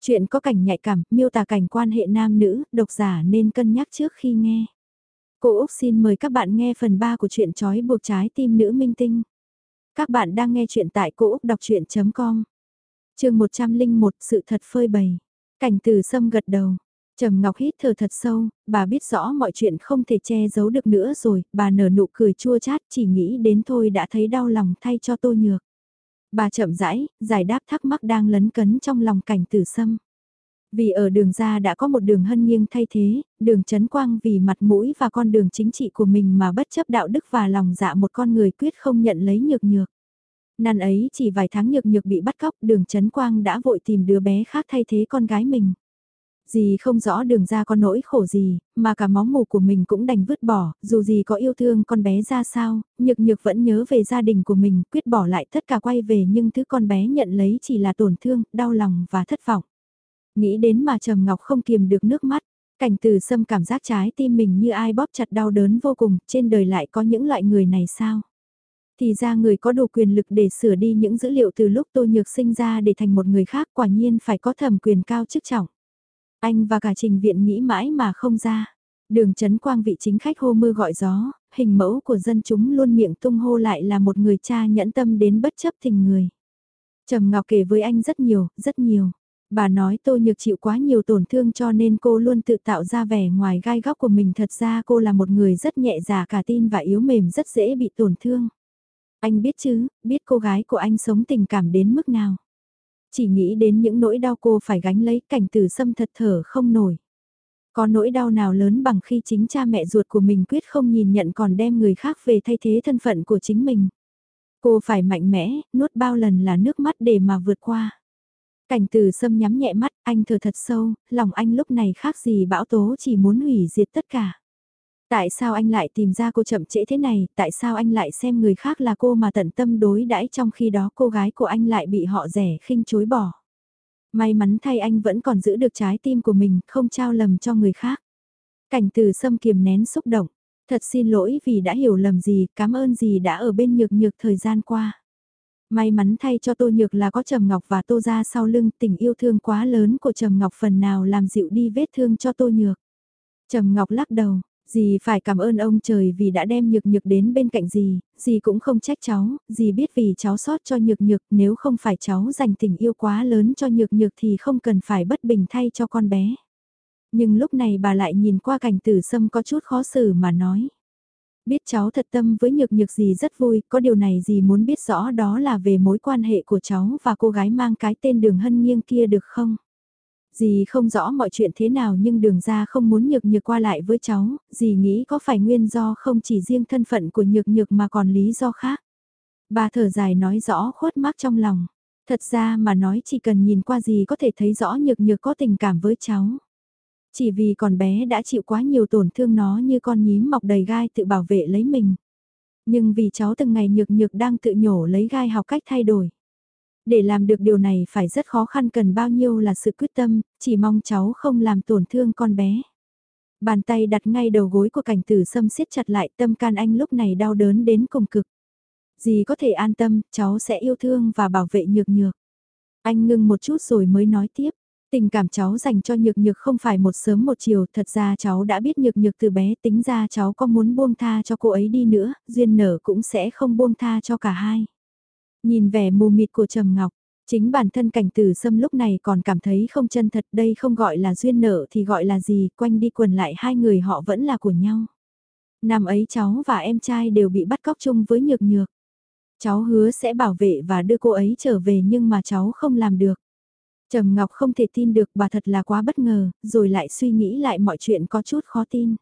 Chuyện có cảnh nhạy cảm, miêu tả cảnh quan hệ nam nữ, độc giả nên cân nhắc trước khi nghe. Cô Úc xin mời các bạn nghe phần 3 của truyện trói buộc trái tim nữ minh tinh. Các bạn đang nghe chuyện tại cô Úc Đọc Chuyện.com Trường 101 Sự thật phơi bày. Cảnh từ sâm gật đầu. Trầm Ngọc hít thở thật sâu, bà biết rõ mọi chuyện không thể che giấu được nữa rồi, bà nở nụ cười chua chát chỉ nghĩ đến thôi đã thấy đau lòng thay cho tô nhược. Bà chậm rãi, giải đáp thắc mắc đang lấn cấn trong lòng cảnh tử sâm. Vì ở đường ra đã có một đường hân nghiêng thay thế, đường chấn quang vì mặt mũi và con đường chính trị của mình mà bất chấp đạo đức và lòng dạ một con người quyết không nhận lấy nhược nhược. Năm ấy chỉ vài tháng nhược nhược bị bắt cóc đường chấn quang đã vội tìm đứa bé khác thay thế con gái mình. Dì không rõ đường ra có nỗi khổ gì, mà cả máu mù của mình cũng đành vứt bỏ, dù gì có yêu thương con bé ra sao, nhược nhược vẫn nhớ về gia đình của mình, quyết bỏ lại tất cả quay về nhưng thứ con bé nhận lấy chỉ là tổn thương, đau lòng và thất vọng. Nghĩ đến mà Trầm Ngọc không kiềm được nước mắt, cảnh từ xâm cảm giác trái tim mình như ai bóp chặt đau đớn vô cùng, trên đời lại có những loại người này sao? Thì ra người có đủ quyền lực để sửa đi những dữ liệu từ lúc tôi nhược sinh ra để thành một người khác quả nhiên phải có thẩm quyền cao chức trọng. Anh và cả trình viện nghĩ mãi mà không ra. Đường Trấn Quang vị chính khách hô mưa gọi gió, hình mẫu của dân chúng luôn miệng tung hô lại là một người cha nhẫn tâm đến bất chấp tình người. Trầm Ngọc kể với anh rất nhiều, rất nhiều. Bà nói Tô Nhược chịu quá nhiều tổn thương cho nên cô luôn tự tạo ra vẻ ngoài gai góc của mình thật ra cô là một người rất nhẹ dạ cả tin và yếu mềm rất dễ bị tổn thương. Anh biết chứ, biết cô gái của anh sống tình cảm đến mức nào. Chỉ nghĩ đến những nỗi đau cô phải gánh lấy cảnh tử xâm thật thở không nổi. Có nỗi đau nào lớn bằng khi chính cha mẹ ruột của mình quyết không nhìn nhận còn đem người khác về thay thế thân phận của chính mình. Cô phải mạnh mẽ, nuốt bao lần là nước mắt để mà vượt qua. Cảnh từ sâm nhắm nhẹ mắt, anh thở thật sâu, lòng anh lúc này khác gì bão tố chỉ muốn hủy diệt tất cả. Tại sao anh lại tìm ra cô chậm trễ thế này, tại sao anh lại xem người khác là cô mà tận tâm đối đãi trong khi đó cô gái của anh lại bị họ rẻ khinh chối bỏ. May mắn thay anh vẫn còn giữ được trái tim của mình, không trao lầm cho người khác. Cảnh từ sâm kiềm nén xúc động, thật xin lỗi vì đã hiểu lầm gì, cảm ơn gì đã ở bên nhược nhược thời gian qua. May mắn thay cho Tô Nhược là có Trầm Ngọc và Tô ra sau lưng tình yêu thương quá lớn của Trầm Ngọc phần nào làm dịu đi vết thương cho Tô Nhược. Trầm Ngọc lắc đầu, Dì phải cảm ơn ông trời vì đã đem nhược nhược đến bên cạnh dì, dì cũng không trách cháu, dì biết vì cháu sót cho nhược nhược nếu không phải cháu dành tình yêu quá lớn cho nhược nhược thì không cần phải bất bình thay cho con bé. Nhưng lúc này bà lại nhìn qua cảnh tử sâm có chút khó xử mà nói. Biết cháu thật tâm với nhược nhược gì rất vui, có điều này gì muốn biết rõ đó là về mối quan hệ của cháu và cô gái mang cái tên đường hân nghiêng kia được không? Dì không rõ mọi chuyện thế nào nhưng đường ra không muốn nhược nhược qua lại với cháu, dì nghĩ có phải nguyên do không chỉ riêng thân phận của nhược nhược mà còn lý do khác. Bà thở dài nói rõ khuất mắc trong lòng. Thật ra mà nói chỉ cần nhìn qua gì có thể thấy rõ nhược nhược có tình cảm với cháu. Chỉ vì con bé đã chịu quá nhiều tổn thương nó như con nhím mọc đầy gai tự bảo vệ lấy mình. Nhưng vì cháu từng ngày nhược nhược đang tự nhổ lấy gai học cách thay đổi. Để làm được điều này phải rất khó khăn cần bao nhiêu là sự quyết tâm, chỉ mong cháu không làm tổn thương con bé. Bàn tay đặt ngay đầu gối của cảnh tử sâm siết chặt lại tâm can anh lúc này đau đớn đến cùng cực. Dì có thể an tâm, cháu sẽ yêu thương và bảo vệ nhược nhược. Anh ngưng một chút rồi mới nói tiếp. Tình cảm cháu dành cho nhược nhược không phải một sớm một chiều, thật ra cháu đã biết nhược nhược từ bé tính ra cháu có muốn buông tha cho cô ấy đi nữa, duyên nở cũng sẽ không buông tha cho cả hai. Nhìn vẻ mù mịt của Trầm Ngọc, chính bản thân cảnh tử sâm lúc này còn cảm thấy không chân thật đây không gọi là duyên nợ thì gọi là gì, quanh đi quần lại hai người họ vẫn là của nhau. Năm ấy cháu và em trai đều bị bắt cóc chung với nhược nhược. Cháu hứa sẽ bảo vệ và đưa cô ấy trở về nhưng mà cháu không làm được. Trầm Ngọc không thể tin được bà thật là quá bất ngờ, rồi lại suy nghĩ lại mọi chuyện có chút khó tin.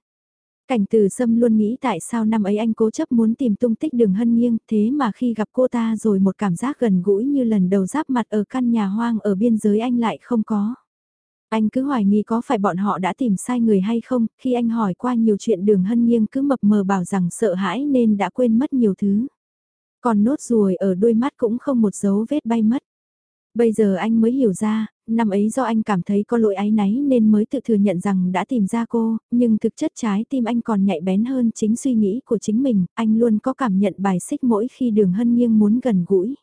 Cảnh từ sâm luôn nghĩ tại sao năm ấy anh cố chấp muốn tìm tung tích đường hân nghiêng, thế mà khi gặp cô ta rồi một cảm giác gần gũi như lần đầu giáp mặt ở căn nhà hoang ở biên giới anh lại không có. Anh cứ hoài nghi có phải bọn họ đã tìm sai người hay không, khi anh hỏi qua nhiều chuyện đường hân nghiêng cứ mập mờ bảo rằng sợ hãi nên đã quên mất nhiều thứ. Còn nốt ruồi ở đôi mắt cũng không một dấu vết bay mất. Bây giờ anh mới hiểu ra, năm ấy do anh cảm thấy có lỗi áy náy nên mới tự thừa nhận rằng đã tìm ra cô, nhưng thực chất trái tim anh còn nhạy bén hơn chính suy nghĩ của chính mình, anh luôn có cảm nhận bài xích mỗi khi đường hân nghiêng muốn gần gũi.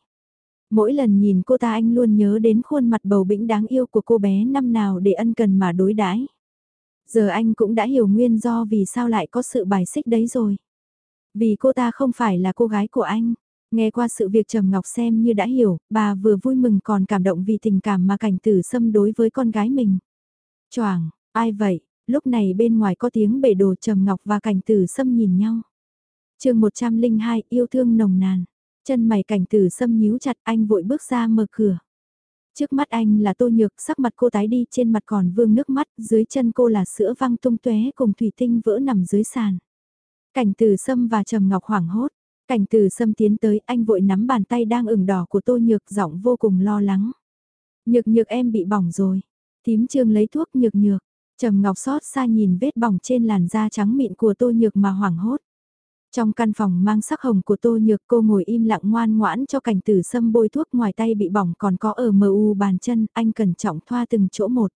Mỗi lần nhìn cô ta anh luôn nhớ đến khuôn mặt bầu bĩnh đáng yêu của cô bé năm nào để ân cần mà đối đãi. Giờ anh cũng đã hiểu nguyên do vì sao lại có sự bài xích đấy rồi. Vì cô ta không phải là cô gái của anh. Nghe qua sự việc Trầm Ngọc xem như đã hiểu, bà vừa vui mừng còn cảm động vì tình cảm mà cảnh tử xâm đối với con gái mình. Choảng, ai vậy? Lúc này bên ngoài có tiếng bể đồ Trầm Ngọc và cảnh tử xâm nhìn nhau. chương 102 yêu thương nồng nàn. Chân mày cảnh tử xâm nhíu chặt anh vội bước ra mở cửa. Trước mắt anh là tô nhược, sắc mặt cô tái đi trên mặt còn vương nước mắt, dưới chân cô là sữa văng tung tóe cùng thủy tinh vỡ nằm dưới sàn. Cảnh tử sâm và trầm ngọc hoảng hốt, cảnh từ sâm tiến tới anh vội nắm bàn tay đang ửng đỏ của tô nhược giọng vô cùng lo lắng. Nhược nhược em bị bỏng rồi, tím trương lấy thuốc nhược nhược, trầm ngọc xót xa nhìn vết bỏng trên làn da trắng mịn của tô nhược mà hoảng hốt. Trong căn phòng mang sắc hồng của Tô Nhược cô ngồi im lặng ngoan ngoãn cho cảnh tử sâm bôi thuốc ngoài tay bị bỏng còn có ở mu u bàn chân, anh cẩn trọng thoa từng chỗ một.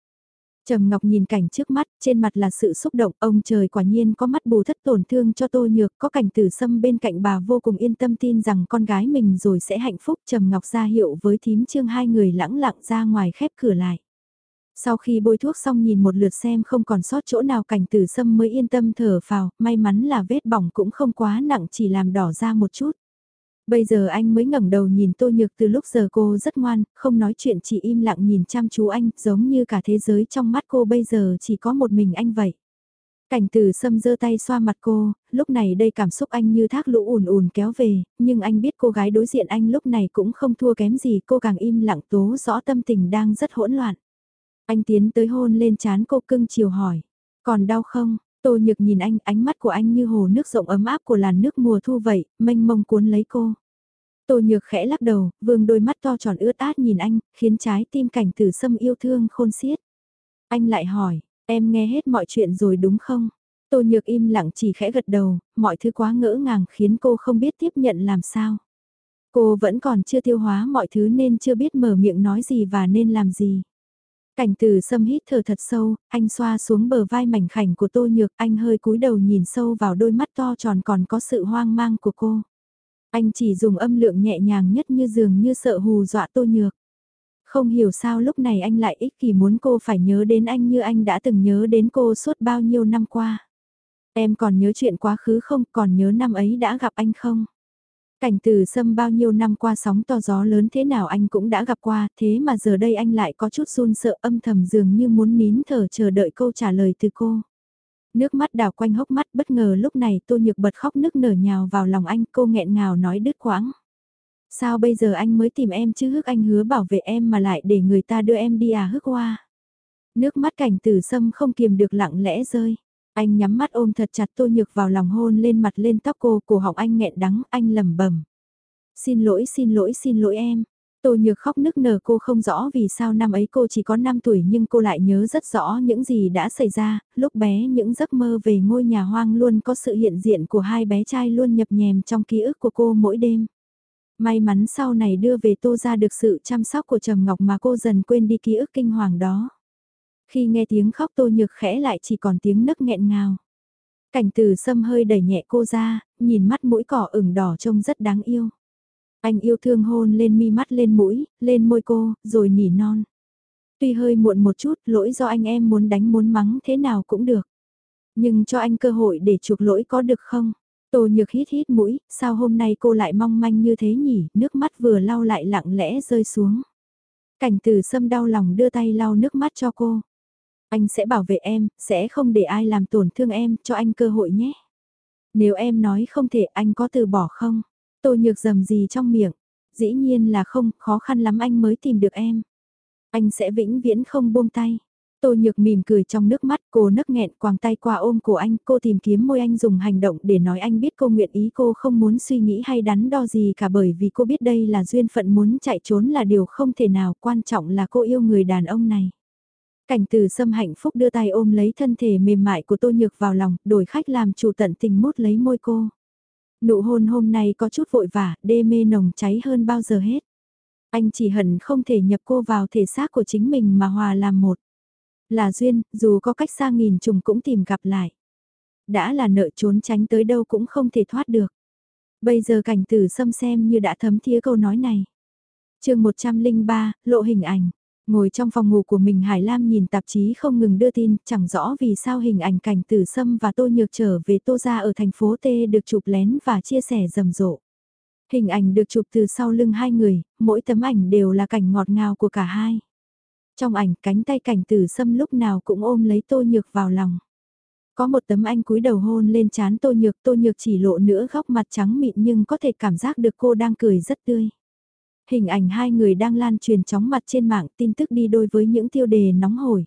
Trầm Ngọc nhìn cảnh trước mắt, trên mặt là sự xúc động, ông trời quả nhiên có mắt bù thất tổn thương cho Tô Nhược, có cảnh tử sâm bên cạnh bà vô cùng yên tâm tin rằng con gái mình rồi sẽ hạnh phúc. Trầm Ngọc ra hiệu với thím trương hai người lãng lặng ra ngoài khép cửa lại. Sau khi bôi thuốc xong nhìn một lượt xem không còn sót chỗ nào cảnh tử sâm mới yên tâm thở phào, may mắn là vết bỏng cũng không quá nặng chỉ làm đỏ ra một chút. Bây giờ anh mới ngẩng đầu nhìn Tô Nhược từ lúc giờ cô rất ngoan, không nói chuyện chỉ im lặng nhìn chăm chú anh, giống như cả thế giới trong mắt cô bây giờ chỉ có một mình anh vậy. Cảnh từ sâm giơ tay xoa mặt cô, lúc này đây cảm xúc anh như thác lũ ùn ùn kéo về, nhưng anh biết cô gái đối diện anh lúc này cũng không thua kém gì, cô càng im lặng tố rõ tâm tình đang rất hỗn loạn. Anh tiến tới hôn lên chán cô cưng chiều hỏi. Còn đau không? Tô nhược nhìn anh, ánh mắt của anh như hồ nước rộng ấm áp của làn nước mùa thu vậy, mênh mông cuốn lấy cô. Tô nhược khẽ lắc đầu, vương đôi mắt to tròn ướt át nhìn anh, khiến trái tim cảnh tử sâm yêu thương khôn xiết. Anh lại hỏi, em nghe hết mọi chuyện rồi đúng không? Tô nhược im lặng chỉ khẽ gật đầu, mọi thứ quá ngỡ ngàng khiến cô không biết tiếp nhận làm sao. Cô vẫn còn chưa tiêu hóa mọi thứ nên chưa biết mở miệng nói gì và nên làm gì. Cảnh từ sâm hít thở thật sâu, anh xoa xuống bờ vai mảnh khảnh của tô nhược, anh hơi cúi đầu nhìn sâu vào đôi mắt to tròn còn có sự hoang mang của cô. Anh chỉ dùng âm lượng nhẹ nhàng nhất như dường như sợ hù dọa tô nhược. Không hiểu sao lúc này anh lại ích kỷ muốn cô phải nhớ đến anh như anh đã từng nhớ đến cô suốt bao nhiêu năm qua. Em còn nhớ chuyện quá khứ không, còn nhớ năm ấy đã gặp anh không? Cảnh từ sâm bao nhiêu năm qua sóng to gió lớn thế nào anh cũng đã gặp qua, thế mà giờ đây anh lại có chút run sợ âm thầm dường như muốn nín thở chờ đợi câu trả lời từ cô. Nước mắt đào quanh hốc mắt bất ngờ lúc này tô nhược bật khóc nức nở nhào vào lòng anh cô nghẹn ngào nói đứt quãng. Sao bây giờ anh mới tìm em chứ hức anh hứa bảo vệ em mà lại để người ta đưa em đi à hức hoa. Nước mắt cảnh tử sâm không kiềm được lặng lẽ rơi. Anh nhắm mắt ôm thật chặt tô nhược vào lòng hôn lên mặt lên tóc cô, cổ họng anh nghẹn đắng, anh lầm bẩm Xin lỗi xin lỗi xin lỗi em. Tô nhược khóc nức nở cô không rõ vì sao năm ấy cô chỉ có 5 tuổi nhưng cô lại nhớ rất rõ những gì đã xảy ra, lúc bé những giấc mơ về ngôi nhà hoang luôn có sự hiện diện của hai bé trai luôn nhập nhèm trong ký ức của cô mỗi đêm. May mắn sau này đưa về tô ra được sự chăm sóc của Trầm Ngọc mà cô dần quên đi ký ức kinh hoàng đó. Khi nghe tiếng khóc tô nhược khẽ lại chỉ còn tiếng nấc nghẹn ngào. Cảnh từ sâm hơi đẩy nhẹ cô ra, nhìn mắt mũi cỏ ửng đỏ trông rất đáng yêu. Anh yêu thương hôn lên mi mắt lên mũi, lên môi cô, rồi nỉ non. Tuy hơi muộn một chút, lỗi do anh em muốn đánh muốn mắng thế nào cũng được. Nhưng cho anh cơ hội để chuộc lỗi có được không? Tô nhược hít hít mũi, sao hôm nay cô lại mong manh như thế nhỉ, nước mắt vừa lau lại lặng lẽ rơi xuống. Cảnh từ sâm đau lòng đưa tay lau nước mắt cho cô. Anh sẽ bảo vệ em, sẽ không để ai làm tổn thương em, cho anh cơ hội nhé. Nếu em nói không thể anh có từ bỏ không? Tô nhược dầm gì trong miệng? Dĩ nhiên là không, khó khăn lắm anh mới tìm được em. Anh sẽ vĩnh viễn không buông tay. Tô nhược mỉm cười trong nước mắt, cô nấc nghẹn quàng tay qua ôm cổ anh, cô tìm kiếm môi anh dùng hành động để nói anh biết cô nguyện ý cô không muốn suy nghĩ hay đắn đo gì cả bởi vì cô biết đây là duyên phận muốn chạy trốn là điều không thể nào, quan trọng là cô yêu người đàn ông này. Cảnh từ sâm hạnh phúc đưa tay ôm lấy thân thể mềm mại của tô nhược vào lòng, đổi khách làm chủ tận tình mút lấy môi cô. Nụ hôn hôm nay có chút vội vả, đê mê nồng cháy hơn bao giờ hết. Anh chỉ hận không thể nhập cô vào thể xác của chính mình mà hòa làm một. Là duyên, dù có cách xa nghìn trùng cũng tìm gặp lại. Đã là nợ trốn tránh tới đâu cũng không thể thoát được. Bây giờ cảnh tử xâm xem như đã thấm thía câu nói này. chương 103, lộ hình ảnh. Ngồi trong phòng ngủ của mình Hải Lam nhìn tạp chí không ngừng đưa tin, chẳng rõ vì sao hình ảnh cảnh tử sâm và tô nhược trở về tô ra ở thành phố T được chụp lén và chia sẻ rầm rộ. Hình ảnh được chụp từ sau lưng hai người, mỗi tấm ảnh đều là cảnh ngọt ngào của cả hai. Trong ảnh cánh tay cảnh tử sâm lúc nào cũng ôm lấy tô nhược vào lòng. Có một tấm anh cúi đầu hôn lên chán tô nhược, tô nhược chỉ lộ nửa góc mặt trắng mịn nhưng có thể cảm giác được cô đang cười rất tươi. Hình ảnh hai người đang lan truyền chóng mặt trên mạng tin tức đi đôi với những tiêu đề nóng hổi.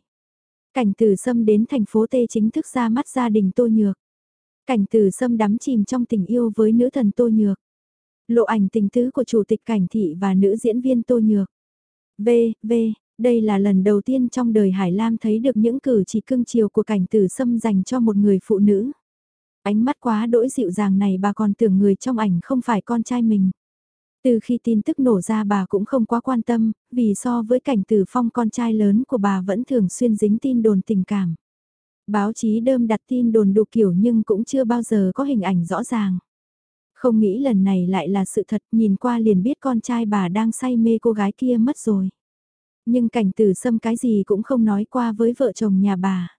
Cảnh từ sâm đến thành phố T chính thức ra mắt gia đình tô nhược. Cảnh từ sâm đắm chìm trong tình yêu với nữ thần tô nhược. Lộ ảnh tình tứ của chủ tịch cảnh thị và nữ diễn viên tô nhược. V, V, đây là lần đầu tiên trong đời Hải Lam thấy được những cử chỉ cưng chiều của cảnh tử sâm dành cho một người phụ nữ. Ánh mắt quá đỗi dịu dàng này bà còn tưởng người trong ảnh không phải con trai mình. Từ khi tin tức nổ ra bà cũng không quá quan tâm, vì so với cảnh tử phong con trai lớn của bà vẫn thường xuyên dính tin đồn tình cảm. Báo chí đơm đặt tin đồn đủ kiểu nhưng cũng chưa bao giờ có hình ảnh rõ ràng. Không nghĩ lần này lại là sự thật nhìn qua liền biết con trai bà đang say mê cô gái kia mất rồi. Nhưng cảnh tử xâm cái gì cũng không nói qua với vợ chồng nhà bà.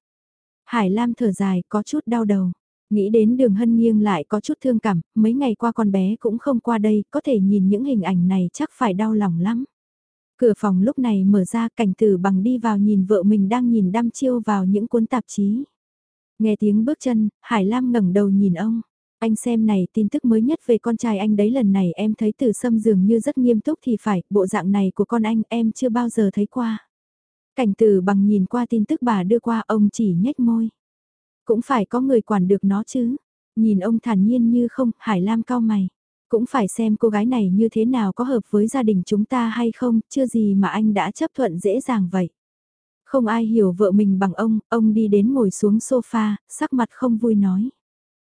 Hải Lam thở dài có chút đau đầu. Nghĩ đến đường hân nghiêng lại có chút thương cảm, mấy ngày qua con bé cũng không qua đây, có thể nhìn những hình ảnh này chắc phải đau lòng lắm. Cửa phòng lúc này mở ra cảnh tử bằng đi vào nhìn vợ mình đang nhìn đăm chiêu vào những cuốn tạp chí. Nghe tiếng bước chân, Hải Lam ngẩng đầu nhìn ông. Anh xem này tin tức mới nhất về con trai anh đấy lần này em thấy từ sâm dường như rất nghiêm túc thì phải, bộ dạng này của con anh em chưa bao giờ thấy qua. Cảnh từ bằng nhìn qua tin tức bà đưa qua ông chỉ nhếch môi. Cũng phải có người quản được nó chứ. Nhìn ông thản nhiên như không, Hải Lam cao mày. Cũng phải xem cô gái này như thế nào có hợp với gia đình chúng ta hay không, chưa gì mà anh đã chấp thuận dễ dàng vậy. Không ai hiểu vợ mình bằng ông, ông đi đến ngồi xuống sofa, sắc mặt không vui nói.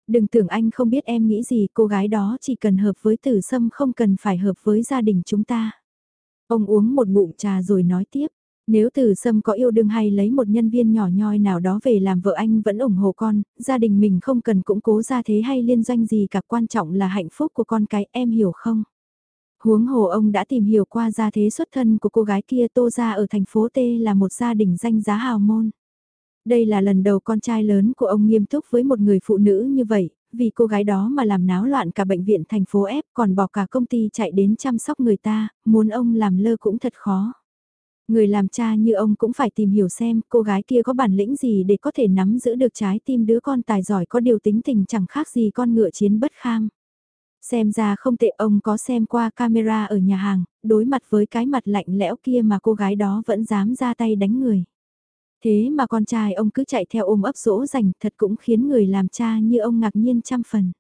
Đừng tưởng anh không biết em nghĩ gì, cô gái đó chỉ cần hợp với tử sâm không cần phải hợp với gia đình chúng ta. Ông uống một ngụm trà rồi nói tiếp, nếu từ sâm có yêu đương hay lấy một nhân viên nhỏ nhoi nào đó về làm vợ anh vẫn ủng hộ con, gia đình mình không cần cũng cố ra thế hay liên doanh gì cả quan trọng là hạnh phúc của con cái em hiểu không? Huống hồ ông đã tìm hiểu qua gia thế xuất thân của cô gái kia tô ra ở thành phố T là một gia đình danh giá hào môn. Đây là lần đầu con trai lớn của ông nghiêm túc với một người phụ nữ như vậy, vì cô gái đó mà làm náo loạn cả bệnh viện thành phố F còn bỏ cả công ty chạy đến chăm sóc người ta, muốn ông làm lơ cũng thật khó. Người làm cha như ông cũng phải tìm hiểu xem cô gái kia có bản lĩnh gì để có thể nắm giữ được trái tim đứa con tài giỏi có điều tính tình chẳng khác gì con ngựa chiến bất kham. Xem ra không tệ ông có xem qua camera ở nhà hàng, đối mặt với cái mặt lạnh lẽo kia mà cô gái đó vẫn dám ra tay đánh người. Thế mà con trai ông cứ chạy theo ôm ấp dỗ dành thật cũng khiến người làm cha như ông ngạc nhiên trăm phần.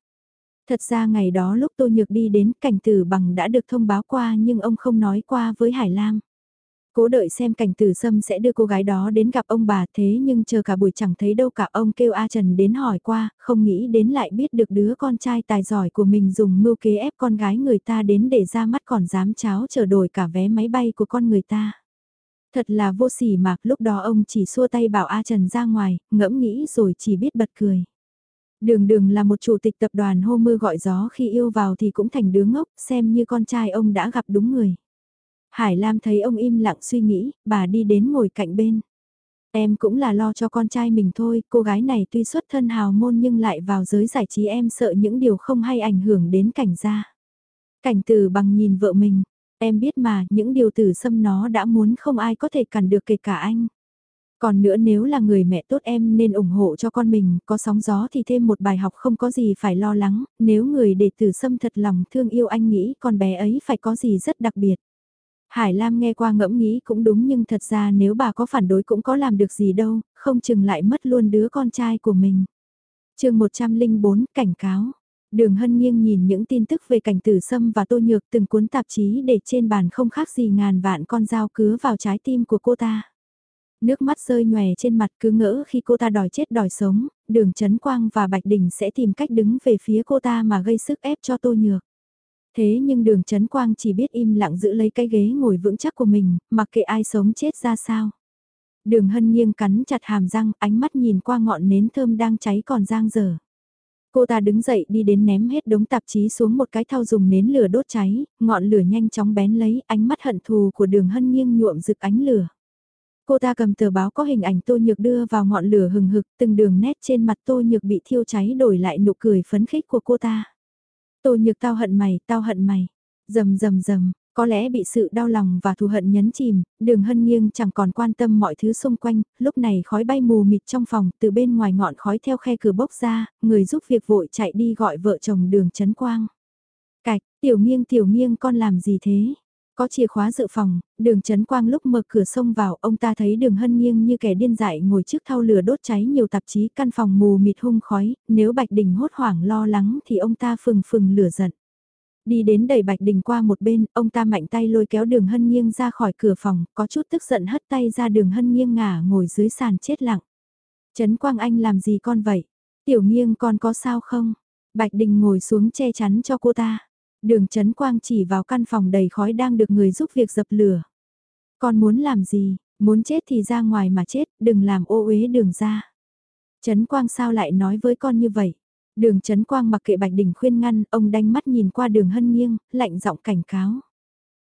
Thật ra ngày đó lúc Tô Nhược đi đến cảnh tử bằng đã được thông báo qua nhưng ông không nói qua với Hải Lam. Cố đợi xem cảnh tử sâm sẽ đưa cô gái đó đến gặp ông bà thế nhưng chờ cả buổi chẳng thấy đâu cả ông kêu A Trần đến hỏi qua, không nghĩ đến lại biết được đứa con trai tài giỏi của mình dùng mưu kế ép con gái người ta đến để ra mắt còn dám cháo chờ đổi cả vé máy bay của con người ta. Thật là vô sỉ mạc lúc đó ông chỉ xua tay bảo A Trần ra ngoài, ngẫm nghĩ rồi chỉ biết bật cười. Đường đường là một chủ tịch tập đoàn hô mưa gọi gió khi yêu vào thì cũng thành đứa ngốc, xem như con trai ông đã gặp đúng người. Hải Lam thấy ông im lặng suy nghĩ, bà đi đến ngồi cạnh bên. Em cũng là lo cho con trai mình thôi, cô gái này tuy xuất thân hào môn nhưng lại vào giới giải trí em sợ những điều không hay ảnh hưởng đến cảnh gia. Cảnh từ bằng nhìn vợ mình, Em biết mà, những điều tử xâm nó đã muốn không ai có thể cản được kể cả anh. Còn nữa nếu là người mẹ tốt em nên ủng hộ cho con mình, có sóng gió thì thêm một bài học không có gì phải lo lắng, nếu người để tử xâm thật lòng thương yêu anh nghĩ con bé ấy phải có gì rất đặc biệt. Hải Lam nghe qua ngẫm nghĩ cũng đúng nhưng thật ra nếu bà có phản đối cũng có làm được gì đâu, không chừng lại mất luôn đứa con trai của mình. chương 104 cảnh cáo. Đường hân nghiêng nhìn những tin tức về cảnh tử sâm và tô nhược từng cuốn tạp chí để trên bàn không khác gì ngàn vạn con dao cứa vào trái tim của cô ta. Nước mắt rơi nhòe trên mặt cứ ngỡ khi cô ta đòi chết đòi sống, đường Trấn Quang và Bạch Đình sẽ tìm cách đứng về phía cô ta mà gây sức ép cho tô nhược. Thế nhưng đường Trấn Quang chỉ biết im lặng giữ lấy cái ghế ngồi vững chắc của mình, mặc kệ ai sống chết ra sao. Đường hân nghiêng cắn chặt hàm răng, ánh mắt nhìn qua ngọn nến thơm đang cháy còn giang dở. Cô ta đứng dậy đi đến ném hết đống tạp chí xuống một cái thau dùng nến lửa đốt cháy, ngọn lửa nhanh chóng bén lấy ánh mắt hận thù của đường hân nghiêng nhuộm rực ánh lửa. Cô ta cầm tờ báo có hình ảnh tô nhược đưa vào ngọn lửa hừng hực, từng đường nét trên mặt tô nhược bị thiêu cháy đổi lại nụ cười phấn khích của cô ta. Tô nhược tao hận mày, tao hận mày. Dầm dầm dầm, có lẽ bị sự đau lòng và thù hận nhấn chìm, đường hân nghiêng chẳng còn quan tâm mọi thứ xung quanh, lúc này khói bay mù mịt trong phòng, từ bên ngoài ngọn khói theo khe cửa bốc ra, người giúp việc vội chạy đi gọi vợ chồng đường chấn quang. Cạch, tiểu nghiêng tiểu nghiêng con làm gì thế? Có chìa khóa dự phòng, đường chấn quang lúc mở cửa sông vào, ông ta thấy đường hân nghiêng như kẻ điên dại ngồi trước thau lửa đốt cháy nhiều tạp chí căn phòng mù mịt hung khói, nếu Bạch Đình hốt hoảng lo lắng thì ông ta phừng phừng lửa giận. Đi đến đẩy Bạch Đình qua một bên, ông ta mạnh tay lôi kéo đường hân nghiêng ra khỏi cửa phòng, có chút tức giận hất tay ra đường hân nghiêng ngả ngồi dưới sàn chết lặng. Trấn Quang Anh làm gì con vậy? Tiểu nghiêng con có sao không? Bạch Đình ngồi xuống che chắn cho cô ta. Đường Trấn Quang chỉ vào căn phòng đầy khói đang được người giúp việc dập lửa. Con muốn làm gì? Muốn chết thì ra ngoài mà chết, đừng làm ô uế đường ra. Trấn Quang sao lại nói với con như vậy? Đường Trấn Quang mặc kệ Bạch Đình khuyên ngăn, ông đanh mắt nhìn qua đường hân nghiêng, lạnh giọng cảnh cáo.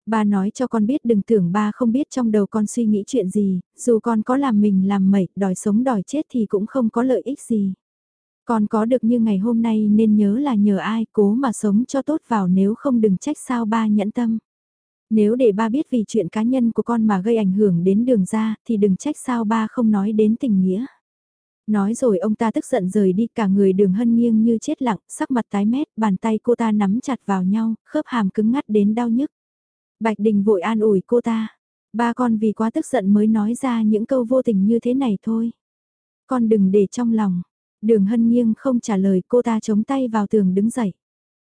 Ba nói cho con biết đừng tưởng ba không biết trong đầu con suy nghĩ chuyện gì, dù con có làm mình làm mẩy, đòi sống đòi chết thì cũng không có lợi ích gì. Con có được như ngày hôm nay nên nhớ là nhờ ai cố mà sống cho tốt vào nếu không đừng trách sao ba nhẫn tâm. Nếu để ba biết vì chuyện cá nhân của con mà gây ảnh hưởng đến đường ra thì đừng trách sao ba không nói đến tình nghĩa. Nói rồi ông ta tức giận rời đi cả người đường hân nghiêng như chết lặng, sắc mặt tái mét, bàn tay cô ta nắm chặt vào nhau, khớp hàm cứng ngắt đến đau nhức. Bạch Đình vội an ủi cô ta, ba con vì quá tức giận mới nói ra những câu vô tình như thế này thôi. Con đừng để trong lòng, đường hân nghiêng không trả lời cô ta chống tay vào tường đứng dậy.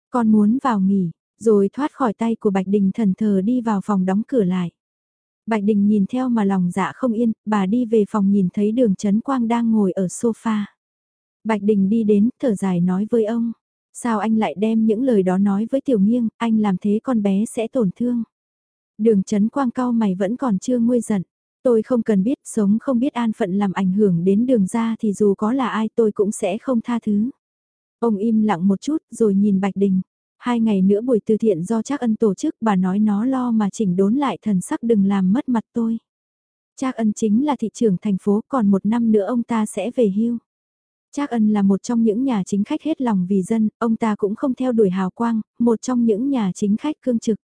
Con muốn vào nghỉ, rồi thoát khỏi tay của Bạch Đình thần thờ đi vào phòng đóng cửa lại. Bạch Đình nhìn theo mà lòng dạ không yên, bà đi về phòng nhìn thấy đường Trấn Quang đang ngồi ở sofa. Bạch Đình đi đến, thở dài nói với ông. Sao anh lại đem những lời đó nói với Tiểu Nghiêng, anh làm thế con bé sẽ tổn thương. Đường Trấn Quang cao mày vẫn còn chưa nguôi giận. Tôi không cần biết sống không biết an phận làm ảnh hưởng đến đường ra thì dù có là ai tôi cũng sẽ không tha thứ. Ông im lặng một chút rồi nhìn Bạch Đình. Hai ngày nữa buổi từ thiện do Trác Ân tổ chức bà nói nó lo mà chỉnh đốn lại thần sắc đừng làm mất mặt tôi. Trác Ân chính là thị trưởng thành phố còn một năm nữa ông ta sẽ về hưu. Trác Ân là một trong những nhà chính khách hết lòng vì dân, ông ta cũng không theo đuổi hào quang, một trong những nhà chính khách cương trực.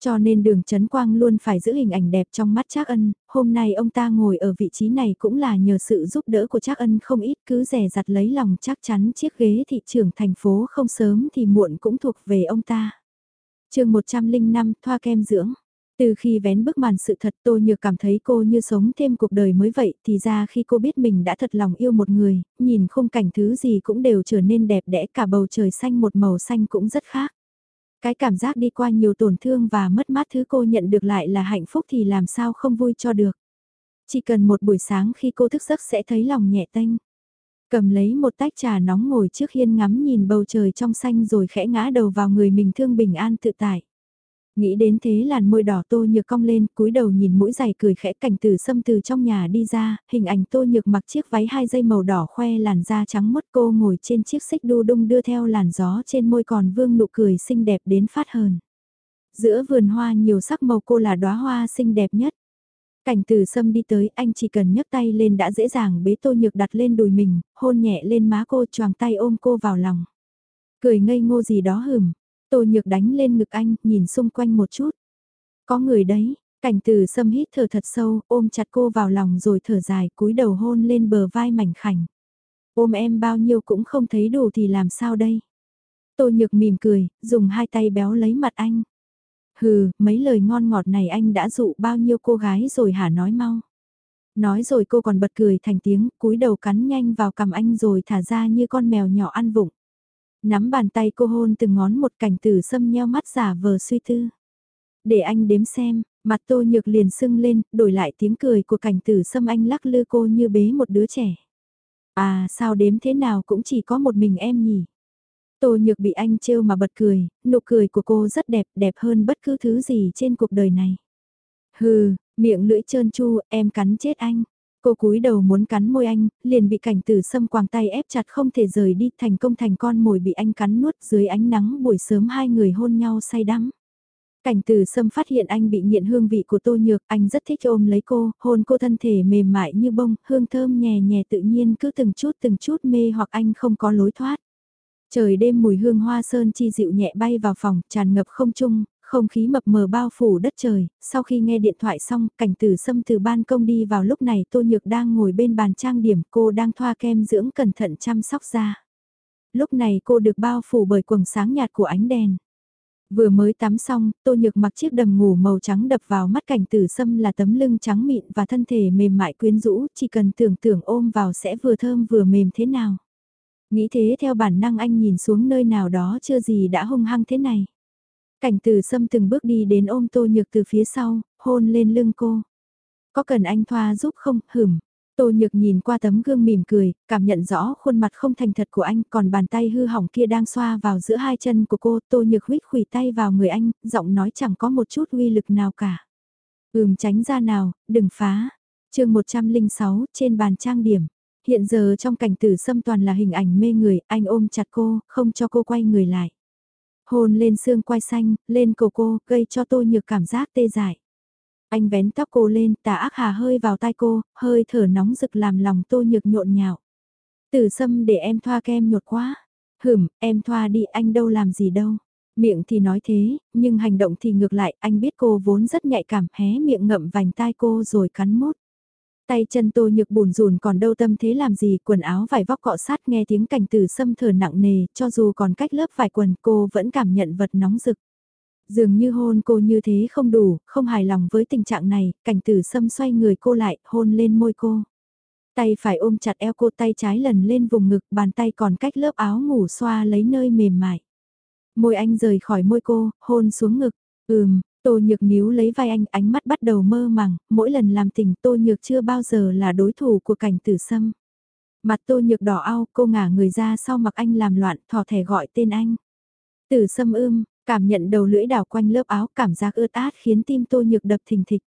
Cho nên đường Trấn Quang luôn phải giữ hình ảnh đẹp trong mắt Trác Ân, hôm nay ông ta ngồi ở vị trí này cũng là nhờ sự giúp đỡ của Trác Ân không ít cứ rẻ rặt lấy lòng chắc chắn chiếc ghế thị trưởng thành phố không sớm thì muộn cũng thuộc về ông ta. chương 105 Thoa kem dưỡng từ khi vén bức màn sự thật tôi nhược cảm thấy cô như sống thêm cuộc đời mới vậy thì ra khi cô biết mình đã thật lòng yêu một người, nhìn khung cảnh thứ gì cũng đều trở nên đẹp đẽ cả bầu trời xanh một màu xanh cũng rất khác. Cái cảm giác đi qua nhiều tổn thương và mất mát thứ cô nhận được lại là hạnh phúc thì làm sao không vui cho được. Chỉ cần một buổi sáng khi cô thức giấc sẽ thấy lòng nhẹ tênh. Cầm lấy một tách trà nóng ngồi trước hiên ngắm nhìn bầu trời trong xanh rồi khẽ ngã đầu vào người mình thương bình an tự tại. Nghĩ đến thế làn môi đỏ tô nhược cong lên, cúi đầu nhìn mũi giày cười khẽ cảnh từ xâm từ trong nhà đi ra, hình ảnh tô nhược mặc chiếc váy hai dây màu đỏ khoe làn da trắng mất cô ngồi trên chiếc xích đu đung đưa theo làn gió trên môi còn vương nụ cười xinh đẹp đến phát hờn. Giữa vườn hoa nhiều sắc màu cô là đóa hoa xinh đẹp nhất. Cảnh từ sâm đi tới anh chỉ cần nhấc tay lên đã dễ dàng bế tô nhược đặt lên đùi mình, hôn nhẹ lên má cô choàng tay ôm cô vào lòng. Cười ngây ngô gì đó hừm Tô nhược đánh lên ngực anh, nhìn xung quanh một chút. Có người đấy, cảnh từ sâm hít thở thật sâu, ôm chặt cô vào lòng rồi thở dài, cúi đầu hôn lên bờ vai mảnh khảnh. Ôm em bao nhiêu cũng không thấy đủ thì làm sao đây? Tô nhược mỉm cười, dùng hai tay béo lấy mặt anh. Hừ, mấy lời ngon ngọt này anh đã dụ bao nhiêu cô gái rồi hả nói mau. Nói rồi cô còn bật cười thành tiếng, cúi đầu cắn nhanh vào cằm anh rồi thả ra như con mèo nhỏ ăn vụng. Nắm bàn tay cô hôn từng ngón một cảnh tử sâm nheo mắt giả vờ suy tư. Để anh đếm xem, mặt tô nhược liền sưng lên, đổi lại tiếng cười của cảnh tử sâm anh lắc lư cô như bế một đứa trẻ. À sao đếm thế nào cũng chỉ có một mình em nhỉ. Tô nhược bị anh trêu mà bật cười, nụ cười của cô rất đẹp, đẹp hơn bất cứ thứ gì trên cuộc đời này. Hừ, miệng lưỡi trơn chu, em cắn chết anh. Cô cúi đầu muốn cắn môi anh, liền bị cảnh tử sâm quàng tay ép chặt không thể rời đi, thành công thành con mồi bị anh cắn nuốt dưới ánh nắng buổi sớm hai người hôn nhau say đắm. Cảnh từ sâm phát hiện anh bị nghiện hương vị của tô nhược, anh rất thích ôm lấy cô, hôn cô thân thể mềm mại như bông, hương thơm nhẹ nhẹ tự nhiên cứ từng chút từng chút mê hoặc anh không có lối thoát. Trời đêm mùi hương hoa sơn chi dịu nhẹ bay vào phòng, tràn ngập không trung, không khí mập mờ bao phủ đất trời, sau khi nghe điện thoại xong, cảnh tử xâm từ ban công đi vào lúc này tô nhược đang ngồi bên bàn trang điểm, cô đang thoa kem dưỡng cẩn thận chăm sóc da. Lúc này cô được bao phủ bởi quầng sáng nhạt của ánh đèn. Vừa mới tắm xong, tô nhược mặc chiếc đầm ngủ màu trắng đập vào mắt cảnh tử sâm là tấm lưng trắng mịn và thân thể mềm mại quyến rũ, chỉ cần tưởng tưởng ôm vào sẽ vừa thơm vừa mềm thế nào. Nghĩ thế theo bản năng anh nhìn xuống nơi nào đó chưa gì đã hung hăng thế này. Cảnh từ sâm từng bước đi đến ôm tô nhược từ phía sau, hôn lên lưng cô. Có cần anh thoa giúp không, hửm. Tô Nhược nhìn qua tấm gương mỉm cười, cảm nhận rõ khuôn mặt không thành thật của anh, còn bàn tay hư hỏng kia đang xoa vào giữa hai chân của cô. Tô Nhược huyết khủy tay vào người anh, giọng nói chẳng có một chút uy lực nào cả. Ừm tránh ra nào, đừng phá. chương 106, trên bàn trang điểm. Hiện giờ trong cảnh tử xâm toàn là hình ảnh mê người, anh ôm chặt cô, không cho cô quay người lại. Hôn lên xương quai xanh, lên cổ cô, gây cho Tô Nhược cảm giác tê dại. Anh vén tóc cô lên, tà ác hà hơi vào tai cô, hơi thở nóng rực làm lòng tô nhược nhộn nhạo. Tử sâm để em thoa kem nhột quá. Hửm, em thoa đi anh đâu làm gì đâu. Miệng thì nói thế, nhưng hành động thì ngược lại, anh biết cô vốn rất nhạy cảm, hé miệng ngậm vành tai cô rồi cắn mốt. Tay chân tô nhược bùn rùn còn đâu tâm thế làm gì, quần áo vải vóc cọ sát nghe tiếng cảnh tử sâm thở nặng nề, cho dù còn cách lớp vải quần cô vẫn cảm nhận vật nóng rực. Dường như hôn cô như thế không đủ, không hài lòng với tình trạng này, cảnh tử sâm xoay người cô lại, hôn lên môi cô. Tay phải ôm chặt eo cô tay trái lần lên vùng ngực, bàn tay còn cách lớp áo ngủ xoa lấy nơi mềm mại. Môi anh rời khỏi môi cô, hôn xuống ngực. Ừm, Tô Nhược níu lấy vai anh, ánh mắt bắt đầu mơ màng, mỗi lần làm tình Tô Nhược chưa bao giờ là đối thủ của cảnh tử sâm. Mặt Tô Nhược đỏ ao, cô ngả người ra sau mặc anh làm loạn, thò thẻ gọi tên anh. Tử sâm ưm, Cảm nhận đầu lưỡi đảo quanh lớp áo cảm giác ướt át khiến tim tô nhược đập thình thịch.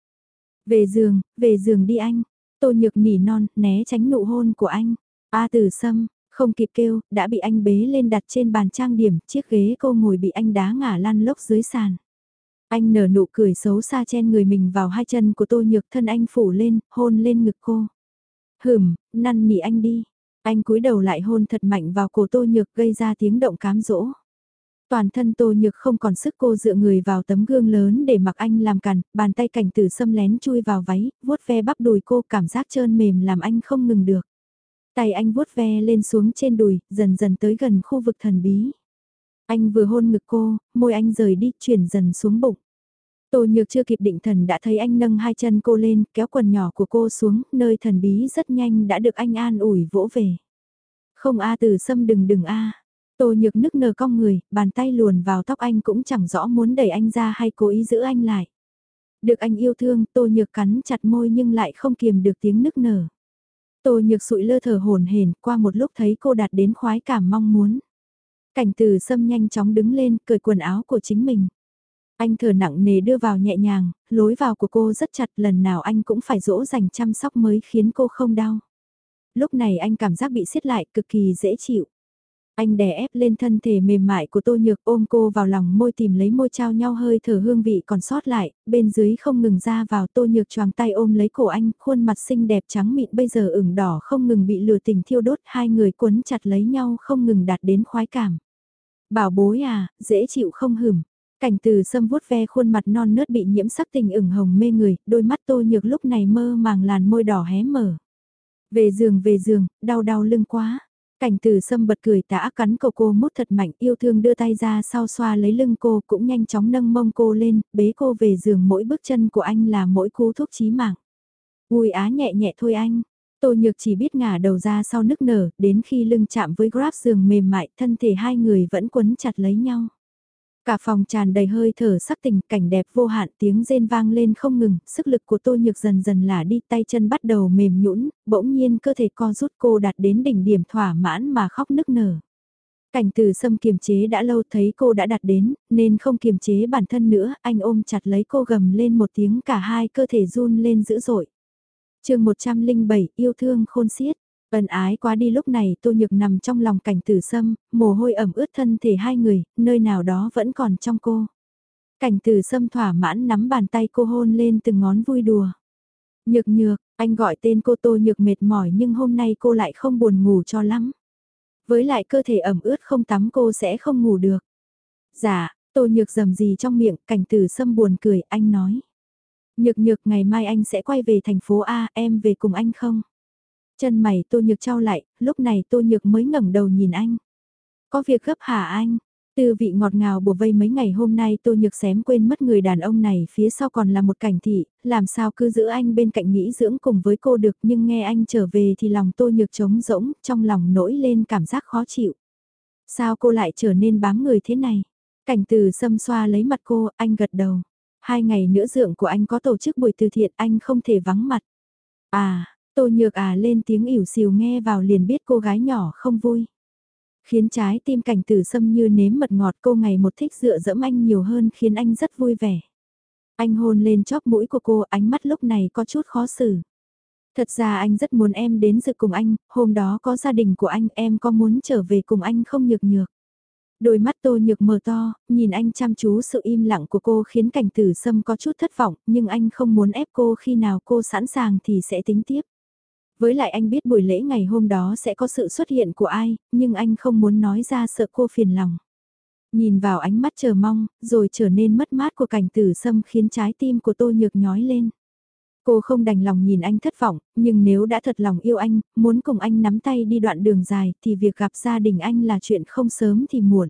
Về giường, về giường đi anh. Tô nhược nỉ non, né tránh nụ hôn của anh. A tử sâm, không kịp kêu, đã bị anh bế lên đặt trên bàn trang điểm, chiếc ghế cô ngồi bị anh đá ngả lăn lốc dưới sàn. Anh nở nụ cười xấu xa chen người mình vào hai chân của tô nhược thân anh phủ lên, hôn lên ngực cô. Hửm, năn nỉ anh đi. Anh cúi đầu lại hôn thật mạnh vào cổ tô nhược gây ra tiếng động cám dỗ. Toàn thân tô nhược không còn sức cô dựa người vào tấm gương lớn để mặc anh làm cằn, bàn tay cảnh tử xâm lén chui vào váy, vuốt ve bắp đùi cô cảm giác trơn mềm làm anh không ngừng được. Tay anh vuốt ve lên xuống trên đùi, dần dần tới gần khu vực thần bí. Anh vừa hôn ngực cô, môi anh rời đi, chuyển dần xuống bụng. Tô nhược chưa kịp định thần đã thấy anh nâng hai chân cô lên, kéo quần nhỏ của cô xuống, nơi thần bí rất nhanh đã được anh an ủi vỗ về. Không a từ xâm đừng đừng a Tô nhược nức nở cong người, bàn tay luồn vào tóc anh cũng chẳng rõ muốn đẩy anh ra hay cố ý giữ anh lại. Được anh yêu thương, tô nhược cắn chặt môi nhưng lại không kiềm được tiếng nức nở. Tô nhược sụi lơ thở hồn hển qua một lúc thấy cô đạt đến khoái cảm mong muốn. Cảnh từ sâm nhanh chóng đứng lên, cởi quần áo của chính mình. Anh thở nặng nề đưa vào nhẹ nhàng, lối vào của cô rất chặt lần nào anh cũng phải dỗ dành chăm sóc mới khiến cô không đau. Lúc này anh cảm giác bị siết lại cực kỳ dễ chịu. Anh đè ép lên thân thể mềm mại của tô nhược ôm cô vào lòng môi tìm lấy môi trao nhau hơi thở hương vị còn sót lại, bên dưới không ngừng ra vào tô nhược choàng tay ôm lấy cổ anh, khuôn mặt xinh đẹp trắng mịn bây giờ ửng đỏ không ngừng bị lừa tình thiêu đốt, hai người quấn chặt lấy nhau không ngừng đạt đến khoái cảm. Bảo bối à, dễ chịu không hửm. Cảnh từ sâm vuốt ve khuôn mặt non nớt bị nhiễm sắc tình ửng hồng mê người, đôi mắt tô nhược lúc này mơ màng làn môi đỏ hé mở. Về giường về giường, đau đau lưng quá. Cảnh từ sâm bật cười tả cắn cầu cô mút thật mạnh yêu thương đưa tay ra sau xoa lấy lưng cô cũng nhanh chóng nâng mông cô lên, bế cô về giường mỗi bước chân của anh là mỗi cú thuốc chí mạng. Ui á nhẹ nhẹ thôi anh. Tô nhược chỉ biết ngả đầu ra sau nức nở, đến khi lưng chạm với grab giường mềm mại thân thể hai người vẫn quấn chặt lấy nhau. Cả phòng tràn đầy hơi thở sắc tình, cảnh đẹp vô hạn tiếng rên vang lên không ngừng, sức lực của tôi nhược dần dần là đi tay chân bắt đầu mềm nhũn, bỗng nhiên cơ thể co rút cô đạt đến đỉnh điểm thỏa mãn mà khóc nức nở. Cảnh từ sâm kiềm chế đã lâu thấy cô đã đạt đến, nên không kiềm chế bản thân nữa, anh ôm chặt lấy cô gầm lên một tiếng cả hai cơ thể run lên dữ dội. chương 107 yêu thương khôn xiết. Ân ái quá đi lúc này tô nhược nằm trong lòng cảnh tử sâm, mồ hôi ẩm ướt thân thể hai người, nơi nào đó vẫn còn trong cô. Cảnh tử sâm thỏa mãn nắm bàn tay cô hôn lên từng ngón vui đùa. Nhược nhược, anh gọi tên cô tô nhược mệt mỏi nhưng hôm nay cô lại không buồn ngủ cho lắm. Với lại cơ thể ẩm ướt không tắm cô sẽ không ngủ được. Dạ, tô nhược dầm gì trong miệng, cảnh tử sâm buồn cười, anh nói. Nhược nhược ngày mai anh sẽ quay về thành phố A, em về cùng anh không? Chân mày tô nhược trao lại, lúc này tô nhược mới ngẩng đầu nhìn anh. Có việc gấp hả anh? Tư vị ngọt ngào bùa vây mấy ngày hôm nay tô nhược xém quên mất người đàn ông này phía sau còn là một cảnh thị, làm sao cứ giữ anh bên cạnh nghĩ dưỡng cùng với cô được nhưng nghe anh trở về thì lòng tô nhược trống rỗng, trong lòng nổi lên cảm giác khó chịu. Sao cô lại trở nên bám người thế này? Cảnh từ xâm xoa lấy mặt cô, anh gật đầu. Hai ngày nữa dưỡng của anh có tổ chức buổi từ thiện anh không thể vắng mặt. À, tô nhược à lên tiếng ỉu xìu nghe vào liền biết cô gái nhỏ không vui. Khiến trái tim cảnh tử sâm như nếm mật ngọt cô ngày một thích dựa dẫm anh nhiều hơn khiến anh rất vui vẻ. Anh hôn lên chóp mũi của cô ánh mắt lúc này có chút khó xử. Thật ra anh rất muốn em đến dự cùng anh, hôm đó có gia đình của anh em có muốn trở về cùng anh không nhược nhược. Đôi mắt tô nhược mờ to, nhìn anh chăm chú sự im lặng của cô khiến cảnh tử sâm có chút thất vọng, nhưng anh không muốn ép cô khi nào cô sẵn sàng thì sẽ tính tiếp. Với lại anh biết buổi lễ ngày hôm đó sẽ có sự xuất hiện của ai, nhưng anh không muốn nói ra sợ cô phiền lòng. Nhìn vào ánh mắt chờ mong, rồi trở nên mất mát của cảnh tử sâm khiến trái tim của tôi nhược nhói lên. Cô không đành lòng nhìn anh thất vọng, nhưng nếu đã thật lòng yêu anh, muốn cùng anh nắm tay đi đoạn đường dài thì việc gặp gia đình anh là chuyện không sớm thì muộn.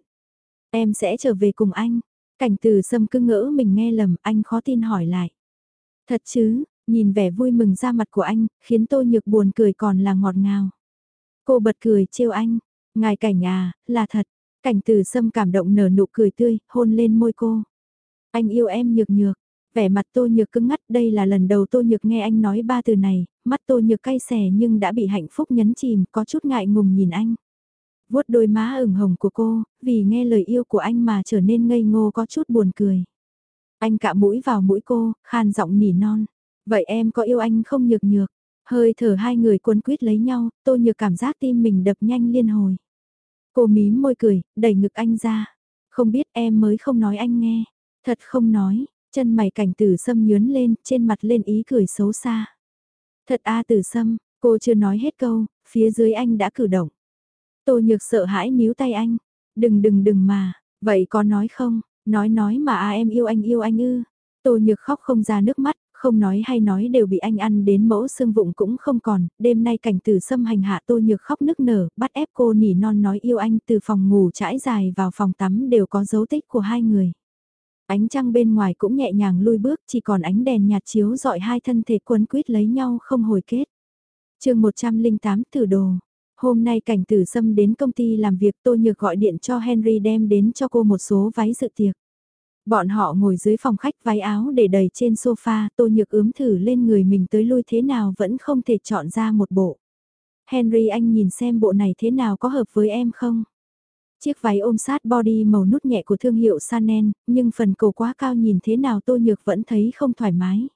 Em sẽ trở về cùng anh. Cảnh từ sâm cứ ngỡ mình nghe lầm, anh khó tin hỏi lại. Thật chứ, nhìn vẻ vui mừng ra mặt của anh, khiến tôi nhược buồn cười còn là ngọt ngào. Cô bật cười trêu anh, ngài cảnh à, là thật. Cảnh từ sâm cảm động nở nụ cười tươi, hôn lên môi cô. Anh yêu em nhược nhược, vẻ mặt tô nhược cứng ngắt đây là lần đầu tô nhược nghe anh nói ba từ này, mắt tô nhược cay xè nhưng đã bị hạnh phúc nhấn chìm, có chút ngại ngùng nhìn anh. vuốt đôi má ửng hồng của cô, vì nghe lời yêu của anh mà trở nên ngây ngô có chút buồn cười. Anh cạ mũi vào mũi cô, khan giọng nỉ non. Vậy em có yêu anh không nhược nhược? Hơi thở hai người cuốn quýt lấy nhau, tô nhược cảm giác tim mình đập nhanh liên hồi. Cô mím môi cười, đẩy ngực anh ra. Không biết em mới không nói anh nghe. Thật không nói, chân mày cảnh tử sâm nhướn lên, trên mặt lên ý cười xấu xa. Thật a tử sâm, cô chưa nói hết câu, phía dưới anh đã cử động. Tô nhược sợ hãi níu tay anh. Đừng đừng đừng mà, vậy có nói không, nói nói mà à em yêu anh yêu anh ư. Tô nhược khóc không ra nước mắt, không nói hay nói đều bị anh ăn đến mẫu xương vụng cũng không còn, đêm nay cảnh từ xâm hành hạ tô nhược khóc nức nở, bắt ép cô nỉ non nói yêu anh từ phòng ngủ trải dài vào phòng tắm đều có dấu tích của hai người. Ánh trăng bên ngoài cũng nhẹ nhàng lui bước chỉ còn ánh đèn nhạt chiếu dọi hai thân thể quấn quýt lấy nhau không hồi kết. chương 108 Tử Đồ Hôm nay cảnh tử xâm đến công ty làm việc tôi nhược gọi điện cho Henry đem đến cho cô một số váy dự tiệc. Bọn họ ngồi dưới phòng khách váy áo để đầy trên sofa, tô nhược ướm thử lên người mình tới lui thế nào vẫn không thể chọn ra một bộ. Henry anh nhìn xem bộ này thế nào có hợp với em không? Chiếc váy ôm sát body màu nút nhẹ của thương hiệu Chanel, nhưng phần cổ quá cao nhìn thế nào tô nhược vẫn thấy không thoải mái.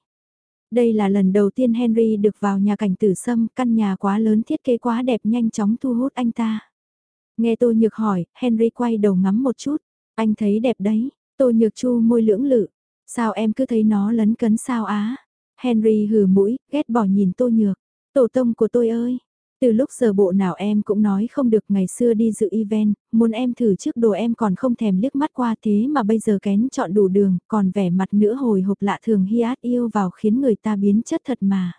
Đây là lần đầu tiên Henry được vào nhà cảnh tử sâm, căn nhà quá lớn thiết kế quá đẹp nhanh chóng thu hút anh ta. Nghe tô nhược hỏi, Henry quay đầu ngắm một chút, anh thấy đẹp đấy, Tô nhược chu môi lưỡng lự. Sao em cứ thấy nó lấn cấn sao á? Henry hừ mũi, ghét bỏ nhìn tô nhược. Tổ tông của tôi ơi! Từ lúc giờ bộ nào em cũng nói không được ngày xưa đi dự event, muốn em thử trước đồ em còn không thèm liếc mắt qua thế mà bây giờ kén chọn đủ đường, còn vẻ mặt nữa hồi hộp lạ thường hi át yêu vào khiến người ta biến chất thật mà.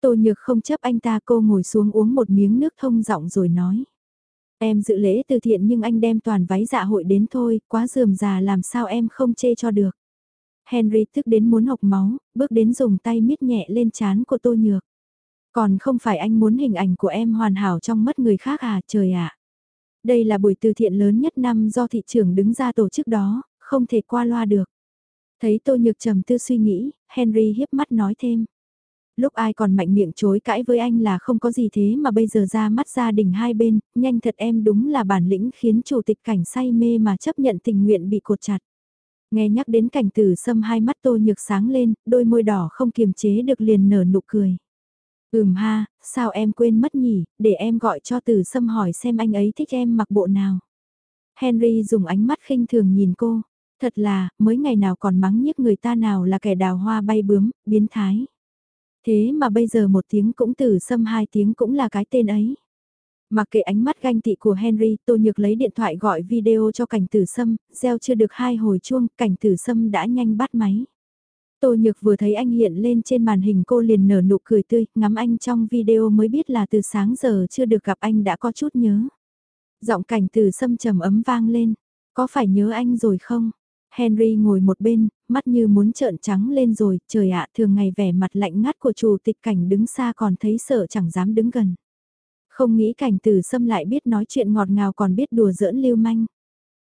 Tô nhược không chấp anh ta cô ngồi xuống uống một miếng nước thông giọng rồi nói. Em dự lễ từ thiện nhưng anh đem toàn váy dạ hội đến thôi, quá dườm già làm sao em không chê cho được. Henry tức đến muốn học máu, bước đến dùng tay miết nhẹ lên chán của tô nhược. Còn không phải anh muốn hình ảnh của em hoàn hảo trong mắt người khác à, trời ạ. Đây là buổi từ thiện lớn nhất năm do thị trưởng đứng ra tổ chức đó, không thể qua loa được. Thấy tô nhược trầm tư suy nghĩ, Henry hiếp mắt nói thêm lúc ai còn mạnh miệng chối cãi với anh là không có gì thế mà bây giờ ra mắt gia đình hai bên, nhanh thật em đúng là bản lĩnh khiến chủ tịch cảnh say mê mà chấp nhận tình nguyện bị cột chặt. Nghe nhắc đến cảnh tử sâm hai mắt tô nhược sáng lên, đôi môi đỏ không kiềm chế được liền nở nụ cười. Ừm ha, sao em quên mất nhỉ, để em gọi cho tử sâm hỏi xem anh ấy thích em mặc bộ nào. Henry dùng ánh mắt khinh thường nhìn cô, thật là, mới ngày nào còn mắng nhiếc người ta nào là kẻ đào hoa bay bướm, biến thái. Thế mà bây giờ một tiếng cũng từ xâm hai tiếng cũng là cái tên ấy. Mặc kệ ánh mắt ganh tị của Henry, Tô Nhược lấy điện thoại gọi video cho cảnh tử sâm, gieo chưa được hai hồi chuông, cảnh tử sâm đã nhanh bắt máy. Tô Nhược vừa thấy anh hiện lên trên màn hình cô liền nở nụ cười tươi, ngắm anh trong video mới biết là từ sáng giờ chưa được gặp anh đã có chút nhớ. Giọng cảnh tử sâm trầm ấm vang lên, có phải nhớ anh rồi không? Henry ngồi một bên, mắt như muốn trợn trắng lên rồi, trời ạ thường ngày vẻ mặt lạnh ngắt của chủ tịch cảnh đứng xa còn thấy sợ chẳng dám đứng gần. Không nghĩ cảnh tử xâm lại biết nói chuyện ngọt ngào còn biết đùa giỡn lưu manh.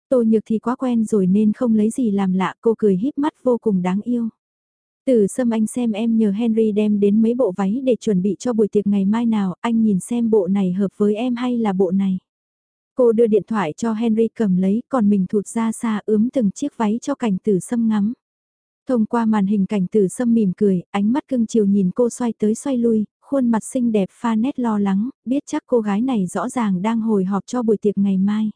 Tô nhược thì quá quen rồi nên không lấy gì làm lạ cô cười híp mắt vô cùng đáng yêu. Tử xâm anh xem em nhờ Henry đem đến mấy bộ váy để chuẩn bị cho buổi tiệc ngày mai nào, anh nhìn xem bộ này hợp với em hay là bộ này. Cô đưa điện thoại cho Henry cầm lấy, còn mình thụt ra xa ướm từng chiếc váy cho cảnh tử xâm ngắm. Thông qua màn hình cảnh tử sâm mỉm cười, ánh mắt cưng chiều nhìn cô xoay tới xoay lui, khuôn mặt xinh đẹp pha nét lo lắng, biết chắc cô gái này rõ ràng đang hồi họp cho buổi tiệc ngày mai.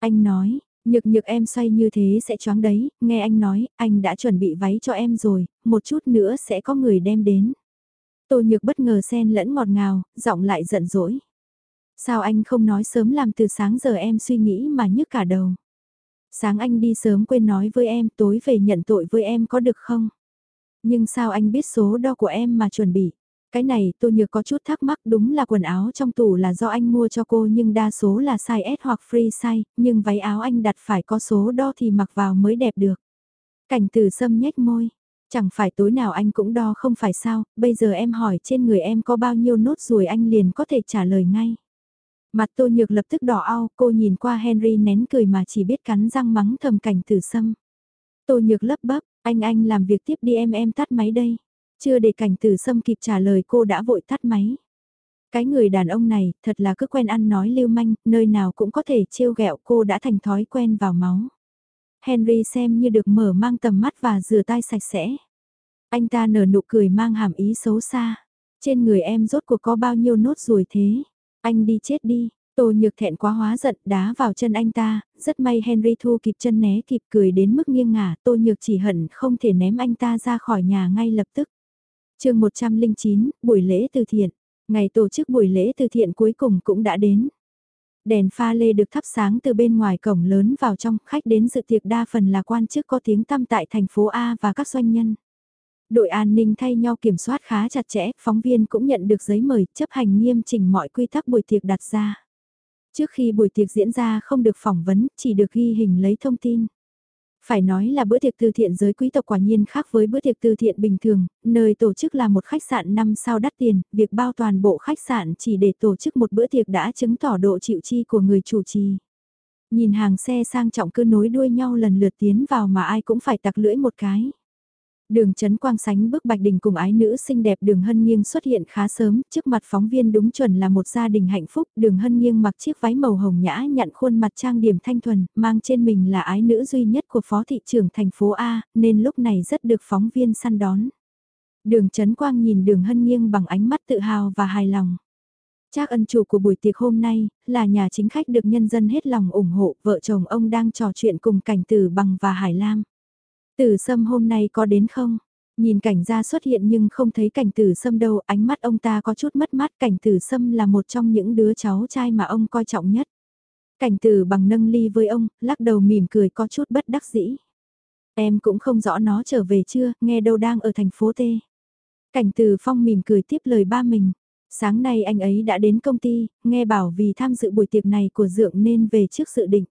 Anh nói, nhược nhược em xoay như thế sẽ choáng đấy, nghe anh nói, anh đã chuẩn bị váy cho em rồi, một chút nữa sẽ có người đem đến. Tô nhược bất ngờ xen lẫn ngọt ngào, giọng lại giận dỗi. Sao anh không nói sớm làm từ sáng giờ em suy nghĩ mà nhức cả đầu. Sáng anh đi sớm quên nói với em tối về nhận tội với em có được không? Nhưng sao anh biết số đo của em mà chuẩn bị? Cái này tôi nhược có chút thắc mắc đúng là quần áo trong tủ là do anh mua cho cô nhưng đa số là size S hoặc free size, nhưng váy áo anh đặt phải có số đo thì mặc vào mới đẹp được. Cảnh từ sâm nhếch môi, chẳng phải tối nào anh cũng đo không phải sao, bây giờ em hỏi trên người em có bao nhiêu nốt ruồi anh liền có thể trả lời ngay. Mặt tô nhược lập tức đỏ ao, cô nhìn qua Henry nén cười mà chỉ biết cắn răng mắng thầm cảnh tử sâm. Tô nhược lấp bấp, anh anh làm việc tiếp đi em em tắt máy đây. Chưa để cảnh tử sâm kịp trả lời cô đã vội tắt máy. Cái người đàn ông này, thật là cứ quen ăn nói lưu manh, nơi nào cũng có thể trêu ghẹo cô đã thành thói quen vào máu. Henry xem như được mở mang tầm mắt và rửa tay sạch sẽ. Anh ta nở nụ cười mang hàm ý xấu xa. Trên người em rốt cuộc có bao nhiêu nốt ruồi thế? Anh đi chết đi, Tô nhược thẹn quá hóa giận đá vào chân anh ta, rất may Henry thu kịp chân né kịp cười đến mức nghiêng ngả, tô nhược chỉ hận không thể ném anh ta ra khỏi nhà ngay lập tức. chương 109, buổi lễ từ thiện. Ngày tổ chức buổi lễ từ thiện cuối cùng cũng đã đến. Đèn pha lê được thắp sáng từ bên ngoài cổng lớn vào trong, khách đến dự tiệc đa phần là quan chức có tiếng tăm tại thành phố A và các doanh nhân. Đội an ninh thay nhau kiểm soát khá chặt chẽ, phóng viên cũng nhận được giấy mời, chấp hành nghiêm chỉnh mọi quy tắc buổi tiệc đặt ra. Trước khi buổi tiệc diễn ra không được phỏng vấn, chỉ được ghi hình lấy thông tin. Phải nói là bữa tiệc từ thiện giới quý tộc quả nhiên khác với bữa tiệc từ thiện bình thường, nơi tổ chức là một khách sạn 5 sao đắt tiền, việc bao toàn bộ khách sạn chỉ để tổ chức một bữa tiệc đã chứng tỏ độ chịu chi của người chủ trì. Nhìn hàng xe sang trọng cứ nối đuôi nhau lần lượt tiến vào mà ai cũng phải tặc lưỡi một cái. Đường Trấn Quang sánh bước Bạch Đình cùng ái nữ xinh đẹp Đường Hân Nghiêng xuất hiện khá sớm, trước mặt phóng viên đúng chuẩn là một gia đình hạnh phúc, Đường Hân Nghiêng mặc chiếc váy màu hồng nhã nhận khuôn mặt trang điểm thanh thuần, mang trên mình là ái nữ duy nhất của phó thị trưởng thành phố A, nên lúc này rất được phóng viên săn đón. Đường Trấn Quang nhìn Đường Hân Nghiêng bằng ánh mắt tự hào và hài lòng. Trác ân chủ của buổi tiệc hôm nay, là nhà chính khách được nhân dân hết lòng ủng hộ, vợ chồng ông đang trò chuyện cùng cảnh tử bằng và Hải Lam. Tử sâm hôm nay có đến không? Nhìn cảnh gia xuất hiện nhưng không thấy cảnh tử sâm đâu, ánh mắt ông ta có chút mất mát cảnh tử sâm là một trong những đứa cháu trai mà ông coi trọng nhất. Cảnh tử bằng nâng ly với ông, lắc đầu mỉm cười có chút bất đắc dĩ. Em cũng không rõ nó trở về chưa, nghe đâu đang ở thành phố T. Cảnh tử phong mỉm cười tiếp lời ba mình. Sáng nay anh ấy đã đến công ty, nghe bảo vì tham dự buổi tiệc này của Dượng nên về trước sự định.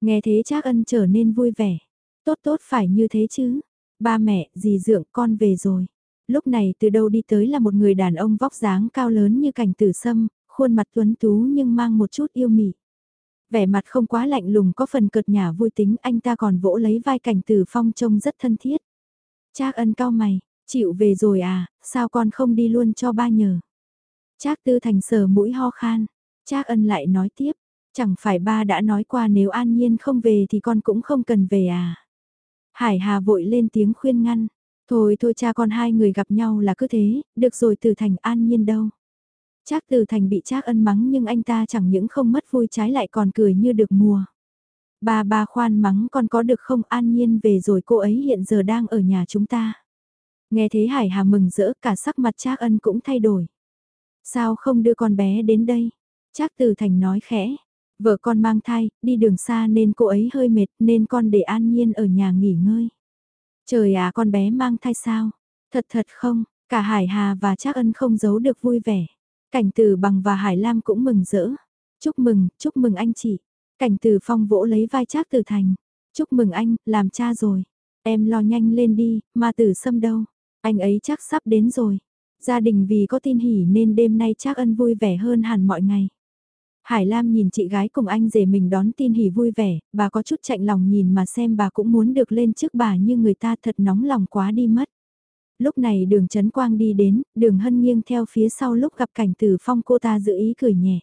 Nghe thế Trác ân trở nên vui vẻ. Tốt tốt phải như thế chứ. Ba mẹ, dì dượng con về rồi. Lúc này từ đâu đi tới là một người đàn ông vóc dáng cao lớn như cảnh tử sâm, khuôn mặt tuấn tú nhưng mang một chút yêu mị. Vẻ mặt không quá lạnh lùng có phần cợt nhả vui tính anh ta còn vỗ lấy vai cảnh tử phong trông rất thân thiết. Trác ân cao mày, chịu về rồi à, sao con không đi luôn cho ba nhờ. Trác tư thành sờ mũi ho khan, Trác ân lại nói tiếp, chẳng phải ba đã nói qua nếu an nhiên không về thì con cũng không cần về à. Hải Hà vội lên tiếng khuyên ngăn. Thôi thôi cha con hai người gặp nhau là cứ thế, được rồi từ thành an nhiên đâu. Trác từ thành bị trác ân mắng nhưng anh ta chẳng những không mất vui trái lại còn cười như được mùa. Ba ba khoan mắng con có được không an nhiên về rồi cô ấy hiện giờ đang ở nhà chúng ta. Nghe thế Hải Hà mừng rỡ cả sắc mặt Trác ân cũng thay đổi. Sao không đưa con bé đến đây? Trác từ thành nói khẽ. Vợ con mang thai, đi đường xa nên cô ấy hơi mệt nên con để an nhiên ở nhà nghỉ ngơi. Trời à con bé mang thai sao? Thật thật không, cả Hải Hà và Trác ân không giấu được vui vẻ. Cảnh Từ Bằng và Hải Lam cũng mừng rỡ. Chúc mừng, chúc mừng anh chị. Cảnh Từ Phong vỗ lấy vai Trác Từ Thành. Chúc mừng anh, làm cha rồi. Em lo nhanh lên đi, mà Tử Sâm đâu? Anh ấy chắc sắp đến rồi. Gia đình vì có tin hỉ nên đêm nay Trác Ân vui vẻ hơn hẳn mọi ngày. Hải Lam nhìn chị gái cùng anh rể mình đón tin hỉ vui vẻ, bà có chút chạnh lòng nhìn mà xem bà cũng muốn được lên trước bà như người ta thật nóng lòng quá đi mất lúc này đường Trấn Quang đi đến, đường hân nghiêng theo phía sau lúc gặp cảnh tử phong cô ta giữ ý cười nhẹ.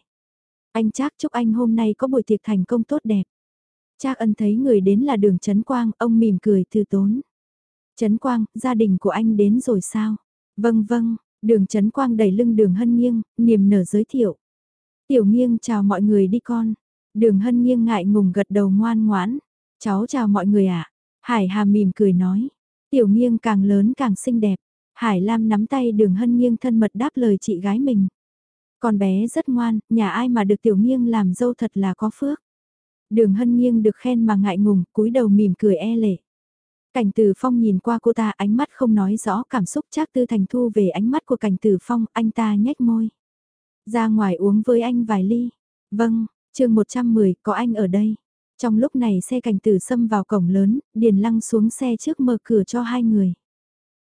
Anh chắc chúc anh hôm nay có buổi tiệc thành công tốt đẹp. Trác ân thấy người đến là đường Trấn Quang, ông mỉm cười từ tốn. Trấn Quang, gia đình của anh đến rồi sao? Vâng vâng, đường Trấn Quang đẩy lưng đường hân nghiêng, niềm nở giới thiệu. Tiểu nghiêng chào mọi người đi con. Đường hân nghiêng ngại ngùng gật đầu ngoan ngoãn. Cháu chào mọi người ạ. À? Hải Hà mỉm cười nói. Tiểu nghiêng càng lớn càng xinh đẹp. Hải Lam nắm tay đường hân nghiêng thân mật đáp lời chị gái mình. Con bé rất ngoan, nhà ai mà được tiểu nghiêng làm dâu thật là có phước. Đường hân nghiêng được khen mà ngại ngùng, cúi đầu mỉm cười e lệ. Cảnh Tử Phong nhìn qua cô ta ánh mắt không nói rõ cảm xúc chắc tư thành thu về ánh mắt của Cảnh Tử Phong, anh ta nhếch môi. Ra ngoài uống với anh vài ly. Vâng, chương 110, có anh ở đây. Trong lúc này xe cảnh tử xâm vào cổng lớn, Điền Lăng xuống xe trước mở cửa cho hai người.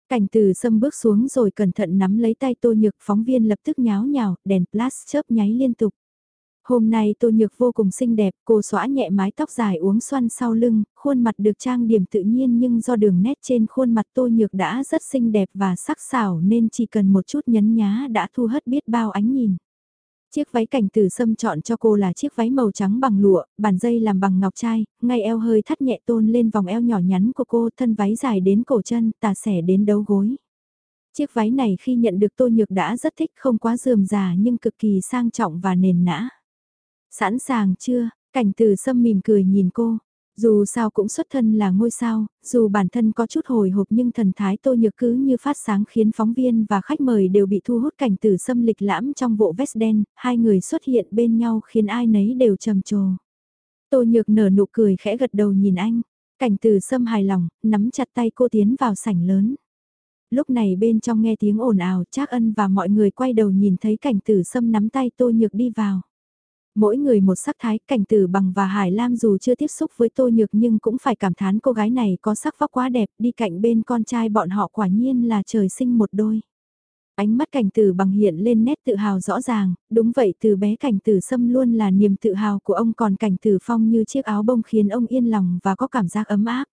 Cảnh tử xâm bước xuống rồi cẩn thận nắm lấy tay tô nhược phóng viên lập tức nháo nhào, đèn flash chớp nháy liên tục. Hôm nay tô nhược vô cùng xinh đẹp, cô xõa nhẹ mái tóc dài uống xoăn sau lưng, khuôn mặt được trang điểm tự nhiên nhưng do đường nét trên khuôn mặt tô nhược đã rất xinh đẹp và sắc sảo nên chỉ cần một chút nhấn nhá đã thu hất biết bao ánh nhìn. Chiếc váy cảnh tử sâm chọn cho cô là chiếc váy màu trắng bằng lụa, bàn dây làm bằng ngọc trai, ngay eo hơi thắt nhẹ tôn lên vòng eo nhỏ nhắn của cô, thân váy dài đến cổ chân, tà xẻ đến đấu gối. Chiếc váy này khi nhận được tô nhược đã rất thích không quá dườm già nhưng cực kỳ sang trọng và nền nã. Sẵn sàng chưa? Cảnh tử sâm mỉm cười nhìn cô, dù sao cũng xuất thân là ngôi sao, dù bản thân có chút hồi hộp nhưng thần thái tô nhược cứ như phát sáng khiến phóng viên và khách mời đều bị thu hút cảnh tử xâm lịch lãm trong bộ vest đen, hai người xuất hiện bên nhau khiến ai nấy đều trầm trồ. Tô nhược nở nụ cười khẽ gật đầu nhìn anh, cảnh tử xâm hài lòng, nắm chặt tay cô tiến vào sảnh lớn. Lúc này bên trong nghe tiếng ồn ào, Trác Ân và mọi người quay đầu nhìn thấy cảnh tử xâm nắm tay Tô Nhược đi vào. Mỗi người một sắc thái, cảnh tử bằng và Hải Lam dù chưa tiếp xúc với Tô Nhược nhưng cũng phải cảm thán cô gái này có sắc vóc quá đẹp, đi cạnh bên con trai bọn họ quả nhiên là trời sinh một đôi. Ánh mắt cảnh tử bằng hiện lên nét tự hào rõ ràng, đúng vậy từ bé cảnh tử xâm luôn là niềm tự hào của ông còn cảnh tử phong như chiếc áo bông khiến ông yên lòng và có cảm giác ấm áp.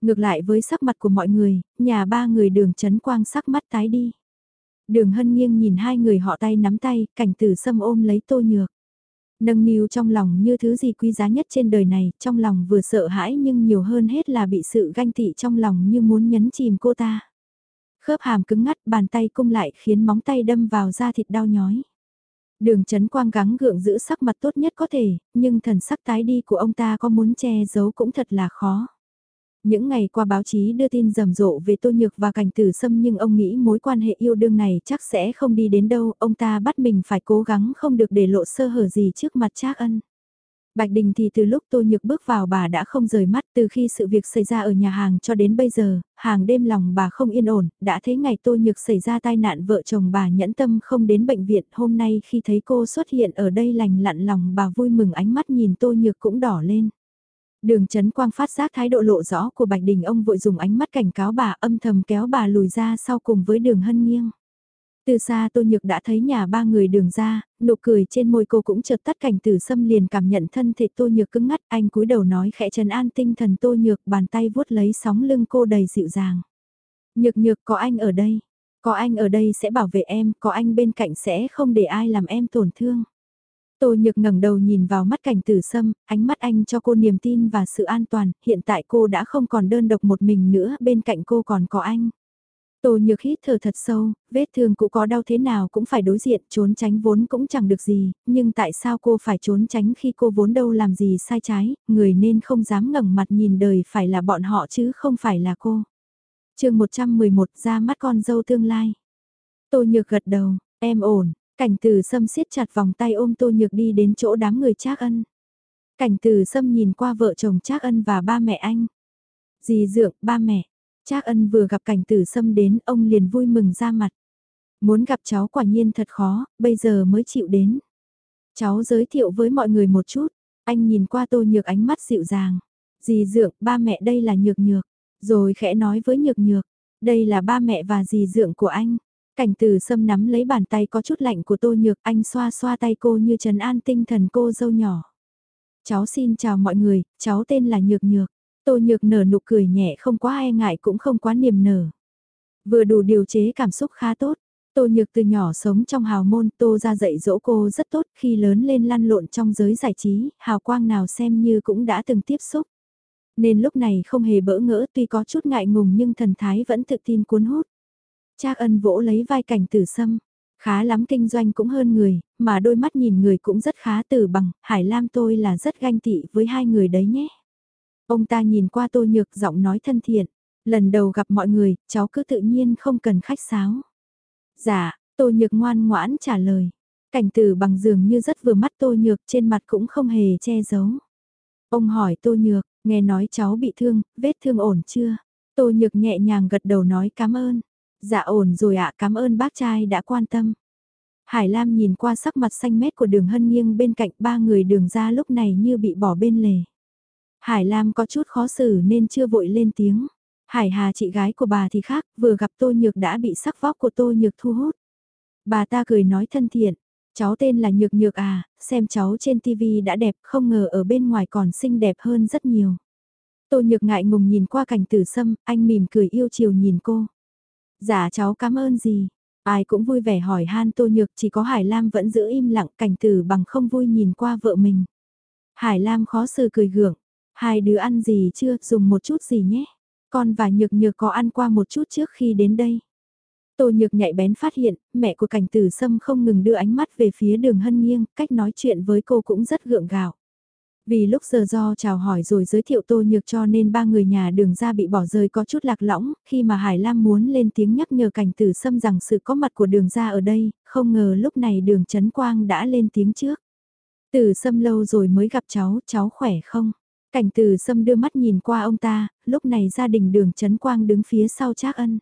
Ngược lại với sắc mặt của mọi người, nhà ba người đường chấn quang sắc mắt tái đi. Đường hân nghiêng nhìn hai người họ tay nắm tay, cảnh tử xâm ôm lấy tô nhược. Nâng niu trong lòng như thứ gì quý giá nhất trên đời này, trong lòng vừa sợ hãi nhưng nhiều hơn hết là bị sự ganh tị trong lòng như muốn nhấn chìm cô ta. Khớp hàm cứng ngắt bàn tay cung lại khiến móng tay đâm vào da thịt đau nhói. Đường chấn quang gắng gượng giữ sắc mặt tốt nhất có thể, nhưng thần sắc tái đi của ông ta có muốn che giấu cũng thật là khó. Những ngày qua báo chí đưa tin rầm rộ về Tô Nhược và Cảnh Tử Sâm nhưng ông nghĩ mối quan hệ yêu đương này chắc sẽ không đi đến đâu, ông ta bắt mình phải cố gắng không được để lộ sơ hở gì trước mặt Trác Ân. Bạch Đình thì từ lúc Tô Nhược bước vào bà đã không rời mắt từ khi sự việc xảy ra ở nhà hàng cho đến bây giờ, hàng đêm lòng bà không yên ổn, đã thấy ngày Tô Nhược xảy ra tai nạn vợ chồng bà nhẫn tâm không đến bệnh viện, hôm nay khi thấy cô xuất hiện ở đây lành lặn lòng bà vui mừng ánh mắt nhìn Tô Nhược cũng đỏ lên. Đường Trấn Quang phát giác thái độ lộ rõ của Bạch Đình ông vội dùng ánh mắt cảnh cáo bà âm thầm kéo bà lùi ra sau cùng với đường hân nghiêng. Từ xa Tô Nhược đã thấy nhà ba người đường ra, nụ cười trên môi cô cũng chợt tắt cảnh tử xâm liền cảm nhận thân thể Tô Nhược cứng ngắt, anh cúi đầu nói khẽ trần an tinh thần Tô Nhược bàn tay vuốt lấy sóng lưng cô đầy dịu dàng. Nhược nhược có anh ở đây, có anh ở đây sẽ bảo vệ em, có anh bên cạnh sẽ không để ai làm em tổn thương. Tô Nhược ngẩng đầu nhìn vào mắt cảnh tử sâm, ánh mắt anh cho cô niềm tin và sự an toàn, hiện tại cô đã không còn đơn độc một mình nữa, bên cạnh cô còn có anh. Tô nhược hít thở thật sâu, vết thương cũ có đau thế nào cũng phải đối diện, trốn tránh vốn cũng chẳng được gì, nhưng tại sao cô phải trốn tránh khi cô vốn đâu làm gì sai trái, người nên không dám ngẩng mặt nhìn đời phải là bọn họ chứ không phải là cô. chương 111 ra mắt con dâu tương lai. Tô nhược gật đầu, em ổn, cảnh từ sâm siết chặt vòng tay ôm tô nhược đi đến chỗ đám người trác ân. Cảnh từ sâm nhìn qua vợ chồng trác ân và ba mẹ anh. Dì dượng, ba mẹ, Trác ân vừa gặp cảnh tử sâm đến, ông liền vui mừng ra mặt. Muốn gặp cháu quả nhiên thật khó, bây giờ mới chịu đến. Cháu giới thiệu với mọi người một chút, anh nhìn qua tô nhược ánh mắt dịu dàng. Dì dượng, ba mẹ đây là nhược nhược. Rồi khẽ nói với nhược nhược, đây là ba mẹ và dì dượng của anh. Cảnh từ sâm nắm lấy bàn tay có chút lạnh của tô nhược, anh xoa xoa tay cô như trấn an tinh thần cô dâu nhỏ. Cháu xin chào mọi người, cháu tên là Nhược Nhược. Tô Nhược nở nụ cười nhẹ không quá e ngại cũng không quá niềm nở. Vừa đủ điều chế cảm xúc khá tốt. Tô Nhược từ nhỏ sống trong hào môn, Tô ra dạy dỗ cô rất tốt khi lớn lên lăn lộn trong giới giải trí, hào quang nào xem như cũng đã từng tiếp xúc. Nên lúc này không hề bỡ ngỡ tuy có chút ngại ngùng nhưng thần thái vẫn tự tin cuốn hút. Trác ân vỗ lấy vai cảnh tử sâm, khá lắm kinh doanh cũng hơn người, mà đôi mắt nhìn người cũng rất khá từ bằng, Hải Lam tôi là rất ganh tị với hai người đấy nhé. Ông ta nhìn qua tô nhược giọng nói thân thiện. Lần đầu gặp mọi người, cháu cứ tự nhiên không cần khách sáo. Dạ, tô nhược ngoan ngoãn trả lời. Cảnh tử bằng dường như rất vừa mắt tô nhược trên mặt cũng không hề che giấu. Ông hỏi tô nhược, nghe nói cháu bị thương, vết thương ổn chưa? Tô nhược nhẹ nhàng gật đầu nói cảm ơn. Dạ ổn rồi ạ, cảm ơn bác trai đã quan tâm. Hải Lam nhìn qua sắc mặt xanh mét của đường hân nghiêng bên cạnh ba người đường ra lúc này như bị bỏ bên lề. Hải Lam có chút khó xử nên chưa vội lên tiếng. Hải Hà chị gái của bà thì khác, vừa gặp Tô Nhược đã bị sắc vóc của Tô Nhược thu hút. Bà ta cười nói thân thiện, cháu tên là Nhược Nhược à, xem cháu trên TV đã đẹp, không ngờ ở bên ngoài còn xinh đẹp hơn rất nhiều. Tô Nhược ngại ngùng nhìn qua cảnh tử sâm, anh mỉm cười yêu chiều nhìn cô. Dạ cháu cảm ơn gì. Ai cũng vui vẻ hỏi han Tô Nhược chỉ có Hải Lam vẫn giữ im lặng cảnh tử bằng không vui nhìn qua vợ mình. Hải Lam khó xử cười gượng, Hai đứa ăn gì chưa, dùng một chút gì nhé. Con và Nhược Nhược có ăn qua một chút trước khi đến đây. Tô Nhược nhạy bén phát hiện, mẹ của cảnh tử sâm không ngừng đưa ánh mắt về phía đường hân nghiêng, cách nói chuyện với cô cũng rất gượng gạo. Vì lúc giờ do chào hỏi rồi giới thiệu Tô Nhược cho nên ba người nhà đường ra bị bỏ rơi có chút lạc lõng, khi mà Hải Lam muốn lên tiếng nhắc nhở cảnh tử xâm rằng sự có mặt của đường ra ở đây, không ngờ lúc này đường Trấn Quang đã lên tiếng trước. Tử xâm lâu rồi mới gặp cháu, cháu khỏe không? Cảnh tử xâm đưa mắt nhìn qua ông ta, lúc này gia đình đường Trấn Quang đứng phía sau Trác ân.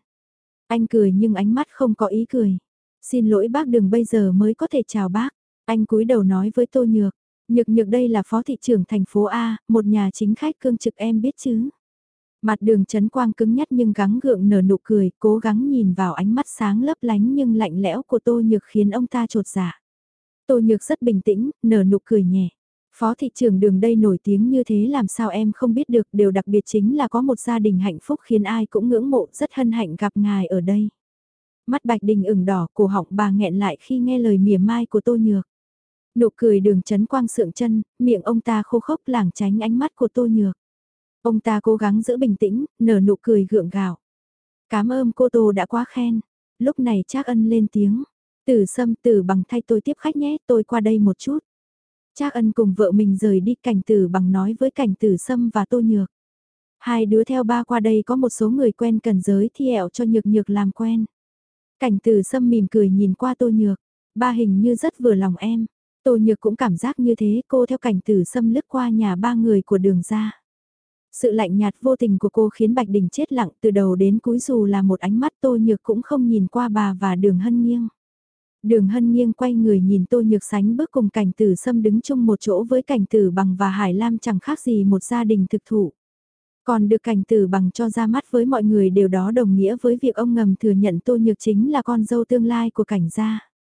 Anh cười nhưng ánh mắt không có ý cười. Xin lỗi bác đường bây giờ mới có thể chào bác. Anh cúi đầu nói với Tô Nhược. Nhược nhược đây là phó thị trưởng thành phố A, một nhà chính khách cương trực em biết chứ. Mặt đường Trấn Quang cứng nhắc nhưng gắng gượng nở nụ cười, cố gắng nhìn vào ánh mắt sáng lấp lánh nhưng lạnh lẽo của Tô Nhược khiến ông ta trột dạ. Tô Nhược rất bình tĩnh, nở nụ cười nhẹ. Phó thị trưởng đường đây nổi tiếng như thế làm sao em không biết được điều đặc biệt chính là có một gia đình hạnh phúc khiến ai cũng ngưỡng mộ rất hân hạnh gặp ngài ở đây. Mắt Bạch Đình ửng đỏ cổ họng bà nghẹn lại khi nghe lời mỉa mai của Tô Nhược. Nụ cười đường chấn quang sượng chân, miệng ông ta khô khốc lảng tránh ánh mắt của Tô Nhược. Ông ta cố gắng giữ bình tĩnh, nở nụ cười gượng gạo. Cảm ơn cô Tô đã quá khen. Lúc này Trác ân lên tiếng. Tử sâm tử bằng thay tôi tiếp khách nhé, tôi qua đây một chút. Trác ân cùng vợ mình rời đi cảnh tử bằng nói với cảnh tử sâm và tô nhược. Hai đứa theo ba qua đây có một số người quen cần giới thi ẹo cho nhược nhược làm quen. Cảnh tử sâm mỉm cười nhìn qua tô nhược, ba hình như rất vừa lòng em. Tô nhược cũng cảm giác như thế, cô theo cảnh tử xâm lướt qua nhà ba người của đường ra. Sự lạnh nhạt vô tình của cô khiến Bạch Đình chết lặng, từ đầu đến cuối dù là một ánh mắt tô nhược cũng không nhìn qua bà và đường hân nghiêng. Đường hân nghiêng quay người nhìn tô nhược sánh bước cùng cảnh tử xâm đứng chung một chỗ với cảnh tử bằng và Hải Lam chẳng khác gì một gia đình thực thụ. Còn được cảnh tử bằng cho ra mắt với mọi người đều đó đồng nghĩa với việc ông ngầm thừa nhận tô nhược chính là con dâu tương lai của cảnh gia.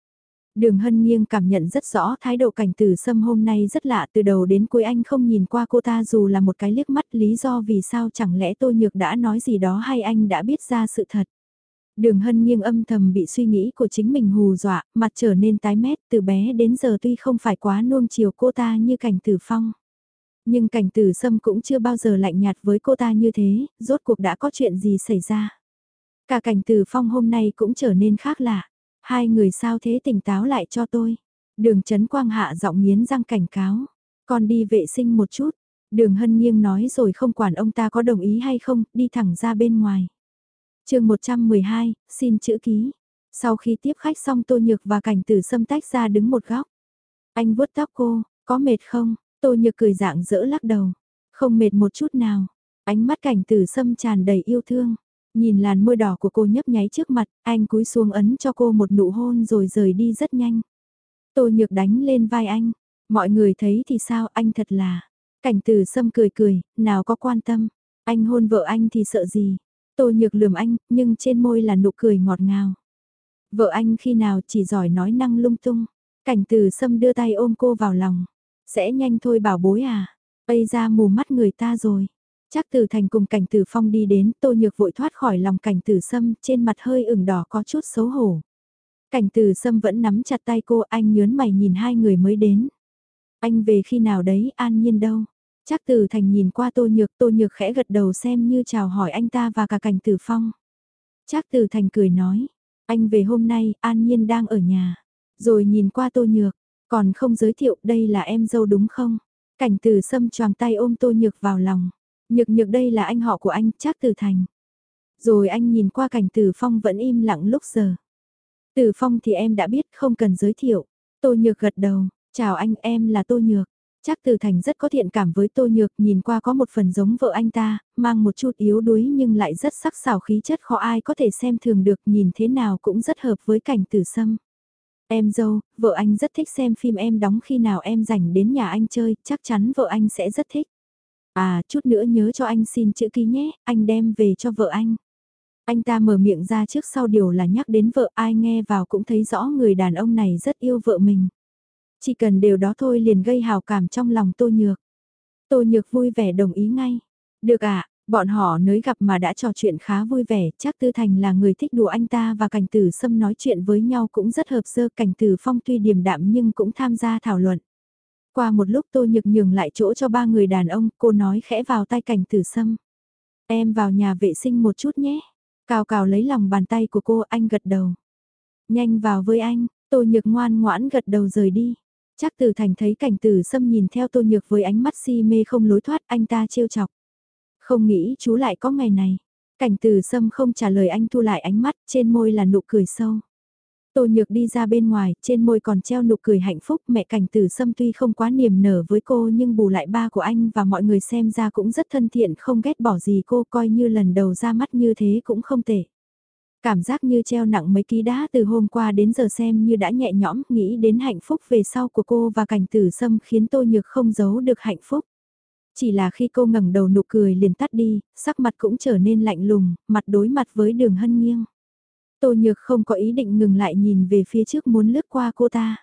Đường hân nghiêng cảm nhận rất rõ thái độ cảnh tử sâm hôm nay rất lạ từ đầu đến cuối anh không nhìn qua cô ta dù là một cái liếc mắt lý do vì sao chẳng lẽ tôi nhược đã nói gì đó hay anh đã biết ra sự thật. Đường hân nghiêng âm thầm bị suy nghĩ của chính mình hù dọa, mặt trở nên tái mét từ bé đến giờ tuy không phải quá nuông chiều cô ta như cảnh tử phong. Nhưng cảnh tử sâm cũng chưa bao giờ lạnh nhạt với cô ta như thế, rốt cuộc đã có chuyện gì xảy ra. Cả cảnh tử phong hôm nay cũng trở nên khác lạ. Hai người sao thế tỉnh táo lại cho tôi. Đường Trấn Quang hạ giọng nghiến răng cảnh cáo. Con đi vệ sinh một chút. Đường Hân Nghiêng nói rồi không quản ông ta có đồng ý hay không, đi thẳng ra bên ngoài. chương 112, xin chữ ký. Sau khi tiếp khách xong Tô Nhược và cảnh tử xâm tách ra đứng một góc. Anh vuốt tóc cô, có mệt không? Tô Nhược cười dạng dỡ lắc đầu. Không mệt một chút nào. Ánh mắt cảnh tử xâm tràn đầy yêu thương. Nhìn làn môi đỏ của cô nhấp nháy trước mặt, anh cúi xuống ấn cho cô một nụ hôn rồi rời đi rất nhanh. Tô nhược đánh lên vai anh. Mọi người thấy thì sao anh thật là. Cảnh từ sâm cười cười, nào có quan tâm. Anh hôn vợ anh thì sợ gì. Tô nhược lườm anh, nhưng trên môi là nụ cười ngọt ngào. Vợ anh khi nào chỉ giỏi nói năng lung tung. Cảnh từ sâm đưa tay ôm cô vào lòng. Sẽ nhanh thôi bảo bối à. Bây ra mù mắt người ta rồi. Chắc từ thành cùng cảnh tử phong đi đến, tô nhược vội thoát khỏi lòng cảnh tử sâm, trên mặt hơi ửng đỏ có chút xấu hổ. Cảnh tử sâm vẫn nắm chặt tay cô, anh nhớn mày nhìn hai người mới đến. Anh về khi nào đấy, an nhiên đâu? Chắc từ thành nhìn qua tô nhược, tô nhược khẽ gật đầu xem như chào hỏi anh ta và cả cảnh tử phong. Chắc từ thành cười nói, anh về hôm nay, an nhiên đang ở nhà. Rồi nhìn qua tô nhược, còn không giới thiệu đây là em dâu đúng không? Cảnh tử sâm choàng tay ôm tô nhược vào lòng. Nhược nhược đây là anh họ của anh, chắc Tử Thành. Rồi anh nhìn qua cảnh Tử Phong vẫn im lặng lúc giờ. Tử Phong thì em đã biết, không cần giới thiệu. Tô Nhược gật đầu, chào anh, em là Tô Nhược. Chắc Tử Thành rất có thiện cảm với Tô Nhược, nhìn qua có một phần giống vợ anh ta, mang một chút yếu đuối nhưng lại rất sắc sảo khí chất khó ai có thể xem thường được, nhìn thế nào cũng rất hợp với cảnh Tử Sâm. Em dâu, vợ anh rất thích xem phim em đóng khi nào em rảnh đến nhà anh chơi, chắc chắn vợ anh sẽ rất thích. À, chút nữa nhớ cho anh xin chữ ký nhé, anh đem về cho vợ anh. Anh ta mở miệng ra trước sau điều là nhắc đến vợ ai nghe vào cũng thấy rõ người đàn ông này rất yêu vợ mình. Chỉ cần điều đó thôi liền gây hào cảm trong lòng Tô Nhược. Tô Nhược vui vẻ đồng ý ngay. Được ạ, à, bọn họ nới gặp mà đã trò chuyện khá vui vẻ, chắc Tư Thành là người thích đùa anh ta và Cảnh Tử Sâm nói chuyện với nhau cũng rất hợp sơ. Cảnh Tử Phong tuy điềm đạm nhưng cũng tham gia thảo luận. Qua một lúc tôi nhược nhường lại chỗ cho ba người đàn ông, cô nói khẽ vào tay cảnh tử sâm. Em vào nhà vệ sinh một chút nhé. Cào cào lấy lòng bàn tay của cô anh gật đầu. Nhanh vào với anh, tô nhược ngoan ngoãn gật đầu rời đi. Chắc tử thành thấy cảnh tử sâm nhìn theo tô nhược với ánh mắt si mê không lối thoát anh ta trêu chọc. Không nghĩ chú lại có ngày này. Cảnh tử sâm không trả lời anh thu lại ánh mắt trên môi là nụ cười sâu. Tô Nhược đi ra bên ngoài, trên môi còn treo nụ cười hạnh phúc, mẹ cảnh tử sâm tuy không quá niềm nở với cô nhưng bù lại ba của anh và mọi người xem ra cũng rất thân thiện không ghét bỏ gì cô coi như lần đầu ra mắt như thế cũng không tệ. Cảm giác như treo nặng mấy ký đá từ hôm qua đến giờ xem như đã nhẹ nhõm, nghĩ đến hạnh phúc về sau của cô và cảnh tử sâm khiến Tô Nhược không giấu được hạnh phúc. Chỉ là khi cô ngẩng đầu nụ cười liền tắt đi, sắc mặt cũng trở nên lạnh lùng, mặt đối mặt với đường hân nghiêng. Tô Nhược không có ý định ngừng lại nhìn về phía trước muốn lướt qua cô ta.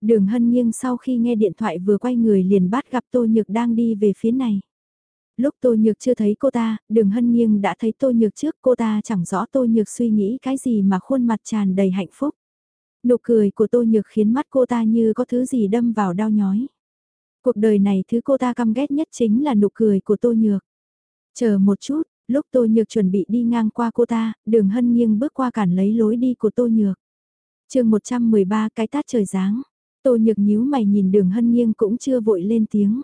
Đường hân nghiêng sau khi nghe điện thoại vừa quay người liền bắt gặp Tô Nhược đang đi về phía này. Lúc Tô Nhược chưa thấy cô ta, đường hân nghiêng đã thấy Tô Nhược trước cô ta chẳng rõ Tô Nhược suy nghĩ cái gì mà khuôn mặt tràn đầy hạnh phúc. Nụ cười của Tô Nhược khiến mắt cô ta như có thứ gì đâm vào đau nhói. Cuộc đời này thứ cô ta căm ghét nhất chính là nụ cười của Tô Nhược. Chờ một chút, Lúc Tô Nhược chuẩn bị đi ngang qua cô ta, đường hân nghiêng bước qua cản lấy lối đi của Tô Nhược. chương 113 cái tát trời giáng. Tô Nhược nhíu mày nhìn đường hân nghiêng cũng chưa vội lên tiếng.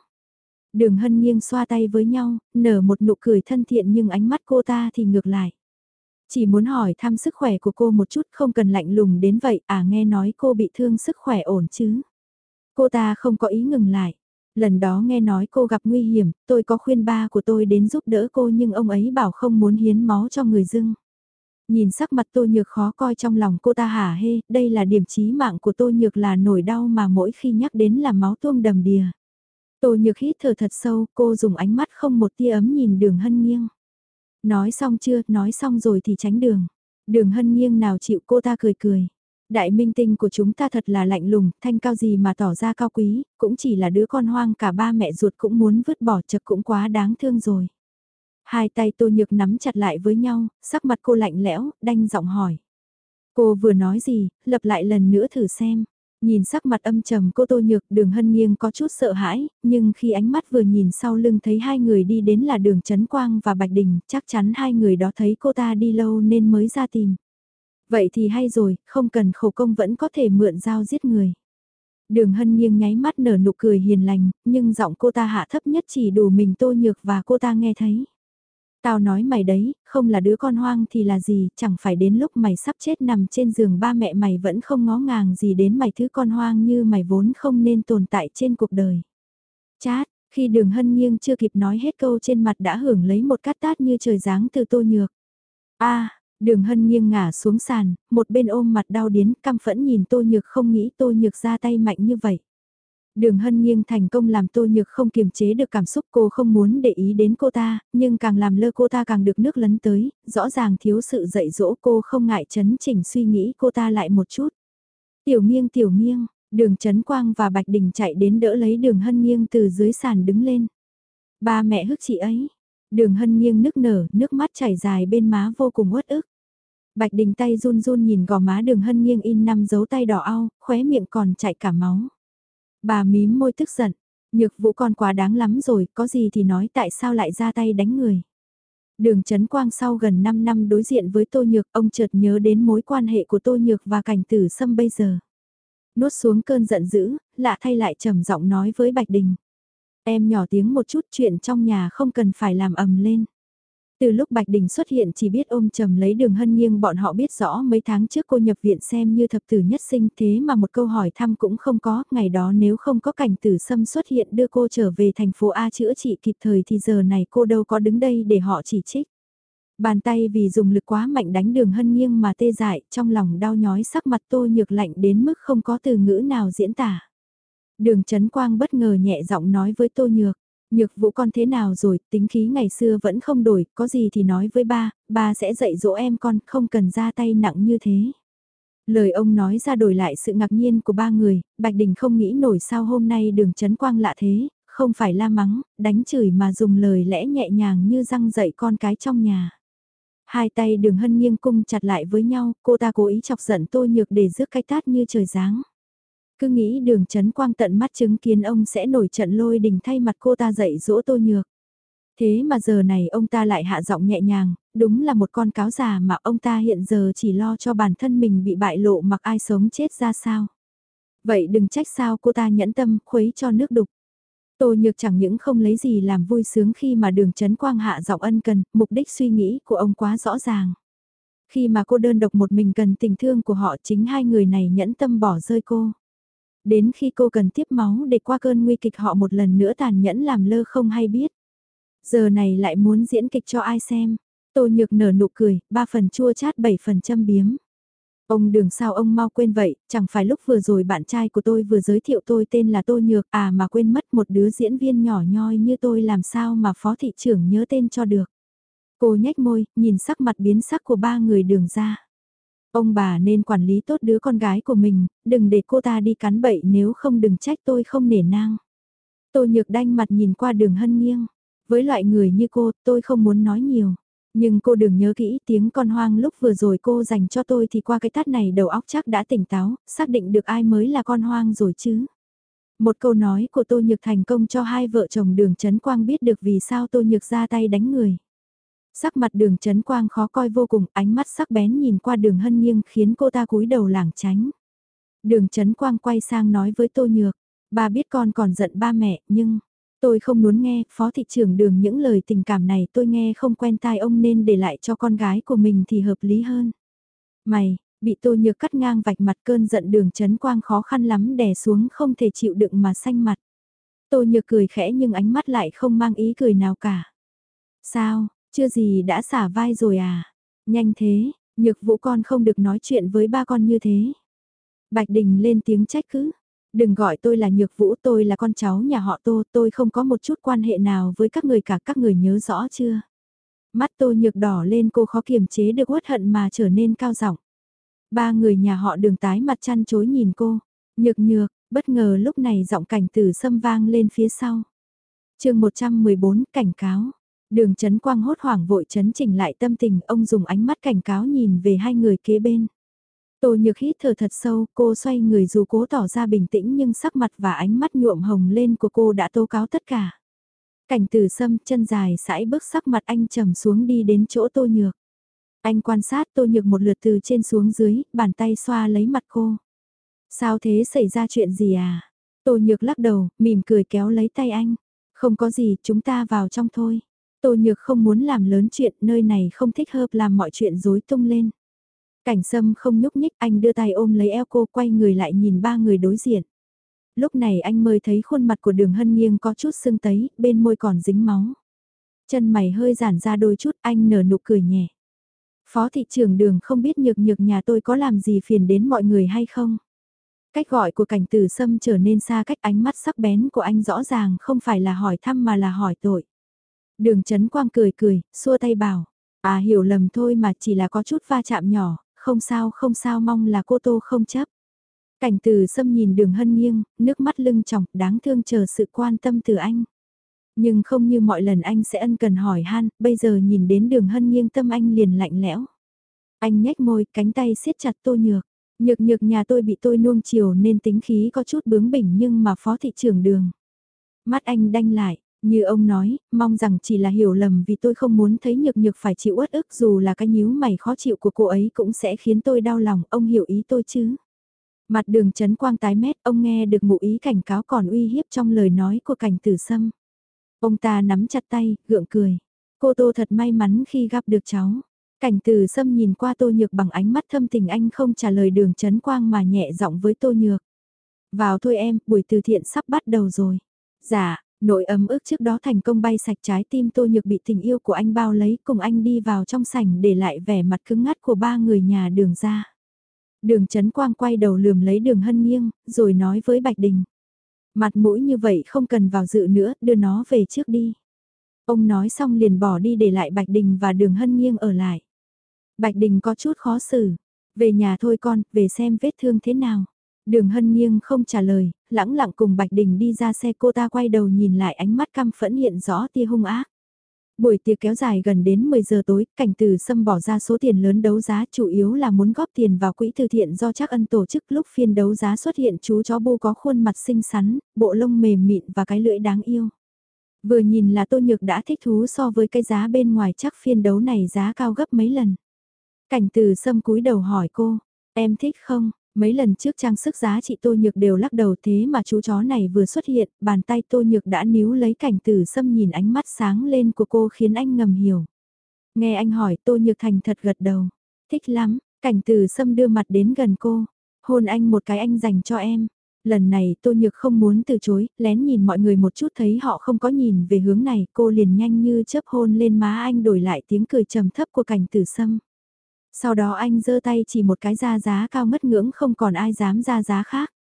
Đường hân nghiêng xoa tay với nhau, nở một nụ cười thân thiện nhưng ánh mắt cô ta thì ngược lại. Chỉ muốn hỏi thăm sức khỏe của cô một chút không cần lạnh lùng đến vậy à nghe nói cô bị thương sức khỏe ổn chứ. Cô ta không có ý ngừng lại. Lần đó nghe nói cô gặp nguy hiểm, tôi có khuyên ba của tôi đến giúp đỡ cô nhưng ông ấy bảo không muốn hiến máu cho người dưng. Nhìn sắc mặt tôi nhược khó coi trong lòng cô ta hả hê, đây là điểm chí mạng của tôi nhược là nổi đau mà mỗi khi nhắc đến là máu tuông đầm đìa. Tô nhược hít thở thật sâu, cô dùng ánh mắt không một tia ấm nhìn đường hân nghiêng. Nói xong chưa, nói xong rồi thì tránh đường. Đường hân nghiêng nào chịu cô ta cười cười. Đại minh tinh của chúng ta thật là lạnh lùng, thanh cao gì mà tỏ ra cao quý, cũng chỉ là đứa con hoang cả ba mẹ ruột cũng muốn vứt bỏ chật cũng quá đáng thương rồi. Hai tay tô nhược nắm chặt lại với nhau, sắc mặt cô lạnh lẽo, đanh giọng hỏi. Cô vừa nói gì, lập lại lần nữa thử xem. Nhìn sắc mặt âm trầm cô Tô Nhược đường hân nghiêng có chút sợ hãi, nhưng khi ánh mắt vừa nhìn sau lưng thấy hai người đi đến là đường Trấn Quang và Bạch Đình, chắc chắn hai người đó thấy cô ta đi lâu nên mới ra tìm. Vậy thì hay rồi, không cần khổ công vẫn có thể mượn dao giết người. Đường hân nghiêng nháy mắt nở nụ cười hiền lành, nhưng giọng cô ta hạ thấp nhất chỉ đủ mình Tô Nhược và cô ta nghe thấy. Tao nói mày đấy, không là đứa con hoang thì là gì, chẳng phải đến lúc mày sắp chết nằm trên giường ba mẹ mày vẫn không ngó ngàng gì đến mày thứ con hoang như mày vốn không nên tồn tại trên cuộc đời. Chát, khi đường hân nghiêng chưa kịp nói hết câu trên mặt đã hưởng lấy một cát tát như trời giáng từ tô nhược. a đường hân nghiêng ngả xuống sàn, một bên ôm mặt đau điến căm phẫn nhìn tô nhược không nghĩ tô nhược ra tay mạnh như vậy. Đường hân nghiêng thành công làm tô nhược không kiềm chế được cảm xúc cô không muốn để ý đến cô ta, nhưng càng làm lơ cô ta càng được nước lấn tới, rõ ràng thiếu sự dạy dỗ cô không ngại chấn chỉnh suy nghĩ cô ta lại một chút. Tiểu nghiêng tiểu nghiêng, đường chấn quang và bạch đình chạy đến đỡ lấy đường hân nghiêng từ dưới sàn đứng lên. Ba mẹ hức chị ấy, đường hân nghiêng nức nở, nước mắt chảy dài bên má vô cùng uất ức. Bạch đình tay run run nhìn gò má đường hân nghiêng in năm dấu tay đỏ au, khóe miệng còn chảy cả máu. Bà mím môi tức giận, nhược vũ con quá đáng lắm rồi, có gì thì nói tại sao lại ra tay đánh người. Đường Trấn Quang sau gần 5 năm đối diện với Tô Nhược, ông chợt nhớ đến mối quan hệ của Tô Nhược và cảnh tử sâm bây giờ. Nuốt xuống cơn giận dữ, lạ thay lại trầm giọng nói với Bạch Đình. Em nhỏ tiếng một chút chuyện trong nhà không cần phải làm ầm lên. Từ lúc Bạch Đình xuất hiện chỉ biết ôm trầm lấy đường hân nghiêng bọn họ biết rõ mấy tháng trước cô nhập viện xem như thập tử nhất sinh thế mà một câu hỏi thăm cũng không có, ngày đó nếu không có cảnh tử xâm xuất hiện đưa cô trở về thành phố A chữa trị kịp thời thì giờ này cô đâu có đứng đây để họ chỉ trích. Bàn tay vì dùng lực quá mạnh đánh đường hân nghiêng mà tê dại, trong lòng đau nhói sắc mặt tô nhược lạnh đến mức không có từ ngữ nào diễn tả. Đường Trấn Quang bất ngờ nhẹ giọng nói với tô nhược. Nhược vũ con thế nào rồi, tính khí ngày xưa vẫn không đổi, có gì thì nói với ba, ba sẽ dạy dỗ em con, không cần ra tay nặng như thế. Lời ông nói ra đổi lại sự ngạc nhiên của ba người, Bạch Đình không nghĩ nổi sao hôm nay đường chấn quang lạ thế, không phải la mắng, đánh chửi mà dùng lời lẽ nhẹ nhàng như răng dạy con cái trong nhà. Hai tay đường hân nghiêng cung chặt lại với nhau, cô ta cố ý chọc giận tôi nhược để rước cái tát như trời giáng. Cứ nghĩ đường chấn quang tận mắt chứng kiến ông sẽ nổi trận lôi đình thay mặt cô ta dạy dỗ tô nhược. Thế mà giờ này ông ta lại hạ giọng nhẹ nhàng, đúng là một con cáo già mà ông ta hiện giờ chỉ lo cho bản thân mình bị bại lộ mặc ai sống chết ra sao. Vậy đừng trách sao cô ta nhẫn tâm khuấy cho nước đục. Tô Nhược chẳng những không lấy gì làm vui sướng khi mà đường chấn quang hạ giọng ân cần, mục đích suy nghĩ của ông quá rõ ràng. Khi mà cô đơn độc một mình cần tình thương của họ chính hai người này nhẫn tâm bỏ rơi cô đến khi cô cần tiếp máu để qua cơn nguy kịch họ một lần nữa tàn nhẫn làm lơ không hay biết. Giờ này lại muốn diễn kịch cho ai xem. Tô nhược nở nụ cười, ba phần chua chát bảy phần châm biếm. Ông đường sao ông mau quên vậy, chẳng phải lúc vừa rồi bạn trai của tôi vừa giới thiệu tôi tên là Tô Nhược à mà quên mất một đứa diễn viên nhỏ nhoi như tôi làm sao mà phó thị trưởng nhớ tên cho được. Cô nhếch môi, nhìn sắc mặt biến sắc của ba người đường ra. Ông bà nên quản lý tốt đứa con gái của mình, đừng để cô ta đi cắn bậy nếu không đừng trách tôi không nể nang. Tô nhược đanh mặt nhìn qua đường hân nghiêng. Với loại người như cô, tôi không muốn nói nhiều. Nhưng cô đừng nhớ kỹ tiếng con hoang lúc vừa rồi cô dành cho tôi thì qua cái tát này đầu óc chắc đã tỉnh táo, xác định được ai mới là con hoang rồi chứ. Một câu nói của Tô Nhược thành công cho hai vợ chồng đường Trấn Quang biết được vì sao Tô Nhược ra tay đánh người. Sắc mặt đường chấn quang khó coi vô cùng, ánh mắt sắc bén nhìn qua đường hân nghiêng khiến cô ta cúi đầu lảng tránh. Đường chấn quang quay sang nói với tô nhược, bà biết con còn giận ba mẹ, nhưng, tôi không muốn nghe, phó thị trưởng đường những lời tình cảm này tôi nghe không quen tai ông nên để lại cho con gái của mình thì hợp lý hơn. Mày, bị tô nhược cắt ngang vạch mặt cơn giận đường chấn quang khó khăn lắm đè xuống không thể chịu đựng mà xanh mặt. Tô nhược cười khẽ nhưng ánh mắt lại không mang ý cười nào cả. Sao, chưa gì đã xả vai rồi à? Nhanh thế, nhược vũ con không được nói chuyện với ba con như thế. Bạch Đình lên tiếng trách cứ. Đừng gọi tôi là nhược vũ tôi là con cháu nhà họ tô tôi không có một chút quan hệ nào với các người cả các người nhớ rõ chưa? Mắt tô nhược đỏ lên cô khó kiềm chế được uất hận mà trở nên cao giọng. Ba người nhà họ đường tái mặt chăn chối nhìn cô. Nhược nhược, bất ngờ lúc này giọng cảnh tử xâm vang lên phía sau. chương 114 cảnh cáo. Đường chấn quang hốt hoảng vội chấn chỉnh lại tâm tình, ông dùng ánh mắt cảnh cáo nhìn về hai người kế bên. Tô nhược hít thở thật sâu, cô xoay người dù cố tỏ ra bình tĩnh nhưng sắc mặt và ánh mắt nhuộm hồng lên của cô đã tố cáo tất cả. Cảnh tử sâm chân dài sải bước sắc mặt anh trầm xuống đi đến chỗ tô nhược. Anh quan sát tô nhược một lượt từ trên xuống dưới, bàn tay xoa lấy mặt cô. Sao thế xảy ra chuyện gì à? Tô nhược lắc đầu, mỉm cười kéo lấy tay anh. Không có gì, chúng ta vào trong thôi. Tô nhược không muốn làm lớn chuyện, nơi này không thích hợp làm mọi chuyện rối tung lên. Cảnh sâm không nhúc nhích, anh đưa tay ôm lấy eo cô quay người lại nhìn ba người đối diện. Lúc này anh mới thấy khuôn mặt của đường hân nghiêng có chút sưng tấy, bên môi còn dính máu. Chân mày hơi giản ra đôi chút, anh nở nụ cười nhẹ. Phó thị trưởng đường không biết nhược nhược nhà tôi có làm gì phiền đến mọi người hay không? Cách gọi của cảnh tử sâm trở nên xa cách ánh mắt sắc bén của anh rõ ràng không phải là hỏi thăm mà là hỏi tội. Đường chấn quang cười cười, xua tay bảo. À hiểu lầm thôi mà chỉ là có chút va chạm nhỏ, không sao không sao mong là cô Tô không chấp. Cảnh từ xâm nhìn đường hân nghiêng, nước mắt lưng tròng, đáng thương chờ sự quan tâm từ anh. Nhưng không như mọi lần anh sẽ ân cần hỏi han, bây giờ nhìn đến đường hân nghiêng tâm anh liền lạnh lẽo. Anh nhếch môi, cánh tay siết chặt tô nhược. Nhược nhược nhà tôi bị tôi nuông chiều nên tính khí có chút bướng bỉnh nhưng mà phó thị trưởng đường. Mắt anh đanh lại, như ông nói, mong rằng chỉ là hiểu lầm vì tôi không muốn thấy nhược nhược phải chịu uất ức dù là cái nhíu mày khó chịu của cô ấy cũng sẽ khiến tôi đau lòng, ông hiểu ý tôi chứ. Mặt đường chấn quang tái mét, ông nghe được ngụ ý cảnh cáo còn uy hiếp trong lời nói của cảnh tử sâm. Ông ta nắm chặt tay, gượng cười. Cô Tô thật may mắn khi gặp được cháu. Cảnh tử sâm nhìn qua Tô Nhược bằng ánh mắt thâm tình anh không trả lời đường chấn quang mà nhẹ giọng với Tô Nhược. Vào thôi em, buổi từ thiện sắp bắt đầu rồi. Dạ, nội ấm ức trước đó thành công bay sạch trái tim Tô Nhược bị tình yêu của anh bao lấy cùng anh đi vào trong sảnh để lại vẻ mặt cứng ngắt của ba người nhà đường ra. Đường Trấn Quang quay đầu lườm lấy đường hân nghiêng, rồi nói với Bạch Đình. Mặt mũi như vậy không cần vào dự nữa, đưa nó về trước đi. Ông nói xong liền bỏ đi để lại Bạch Đình và đường hân nghiêng ở lại. Bạch Đình có chút khó xử. Về nhà thôi con, về xem vết thương thế nào. Đường hân nghiêng không trả lời, lẳng lặng cùng Bạch Đình đi ra xe cô ta quay đầu nhìn lại ánh mắt căm phẫn hiện rõ tia hung ác. Buổi tiệc kéo dài gần đến 10 giờ tối, cảnh từ sâm bỏ ra số tiền lớn đấu giá chủ yếu là muốn góp tiền vào quỹ từ thiện do chắc ân tổ chức lúc phiên đấu giá xuất hiện chú chó bu có khuôn mặt xinh xắn, bộ lông mềm mịn và cái lưỡi đáng yêu. Vừa nhìn là tô nhược đã thích thú so với cái giá bên ngoài chắc phiên đấu này giá cao gấp mấy lần. Cảnh từ sâm cúi đầu hỏi cô, em thích không? Mấy lần trước trang sức giá trị tô nhược đều lắc đầu thế mà chú chó này vừa xuất hiện, bàn tay tô nhược đã níu lấy cảnh tử xâm nhìn ánh mắt sáng lên của cô khiến anh ngầm hiểu. Nghe anh hỏi tô nhược thành thật gật đầu. Thích lắm, cảnh tử xâm đưa mặt đến gần cô. Hôn anh một cái anh dành cho em. Lần này tô nhược không muốn từ chối, lén nhìn mọi người một chút thấy họ không có nhìn về hướng này, cô liền nhanh như chớp hôn lên má anh đổi lại tiếng cười trầm thấp của cảnh tử sâm. Sau đó anh giơ tay chỉ một cái ra giá cao mất ngưỡng không còn ai dám ra giá khác.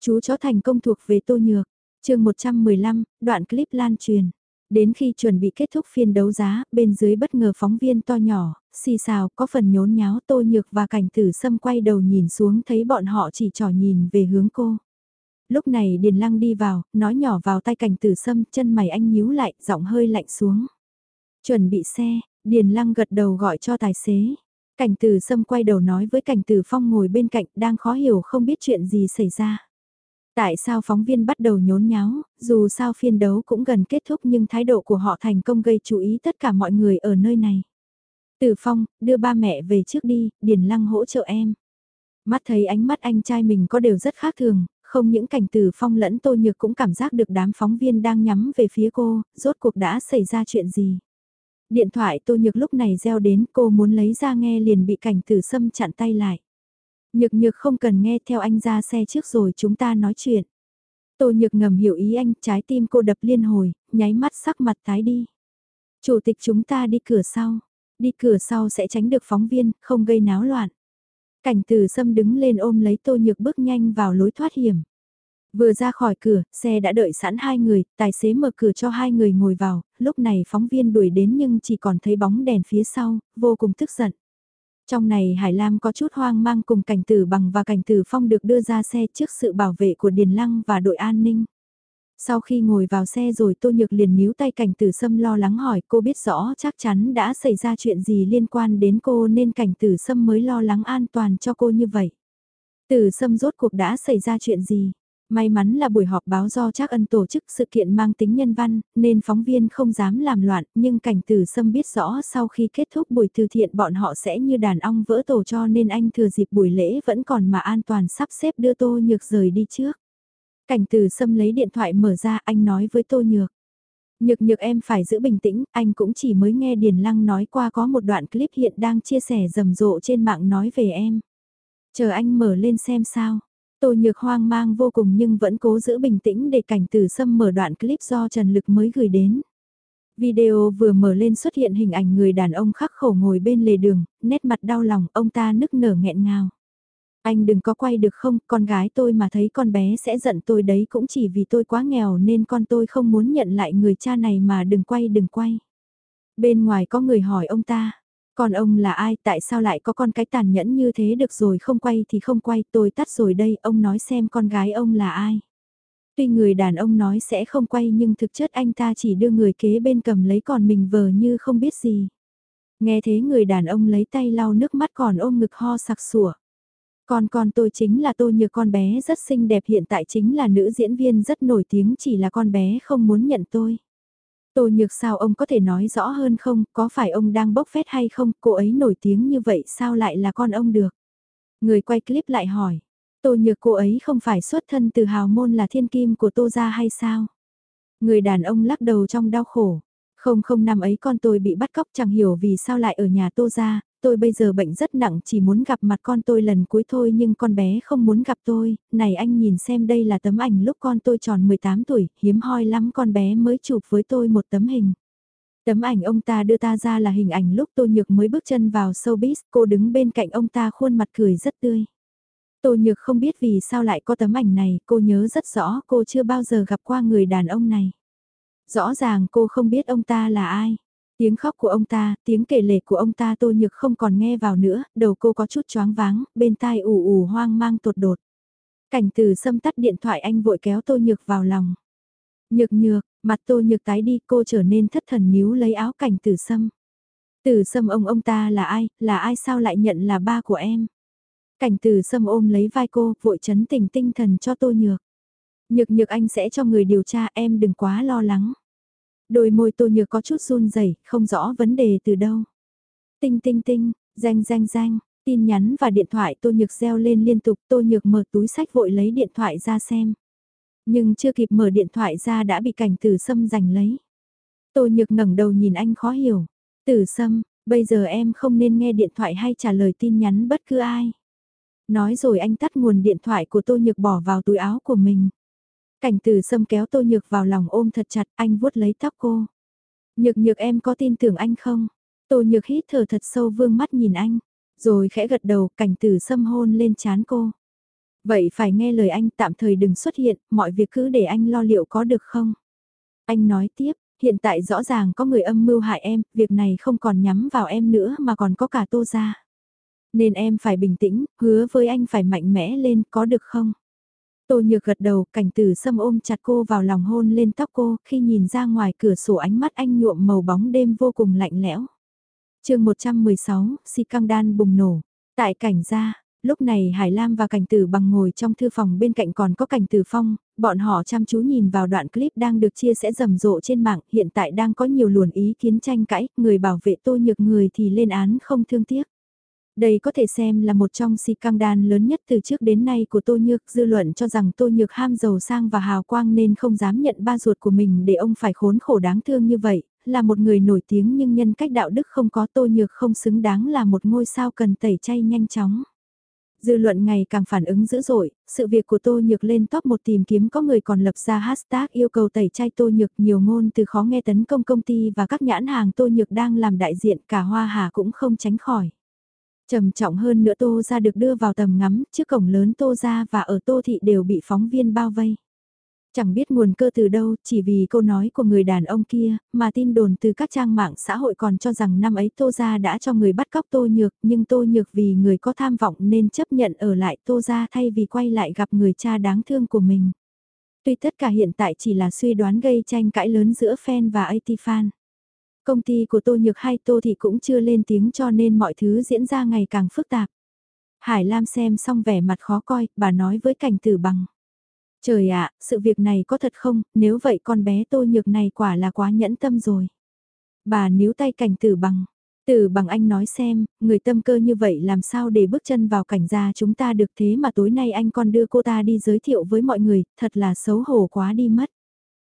Chú chó thành công thuộc về tô nhược. chương 115, đoạn clip lan truyền. Đến khi chuẩn bị kết thúc phiên đấu giá, bên dưới bất ngờ phóng viên to nhỏ, xì xào, có phần nhốn nháo tô nhược và cảnh tử sâm quay đầu nhìn xuống thấy bọn họ chỉ trò nhìn về hướng cô. Lúc này Điền Lăng đi vào, nói nhỏ vào tay cảnh tử sâm, chân mày anh nhíu lại, giọng hơi lạnh xuống. Chuẩn bị xe, Điền Lăng gật đầu gọi cho tài xế. Cảnh từ sâm quay đầu nói với cảnh từ phong ngồi bên cạnh đang khó hiểu không biết chuyện gì xảy ra. Tại sao phóng viên bắt đầu nhốn nháo, dù sao phiên đấu cũng gần kết thúc nhưng thái độ của họ thành công gây chú ý tất cả mọi người ở nơi này. Từ phong, đưa ba mẹ về trước đi, Điền Lăng hỗ trợ em. Mắt thấy ánh mắt anh trai mình có đều rất khác thường, không những cảnh từ phong lẫn tô nhược cũng cảm giác được đám phóng viên đang nhắm về phía cô, rốt cuộc đã xảy ra chuyện gì. Điện thoại tô nhược lúc này reo đến cô muốn lấy ra nghe liền bị cảnh tử sâm chặn tay lại. Nhược nhược không cần nghe theo anh ra xe trước rồi chúng ta nói chuyện. Tô nhược ngầm hiểu ý anh, trái tim cô đập liên hồi, nháy mắt sắc mặt tái đi. Chủ tịch chúng ta đi cửa sau, đi cửa sau sẽ tránh được phóng viên, không gây náo loạn. Cảnh tử sâm đứng lên ôm lấy tô nhược bước nhanh vào lối thoát hiểm. Vừa ra khỏi cửa, xe đã đợi sẵn hai người, tài xế mở cửa cho hai người ngồi vào, lúc này phóng viên đuổi đến nhưng chỉ còn thấy bóng đèn phía sau, vô cùng tức giận. Trong này Hải Lam có chút hoang mang cùng cảnh tử bằng và cảnh tử phong được đưa ra xe trước sự bảo vệ của Điền Lăng và đội an ninh. Sau khi ngồi vào xe rồi Tô Nhược liền níu tay cảnh tử sâm lo lắng hỏi cô biết rõ chắc chắn đã xảy ra chuyện gì liên quan đến cô nên cảnh tử sâm mới lo lắng an toàn cho cô như vậy. Tử sâm rốt cuộc đã xảy ra chuyện gì? May mắn là buổi họp báo do Trác Ân tổ chức sự kiện mang tính nhân văn, nên phóng viên không dám làm loạn, nhưng cảnh tử sâm biết rõ sau khi kết thúc buổi từ thiện bọn họ sẽ như đàn ong vỡ tổ cho nên anh thừa dịp buổi lễ vẫn còn mà an toàn sắp xếp đưa Tô Nhược rời đi trước. Cảnh tử sâm lấy điện thoại mở ra anh nói với Tô Nhược. Nhược nhược em phải giữ bình tĩnh, anh cũng chỉ mới nghe Điền Lăng nói qua có một đoạn clip hiện đang chia sẻ rầm rộ trên mạng nói về em. Chờ anh mở lên xem sao. Tô Nhược hoang mang vô cùng nhưng vẫn cố giữ bình tĩnh để cảnh tử sâm mở đoạn clip do Trần Lực mới gửi đến. Video vừa mở lên xuất hiện hình ảnh người đàn ông khắc khổ ngồi bên lề đường, nét mặt đau lòng, ông ta nức nở nghẹn ngào. Anh đừng có quay được không, con gái tôi mà thấy con bé sẽ giận tôi đấy cũng chỉ vì tôi quá nghèo nên con tôi không muốn nhận lại người cha này mà đừng quay đừng quay. Bên ngoài có người hỏi ông ta, còn ông là ai, tại sao lại có con cái tàn nhẫn như thế được rồi không quay thì không quay, tôi tắt rồi đây, ông nói xem con gái ông là ai. Tuy người đàn ông nói sẽ không quay nhưng thực chất anh ta chỉ đưa người kế bên cầm lấy còn mình vờ như không biết gì. Nghe thế người đàn ông lấy tay lau nước mắt còn ôm ngực ho sặc sủa. Con con tôi chính là tôi như con bé rất xinh đẹp hiện tại chính là nữ diễn viên rất nổi tiếng chỉ là con bé không muốn nhận tôi. Tô Nhược sao ông có thể nói rõ hơn không, có phải ông đang bốc phét hay không, cô ấy nổi tiếng như vậy sao lại là con ông được? Người quay clip lại hỏi, Tô Nhược cô ấy không phải xuất thân từ hào môn là thiên kim của Tô gia hay sao? Người đàn ông lắc đầu trong đau khổ. Không không năm ấy con tôi bị bắt cóc chẳng hiểu vì sao lại ở nhà Tô gia, tôi bây giờ bệnh rất nặng chỉ muốn gặp mặt con tôi lần cuối thôi nhưng con bé không muốn gặp tôi, này anh nhìn xem đây là tấm ảnh lúc con tôi tròn 18 tuổi, hiếm hoi lắm con bé mới chụp với tôi một tấm hình. Tấm ảnh ông ta đưa ta ra là hình ảnh lúc Tô Nhược mới bước chân vào showbiz, cô đứng bên cạnh ông ta khuôn mặt cười rất tươi. Tô Nhược không biết vì sao lại có tấm ảnh này, cô nhớ rất rõ cô chưa bao giờ gặp qua người đàn ông này. Rõ ràng cô không biết ông ta là ai. Tiếng khóc của ông ta, tiếng kể lể của ông ta tô nhược không còn nghe vào nữa, đầu cô có chút choáng váng, bên tai ù ù hoang mang tột đột. Cảnh từ xâm tắt điện thoại anh vội kéo tô nhược vào lòng. Nhược nhược, mặt tô nhược tái đi cô trở nên thất thần níu lấy áo cảnh từ sâm. từ sâm ông ông ta là ai, là ai sao lại nhận là ba của em. Cảnh từ sâm ôm lấy vai cô, vội chấn tình tinh thần cho tô nhược. Nhược nhược anh sẽ cho người điều tra em đừng quá lo lắng. Đôi môi tô nhược có chút run rẩy không rõ vấn đề từ đâu. Tinh tinh tinh, danh danh danh, tin nhắn và điện thoại tô nhược reo lên liên tục tô nhược mở túi sách vội lấy điện thoại ra xem. Nhưng chưa kịp mở điện thoại ra đã bị cảnh tử sâm giành lấy. Tô nhược ngẩng đầu nhìn anh khó hiểu. Tử sâm, bây giờ em không nên nghe điện thoại hay trả lời tin nhắn bất cứ ai. Nói rồi anh tắt nguồn điện thoại của tô nhược bỏ vào túi áo của mình. Cảnh từ sâm kéo tô nhược vào lòng ôm thật chặt, anh vuốt lấy tóc cô. Nhược nhược em có tin tưởng anh không? Tô nhược hít thở thật sâu vương mắt nhìn anh, rồi khẽ gật đầu cảnh từ sâm hôn lên chán cô. Vậy phải nghe lời anh tạm thời đừng xuất hiện, mọi việc cứ để anh lo liệu có được không? Anh nói tiếp, hiện tại rõ ràng có người âm mưu hại em, việc này không còn nhắm vào em nữa mà còn có cả tô ra. Nên em phải bình tĩnh, hứa với anh phải mạnh mẽ lên, có được không? Tô nhược gật đầu, cảnh tử sâm ôm chặt cô vào lòng hôn lên tóc cô, khi nhìn ra ngoài cửa sổ ánh mắt anh nhuộm màu bóng đêm vô cùng lạnh lẽo. chương 116, si căng đan bùng nổ. Tại cảnh gia, lúc này Hải Lam và cảnh tử bằng ngồi trong thư phòng bên cạnh còn có cảnh tử phong, bọn họ chăm chú nhìn vào đoạn clip đang được chia sẻ rầm rộ trên mạng, hiện tại đang có nhiều luồn ý kiến tranh cãi, người bảo vệ tô nhược người thì lên án không thương tiếc. Đây có thể xem là một trong si căng đan lớn nhất từ trước đến nay của Tô Nhược, dư luận cho rằng Tô Nhược ham giàu sang và hào quang nên không dám nhận ba ruột của mình để ông phải khốn khổ đáng thương như vậy, là một người nổi tiếng nhưng nhân cách đạo đức không có Tô Nhược không xứng đáng là một ngôi sao cần tẩy chay nhanh chóng. Dư luận ngày càng phản ứng dữ dội, sự việc của Tô Nhược lên top một tìm kiếm có người còn lập ra hashtag yêu cầu tẩy chay Tô Nhược nhiều ngôn từ khó nghe tấn công công ty và các nhãn hàng Tô Nhược đang làm đại diện cả Hoa Hà cũng không tránh khỏi. Trầm trọng hơn nữa Tô ra được đưa vào tầm ngắm, trước cổng lớn Tô ra và ở Tô Thị đều bị phóng viên bao vây. Chẳng biết nguồn cơ từ đâu, chỉ vì câu nói của người đàn ông kia, mà tin đồn từ các trang mạng xã hội còn cho rằng năm ấy Tô Gia đã cho người bắt cóc Tô Nhược, nhưng Tô Nhược vì người có tham vọng nên chấp nhận ở lại Tô Gia thay vì quay lại gặp người cha đáng thương của mình. Tuy tất cả hiện tại chỉ là suy đoán gây tranh cãi lớn giữa fan và AT fan. Công ty của Tô Nhược hay Tô thì cũng chưa lên tiếng cho nên mọi thứ diễn ra ngày càng phức tạp. Hải Lam xem xong vẻ mặt khó coi, bà nói với cảnh tử bằng. Trời ạ, sự việc này có thật không, nếu vậy con bé Tô Nhược này quả là quá nhẫn tâm rồi. Bà níu tay cảnh tử bằng. Tử bằng anh nói xem, người tâm cơ như vậy làm sao để bước chân vào cảnh gia chúng ta được thế mà tối nay anh còn đưa cô ta đi giới thiệu với mọi người, thật là xấu hổ quá đi mất.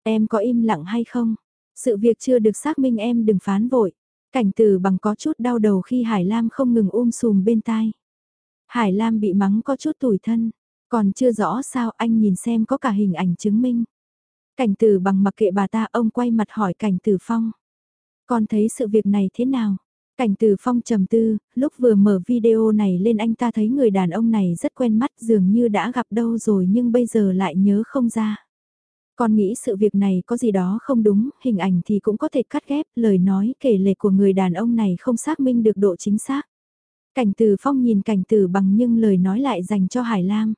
Em có im lặng hay không? Sự việc chưa được xác minh em đừng phán vội. Cảnh Từ bằng có chút đau đầu khi Hải Lam không ngừng ôm sùm bên tai. Hải Lam bị mắng có chút tủi thân, còn chưa rõ sao anh nhìn xem có cả hình ảnh chứng minh. Cảnh Từ bằng mặc kệ bà ta ông quay mặt hỏi cảnh Từ phong. Con thấy sự việc này thế nào? Cảnh từ phong trầm tư, lúc vừa mở video này lên anh ta thấy người đàn ông này rất quen mắt dường như đã gặp đâu rồi nhưng bây giờ lại nhớ không ra. Con nghĩ sự việc này có gì đó không đúng, hình ảnh thì cũng có thể cắt ghép, lời nói kể lệ của người đàn ông này không xác minh được độ chính xác. Cảnh từ phong nhìn cảnh từ bằng nhưng lời nói lại dành cho Hải Lam.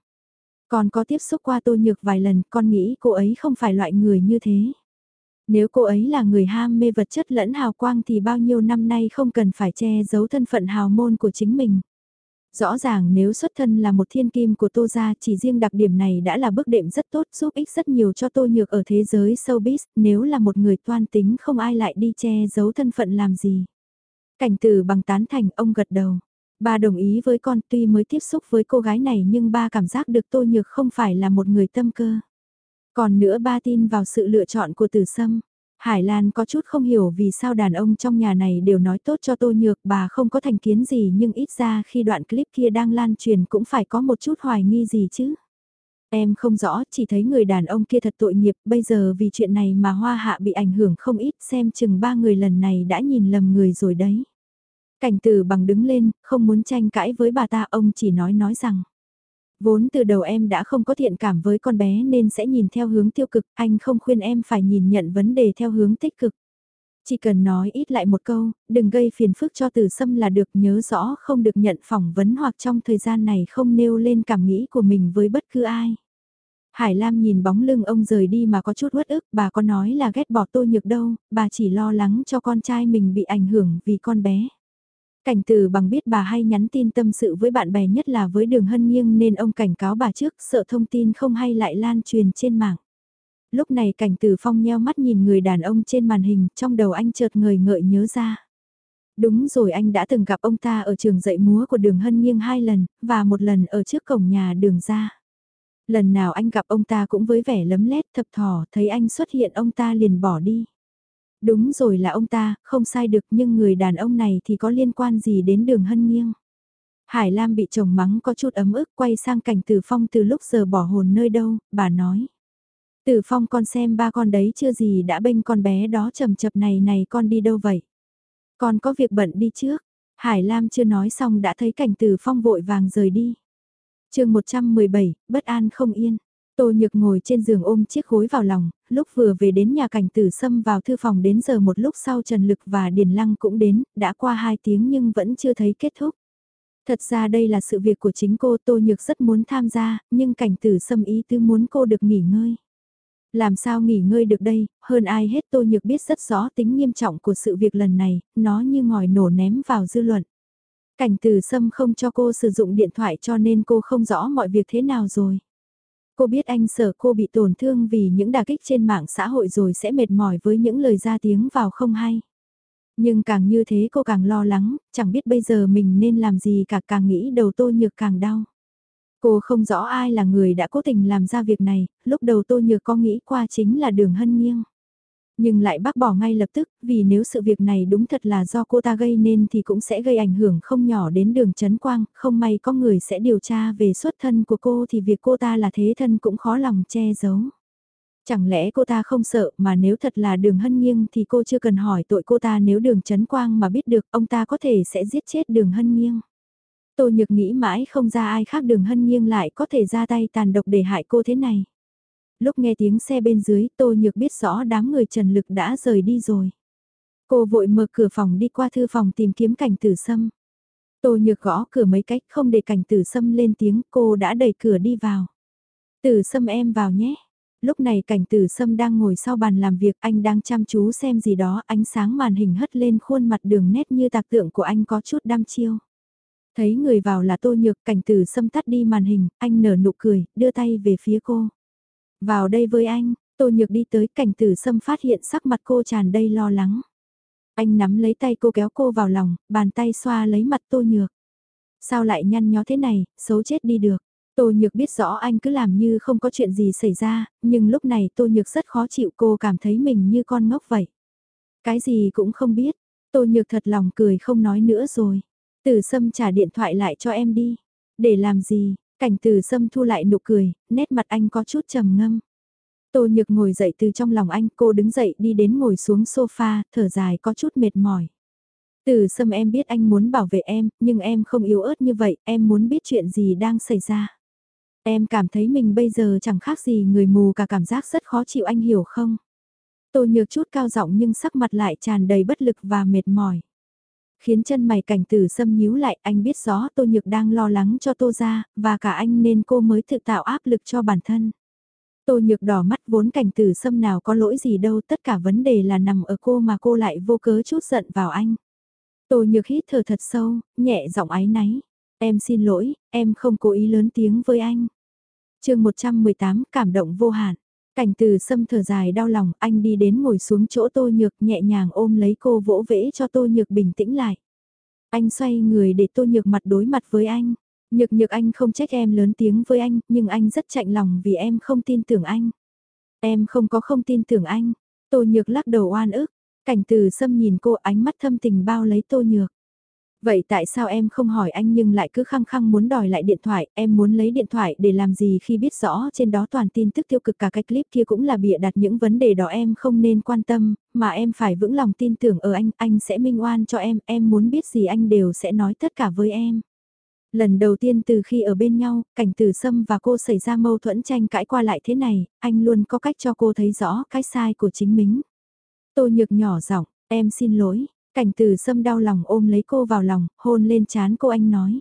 Còn có tiếp xúc qua tô nhược vài lần, con nghĩ cô ấy không phải loại người như thế. Nếu cô ấy là người ham mê vật chất lẫn hào quang thì bao nhiêu năm nay không cần phải che giấu thân phận hào môn của chính mình. Rõ ràng nếu xuất thân là một thiên kim của Tô Gia chỉ riêng đặc điểm này đã là bước đệm rất tốt giúp ích rất nhiều cho Tô Nhược ở thế giới showbiz, nếu là một người toan tính không ai lại đi che giấu thân phận làm gì. Cảnh tử bằng tán thành ông gật đầu. Ba đồng ý với con tuy mới tiếp xúc với cô gái này nhưng ba cảm giác được Tô Nhược không phải là một người tâm cơ. Còn nữa ba tin vào sự lựa chọn của tử sâm. Hải Lan có chút không hiểu vì sao đàn ông trong nhà này đều nói tốt cho Tô Nhược bà không có thành kiến gì nhưng ít ra khi đoạn clip kia đang lan truyền cũng phải có một chút hoài nghi gì chứ. Em không rõ, chỉ thấy người đàn ông kia thật tội nghiệp, bây giờ vì chuyện này mà hoa hạ bị ảnh hưởng không ít, xem chừng ba người lần này đã nhìn lầm người rồi đấy. Cảnh tử bằng đứng lên, không muốn tranh cãi với bà ta, ông chỉ nói nói rằng. Vốn từ đầu em đã không có thiện cảm với con bé nên sẽ nhìn theo hướng tiêu cực, anh không khuyên em phải nhìn nhận vấn đề theo hướng tích cực. Chỉ cần nói ít lại một câu, đừng gây phiền phức cho từ sâm là được nhớ rõ không được nhận phỏng vấn hoặc trong thời gian này không nêu lên cảm nghĩ của mình với bất cứ ai. Hải Lam nhìn bóng lưng ông rời đi mà có chút uất ức, bà có nói là ghét bỏ tôi nhược đâu, bà chỉ lo lắng cho con trai mình bị ảnh hưởng vì con bé. Cảnh từ bằng biết bà hay nhắn tin tâm sự với bạn bè nhất là với đường hân nghiêng nên ông cảnh cáo bà trước sợ thông tin không hay lại lan truyền trên mạng. Lúc này cảnh từ phong nheo mắt nhìn người đàn ông trên màn hình trong đầu anh chợt ngời ngợi nhớ ra. Đúng rồi anh đã từng gặp ông ta ở trường dạy múa của đường hân nghiêng hai lần, và một lần ở trước cổng nhà đường ra. Lần nào anh gặp ông ta cũng với vẻ lấm lét thập thò, thấy anh xuất hiện ông ta liền bỏ đi. Đúng rồi là ông ta, không sai được nhưng người đàn ông này thì có liên quan gì đến đường hân nghiêng. Hải Lam bị chồng mắng có chút ấm ức quay sang cảnh Tử Phong từ lúc giờ bỏ hồn nơi đâu, bà nói. Tử Phong con xem ba con đấy chưa gì đã bênh con bé đó trầm chập này này con đi đâu vậy? Con có việc bận đi trước. Hải Lam chưa nói xong đã thấy cảnh Tử Phong vội vàng rời đi. chương 117, bất an không yên. Tô Nhược ngồi trên giường ôm chiếc gối vào lòng, lúc vừa về đến nhà cảnh tử xâm vào thư phòng đến giờ một lúc sau Trần Lực và Điền Lăng cũng đến, đã qua hai tiếng nhưng vẫn chưa thấy kết thúc. Thật ra đây là sự việc của chính cô Tô Nhược rất muốn tham gia, nhưng cảnh tử xâm ý tư muốn cô được nghỉ ngơi. Làm sao nghỉ ngơi được đây, hơn ai hết Tô Nhược biết rất rõ tính nghiêm trọng của sự việc lần này, nó như ngòi nổ ném vào dư luận. Cảnh tử xâm không cho cô sử dụng điện thoại cho nên cô không rõ mọi việc thế nào rồi. Cô biết anh sợ cô bị tổn thương vì những đà kích trên mạng xã hội rồi sẽ mệt mỏi với những lời ra tiếng vào không hay. Nhưng càng như thế cô càng lo lắng, chẳng biết bây giờ mình nên làm gì cả càng nghĩ đầu tô nhược càng đau. Cô không rõ ai là người đã cố tình làm ra việc này, lúc đầu tô nhược có nghĩ qua chính là đường hân nghiêng. Nhưng lại bác bỏ ngay lập tức, vì nếu sự việc này đúng thật là do cô ta gây nên thì cũng sẽ gây ảnh hưởng không nhỏ đến đường Trấn Quang, không may có người sẽ điều tra về xuất thân của cô thì việc cô ta là thế thân cũng khó lòng che giấu. Chẳng lẽ cô ta không sợ mà nếu thật là đường hân nghiêng thì cô chưa cần hỏi tội cô ta nếu đường Trấn Quang mà biết được ông ta có thể sẽ giết chết đường hân nghiêng. Tô Nhược nghĩ mãi không ra ai khác đường hân nghiêng lại có thể ra tay tàn độc để hại cô thế này lúc nghe tiếng xe bên dưới Tô Nhược biết rõ đám người Trần Lực đã rời đi rồi. Cô vội mở cửa phòng đi qua thư phòng tìm kiếm cảnh tử sâm. Tô Nhược gõ cửa mấy cách không để cảnh tử sâm lên tiếng cô đã đẩy cửa đi vào. Tử sâm em vào nhé. Lúc này cảnh tử sâm đang ngồi sau bàn làm việc, anh đang chăm chú xem gì đó, ánh sáng màn hình hất lên khuôn mặt đường nét như tạc tượng của anh có chút đam chiêu. Thấy người vào là tô nhược, cảnh tử sâm tắt đi màn hình, anh nở nụ cười, đưa tay về phía cô. Vào đây với anh, tô nhược đi tới cảnh tử sâm phát hiện sắc mặt cô tràn đầy lo lắng. Anh nắm lấy tay cô kéo cô vào lòng, bàn tay xoa lấy mặt tô nhược. Sao lại nhăn nhó thế này, xấu chết đi được. Tô Nhược biết rõ anh cứ làm như không có chuyện gì xảy ra, nhưng lúc này Tô Nhược rất khó chịu cô cảm thấy mình như con ngốc vậy. Cái gì cũng không biết, Tô Nhược thật lòng cười không nói nữa rồi. Tử Sâm trả điện thoại lại cho em đi. Để làm gì? Cảnh từ Sâm thu lại nụ cười, nét mặt anh có chút trầm ngâm. Tô Nhược ngồi dậy từ trong lòng anh, cô đứng dậy đi đến ngồi xuống sofa, thở dài có chút mệt mỏi. từ Sâm em biết anh muốn bảo vệ em, nhưng em không yếu ớt như vậy, em muốn biết chuyện gì đang xảy ra. Em cảm thấy mình bây giờ chẳng khác gì người mù cả cảm giác rất khó chịu anh hiểu không? Tô nhược chút cao giọng nhưng sắc mặt lại tràn đầy bất lực và mệt mỏi. Khiến chân mày cảnh tử xâm nhíu lại anh biết rõ tô nhược đang lo lắng cho tô ra, và cả anh nên cô mới tự tạo áp lực cho bản thân. Tô nhược đỏ mắt vốn cảnh tử xâm nào có lỗi gì đâu tất cả vấn đề là nằm ở cô mà cô lại vô cớ chút giận vào anh. Tô nhược hít thở thật sâu, nhẹ giọng ái náy. Em xin lỗi, em không cố ý lớn tiếng với anh. chương 118 cảm động vô hạn. Cảnh từ sâm thở dài đau lòng, anh đi đến ngồi xuống chỗ tô nhược nhẹ nhàng ôm lấy cô vỗ vẽ cho tô nhược bình tĩnh lại. Anh xoay người để tô nhược mặt đối mặt với anh. Nhược nhược anh không trách em lớn tiếng với anh, nhưng anh rất chạnh lòng vì em không tin tưởng anh. Em không có không tin tưởng anh. Tô nhược lắc đầu oan ức. Cảnh từ sâm nhìn cô ánh mắt thâm tình bao lấy tô nhược. Vậy tại sao em không hỏi anh nhưng lại cứ khăng khăng muốn đòi lại điện thoại, em muốn lấy điện thoại để làm gì khi biết rõ trên đó toàn tin tức tiêu cực cả cái clip kia cũng là bịa đặt những vấn đề đó em không nên quan tâm, mà em phải vững lòng tin tưởng ở anh, anh sẽ minh oan cho em, em muốn biết gì anh đều sẽ nói tất cả với em. Lần đầu tiên từ khi ở bên nhau, cảnh tử sâm và cô xảy ra mâu thuẫn tranh cãi qua lại thế này, anh luôn có cách cho cô thấy rõ cái sai của chính mình. Tô nhược nhỏ giọng, em xin lỗi, Cảnh từ sâm đau lòng ôm lấy cô vào lòng, hôn lên chán cô anh nói.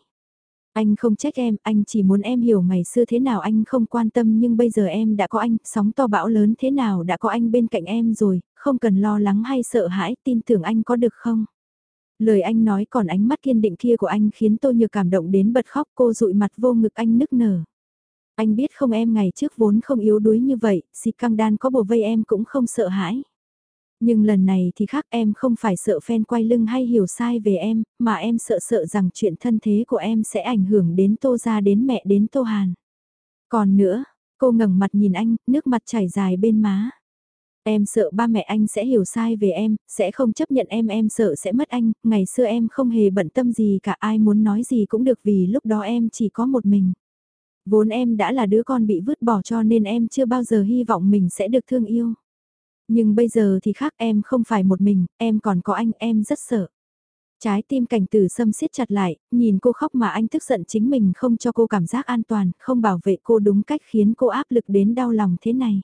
Anh không trách em, anh chỉ muốn em hiểu ngày xưa thế nào anh không quan tâm nhưng bây giờ em đã có anh, sóng to bão lớn thế nào đã có anh bên cạnh em rồi, không cần lo lắng hay sợ hãi, tin tưởng anh có được không? Lời anh nói còn ánh mắt kiên định kia của anh khiến tôi nhược cảm động đến bật khóc cô dụi mặt vô ngực anh nức nở. Anh biết không em ngày trước vốn không yếu đuối như vậy, xịt căng đan có bổ vây em cũng không sợ hãi. Nhưng lần này thì khác em không phải sợ fan quay lưng hay hiểu sai về em, mà em sợ sợ rằng chuyện thân thế của em sẽ ảnh hưởng đến tô gia đến mẹ đến tô hàn. Còn nữa, cô ngẩng mặt nhìn anh, nước mặt chảy dài bên má. Em sợ ba mẹ anh sẽ hiểu sai về em, sẽ không chấp nhận em em sợ sẽ mất anh, ngày xưa em không hề bận tâm gì cả ai muốn nói gì cũng được vì lúc đó em chỉ có một mình. Vốn em đã là đứa con bị vứt bỏ cho nên em chưa bao giờ hy vọng mình sẽ được thương yêu. Nhưng bây giờ thì khác em không phải một mình, em còn có anh, em rất sợ. Trái tim cảnh tử sâm siết chặt lại, nhìn cô khóc mà anh tức giận chính mình không cho cô cảm giác an toàn, không bảo vệ cô đúng cách khiến cô áp lực đến đau lòng thế này.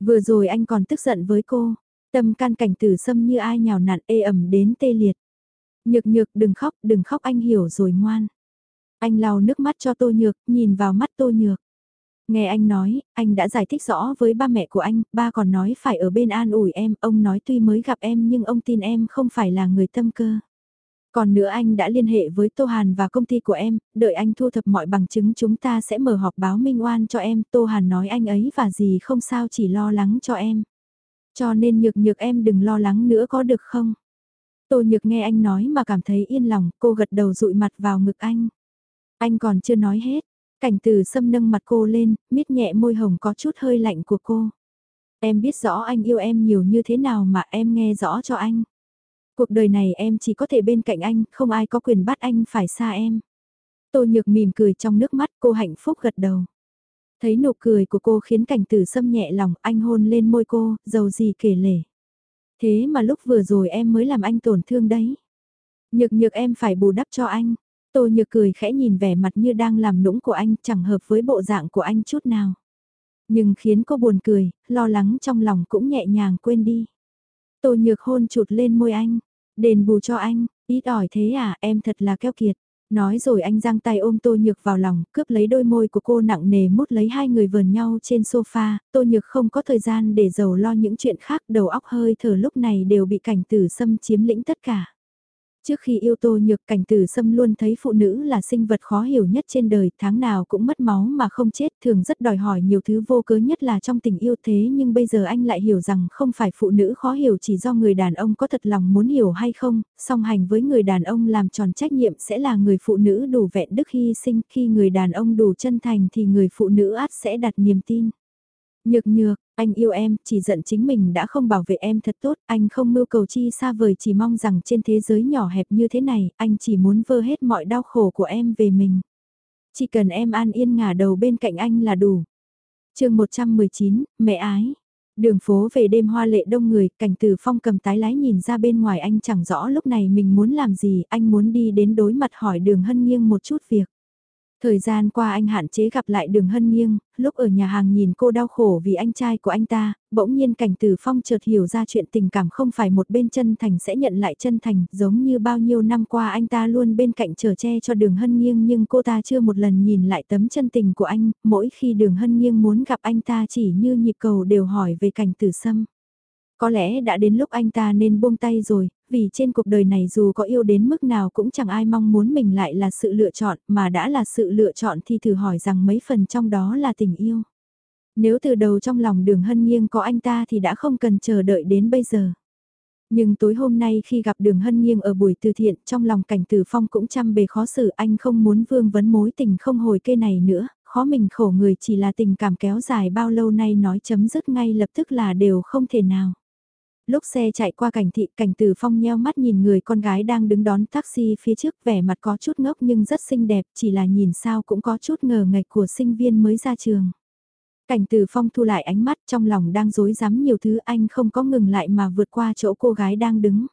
Vừa rồi anh còn tức giận với cô, tâm can cảnh tử sâm như ai nhào nặn ê ẩm đến tê liệt. Nhược nhược đừng khóc, đừng khóc anh hiểu rồi ngoan. Anh lau nước mắt cho tô nhược, nhìn vào mắt tô nhược. Nghe anh nói, anh đã giải thích rõ với ba mẹ của anh, ba còn nói phải ở bên an ủi em, ông nói tuy mới gặp em nhưng ông tin em không phải là người tâm cơ. Còn nữa anh đã liên hệ với Tô Hàn và công ty của em, đợi anh thu thập mọi bằng chứng chúng ta sẽ mở họp báo minh oan cho em. Tô Hàn nói anh ấy và gì không sao chỉ lo lắng cho em. Cho nên nhược nhược em đừng lo lắng nữa có được không? Tô nhược nghe anh nói mà cảm thấy yên lòng, cô gật đầu dụi mặt vào ngực anh. Anh còn chưa nói hết, Cảnh từ sâm nâng mặt cô lên, miết nhẹ môi hồng có chút hơi lạnh của cô. Em biết rõ anh yêu em nhiều như thế nào mà em nghe rõ cho anh. Cuộc đời này em chỉ có thể bên cạnh anh, không ai có quyền bắt anh phải xa em. Tô nhược mỉm cười trong nước mắt cô hạnh phúc gật đầu. Thấy nụ cười của cô khiến cảnh tử sâm nhẹ lòng anh hôn lên môi cô, giàu gì kể lể. Thế mà lúc vừa rồi em mới làm anh tổn thương đấy. Nhược nhược em phải bù đắp cho anh. Tô nhược cười khẽ nhìn vẻ mặt như đang làm nũng của anh chẳng hợp với bộ dạng của anh chút nào. Nhưng khiến cô buồn cười, lo lắng trong lòng cũng nhẹ nhàng quên đi. Tô nhược hôn chụt lên môi anh, đền bù cho anh, ít ỏi thế à em thật là keo kiệt. Nói rồi anh giang tay ôm Tô Nhược vào lòng, cướp lấy đôi môi của cô nặng nề mút lấy hai người vờn nhau trên sofa, Tô Nhược không có thời gian để giàu lo những chuyện khác, đầu óc hơi thở lúc này đều bị cảnh tử xâm chiếm lĩnh tất cả. Trước khi yêu tô nhược cảnh tử xâm luôn thấy phụ nữ là sinh vật khó hiểu nhất trên đời, tháng nào cũng mất máu mà không chết, thường rất đòi hỏi nhiều thứ vô cớ nhất là trong tình yêu thế nhưng bây giờ anh lại hiểu rằng không phải phụ nữ khó hiểu chỉ do người đàn ông có thật lòng muốn hiểu hay không, song hành với người đàn ông làm tròn trách nhiệm sẽ là người phụ nữ đủ vẹn đức hy sinh, khi người đàn ông đủ chân thành thì người phụ nữ át sẽ đặt niềm tin. Nhược nhược, anh yêu em, chỉ giận chính mình đã không bảo vệ em thật tốt, anh không mưu cầu chi xa vời chỉ mong rằng trên thế giới nhỏ hẹp như thế này, anh chỉ muốn vơ hết mọi đau khổ của em về mình. Chỉ cần em an yên ngả đầu bên cạnh anh là đủ. chương 119, mẹ ái. Đường phố về đêm hoa lệ đông người, cảnh từ phong cầm tái lái nhìn ra bên ngoài anh chẳng rõ lúc này mình muốn làm gì, anh muốn đi đến đối mặt hỏi đường hân nghiêng một chút việc. Thời gian qua anh hạn chế gặp lại đường hân nghiêng, lúc ở nhà hàng nhìn cô đau khổ vì anh trai của anh ta, bỗng nhiên cảnh tử phong chợt hiểu ra chuyện tình cảm không phải một bên chân thành sẽ nhận lại chân thành, giống như bao nhiêu năm qua anh ta luôn bên cạnh chờ che cho đường hân nghiêng nhưng cô ta chưa một lần nhìn lại tấm chân tình của anh, mỗi khi đường hân nghiêng muốn gặp anh ta chỉ như nhịp cầu đều hỏi về cảnh tử sâm. Có lẽ đã đến lúc anh ta nên buông tay rồi, vì trên cuộc đời này dù có yêu đến mức nào cũng chẳng ai mong muốn mình lại là sự lựa chọn, mà đã là sự lựa chọn thì thử hỏi rằng mấy phần trong đó là tình yêu. Nếu từ đầu trong lòng đường hân nghiêng có anh ta thì đã không cần chờ đợi đến bây giờ. Nhưng tối hôm nay khi gặp đường hân nghiêng ở buổi từ thiện trong lòng cảnh tử phong cũng chăm bề khó xử anh không muốn vương vấn mối tình không hồi kê này nữa, khó mình khổ người chỉ là tình cảm kéo dài bao lâu nay nói chấm dứt ngay lập tức là đều không thể nào. Lúc xe chạy qua cảnh thị, cảnh từ phong nheo mắt nhìn người con gái đang đứng đón taxi phía trước vẻ mặt có chút ngốc nhưng rất xinh đẹp, chỉ là nhìn sao cũng có chút ngờ ngạch của sinh viên mới ra trường. Cảnh từ phong thu lại ánh mắt trong lòng đang dối rắm nhiều thứ anh không có ngừng lại mà vượt qua chỗ cô gái đang đứng.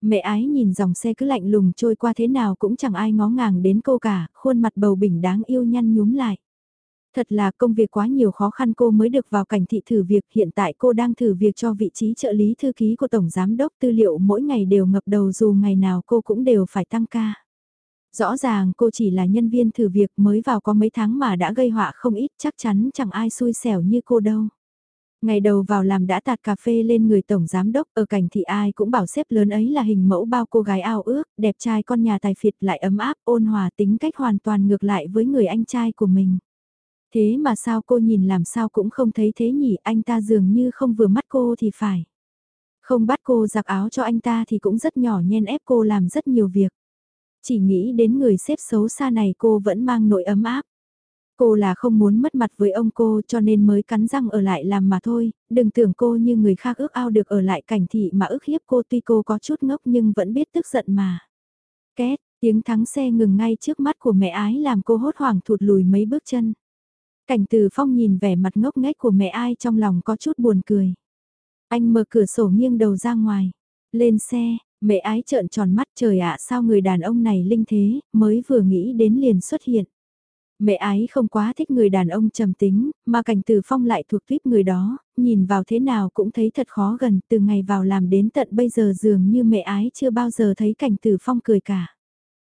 Mẹ ái nhìn dòng xe cứ lạnh lùng trôi qua thế nào cũng chẳng ai ngó ngàng đến cô cả, khuôn mặt bầu bỉnh đáng yêu nhăn nhúm lại. Thật là công việc quá nhiều khó khăn cô mới được vào cảnh thị thử việc, hiện tại cô đang thử việc cho vị trí trợ lý thư ký của Tổng Giám đốc tư liệu mỗi ngày đều ngập đầu dù ngày nào cô cũng đều phải tăng ca. Rõ ràng cô chỉ là nhân viên thử việc mới vào có mấy tháng mà đã gây họa không ít chắc chắn chẳng ai xui xẻo như cô đâu. Ngày đầu vào làm đã tạt cà phê lên người tổng giám đốc ở cảnh thị ai cũng bảo xếp lớn ấy là hình mẫu bao cô gái ao ước, đẹp trai con nhà tài phiệt lại ấm áp ôn hòa tính cách hoàn toàn ngược lại với người anh trai của mình. Thế mà sao cô nhìn làm sao cũng không thấy thế nhỉ, anh ta dường như không vừa mắt cô thì phải. Không bắt cô giặc áo cho anh ta thì cũng rất nhỏ nhen ép cô làm rất nhiều việc. Chỉ nghĩ đến người xếp xấu xa này cô vẫn mang nỗi ấm áp. Cô là không muốn mất mặt với ông cô cho nên mới cắn răng ở lại làm mà thôi, đừng tưởng cô như người khác ước ao được ở lại cảnh thị mà ức hiếp cô tuy cô có chút ngốc nhưng vẫn biết tức giận mà. Két, tiếng thắng xe ngừng ngay trước mắt của mẹ ái làm cô hốt hoảng thụt lùi mấy bước chân. Cảnh từ phong nhìn vẻ mặt ngốc nghếch của mẹ ai trong lòng có chút buồn cười. Anh mở cửa sổ nghiêng đầu ra ngoài. Lên xe, mẹ ái trợn tròn mắt trời ạ sao người đàn ông này linh thế, mới vừa nghĩ đến liền xuất hiện. Mẹ ái không quá thích người đàn ông trầm tính, mà cảnh từ phong lại thuộc tuyếp người đó, nhìn vào thế nào cũng thấy thật khó gần, từ ngày vào làm đến tận bây giờ dường như mẹ ái chưa bao giờ thấy cảnh từ phong cười cả.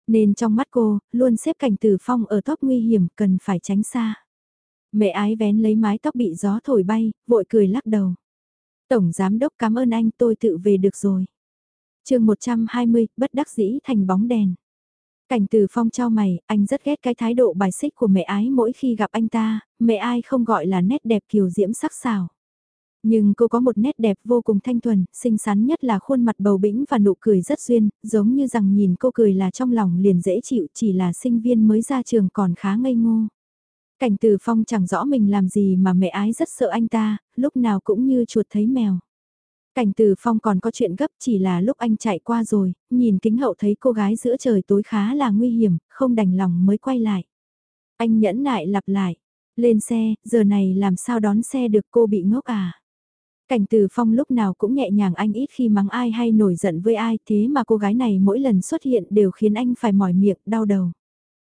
Nên trong mắt cô, luôn xếp cảnh từ phong ở top nguy hiểm, cần phải tránh xa. Mẹ ái vén lấy mái tóc bị gió thổi bay, vội cười lắc đầu. Tổng Giám Đốc cảm ơn anh tôi tự về được rồi. chương 120, bất đắc dĩ thành bóng đèn. Cảnh từ phong trao mày, anh rất ghét cái thái độ bài xích của mẹ ái mỗi khi gặp anh ta, mẹ ai không gọi là nét đẹp kiều diễm sắc sảo. Nhưng cô có một nét đẹp vô cùng thanh thuần, xinh xắn nhất là khuôn mặt bầu bĩnh và nụ cười rất duyên, giống như rằng nhìn cô cười là trong lòng liền dễ chịu chỉ là sinh viên mới ra trường còn khá ngây ngô. Cảnh từ phong chẳng rõ mình làm gì mà mẹ ái rất sợ anh ta, lúc nào cũng như chuột thấy mèo. Cảnh từ phong còn có chuyện gấp chỉ là lúc anh chạy qua rồi, nhìn kính hậu thấy cô gái giữa trời tối khá là nguy hiểm, không đành lòng mới quay lại. Anh nhẫn nại lặp lại, lên xe, giờ này làm sao đón xe được cô bị ngốc à? Cảnh từ phong lúc nào cũng nhẹ nhàng anh ít khi mắng ai hay nổi giận với ai thế mà cô gái này mỗi lần xuất hiện đều khiến anh phải mỏi miệng, đau đầu.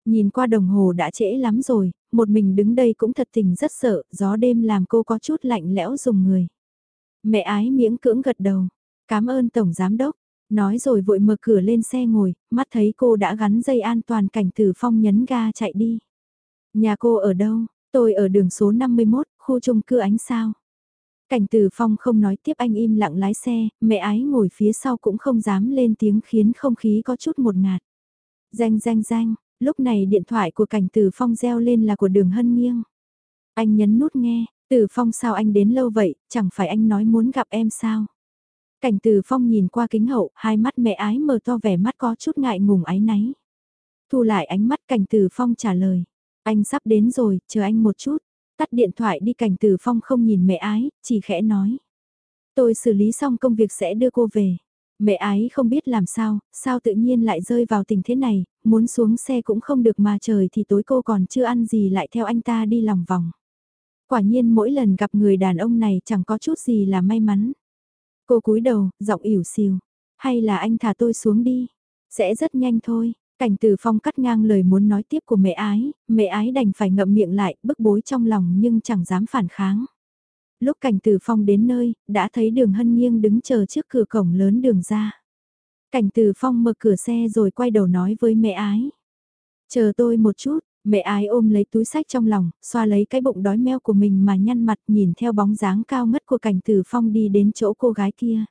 Nhìn qua đồng hồ đã trễ lắm rồi, một mình đứng đây cũng thật tình rất sợ, gió đêm làm cô có chút lạnh lẽo dùng người. Mẹ ái miễn cưỡng gật đầu, cảm ơn Tổng Giám Đốc, Nói rồi vội mở cửa lên xe ngồi, mắt thấy cô đã gắn dây an toàn cảnh từ phong nhấn ga chạy đi. Nhà cô ở đâu? Tôi ở đường số 51, khu chung cư ánh sao. Cảnh tử phong không nói tiếp anh im lặng lái xe, mẹ ái ngồi phía sau cũng không dám lên tiếng khiến không khí có chút một ngạt. Danh danh danh, lúc này điện thoại của cảnh tử phong reo lên là của đường hân nghiêng. Anh nhấn nút nghe, tử phong sao anh đến lâu vậy, chẳng phải anh nói muốn gặp em sao? Cảnh tử phong nhìn qua kính hậu, hai mắt mẹ ái mở to vẻ mắt có chút ngại ngùng ái náy. Thu lại ánh mắt cảnh tử phong trả lời. Anh sắp đến rồi, chờ anh một chút. Tắt điện thoại đi cảnh tử phong không nhìn mẹ ái, chỉ khẽ nói. Tôi xử lý xong công việc sẽ đưa cô về. Mẹ ái không biết làm sao, sao tự nhiên lại rơi vào tình thế này, muốn xuống xe cũng không được mà trời thì tối cô còn chưa ăn gì lại theo anh ta đi lòng vòng. Quả nhiên mỗi lần gặp người đàn ông này chẳng có chút gì là may mắn. Cô cúi đầu, giọng ỉu xìu. Hay là anh thả tôi xuống đi. Sẽ rất nhanh thôi. Cảnh từ phong cắt ngang lời muốn nói tiếp của mẹ ái, mẹ ái đành phải ngậm miệng lại, bức bối trong lòng nhưng chẳng dám phản kháng. Lúc cảnh từ phong đến nơi, đã thấy đường hân nghiêng đứng chờ trước cửa cổng lớn đường ra. Cảnh từ phong mở cửa xe rồi quay đầu nói với mẹ ái. Chờ tôi một chút, Mẹ ái ôm lấy túi sách trong lòng, xoa lấy cái bụng đói meo của mình mà nhăn mặt nhìn theo bóng dáng cao ngất của cảnh tử phong đi đến chỗ cô gái kia.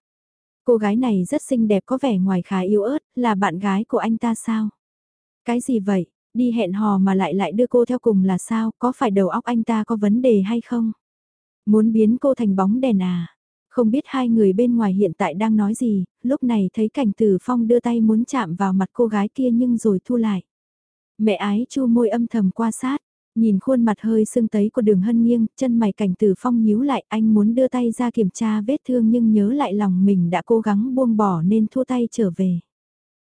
Cô gái này rất xinh đẹp có vẻ ngoài khá yếu ớt, là bạn gái của anh ta sao? Cái gì vậy, đi hẹn hò mà lại lại đưa cô theo cùng là sao, có phải đầu óc anh ta có vấn đề hay không? Muốn biến cô thành bóng đèn à? Không biết hai người bên ngoài hiện tại đang nói gì, lúc này thấy cảnh tử phong đưa tay muốn chạm vào mặt cô gái kia nhưng rồi thu lại. Mẹ ái chu môi âm thầm qua sát, nhìn khuôn mặt hơi sưng tấy của đường hân nghiêng, chân mày cảnh tử phong nhíu lại anh muốn đưa tay ra kiểm tra vết thương nhưng nhớ lại lòng mình đã cố gắng buông bỏ nên thua tay trở về.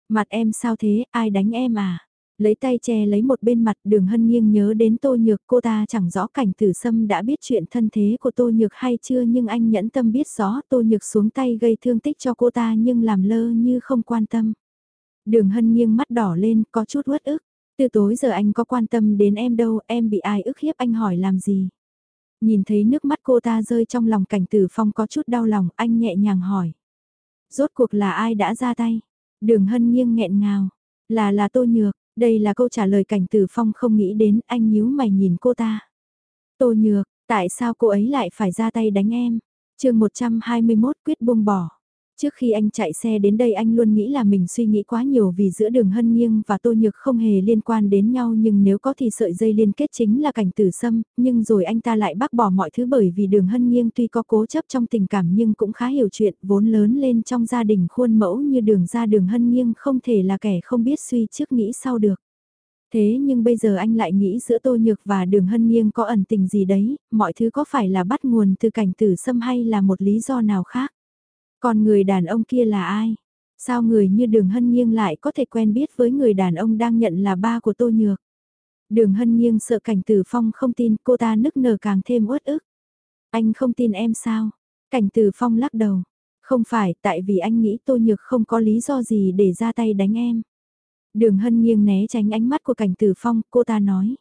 Mặt em sao thế, ai đánh em à? Lấy tay che lấy một bên mặt đường hân nghiêng nhớ đến tô nhược cô ta chẳng rõ cảnh tử sâm đã biết chuyện thân thế của tô nhược hay chưa nhưng anh nhẫn tâm biết rõ tô nhược xuống tay gây thương tích cho cô ta nhưng làm lơ như không quan tâm. Đường hân nghiêng mắt đỏ lên có chút uất ức. Từ tối giờ anh có quan tâm đến em đâu, em bị ai ức hiếp anh hỏi làm gì? Nhìn thấy nước mắt cô ta rơi trong lòng cảnh tử phong có chút đau lòng, anh nhẹ nhàng hỏi. Rốt cuộc là ai đã ra tay? Đường hân nghiêng nghẹn ngào. Là là tô nhược, đây là câu trả lời cảnh tử phong không nghĩ đến, anh nhíu mày nhìn cô ta. Tô nhược, tại sao cô ấy lại phải ra tay đánh em? chương 121 quyết buông bỏ. Trước khi anh chạy xe đến đây anh luôn nghĩ là mình suy nghĩ quá nhiều vì giữa đường hân nghiêng và tô nhược không hề liên quan đến nhau nhưng nếu có thì sợi dây liên kết chính là cảnh tử sâm, nhưng rồi anh ta lại bác bỏ mọi thứ bởi vì đường hân nghiêng tuy có cố chấp trong tình cảm nhưng cũng khá hiểu chuyện vốn lớn lên trong gia đình khuôn mẫu như đường ra đường hân nghiêng không thể là kẻ không biết suy trước nghĩ sau được. Thế nhưng bây giờ anh lại nghĩ giữa Tô Nhược và Đường Hân Nghiêng có ẩn tình gì đấy, mọi thứ có phải là bắt nguồn từ cảnh tử sâm hay là một lý do nào khác? Còn người đàn ông kia là ai? Sao người như đường hân nghiêng lại có thể quen biết với người đàn ông đang nhận là ba của Tô Nhược? Đường hân nghiêng sợ cảnh tử phong không tin cô ta nức nở càng thêm uất ức. Anh không tin em sao? Cảnh tử phong lắc đầu. Không phải tại vì anh nghĩ Tô Nhược không có lý do gì để ra tay đánh em. Đường hân nghiêng né tránh ánh mắt của cảnh tử phong, cô ta nói.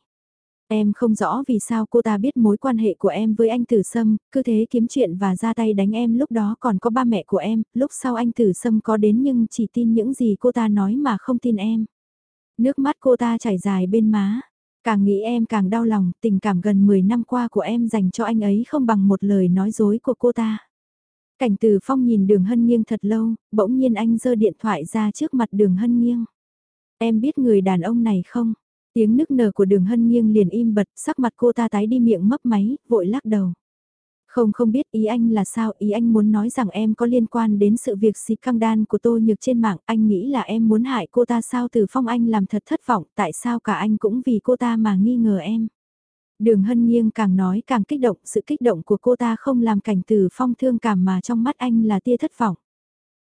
Em không rõ vì sao cô ta biết mối quan hệ của em với anh Tử Sâm, cứ thế kiếm chuyện và ra tay đánh em lúc đó còn có ba mẹ của em, lúc sau anh Tử Sâm có đến nhưng chỉ tin những gì cô ta nói mà không tin em. Nước mắt cô ta chảy dài bên má, càng nghĩ em càng đau lòng, tình cảm gần 10 năm qua của em dành cho anh ấy không bằng một lời nói dối của cô ta. Cảnh Từ Phong nhìn đường hân nghiêng thật lâu, bỗng nhiên anh giơ điện thoại ra trước mặt đường hân nghiêng. Em biết người đàn ông này không? Tiếng nức nở của đường hân nghiêng liền im bật, sắc mặt cô ta tái đi miệng mấp máy, vội lắc đầu. Không không biết ý anh là sao, ý anh muốn nói rằng em có liên quan đến sự việc xịt căng đan của tôi nhược trên mạng, anh nghĩ là em muốn hại cô ta sao từ phong anh làm thật thất vọng, tại sao cả anh cũng vì cô ta mà nghi ngờ em. Đường hân nghiêng càng nói càng kích động, sự kích động của cô ta không làm cảnh từ phong thương cảm mà trong mắt anh là tia thất vọng.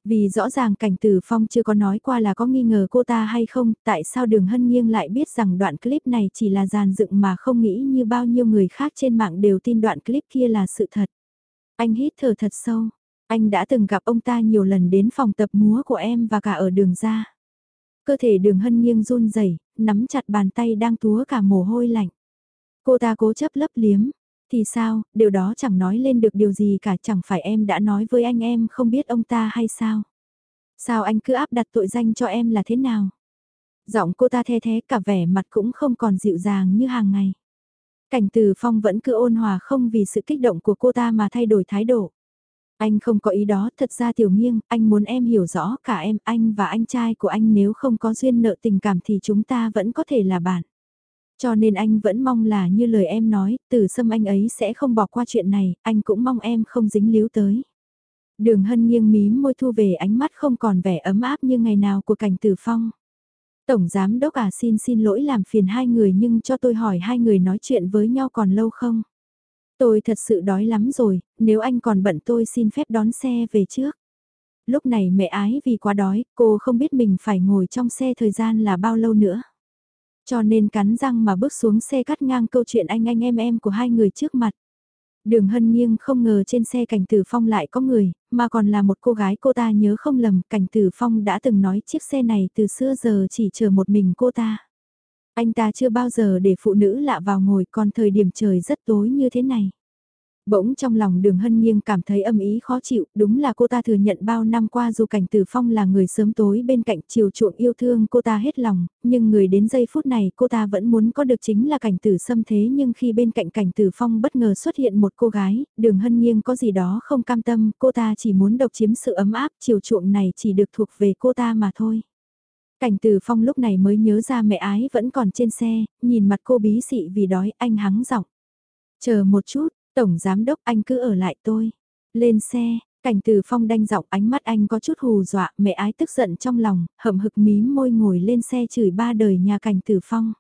Vì rõ ràng cảnh tử phong chưa có nói qua là có nghi ngờ cô ta hay không, tại sao đường hân nghiêng lại biết rằng đoạn clip này chỉ là giàn dựng mà không nghĩ như bao nhiêu người khác trên mạng đều tin đoạn clip kia là sự thật. Anh hít thở thật sâu, anh đã từng gặp ông ta nhiều lần đến phòng tập múa của em và cả ở đường ra. Cơ thể đường hân nghiêng run rẩy nắm chặt bàn tay đang túa cả mồ hôi lạnh. Cô ta cố chấp lấp liếm, thì sao, điều đó chẳng nói lên được điều gì cả chẳng phải em đã nói với anh em không biết ông ta hay sao. Sao anh cứ áp đặt tội danh cho em là thế nào? Giọng cô ta the thế cả vẻ mặt cũng không còn dịu dàng như hàng ngày. Cảnh từ phong vẫn cứ ôn hòa không vì sự kích động của cô ta mà thay đổi thái độ. Anh không có ý đó, thật ra tiểu nghiêng, anh muốn em hiểu rõ cả em, anh và anh trai của anh nếu không có duyên nợ tình cảm thì chúng ta vẫn có thể là bạn. Cho nên anh vẫn mong là như lời em nói, từ sâm anh ấy sẽ không bỏ qua chuyện này, anh cũng mong em không dính líu tới. Đường hân nghiêng mím môi thu về ánh mắt không còn vẻ ấm áp như ngày nào của cảnh tử phong. Tổng giám đốc à xin xin lỗi làm phiền hai người nhưng cho tôi hỏi hai người nói chuyện với nhau còn lâu không? Tôi thật sự đói lắm rồi, nếu anh còn bận tôi xin phép đón xe về trước. Lúc này mẹ ái vì quá đói, cô không biết mình phải ngồi trong xe thời gian là bao lâu nữa. Cho nên cắn răng mà bước xuống xe cắt ngang câu chuyện anh anh em em của hai người trước mặt. Đường hân nghiêng không ngờ trên xe cảnh tử phong lại có người, mà còn là một cô gái cô ta nhớ không lầm cảnh tử phong đã từng nói chiếc xe này từ xưa giờ chỉ chờ một mình cô ta. Anh ta chưa bao giờ để phụ nữ lạ vào ngồi còn thời điểm trời rất tối như thế này. Bỗng trong lòng đường hân nghiêng cảm thấy âm ý khó chịu, đúng là cô ta thừa nhận bao năm qua dù cảnh tử phong là người sớm tối bên cạnh chiều chuộng yêu thương cô ta hết lòng, nhưng người đến giây phút này cô ta vẫn muốn có được chính là cảnh tử xâm thế nhưng khi bên cạnh cảnh tử phong bất ngờ xuất hiện một cô gái, đường hân nghiêng có gì đó không cam tâm, cô ta chỉ muốn độc chiếm sự ấm áp chiều chuộng này chỉ được thuộc về cô ta mà thôi. Cảnh từ phong lúc này mới nhớ ra mẹ ái vẫn còn trên xe, nhìn mặt cô bí xị vì đói anh hắng giọng. Chờ một chút, tổng giám đốc anh cứ ở lại tôi. Lên xe, cảnh từ phong đanh giọng ánh mắt anh có chút hù dọa, mẹ ái tức giận trong lòng, hậm hực mím môi ngồi lên xe chửi ba đời nhà cảnh từ phong.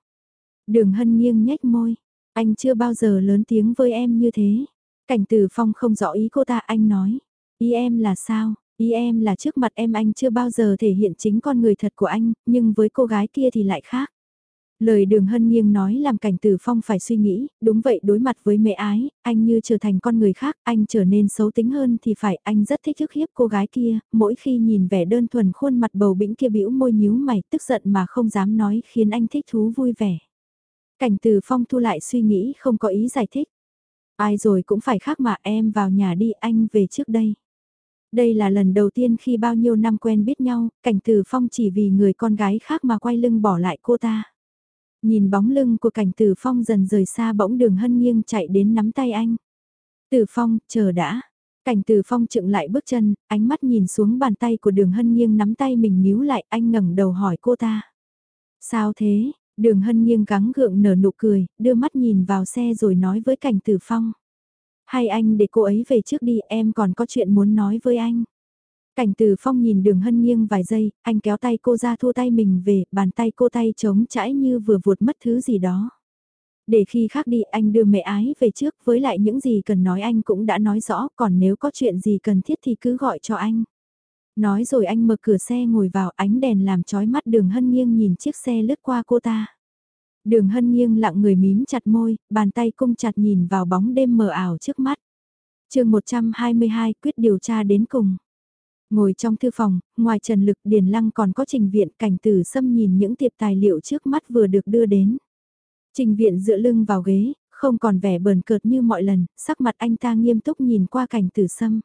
Đường hân nghiêng nhếch môi, anh chưa bao giờ lớn tiếng với em như thế. Cảnh từ phong không rõ ý cô ta anh nói, ý em là sao, Ý em là trước mặt em anh chưa bao giờ thể hiện chính con người thật của anh, nhưng với cô gái kia thì lại khác. Lời đường hân nghiêng nói làm cảnh tử phong phải suy nghĩ, đúng vậy đối mặt với mẹ ái, anh như trở thành con người khác, anh trở nên xấu tính hơn thì phải, anh rất thích thức hiếp cô gái kia, mỗi khi nhìn vẻ đơn thuần khuôn mặt bầu bĩnh kia bĩu môi nhíu mày tức giận mà không dám nói khiến anh thích thú vui vẻ. Cảnh tử phong thu lại suy nghĩ không có ý giải thích. Ai rồi cũng phải khác mà em vào nhà đi anh về trước đây. Đây là lần đầu tiên khi bao nhiêu năm quen biết nhau, cảnh tử phong chỉ vì người con gái khác mà quay lưng bỏ lại cô ta. Nhìn bóng lưng của cảnh tử phong dần rời xa bỗng đường hân nghiêng chạy đến nắm tay anh. Tử phong, chờ đã. Cảnh tử phong chựng lại bước chân, ánh mắt nhìn xuống bàn tay của đường hân nghiêng nắm tay mình níu lại anh ngẩng đầu hỏi cô ta. Sao thế? Đường hân nghiêng gắng gượng nở nụ cười, đưa mắt nhìn vào xe rồi nói với cảnh tử phong. Hay anh để cô ấy về trước đi em còn có chuyện muốn nói với anh. Cảnh từ phong nhìn đường hân nghiêng vài giây, anh kéo tay cô ra thua tay mình về, bàn tay cô tay trống chãi như vừa vụt mất thứ gì đó. Để khi khác đi anh đưa mẹ ái về trước với lại những gì cần nói anh cũng đã nói rõ, còn nếu có chuyện gì cần thiết thì cứ gọi cho anh. Nói rồi anh mở cửa xe ngồi vào ánh đèn làm chói mắt đường hân nghiêng nhìn chiếc xe lướt qua cô ta. Đường hân nghiêng lặng người mím chặt môi, bàn tay cung chặt nhìn vào bóng đêm mờ ảo trước mắt. chương 122 quyết điều tra đến cùng. Ngồi trong thư phòng, ngoài Trần Lực Điền Lăng còn có trình viện cảnh tử xâm nhìn những tiệp tài liệu trước mắt vừa được đưa đến. Trình viện dựa lưng vào ghế, không còn vẻ bờn cợt như mọi lần, sắc mặt anh ta nghiêm túc nhìn qua cảnh tử xâm.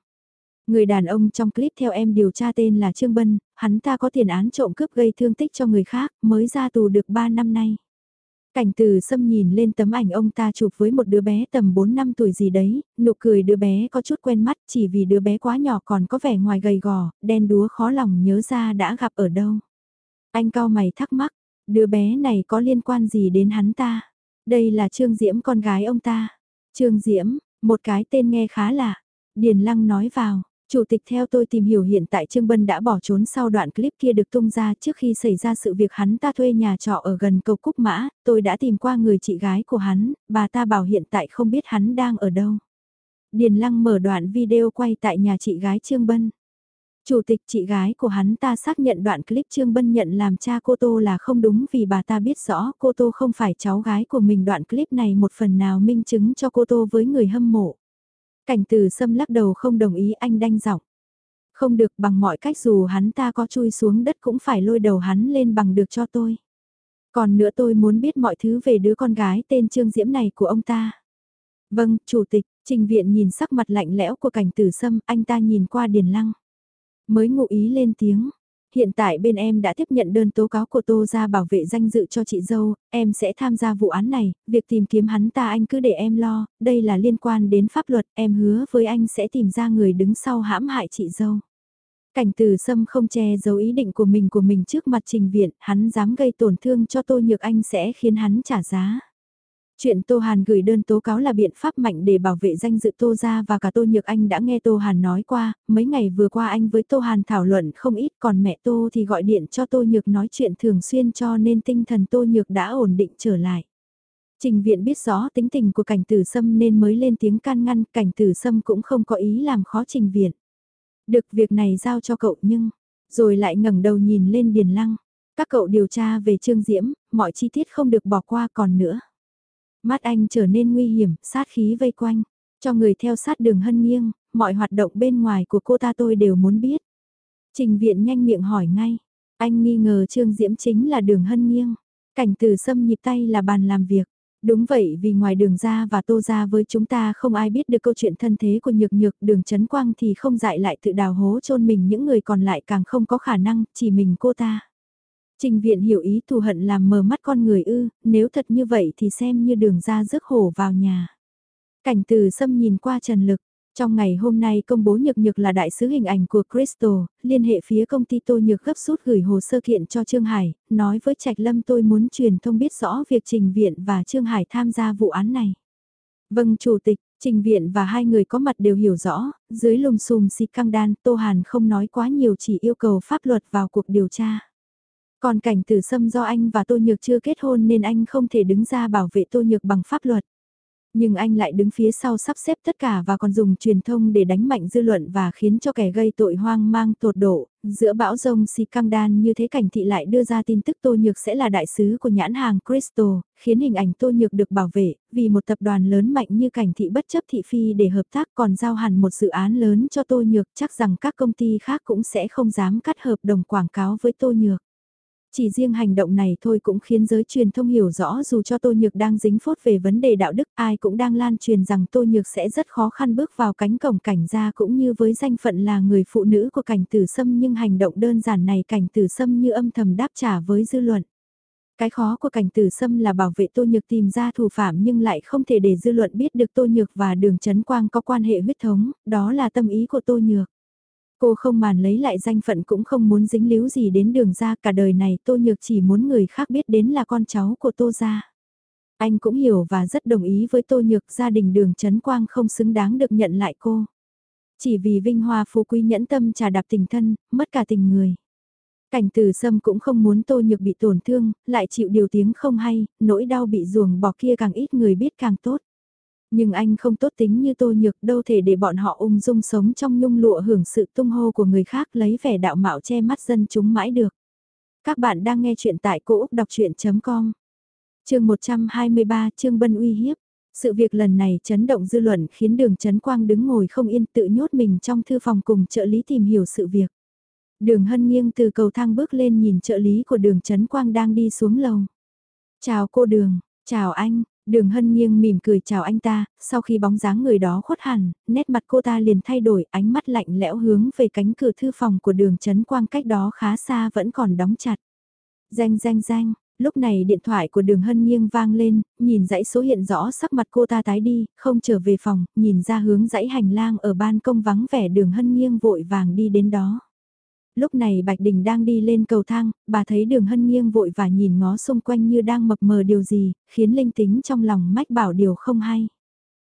Người đàn ông trong clip theo em điều tra tên là Trương Bân, hắn ta có tiền án trộm cướp gây thương tích cho người khác, mới ra tù được 3 năm nay. Cảnh từ xâm nhìn lên tấm ảnh ông ta chụp với một đứa bé tầm 4 năm tuổi gì đấy, nụ cười đứa bé có chút quen mắt chỉ vì đứa bé quá nhỏ còn có vẻ ngoài gầy gò, đen đúa khó lòng nhớ ra đã gặp ở đâu. Anh cao mày thắc mắc, đứa bé này có liên quan gì đến hắn ta? Đây là Trương Diễm con gái ông ta. Trương Diễm, một cái tên nghe khá lạ. Điền Lăng nói vào, Chủ tịch theo tôi tìm hiểu hiện tại Trương Bân đã bỏ trốn sau đoạn clip kia được tung ra trước khi xảy ra sự việc hắn ta thuê nhà trọ ở gần cầu Cúc Mã, tôi đã tìm qua người chị gái của hắn, bà ta bảo hiện tại không biết hắn đang ở đâu. Điền Lăng mở đoạn video quay tại nhà chị gái Trương Bân. Chủ tịch chị gái của hắn ta xác nhận đoạn clip Trương Bân nhận làm cha cô Tô là không đúng vì bà ta biết rõ cô Tô không phải cháu gái của mình đoạn clip này một phần nào minh chứng cho cô Tô với người hâm mộ. Cảnh từ sâm lắc đầu không đồng ý anh đanh giọng. Không được bằng mọi cách dù hắn ta có chui xuống đất cũng phải lôi đầu hắn lên bằng được cho tôi. Còn nữa tôi muốn biết mọi thứ về đứa con gái tên Trương Diễm này của ông ta. Vâng, Chủ tịch, Trình Viện nhìn sắc mặt lạnh lẽo của cảnh tử sâm, anh ta nhìn qua Điền Lăng. Mới ngụ ý lên tiếng, hiện tại bên em đã tiếp nhận đơn tố cáo của Tô ra bảo vệ danh dự cho chị dâu, em sẽ tham gia vụ án này, việc tìm kiếm hắn ta anh cứ để em lo, đây là liên quan đến pháp luật, em hứa với anh sẽ tìm ra người đứng sau hãm hại chị dâu. Cảnh từ sâm không che giấu ý định của mình của mình trước mặt trình viện, hắn dám gây tổn thương cho Tô Nhược Anh sẽ khiến hắn trả giá. Chuyện Tô Hàn gửi đơn tố cáo là biện pháp mạnh để bảo vệ danh dự Tô Gia và cả Tô Nhược Anh đã nghe Tô Hàn nói qua, mấy ngày vừa qua anh với Tô Hàn thảo luận không ít còn mẹ Tô thì gọi điện cho Tô Nhược nói chuyện thường xuyên cho nên tinh thần Tô Nhược đã ổn định trở lại. Trình viện biết rõ tính tình của cảnh tử sâm nên mới lên tiếng can ngăn, cảnh tử sâm cũng không có ý làm khó trình viện. Được việc này giao cho cậu nhưng, rồi lại ngẩng đầu nhìn lên Điền Lăng. Các cậu điều tra về Trương Diễm, mọi chi tiết không được bỏ qua còn nữa. Mắt anh trở nên nguy hiểm, sát khí vây quanh. Cho người theo sát đường hân nghiêng, mọi hoạt động bên ngoài của cô ta tôi đều muốn biết. Trình viện nhanh miệng hỏi ngay. Anh nghi ngờ Trương Diễm chính là đường hân nghiêng. Cảnh từ xâm nhịp tay là bàn làm việc. Đúng vậy vì ngoài đường ra và tô ra với chúng ta không ai biết được câu chuyện thân thế của nhược nhược đường chấn quang thì không dại lại tự đào hố chôn mình những người còn lại càng không có khả năng, chỉ mình cô ta. Trình viện hiểu ý thù hận làm mờ mắt con người ư, nếu thật như vậy thì xem như đường ra rước hổ vào nhà. Cảnh từ xâm nhìn qua Trần Lực, trong ngày hôm nay công bố Nhược Nhược là đại sứ hình ảnh của Crystal, liên hệ phía công ty Tô Nhược gấp rút gửi hồ sơ kiện cho Trương Hải, nói với Trạch Lâm tôi muốn truyền thông biết rõ việc Trình Viện và Trương Hải tham gia vụ án này. Vâng Chủ tịch, Trình Viện và hai người có mặt đều hiểu rõ, dưới lùm xùm xịt căng đan Tô Hàn không nói quá nhiều chỉ yêu cầu pháp luật vào cuộc điều tra. Còn cảnh tử xâm do anh và Tô Nhược chưa kết hôn nên anh không thể đứng ra bảo vệ Tô Nhược bằng pháp luật. Nhưng anh lại đứng phía sau sắp xếp tất cả và còn dùng truyền thông để đánh mạnh dư luận và khiến cho kẻ gây tội hoang mang tột độ. Giữa bão rông si căng đan như thế cảnh thị lại đưa ra tin tức Tô Nhược sẽ là đại sứ của nhãn hàng Crystal, khiến hình ảnh Tô Nhược được bảo vệ, vì một tập đoàn lớn mạnh như cảnh thị bất chấp thị phi để hợp tác còn giao hẳn một dự án lớn cho Tô Nhược chắc rằng các công ty khác cũng sẽ không dám cắt hợp đồng quảng cáo với Tô Nhược. Chỉ riêng hành động này thôi cũng khiến giới truyền thông hiểu rõ dù cho Tô Nhược đang dính phốt về vấn đề đạo đức ai cũng đang lan truyền rằng Tô Nhược sẽ rất khó khăn bước vào cánh cổng cảnh gia cũng như với danh phận là người phụ nữ của cảnh tử sâm nhưng hành động đơn giản này cảnh tử sâm như âm thầm đáp trả với dư luận. Cái khó của cảnh tử sâm là bảo vệ Tô Nhược tìm ra thủ phạm nhưng lại không thể để dư luận biết được Tô Nhược và đường Trấn Quang có quan hệ huyết thống, đó là tâm ý của Tô Nhược. Cô không màn lấy lại danh phận cũng không muốn dính líu gì đến đường ra cả đời này Tô Nhược chỉ muốn người khác biết đến là con cháu của Tô gia. Anh cũng hiểu và rất đồng ý với Tô Nhược gia đình đường Trấn Quang không xứng đáng được nhận lại cô. Chỉ vì vinh hoa phú quý nhẫn tâm trà đạp tình thân, mất cả tình người. Cảnh từ sâm cũng không muốn Tô Nhược bị tổn thương, lại chịu điều tiếng không hay, nỗi đau bị ruồng bỏ kia càng ít người biết càng tốt. Nhưng anh không tốt tính như tô nhược đâu thể để bọn họ ung dung sống trong nhung lụa hưởng sự tung hô của người khác lấy vẻ đạo mạo che mắt dân chúng mãi được. Các bạn đang nghe chuyện tại cỗ đọc chuyện.com Trường 123 Trương Bân uy hiếp sự việc lần này chấn động dư luận khiến đường Trấn Quang đứng ngồi không yên tự nhốt mình trong thư phòng cùng trợ lý tìm hiểu sự việc. Đường hân nghiêng từ cầu thang bước lên nhìn trợ lý của đường Trấn Quang đang đi xuống lầu. Chào cô đường, chào anh, Đường hân nghiêng mỉm cười chào anh ta, sau khi bóng dáng người đó khuất hẳn, nét mặt cô ta liền thay đổi ánh mắt lạnh lẽo hướng về cánh cửa thư phòng của đường chấn quang cách đó khá xa vẫn còn đóng chặt. Danh danh danh, lúc này điện thoại của đường hân nghiêng vang lên, nhìn dãy số hiện rõ sắc mặt cô ta tái đi, không trở về phòng, nhìn ra hướng dãy hành lang ở ban công vắng vẻ đường hân nghiêng vội vàng đi đến đó. Lúc này Bạch Đình đang đi lên cầu thang, bà thấy đường hân nghiêng vội và nhìn ngó xung quanh như đang mập mờ điều gì, khiến linh tính trong lòng mách bảo điều không hay.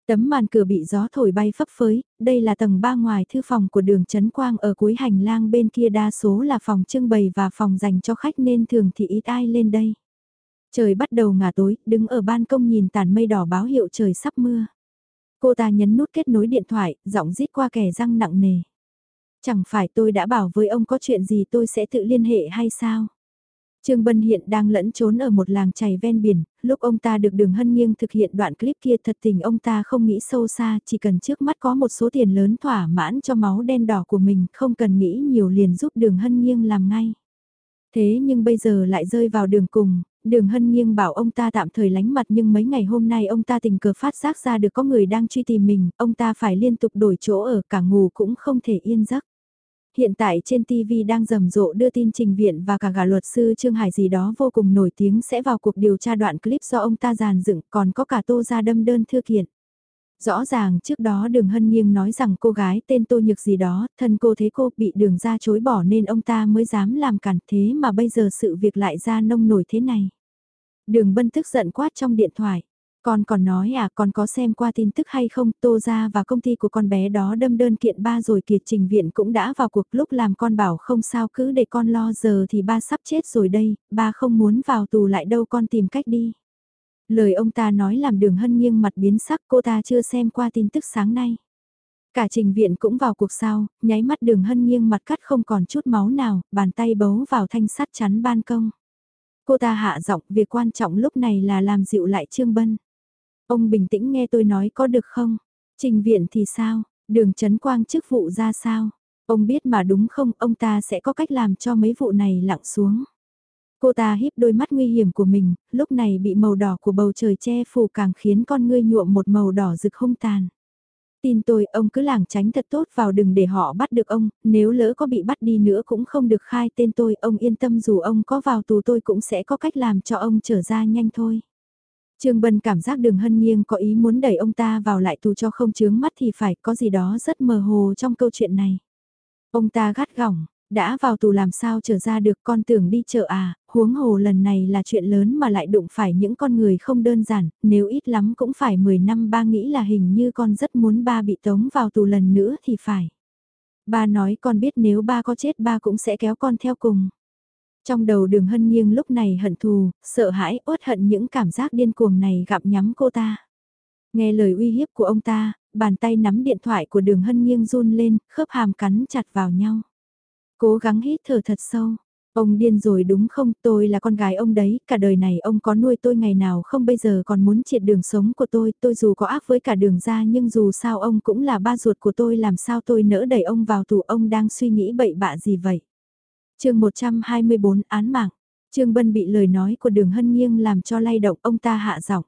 Tấm màn cửa bị gió thổi bay phấp phới, đây là tầng ba ngoài thư phòng của đường Trấn Quang ở cuối hành lang bên kia đa số là phòng trưng bày và phòng dành cho khách nên thường thì ít ai lên đây. Trời bắt đầu ngả tối, đứng ở ban công nhìn tàn mây đỏ báo hiệu trời sắp mưa. Cô ta nhấn nút kết nối điện thoại, giọng rít qua kẻ răng nặng nề. Chẳng phải tôi đã bảo với ông có chuyện gì tôi sẽ tự liên hệ hay sao? Trương Bân hiện đang lẫn trốn ở một làng chảy ven biển, lúc ông ta được đường hân nghiêng thực hiện đoạn clip kia thật tình ông ta không nghĩ sâu xa, chỉ cần trước mắt có một số tiền lớn thỏa mãn cho máu đen đỏ của mình, không cần nghĩ nhiều liền giúp đường hân nghiêng làm ngay. Thế nhưng bây giờ lại rơi vào đường cùng, đường hân nghiêng bảo ông ta tạm thời lánh mặt nhưng mấy ngày hôm nay ông ta tình cờ phát giác ra được có người đang truy tìm mình, ông ta phải liên tục đổi chỗ ở cả ngủ cũng không thể yên giấc hiện tại trên TV đang rầm rộ đưa tin trình viện và cả gà luật sư Trương Hải gì đó vô cùng nổi tiếng sẽ vào cuộc điều tra đoạn clip do ông ta giàn dựng còn có cả tô ra đâm đơn thư kiện. Rõ ràng trước đó đường hân nghiêng nói rằng cô gái tên tô nhược gì đó, thân cô thấy cô bị đường ra chối bỏ nên ông ta mới dám làm cản thế mà bây giờ sự việc lại ra nông nổi thế này. Đường bân tức giận quát trong điện thoại. Con còn nói à con có xem qua tin tức hay không Tô ra và công ty của con bé đó đâm đơn kiện ba rồi kiệt trình viện cũng đã vào cuộc lúc làm con bảo không sao cứ để con lo giờ thì ba sắp chết rồi đây, ba không muốn vào tù lại đâu con tìm cách đi. Lời ông ta nói làm đường hân nghiêng mặt biến sắc cô ta chưa xem qua tin tức sáng nay. Cả trình viện cũng vào cuộc sao, nháy mắt đường hân nghiêng mặt cắt không còn chút máu nào, bàn tay bấu vào thanh sắt chắn ban công. Cô ta hạ giọng, việc quan trọng lúc này là làm dịu lại Trương Bân. Ông bình tĩnh nghe tôi nói có được không? Trình viện thì sao? Đường chấn quang chức vụ ra sao? Ông biết mà đúng không, ông ta sẽ có cách làm cho mấy vụ này lặng xuống. Cô ta híp đôi mắt nguy hiểm của mình, lúc này bị màu đỏ của bầu trời che phủ càng khiến con ngươi nhuộm một màu đỏ rực hung tàn. Tin tôi, ông cứ làng tránh thật tốt vào đừng để họ bắt được ông, nếu lỡ có bị bắt đi nữa cũng không được khai tên tôi, ông yên tâm dù ông có vào tù tôi cũng sẽ có cách làm cho ông trở ra nhanh thôi. Trương Bân cảm giác đường hân nghiêng có ý muốn đẩy ông ta vào lại tù cho không chướng mắt thì phải có gì đó rất mờ hồ trong câu chuyện này. Ông ta gắt gỏng, đã vào tù làm sao trở ra được con tưởng đi chợ à, huống hồ lần này là chuyện lớn mà lại đụng phải những con người không đơn giản, nếu ít lắm cũng phải 10 năm ba nghĩ là hình như con rất muốn ba bị tống vào tù lần nữa thì phải. Ba nói con biết nếu ba có chết ba cũng sẽ kéo con theo cùng. Trong đầu đường hân nghiêng lúc này hận thù, sợ hãi, uất hận những cảm giác điên cuồng này gặm nhắm cô ta. Nghe lời uy hiếp của ông ta, bàn tay nắm điện thoại của đường hân nghiêng run lên, khớp hàm cắn chặt vào nhau. Cố gắng hít thở thật sâu. Ông điên rồi đúng không, tôi là con gái ông đấy, cả đời này ông có nuôi tôi ngày nào không bây giờ còn muốn triệt đường sống của tôi, tôi dù có ác với cả đường ra nhưng dù sao ông cũng là ba ruột của tôi làm sao tôi nỡ đẩy ông vào tù ông đang suy nghĩ bậy bạ gì vậy chương 124 án mạng. Trương Bân bị lời nói của đường hân nghiêng làm cho lay động ông ta hạ giọng.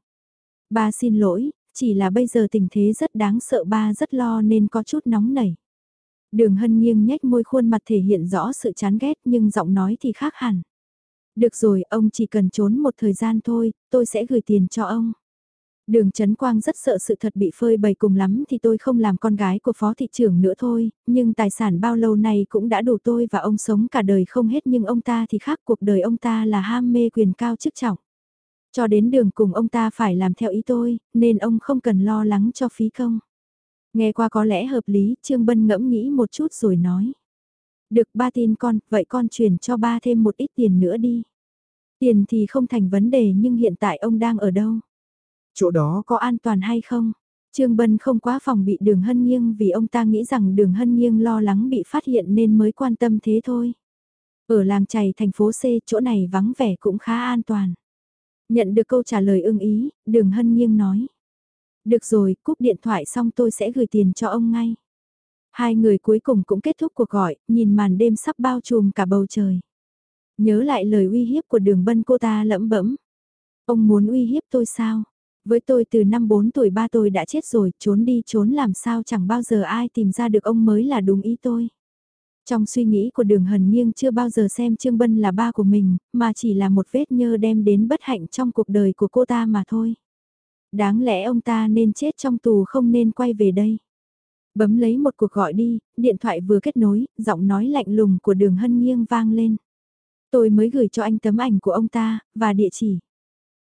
Ba xin lỗi, chỉ là bây giờ tình thế rất đáng sợ ba rất lo nên có chút nóng nảy. Đường hân nghiêng nhếch môi khuôn mặt thể hiện rõ sự chán ghét nhưng giọng nói thì khác hẳn. Được rồi, ông chỉ cần trốn một thời gian thôi, tôi sẽ gửi tiền cho ông. Đường Trấn Quang rất sợ sự thật bị phơi bày cùng lắm thì tôi không làm con gái của phó thị trưởng nữa thôi, nhưng tài sản bao lâu này cũng đã đủ tôi và ông sống cả đời không hết nhưng ông ta thì khác cuộc đời ông ta là ham mê quyền cao chức trọng. Cho đến đường cùng ông ta phải làm theo ý tôi, nên ông không cần lo lắng cho phí công. Nghe qua có lẽ hợp lý, Trương Bân ngẫm nghĩ một chút rồi nói. Được ba tin con, vậy con chuyển cho ba thêm một ít tiền nữa đi. Tiền thì không thành vấn đề nhưng hiện tại ông đang ở đâu? Chỗ đó có an toàn hay không? Trương Bân không quá phòng bị đường hân nghiêng vì ông ta nghĩ rằng đường hân nghiêng lo lắng bị phát hiện nên mới quan tâm thế thôi. Ở làng chày thành phố C chỗ này vắng vẻ cũng khá an toàn. Nhận được câu trả lời ưng ý, đường hân nghiêng nói. Được rồi, cúp điện thoại xong tôi sẽ gửi tiền cho ông ngay. Hai người cuối cùng cũng kết thúc cuộc gọi, nhìn màn đêm sắp bao trùm cả bầu trời. Nhớ lại lời uy hiếp của đường bân cô ta lẫm bẫm. Ông muốn uy hiếp tôi sao? Với tôi từ năm 4 tuổi ba tôi đã chết rồi, trốn đi trốn làm sao chẳng bao giờ ai tìm ra được ông mới là đúng ý tôi. Trong suy nghĩ của đường hần nghiêng chưa bao giờ xem Trương Bân là ba của mình, mà chỉ là một vết nhơ đem đến bất hạnh trong cuộc đời của cô ta mà thôi. Đáng lẽ ông ta nên chết trong tù không nên quay về đây. Bấm lấy một cuộc gọi đi, điện thoại vừa kết nối, giọng nói lạnh lùng của đường hân nghiêng vang lên. Tôi mới gửi cho anh tấm ảnh của ông ta, và địa chỉ.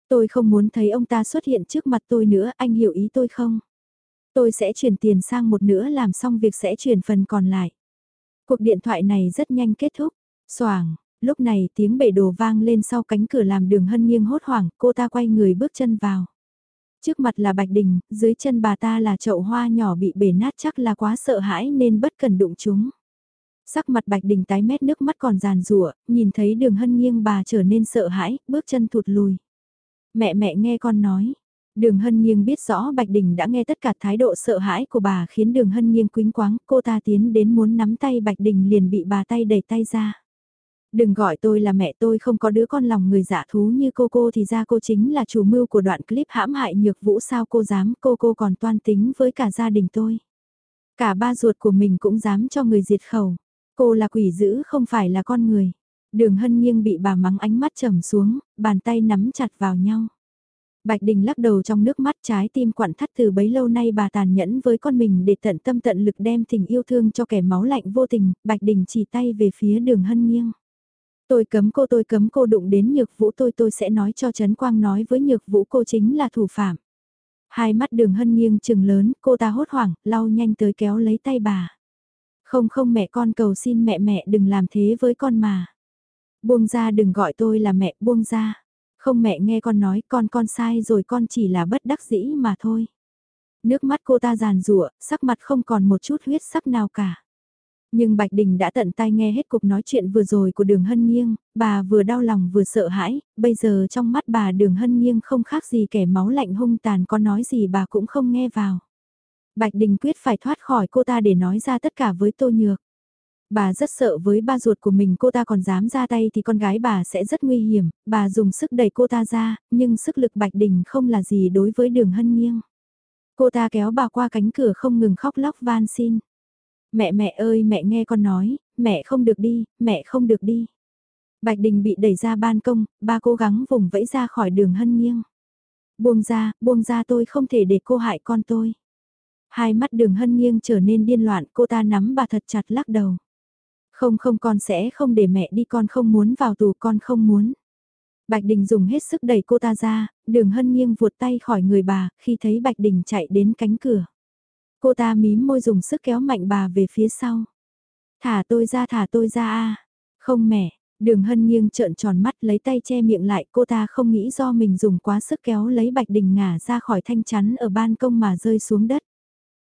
Tôi không muốn thấy ông ta xuất hiện trước mặt tôi nữa, anh hiểu ý tôi không? Tôi sẽ chuyển tiền sang một nữa làm xong việc sẽ chuyển phần còn lại. Cuộc điện thoại này rất nhanh kết thúc. Soảng, lúc này tiếng bể đồ vang lên sau cánh cửa làm đường hân nghiêng hốt hoảng, cô ta quay người bước chân vào. Trước mặt là Bạch Đình, dưới chân bà ta là chậu hoa nhỏ bị bể nát chắc là quá sợ hãi nên bất cần đụng chúng. Sắc mặt Bạch Đình tái mét nước mắt còn giàn rủa nhìn thấy đường hân nghiêng bà trở nên sợ hãi, bước chân thụt lùi. Mẹ mẹ nghe con nói. Đường Hân Nhiên biết rõ Bạch Đình đã nghe tất cả thái độ sợ hãi của bà khiến đường Hân Nhiên quính quáng, cô ta tiến đến muốn nắm tay Bạch Đình liền bị bà tay đẩy tay ra. Đừng gọi tôi là mẹ tôi không có đứa con lòng người dạ thú như cô cô thì ra cô chính là chủ mưu của đoạn clip hãm hại nhược vũ sao cô dám cô cô còn toan tính với cả gia đình tôi. Cả ba ruột của mình cũng dám cho người diệt khẩu. Cô là quỷ dữ không phải là con người. Đường hân nghiêng bị bà mắng ánh mắt trầm xuống, bàn tay nắm chặt vào nhau. Bạch Đình lắc đầu trong nước mắt trái tim quặn thắt từ bấy lâu nay bà tàn nhẫn với con mình để tận tâm tận lực đem tình yêu thương cho kẻ máu lạnh vô tình, Bạch Đình chỉ tay về phía đường hân nghiêng. Tôi cấm cô tôi cấm cô đụng đến nhược vũ tôi tôi sẽ nói cho Trấn Quang nói với nhược vũ cô chính là thủ phạm. Hai mắt đường hân nghiêng trừng lớn, cô ta hốt hoảng, lau nhanh tới kéo lấy tay bà. Không không mẹ con cầu xin mẹ mẹ đừng làm thế với con mà. Buông ra đừng gọi tôi là mẹ, buông ra. Không mẹ nghe con nói con con sai rồi con chỉ là bất đắc dĩ mà thôi. Nước mắt cô ta giàn rụa, sắc mặt không còn một chút huyết sắc nào cả. Nhưng Bạch Đình đã tận tai nghe hết cuộc nói chuyện vừa rồi của đường hân nghiêng, bà vừa đau lòng vừa sợ hãi, bây giờ trong mắt bà đường hân nghiêng không khác gì kẻ máu lạnh hung tàn có nói gì bà cũng không nghe vào. Bạch Đình quyết phải thoát khỏi cô ta để nói ra tất cả với Tô Nhược. Bà rất sợ với ba ruột của mình cô ta còn dám ra tay thì con gái bà sẽ rất nguy hiểm, bà dùng sức đẩy cô ta ra, nhưng sức lực Bạch Đình không là gì đối với đường hân nghiêng. Cô ta kéo bà qua cánh cửa không ngừng khóc lóc van xin. Mẹ mẹ ơi mẹ nghe con nói, mẹ không được đi, mẹ không được đi. Bạch Đình bị đẩy ra ban công, ba cố gắng vùng vẫy ra khỏi đường hân nghiêng. Buông ra, buông ra tôi không thể để cô hại con tôi. Hai mắt đường hân nghiêng trở nên điên loạn, cô ta nắm bà thật chặt lắc đầu. Không không con sẽ không để mẹ đi con không muốn vào tù con không muốn. Bạch Đình dùng hết sức đẩy cô ta ra, đường hân nghiêng vuột tay khỏi người bà khi thấy Bạch Đình chạy đến cánh cửa. Cô ta mím môi dùng sức kéo mạnh bà về phía sau. Thả tôi ra thả tôi ra a Không mẹ, đường hân nghiêng trợn tròn mắt lấy tay che miệng lại cô ta không nghĩ do mình dùng quá sức kéo lấy Bạch Đình ngả ra khỏi thanh chắn ở ban công mà rơi xuống đất.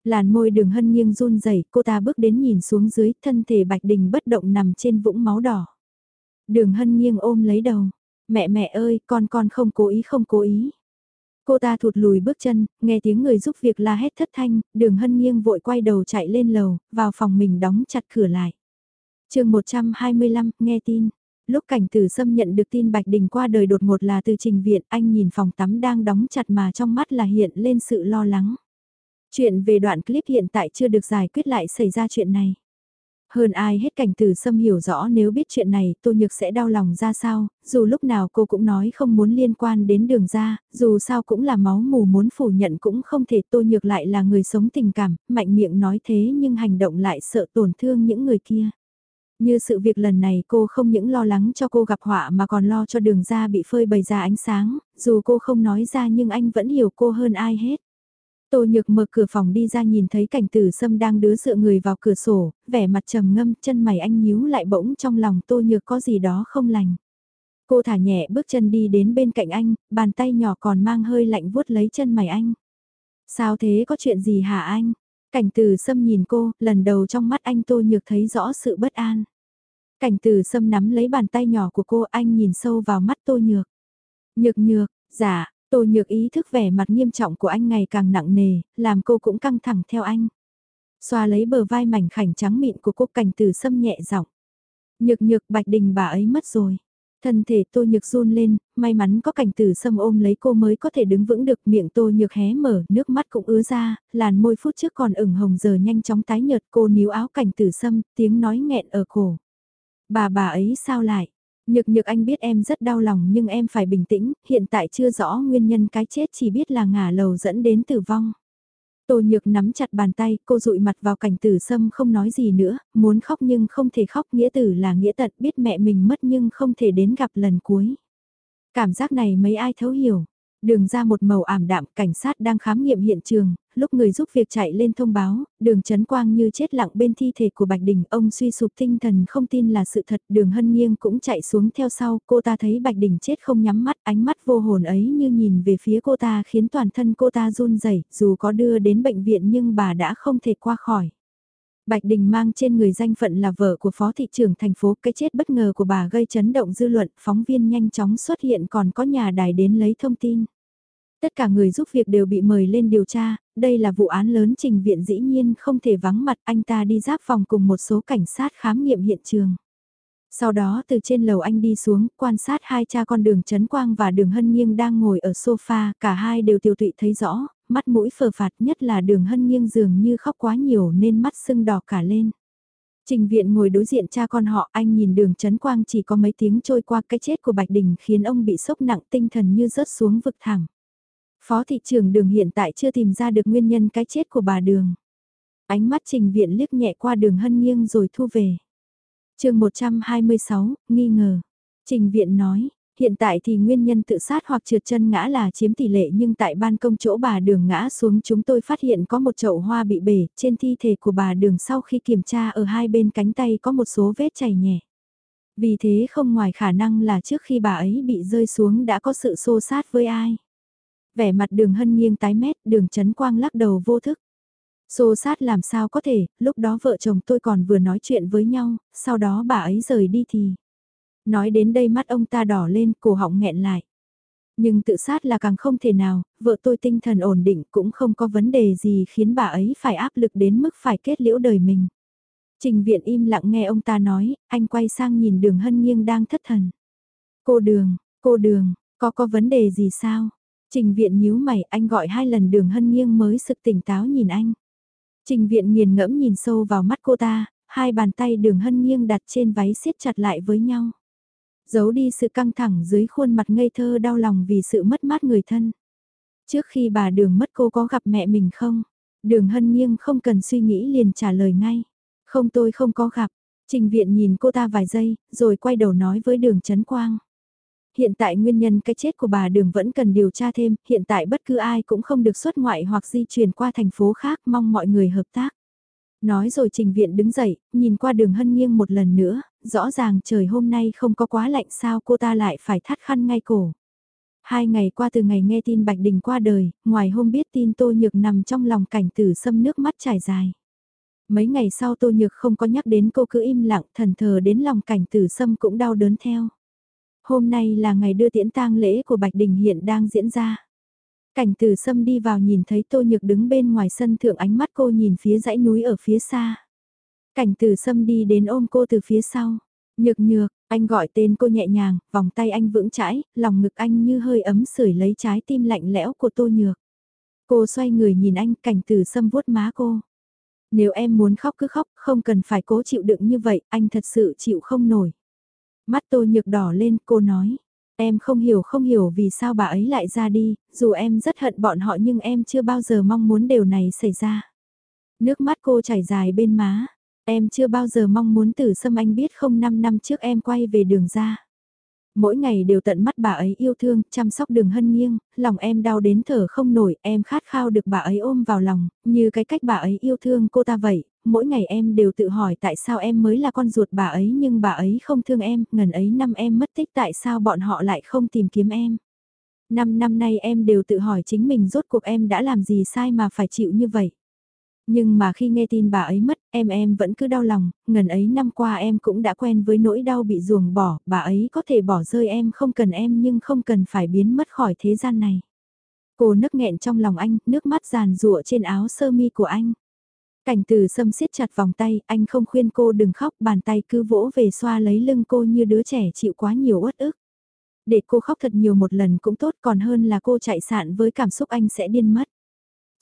Làn môi đường hân nghiêng run rẩy cô ta bước đến nhìn xuống dưới thân thể Bạch Đình bất động nằm trên vũng máu đỏ. Đường hân nghiêng ôm lấy đầu. Mẹ mẹ ơi, con con không cố ý không cố ý. Cô ta thụt lùi bước chân, nghe tiếng người giúp việc la hét thất thanh, đường hân nghiêng vội quay đầu chạy lên lầu, vào phòng mình đóng chặt cửa lại. chương 125, nghe tin. Lúc cảnh tử xâm nhận được tin Bạch Đình qua đời đột ngột là từ trình viện, anh nhìn phòng tắm đang đóng chặt mà trong mắt là hiện lên sự lo lắng. Chuyện về đoạn clip hiện tại chưa được giải quyết lại xảy ra chuyện này. Hơn ai hết cảnh từ xâm hiểu rõ nếu biết chuyện này Tô Nhược sẽ đau lòng ra sao, dù lúc nào cô cũng nói không muốn liên quan đến đường ra, dù sao cũng là máu mù muốn phủ nhận cũng không thể Tô Nhược lại là người sống tình cảm, mạnh miệng nói thế nhưng hành động lại sợ tổn thương những người kia. Như sự việc lần này cô không những lo lắng cho cô gặp họa mà còn lo cho đường ra bị phơi bày ra ánh sáng, dù cô không nói ra nhưng anh vẫn hiểu cô hơn ai hết. Tô Nhược mở cửa phòng đi ra nhìn thấy cảnh tử sâm đang đứa dựa người vào cửa sổ, vẻ mặt trầm ngâm, chân mày anh nhíu lại bỗng trong lòng Tô Nhược có gì đó không lành. Cô thả nhẹ bước chân đi đến bên cạnh anh, bàn tay nhỏ còn mang hơi lạnh vuốt lấy chân mày anh. Sao thế có chuyện gì hả anh? Cảnh tử sâm nhìn cô, lần đầu trong mắt anh Tô Nhược thấy rõ sự bất an. Cảnh tử sâm nắm lấy bàn tay nhỏ của cô anh nhìn sâu vào mắt Tô Nhược. Nhược nhược, dạ, Tô nhược ý thức vẻ mặt nghiêm trọng của anh ngày càng nặng nề, làm cô cũng căng thẳng theo anh. Xoa lấy bờ vai mảnh khảnh trắng mịn của cô cảnh từ sâm nhẹ giọng. Nhược nhược bạch đình bà ấy mất rồi. Thân thể tô nhược run lên, may mắn có cảnh tử sâm ôm lấy cô mới có thể đứng vững được miệng tô nhược hé mở, nước mắt cũng ứa ra, làn môi phút trước còn ửng hồng giờ nhanh chóng tái nhợt cô níu áo cảnh tử sâm, tiếng nói nghẹn ở cổ. Bà bà ấy sao lại? Nhược nhược anh biết em rất đau lòng nhưng em phải bình tĩnh, hiện tại chưa rõ nguyên nhân cái chết chỉ biết là ngả lầu dẫn đến tử vong. Tô nhược nắm chặt bàn tay, cô dụi mặt vào cảnh tử sâm không nói gì nữa, muốn khóc nhưng không thể khóc nghĩa tử là nghĩa tận biết mẹ mình mất nhưng không thể đến gặp lần cuối. Cảm giác này mấy ai thấu hiểu. Đường ra một màu ảm đạm, cảnh sát đang khám nghiệm hiện trường, lúc người giúp việc chạy lên thông báo, đường chấn quang như chết lặng bên thi thể của Bạch Đình, ông suy sụp tinh thần không tin là sự thật, đường hân nghiêng cũng chạy xuống theo sau, cô ta thấy Bạch Đình chết không nhắm mắt, ánh mắt vô hồn ấy như nhìn về phía cô ta khiến toàn thân cô ta run rẩy dù có đưa đến bệnh viện nhưng bà đã không thể qua khỏi. Bạch Đình mang trên người danh phận là vợ của phó thị trưởng thành phố, cái chết bất ngờ của bà gây chấn động dư luận, phóng viên nhanh chóng xuất hiện còn có nhà đài đến lấy thông tin. Tất cả người giúp việc đều bị mời lên điều tra, đây là vụ án lớn trình viện dĩ nhiên không thể vắng mặt anh ta đi giáp phòng cùng một số cảnh sát khám nghiệm hiện trường. Sau đó từ trên lầu anh đi xuống, quan sát hai cha con đường Trấn Quang và đường Hân Nghiêng đang ngồi ở sofa, cả hai đều tiêu tụy thấy rõ, mắt mũi phờ phạt nhất là đường Hân Nghiêng dường như khóc quá nhiều nên mắt sưng đỏ cả lên. Trình viện ngồi đối diện cha con họ, anh nhìn đường chấn quang chỉ có mấy tiếng trôi qua cái chết của Bạch Đình khiến ông bị sốc nặng tinh thần như rớt xuống vực thẳng. Phó thị trưởng đường hiện tại chưa tìm ra được nguyên nhân cái chết của bà đường. Ánh mắt trình viện liếc nhẹ qua đường hân nghiêng rồi thu về. chương 126, nghi ngờ. Trình viện nói, Hiện tại thì nguyên nhân tự sát hoặc trượt chân ngã là chiếm tỷ lệ nhưng tại ban công chỗ bà đường ngã xuống chúng tôi phát hiện có một chậu hoa bị bể trên thi thể của bà đường sau khi kiểm tra ở hai bên cánh tay có một số vết chảy nhẹ. Vì thế không ngoài khả năng là trước khi bà ấy bị rơi xuống đã có sự xô sát với ai. Vẻ mặt đường hân nghiêng tái mét đường chấn quang lắc đầu vô thức. Xô sát làm sao có thể, lúc đó vợ chồng tôi còn vừa nói chuyện với nhau, sau đó bà ấy rời đi thì... Nói đến đây mắt ông ta đỏ lên, cổ họng nghẹn lại. Nhưng tự sát là càng không thể nào, vợ tôi tinh thần ổn định cũng không có vấn đề gì khiến bà ấy phải áp lực đến mức phải kết liễu đời mình. Trình viện im lặng nghe ông ta nói, anh quay sang nhìn đường hân nghiêng đang thất thần. Cô đường, cô đường, có có vấn đề gì sao? Trình viện nhíu mày anh gọi hai lần đường hân nghiêng mới sực tỉnh táo nhìn anh. Trình viện nghiền ngẫm nhìn sâu vào mắt cô ta, hai bàn tay đường hân nghiêng đặt trên váy siết chặt lại với nhau giấu đi sự căng thẳng dưới khuôn mặt ngây thơ đau lòng vì sự mất mát người thân. Trước khi bà đường mất cô có gặp mẹ mình không? Đường hân nghiêng không cần suy nghĩ liền trả lời ngay. Không tôi không có gặp. Trình viện nhìn cô ta vài giây, rồi quay đầu nói với đường Trấn Quang. Hiện tại nguyên nhân cái chết của bà đường vẫn cần điều tra thêm, hiện tại bất cứ ai cũng không được xuất ngoại hoặc di chuyển qua thành phố khác, mong mọi người hợp tác. Nói rồi trình viện đứng dậy, nhìn qua đường hân nghiêng một lần nữa, rõ ràng trời hôm nay không có quá lạnh sao cô ta lại phải thắt khăn ngay cổ. Hai ngày qua từ ngày nghe tin Bạch Đình qua đời, ngoài hôm biết tin Tô Nhược nằm trong lòng cảnh tử xâm nước mắt trải dài. Mấy ngày sau Tô Nhược không có nhắc đến cô cứ im lặng thần thờ đến lòng cảnh tử xâm cũng đau đớn theo. Hôm nay là ngày đưa tiễn tang lễ của Bạch Đình hiện đang diễn ra. Cảnh tử sâm đi vào nhìn thấy tô nhược đứng bên ngoài sân thượng ánh mắt cô nhìn phía dãy núi ở phía xa. Cảnh tử sâm đi đến ôm cô từ phía sau. Nhược nhược, anh gọi tên cô nhẹ nhàng, vòng tay anh vững chãi, lòng ngực anh như hơi ấm sưởi lấy trái tim lạnh lẽo của tô nhược. Cô xoay người nhìn anh, cảnh tử sâm vuốt má cô. Nếu em muốn khóc cứ khóc, không cần phải cố chịu đựng như vậy, anh thật sự chịu không nổi. Mắt tô nhược đỏ lên, cô nói. Em không hiểu không hiểu vì sao bà ấy lại ra đi, dù em rất hận bọn họ nhưng em chưa bao giờ mong muốn điều này xảy ra. Nước mắt cô chảy dài bên má, em chưa bao giờ mong muốn tử xâm anh biết không 5 năm trước em quay về đường ra. Mỗi ngày đều tận mắt bà ấy yêu thương, chăm sóc đường hân nghiêng, lòng em đau đến thở không nổi, em khát khao được bà ấy ôm vào lòng, như cái cách bà ấy yêu thương cô ta vậy, mỗi ngày em đều tự hỏi tại sao em mới là con ruột bà ấy nhưng bà ấy không thương em, ngần ấy năm em mất tích tại sao bọn họ lại không tìm kiếm em. Năm năm nay em đều tự hỏi chính mình rốt cuộc em đã làm gì sai mà phải chịu như vậy. Nhưng mà khi nghe tin bà ấy mất, em em vẫn cứ đau lòng, ngần ấy năm qua em cũng đã quen với nỗi đau bị ruồng bỏ, bà ấy có thể bỏ rơi em không cần em nhưng không cần phải biến mất khỏi thế gian này. Cô nức nghẹn trong lòng anh, nước mắt giàn rụa trên áo sơ mi của anh. Cảnh từ xâm siết chặt vòng tay, anh không khuyên cô đừng khóc, bàn tay cứ vỗ về xoa lấy lưng cô như đứa trẻ chịu quá nhiều uất ức. Để cô khóc thật nhiều một lần cũng tốt còn hơn là cô chạy sạn với cảm xúc anh sẽ điên mất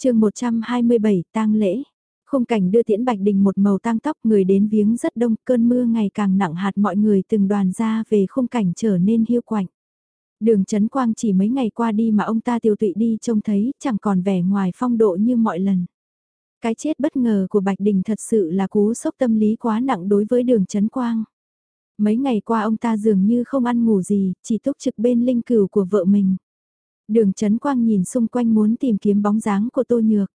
chương 127 tang lễ. Khung cảnh đưa tiễn Bạch Đình một màu tang tóc người đến viếng rất đông, cơn mưa ngày càng nặng hạt mọi người từng đoàn ra về khung cảnh trở nên hiu quạnh. Đường Trấn Quang chỉ mấy ngày qua đi mà ông ta tiêu tụy đi trông thấy chẳng còn vẻ ngoài phong độ như mọi lần. Cái chết bất ngờ của Bạch Đình thật sự là cú sốc tâm lý quá nặng đối với đường Trấn Quang. Mấy ngày qua ông ta dường như không ăn ngủ gì, chỉ túc trực bên linh cửu của vợ mình. Đường Trấn Quang nhìn xung quanh muốn tìm kiếm bóng dáng của Tô Nhược.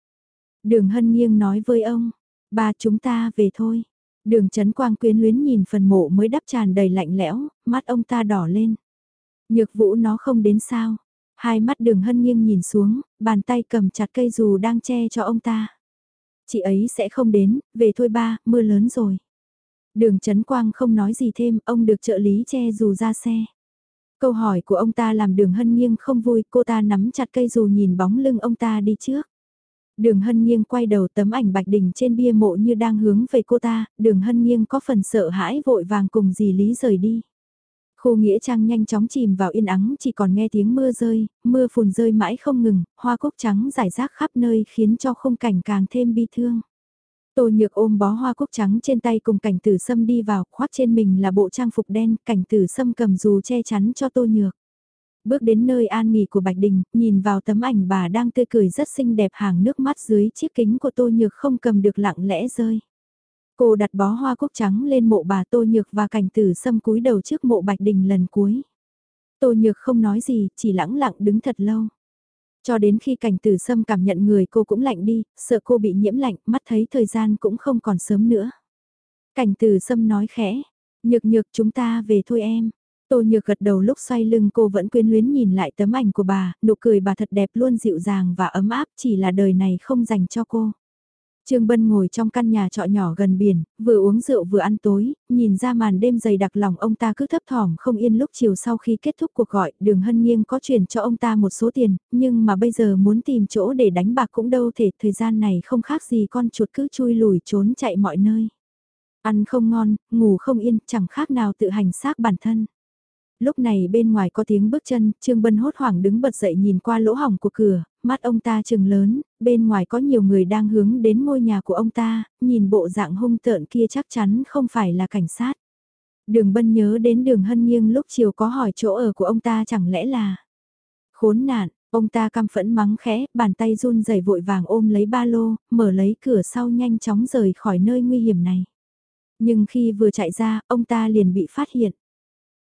Đường Hân Nghiêng nói với ông, ba chúng ta về thôi. Đường Trấn Quang quyến luyến nhìn phần mộ mới đắp tràn đầy lạnh lẽo, mắt ông ta đỏ lên. Nhược vũ nó không đến sao. Hai mắt đường hân nghiêng nhìn xuống, bàn tay cầm chặt cây dù đang che cho ông ta. Chị ấy sẽ không đến, về thôi ba, mưa lớn rồi. Đường Trấn Quang không nói gì thêm, ông được trợ lý che dù ra xe. Câu hỏi của ông ta làm đường hân nghiêng không vui, cô ta nắm chặt cây dù nhìn bóng lưng ông ta đi trước. Đường hân nghiêng quay đầu tấm ảnh bạch đỉnh trên bia mộ như đang hướng về cô ta, đường hân nghiêng có phần sợ hãi vội vàng cùng dì Lý rời đi. Khu nghĩa trang nhanh chóng chìm vào yên ắng chỉ còn nghe tiếng mưa rơi, mưa phùn rơi mãi không ngừng, hoa cúc trắng rải rác khắp nơi khiến cho khung cảnh càng thêm bi thương. Tô nhược ôm bó hoa cúc trắng trên tay cùng cảnh tử sâm đi vào, khoác trên mình là bộ trang phục đen, cảnh tử sâm cầm dù che chắn cho tô nhược. Bước đến nơi an nghỉ của Bạch Đình, nhìn vào tấm ảnh bà đang tươi cười rất xinh đẹp hàng nước mắt dưới chiếc kính của tô nhược không cầm được lặng lẽ rơi. Cô đặt bó hoa cúc trắng lên mộ bà tô nhược và cảnh tử sâm cúi đầu trước mộ Bạch Đình lần cuối. Tô nhược không nói gì, chỉ lặng lặng đứng thật lâu. Cho đến khi cảnh tử sâm cảm nhận người cô cũng lạnh đi, sợ cô bị nhiễm lạnh, mắt thấy thời gian cũng không còn sớm nữa. Cảnh tử sâm nói khẽ, nhược nhược chúng ta về thôi em. Tô nhược gật đầu lúc xoay lưng cô vẫn quyến luyến nhìn lại tấm ảnh của bà, nụ cười bà thật đẹp luôn dịu dàng và ấm áp chỉ là đời này không dành cho cô. Trương Bân ngồi trong căn nhà trọ nhỏ gần biển, vừa uống rượu vừa ăn tối, nhìn ra màn đêm dày đặc lòng ông ta cứ thấp thỏm không yên lúc chiều sau khi kết thúc cuộc gọi, đường hân nghiêng có chuyển cho ông ta một số tiền, nhưng mà bây giờ muốn tìm chỗ để đánh bạc cũng đâu thể, thời gian này không khác gì con chuột cứ chui lùi trốn chạy mọi nơi. Ăn không ngon, ngủ không yên, chẳng khác nào tự hành xác bản thân lúc này bên ngoài có tiếng bước chân, Trương Bân hốt hoảng đứng bật dậy nhìn qua lỗ hỏng của cửa, mắt ông ta trừng lớn, bên ngoài có nhiều người đang hướng đến ngôi nhà của ông ta, nhìn bộ dạng hung tợn kia chắc chắn không phải là cảnh sát. Đường Bân nhớ đến đường hân nghiêng lúc chiều có hỏi chỗ ở của ông ta chẳng lẽ là khốn nạn, ông ta căm phẫn mắng khẽ, bàn tay run rẩy vội vàng ôm lấy ba lô, mở lấy cửa sau nhanh chóng rời khỏi nơi nguy hiểm này. Nhưng khi vừa chạy ra, ông ta liền bị phát hiện.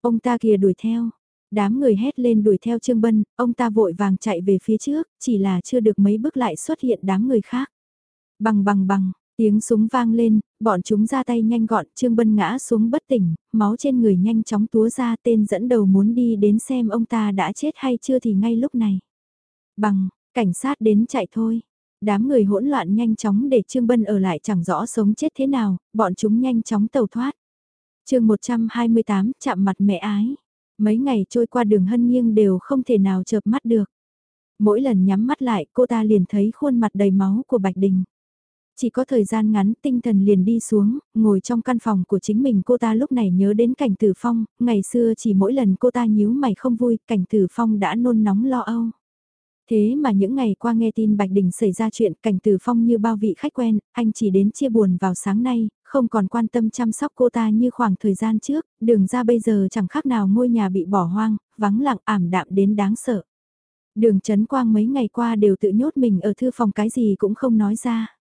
Ông ta kìa đuổi theo. Đám người hét lên đuổi theo Trương Bân, ông ta vội vàng chạy về phía trước, chỉ là chưa được mấy bước lại xuất hiện đám người khác. Bằng bằng bằng, tiếng súng vang lên, bọn chúng ra tay nhanh gọn, Trương Bân ngã xuống bất tỉnh, máu trên người nhanh chóng túa ra tên dẫn đầu muốn đi đến xem ông ta đã chết hay chưa thì ngay lúc này. Bằng, cảnh sát đến chạy thôi. Đám người hỗn loạn nhanh chóng để Trương Bân ở lại chẳng rõ sống chết thế nào, bọn chúng nhanh chóng tàu thoát chương 128 chạm mặt mẹ ái. Mấy ngày trôi qua đường hân nghiêng đều không thể nào chợp mắt được. Mỗi lần nhắm mắt lại cô ta liền thấy khuôn mặt đầy máu của Bạch Đình. Chỉ có thời gian ngắn tinh thần liền đi xuống, ngồi trong căn phòng của chính mình cô ta lúc này nhớ đến cảnh tử phong, ngày xưa chỉ mỗi lần cô ta nhíu mày không vui, cảnh tử phong đã nôn nóng lo âu. Thế mà những ngày qua nghe tin Bạch Đình xảy ra chuyện cảnh tử phong như bao vị khách quen, anh chỉ đến chia buồn vào sáng nay, không còn quan tâm chăm sóc cô ta như khoảng thời gian trước, đường ra bây giờ chẳng khác nào ngôi nhà bị bỏ hoang, vắng lặng ảm đạm đến đáng sợ. Đường Trấn Quang mấy ngày qua đều tự nhốt mình ở thư phòng cái gì cũng không nói ra.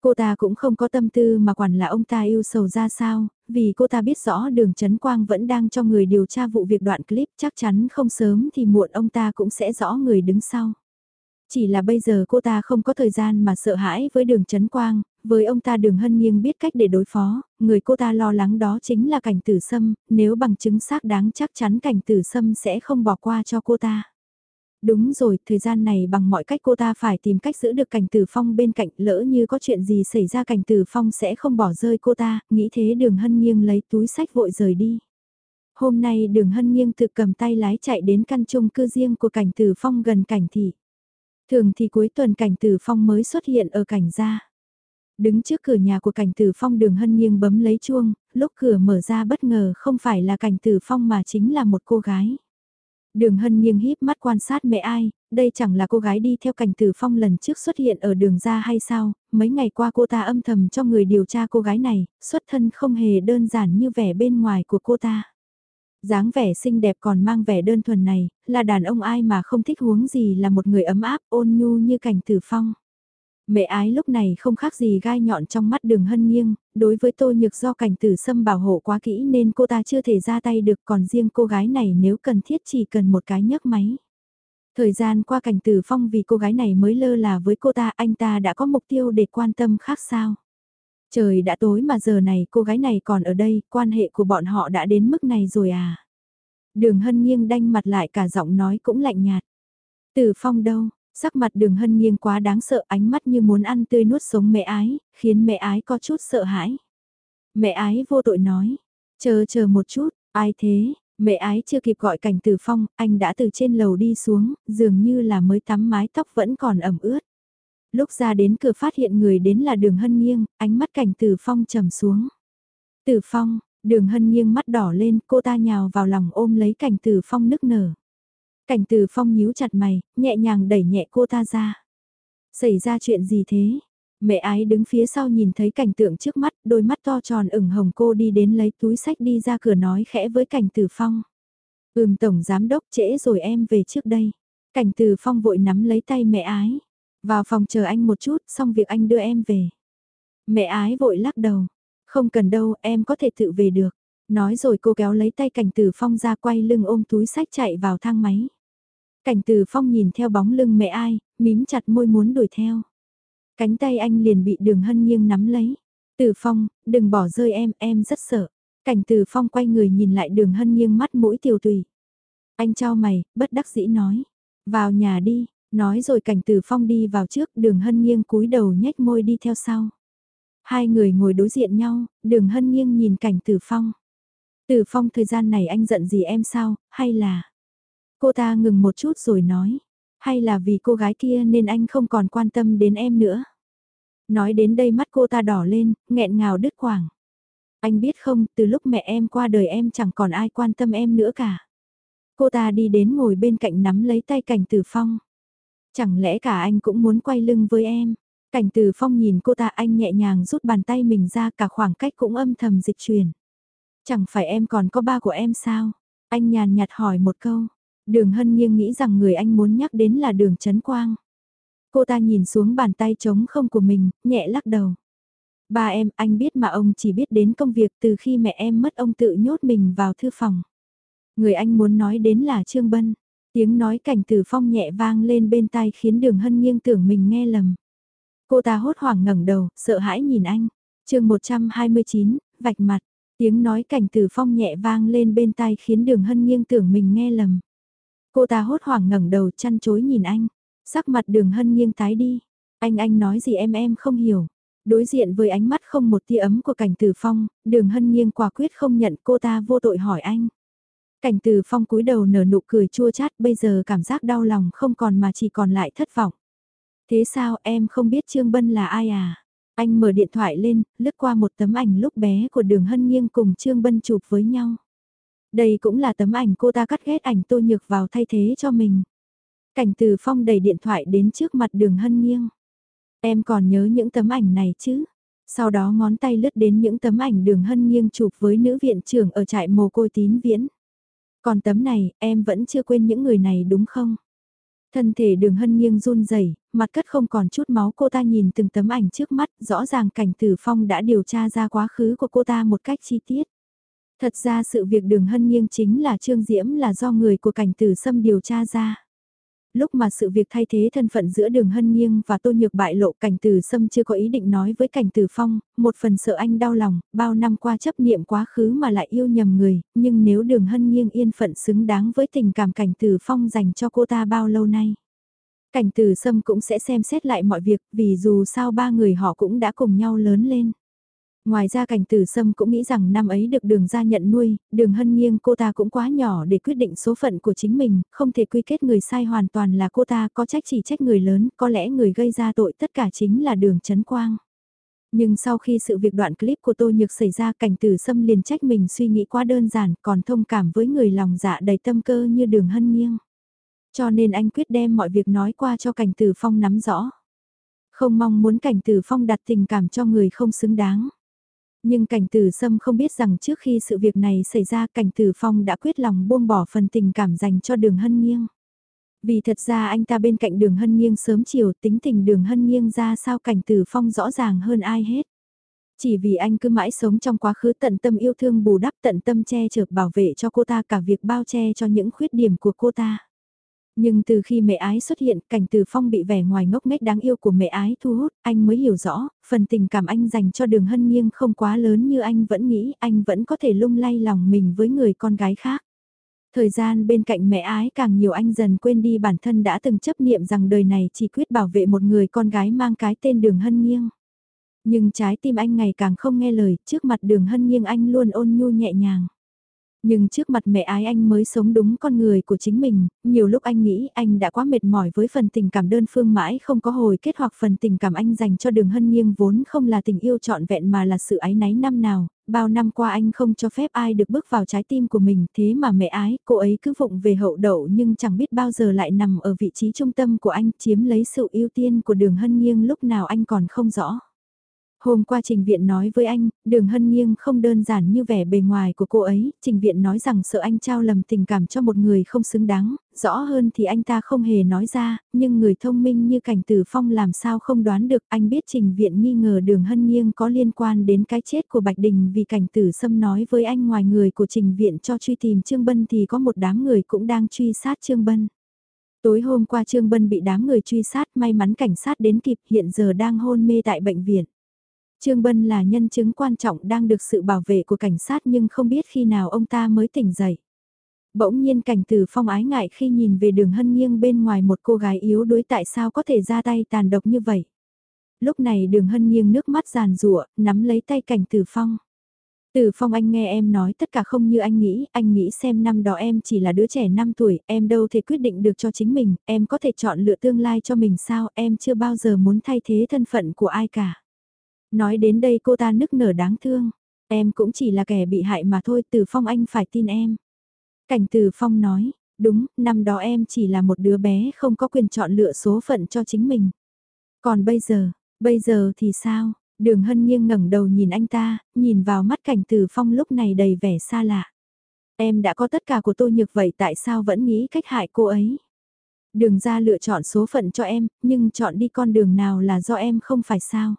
Cô ta cũng không có tâm tư mà quản là ông ta yêu sầu ra sao, vì cô ta biết rõ đường Trấn Quang vẫn đang cho người điều tra vụ việc đoạn clip chắc chắn không sớm thì muộn ông ta cũng sẽ rõ người đứng sau. Chỉ là bây giờ cô ta không có thời gian mà sợ hãi với đường Trấn Quang, với ông ta đường hân nghiêng biết cách để đối phó, người cô ta lo lắng đó chính là cảnh tử sâm, nếu bằng chứng xác đáng chắc chắn cảnh tử sâm sẽ không bỏ qua cho cô ta. Đúng rồi, thời gian này bằng mọi cách cô ta phải tìm cách giữ được cảnh tử phong bên cạnh lỡ như có chuyện gì xảy ra cảnh tử phong sẽ không bỏ rơi cô ta, nghĩ thế đường hân nghiêng lấy túi sách vội rời đi. Hôm nay đường hân nghiêng tự cầm tay lái chạy đến căn chung cư riêng của cảnh tử phong gần cảnh thị. Thường thì cuối tuần cảnh tử phong mới xuất hiện ở cảnh gia. Đứng trước cửa nhà của cảnh tử phong đường hân nghiêng bấm lấy chuông, lúc cửa mở ra bất ngờ không phải là cảnh tử phong mà chính là một cô gái. Đường hân nghiêng híp mắt quan sát mẹ ai, đây chẳng là cô gái đi theo cảnh tử phong lần trước xuất hiện ở đường ra hay sao, mấy ngày qua cô ta âm thầm cho người điều tra cô gái này, xuất thân không hề đơn giản như vẻ bên ngoài của cô ta dáng vẻ xinh đẹp còn mang vẻ đơn thuần này, là đàn ông ai mà không thích huống gì là một người ấm áp ôn nhu như cảnh tử phong. Mẹ ái lúc này không khác gì gai nhọn trong mắt đường hân nghiêng, đối với tôi nhược do cảnh tử xâm bảo hộ quá kỹ nên cô ta chưa thể ra tay được còn riêng cô gái này nếu cần thiết chỉ cần một cái nhấc máy. Thời gian qua cảnh tử phong vì cô gái này mới lơ là với cô ta anh ta đã có mục tiêu để quan tâm khác sao. Trời đã tối mà giờ này cô gái này còn ở đây, quan hệ của bọn họ đã đến mức này rồi à. Đường hân nghiêng đanh mặt lại cả giọng nói cũng lạnh nhạt. Tử phong đâu, sắc mặt đường hân nghiêng quá đáng sợ ánh mắt như muốn ăn tươi nuốt sống mẹ ái, khiến mẹ ái có chút sợ hãi. Mẹ ái vô tội nói, chờ chờ một chút, ai thế, mẹ ái chưa kịp gọi cảnh tử phong, anh đã từ trên lầu đi xuống, dường như là mới tắm mái tóc vẫn còn ẩm ướt. Lúc ra đến cửa phát hiện người đến là đường hân nghiêng, ánh mắt cảnh tử phong trầm xuống. Tử phong, đường hân nghiêng mắt đỏ lên, cô ta nhào vào lòng ôm lấy cảnh tử phong nức nở. Cảnh Từ phong nhíu chặt mày, nhẹ nhàng đẩy nhẹ cô ta ra. Xảy ra chuyện gì thế? Mẹ ái đứng phía sau nhìn thấy cảnh tượng trước mắt, đôi mắt to tròn ửng hồng cô đi đến lấy túi sách đi ra cửa nói khẽ với cảnh Từ phong. Ừm tổng giám đốc trễ rồi em về trước đây. Cảnh Từ phong vội nắm lấy tay mẹ ái. Vào phòng chờ anh một chút, xong việc anh đưa em về. Mẹ ái vội lắc đầu. Không cần đâu, em có thể tự về được. Nói rồi cô kéo lấy tay cảnh tử phong ra quay lưng ôm túi sách chạy vào thang máy. Cảnh Từ phong nhìn theo bóng lưng mẹ ai, mím chặt môi muốn đuổi theo. Cánh tay anh liền bị đường hân nghiêng nắm lấy. Từ phong, đừng bỏ rơi em, em rất sợ. Cảnh Từ phong quay người nhìn lại đường hân nghiêng mắt mũi tiêu tùy. Anh cho mày, bất đắc dĩ nói. Vào nhà đi, nói rồi cảnh Từ phong đi vào trước đường hân nghiêng cúi đầu nhếch môi đi theo sau. Hai người ngồi đối diện nhau, đường hân nghiêng nhìn cảnh Từ phong. Từ phong thời gian này anh giận gì em sao, hay là... Cô ta ngừng một chút rồi nói, hay là vì cô gái kia nên anh không còn quan tâm đến em nữa. Nói đến đây mắt cô ta đỏ lên, nghẹn ngào đứt quảng. Anh biết không, từ lúc mẹ em qua đời em chẳng còn ai quan tâm em nữa cả. Cô ta đi đến ngồi bên cạnh nắm lấy tay cảnh tử phong. Chẳng lẽ cả anh cũng muốn quay lưng với em? Cảnh tử phong nhìn cô ta anh nhẹ nhàng rút bàn tay mình ra cả khoảng cách cũng âm thầm dịch chuyển. Chẳng phải em còn có ba của em sao? Anh nhàn nhạt hỏi một câu. Đường hân nghiêng nghĩ rằng người anh muốn nhắc đến là đường Trấn Quang. Cô ta nhìn xuống bàn tay trống không của mình, nhẹ lắc đầu. Ba em, anh biết mà ông chỉ biết đến công việc từ khi mẹ em mất ông tự nhốt mình vào thư phòng. Người anh muốn nói đến là Trương Bân. Tiếng nói cảnh tử phong nhẹ vang lên bên tai khiến đường hân nghiêng tưởng mình nghe lầm. Cô ta hốt hoảng ngẩng đầu, sợ hãi nhìn anh. chương 129, vạch mặt. Tiếng nói cảnh tử phong nhẹ vang lên bên tai khiến đường hân nghiêng tưởng mình nghe lầm. Cô ta hốt hoảng ngẩng đầu chăn chối nhìn anh. Sắc mặt đường hân nghiêng tái đi. Anh anh nói gì em em không hiểu. Đối diện với ánh mắt không một tia ấm của cảnh tử phong, đường hân nghiêng quả quyết không nhận cô ta vô tội hỏi anh. Cảnh tử phong cúi đầu nở nụ cười chua chát bây giờ cảm giác đau lòng không còn mà chỉ còn lại thất vọng. Thế sao em không biết Trương Bân là ai à? Anh mở điện thoại lên, lướt qua một tấm ảnh lúc bé của đường hân nghiêng cùng Trương Bân chụp với nhau. Đây cũng là tấm ảnh cô ta cắt ghét ảnh tô nhược vào thay thế cho mình. Cảnh từ phong đẩy điện thoại đến trước mặt đường hân nghiêng. Em còn nhớ những tấm ảnh này chứ? Sau đó ngón tay lướt đến những tấm ảnh đường hân nghiêng chụp với nữ viện trưởng ở trại mồ côi tín viễn. Còn tấm này, em vẫn chưa quên những người này đúng không? Thân thể đường hân nghiêng run rẩy mặt cất không còn chút máu cô ta nhìn từng tấm ảnh trước mắt, rõ ràng cảnh tử phong đã điều tra ra quá khứ của cô ta một cách chi tiết. Thật ra sự việc đường hân nghiêng chính là Trương Diễm là do người của cảnh tử xâm điều tra ra. Lúc mà sự việc thay thế thân phận giữa đường hân nghiêng và tô nhược bại lộ cảnh tử xâm chưa có ý định nói với cảnh tử phong, một phần sợ anh đau lòng, bao năm qua chấp niệm quá khứ mà lại yêu nhầm người, nhưng nếu đường hân nghiêng yên phận xứng đáng với tình cảm cảnh tử phong dành cho cô ta bao lâu nay. Cảnh tử xâm cũng sẽ xem xét lại mọi việc vì dù sao ba người họ cũng đã cùng nhau lớn lên. Ngoài ra cảnh tử sâm cũng nghĩ rằng năm ấy được đường ra nhận nuôi, đường hân nghiêng cô ta cũng quá nhỏ để quyết định số phận của chính mình, không thể quy kết người sai hoàn toàn là cô ta có trách chỉ trách người lớn, có lẽ người gây ra tội tất cả chính là đường chấn quang. Nhưng sau khi sự việc đoạn clip của Tô Nhược xảy ra cảnh tử sâm liền trách mình suy nghĩ quá đơn giản còn thông cảm với người lòng dạ đầy tâm cơ như đường hân nghiêng. Cho nên anh quyết đem mọi việc nói qua cho cảnh tử phong nắm rõ. Không mong muốn cảnh tử phong đặt tình cảm cho người không xứng đáng. Nhưng cảnh tử sâm không biết rằng trước khi sự việc này xảy ra, cảnh tử phong đã quyết lòng buông bỏ phần tình cảm dành cho đường hân nghiêng. Vì thật ra anh ta bên cạnh đường hân nghiêng sớm chiều, tính tình đường hân nghiêng ra sao cảnh tử phong rõ ràng hơn ai hết. Chỉ vì anh cứ mãi sống trong quá khứ tận tâm yêu thương bù đắp tận tâm che chở bảo vệ cho cô ta cả việc bao che cho những khuyết điểm của cô ta. Nhưng từ khi mẹ ái xuất hiện, cảnh từ phong bị vẻ ngoài ngốc nghếch đáng yêu của mẹ ái thu hút, anh mới hiểu rõ, phần tình cảm anh dành cho đường hân nghiêng không quá lớn như anh vẫn nghĩ, anh vẫn có thể lung lay lòng mình với người con gái khác. Thời gian bên cạnh mẹ ái càng nhiều anh dần quên đi bản thân đã từng chấp niệm rằng đời này chỉ quyết bảo vệ một người con gái mang cái tên đường hân nghiêng. Nhưng trái tim anh ngày càng không nghe lời, trước mặt đường hân nghiêng anh luôn ôn nhu nhẹ nhàng. Nhưng trước mặt mẹ ái anh mới sống đúng con người của chính mình, nhiều lúc anh nghĩ anh đã quá mệt mỏi với phần tình cảm đơn phương mãi không có hồi kết hoặc phần tình cảm anh dành cho đường hân nghiêng vốn không là tình yêu trọn vẹn mà là sự ái náy năm nào, bao năm qua anh không cho phép ai được bước vào trái tim của mình thế mà mẹ ái, cô ấy cứ vụng về hậu đậu nhưng chẳng biết bao giờ lại nằm ở vị trí trung tâm của anh chiếm lấy sự ưu tiên của đường hân nghiêng lúc nào anh còn không rõ. Hôm qua Trình Viện nói với anh, đường hân nghiêng không đơn giản như vẻ bề ngoài của cô ấy, Trình Viện nói rằng sợ anh trao lầm tình cảm cho một người không xứng đáng, rõ hơn thì anh ta không hề nói ra, nhưng người thông minh như cảnh tử phong làm sao không đoán được anh biết Trình Viện nghi ngờ đường hân nghiêng có liên quan đến cái chết của Bạch Đình vì cảnh tử xâm nói với anh ngoài người của Trình Viện cho truy tìm Trương Bân thì có một đám người cũng đang truy sát Trương Bân. Tối hôm qua Trương Bân bị đám người truy sát may mắn cảnh sát đến kịp hiện giờ đang hôn mê tại bệnh viện. Trương Bân là nhân chứng quan trọng đang được sự bảo vệ của cảnh sát nhưng không biết khi nào ông ta mới tỉnh dậy. Bỗng nhiên cảnh từ phong ái ngại khi nhìn về đường hân nghiêng bên ngoài một cô gái yếu đuối tại sao có thể ra tay tàn độc như vậy. Lúc này đường hân nghiêng nước mắt giàn rụa, nắm lấy tay cảnh từ phong. Từ phong anh nghe em nói tất cả không như anh nghĩ, anh nghĩ xem năm đó em chỉ là đứa trẻ 5 tuổi, em đâu thể quyết định được cho chính mình, em có thể chọn lựa tương lai cho mình sao, em chưa bao giờ muốn thay thế thân phận của ai cả. Nói đến đây cô ta nức nở đáng thương. Em cũng chỉ là kẻ bị hại mà thôi, Từ Phong anh phải tin em. Cảnh Từ Phong nói, đúng, năm đó em chỉ là một đứa bé không có quyền chọn lựa số phận cho chính mình. Còn bây giờ, bây giờ thì sao? Đường Hân nghiêng ngẩng đầu nhìn anh ta, nhìn vào mắt cảnh Từ Phong lúc này đầy vẻ xa lạ. Em đã có tất cả của tôi nhược vậy tại sao vẫn nghĩ cách hại cô ấy? Đường ra lựa chọn số phận cho em, nhưng chọn đi con đường nào là do em không phải sao?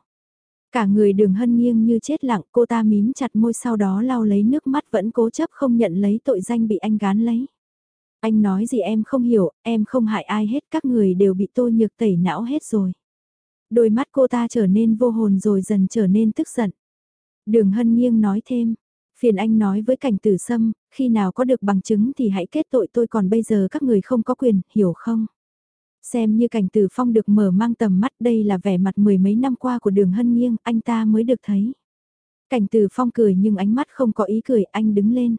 Cả người đường hân nghiêng như chết lặng cô ta mím chặt môi sau đó lau lấy nước mắt vẫn cố chấp không nhận lấy tội danh bị anh gán lấy. Anh nói gì em không hiểu, em không hại ai hết các người đều bị tôi nhược tẩy não hết rồi. Đôi mắt cô ta trở nên vô hồn rồi dần trở nên tức giận. Đường hân nghiêng nói thêm, phiền anh nói với cảnh tử sâm, khi nào có được bằng chứng thì hãy kết tội tôi còn bây giờ các người không có quyền, hiểu không? Xem như cảnh tử phong được mở mang tầm mắt đây là vẻ mặt mười mấy năm qua của đường hân nghiêng, anh ta mới được thấy. Cảnh tử phong cười nhưng ánh mắt không có ý cười, anh đứng lên.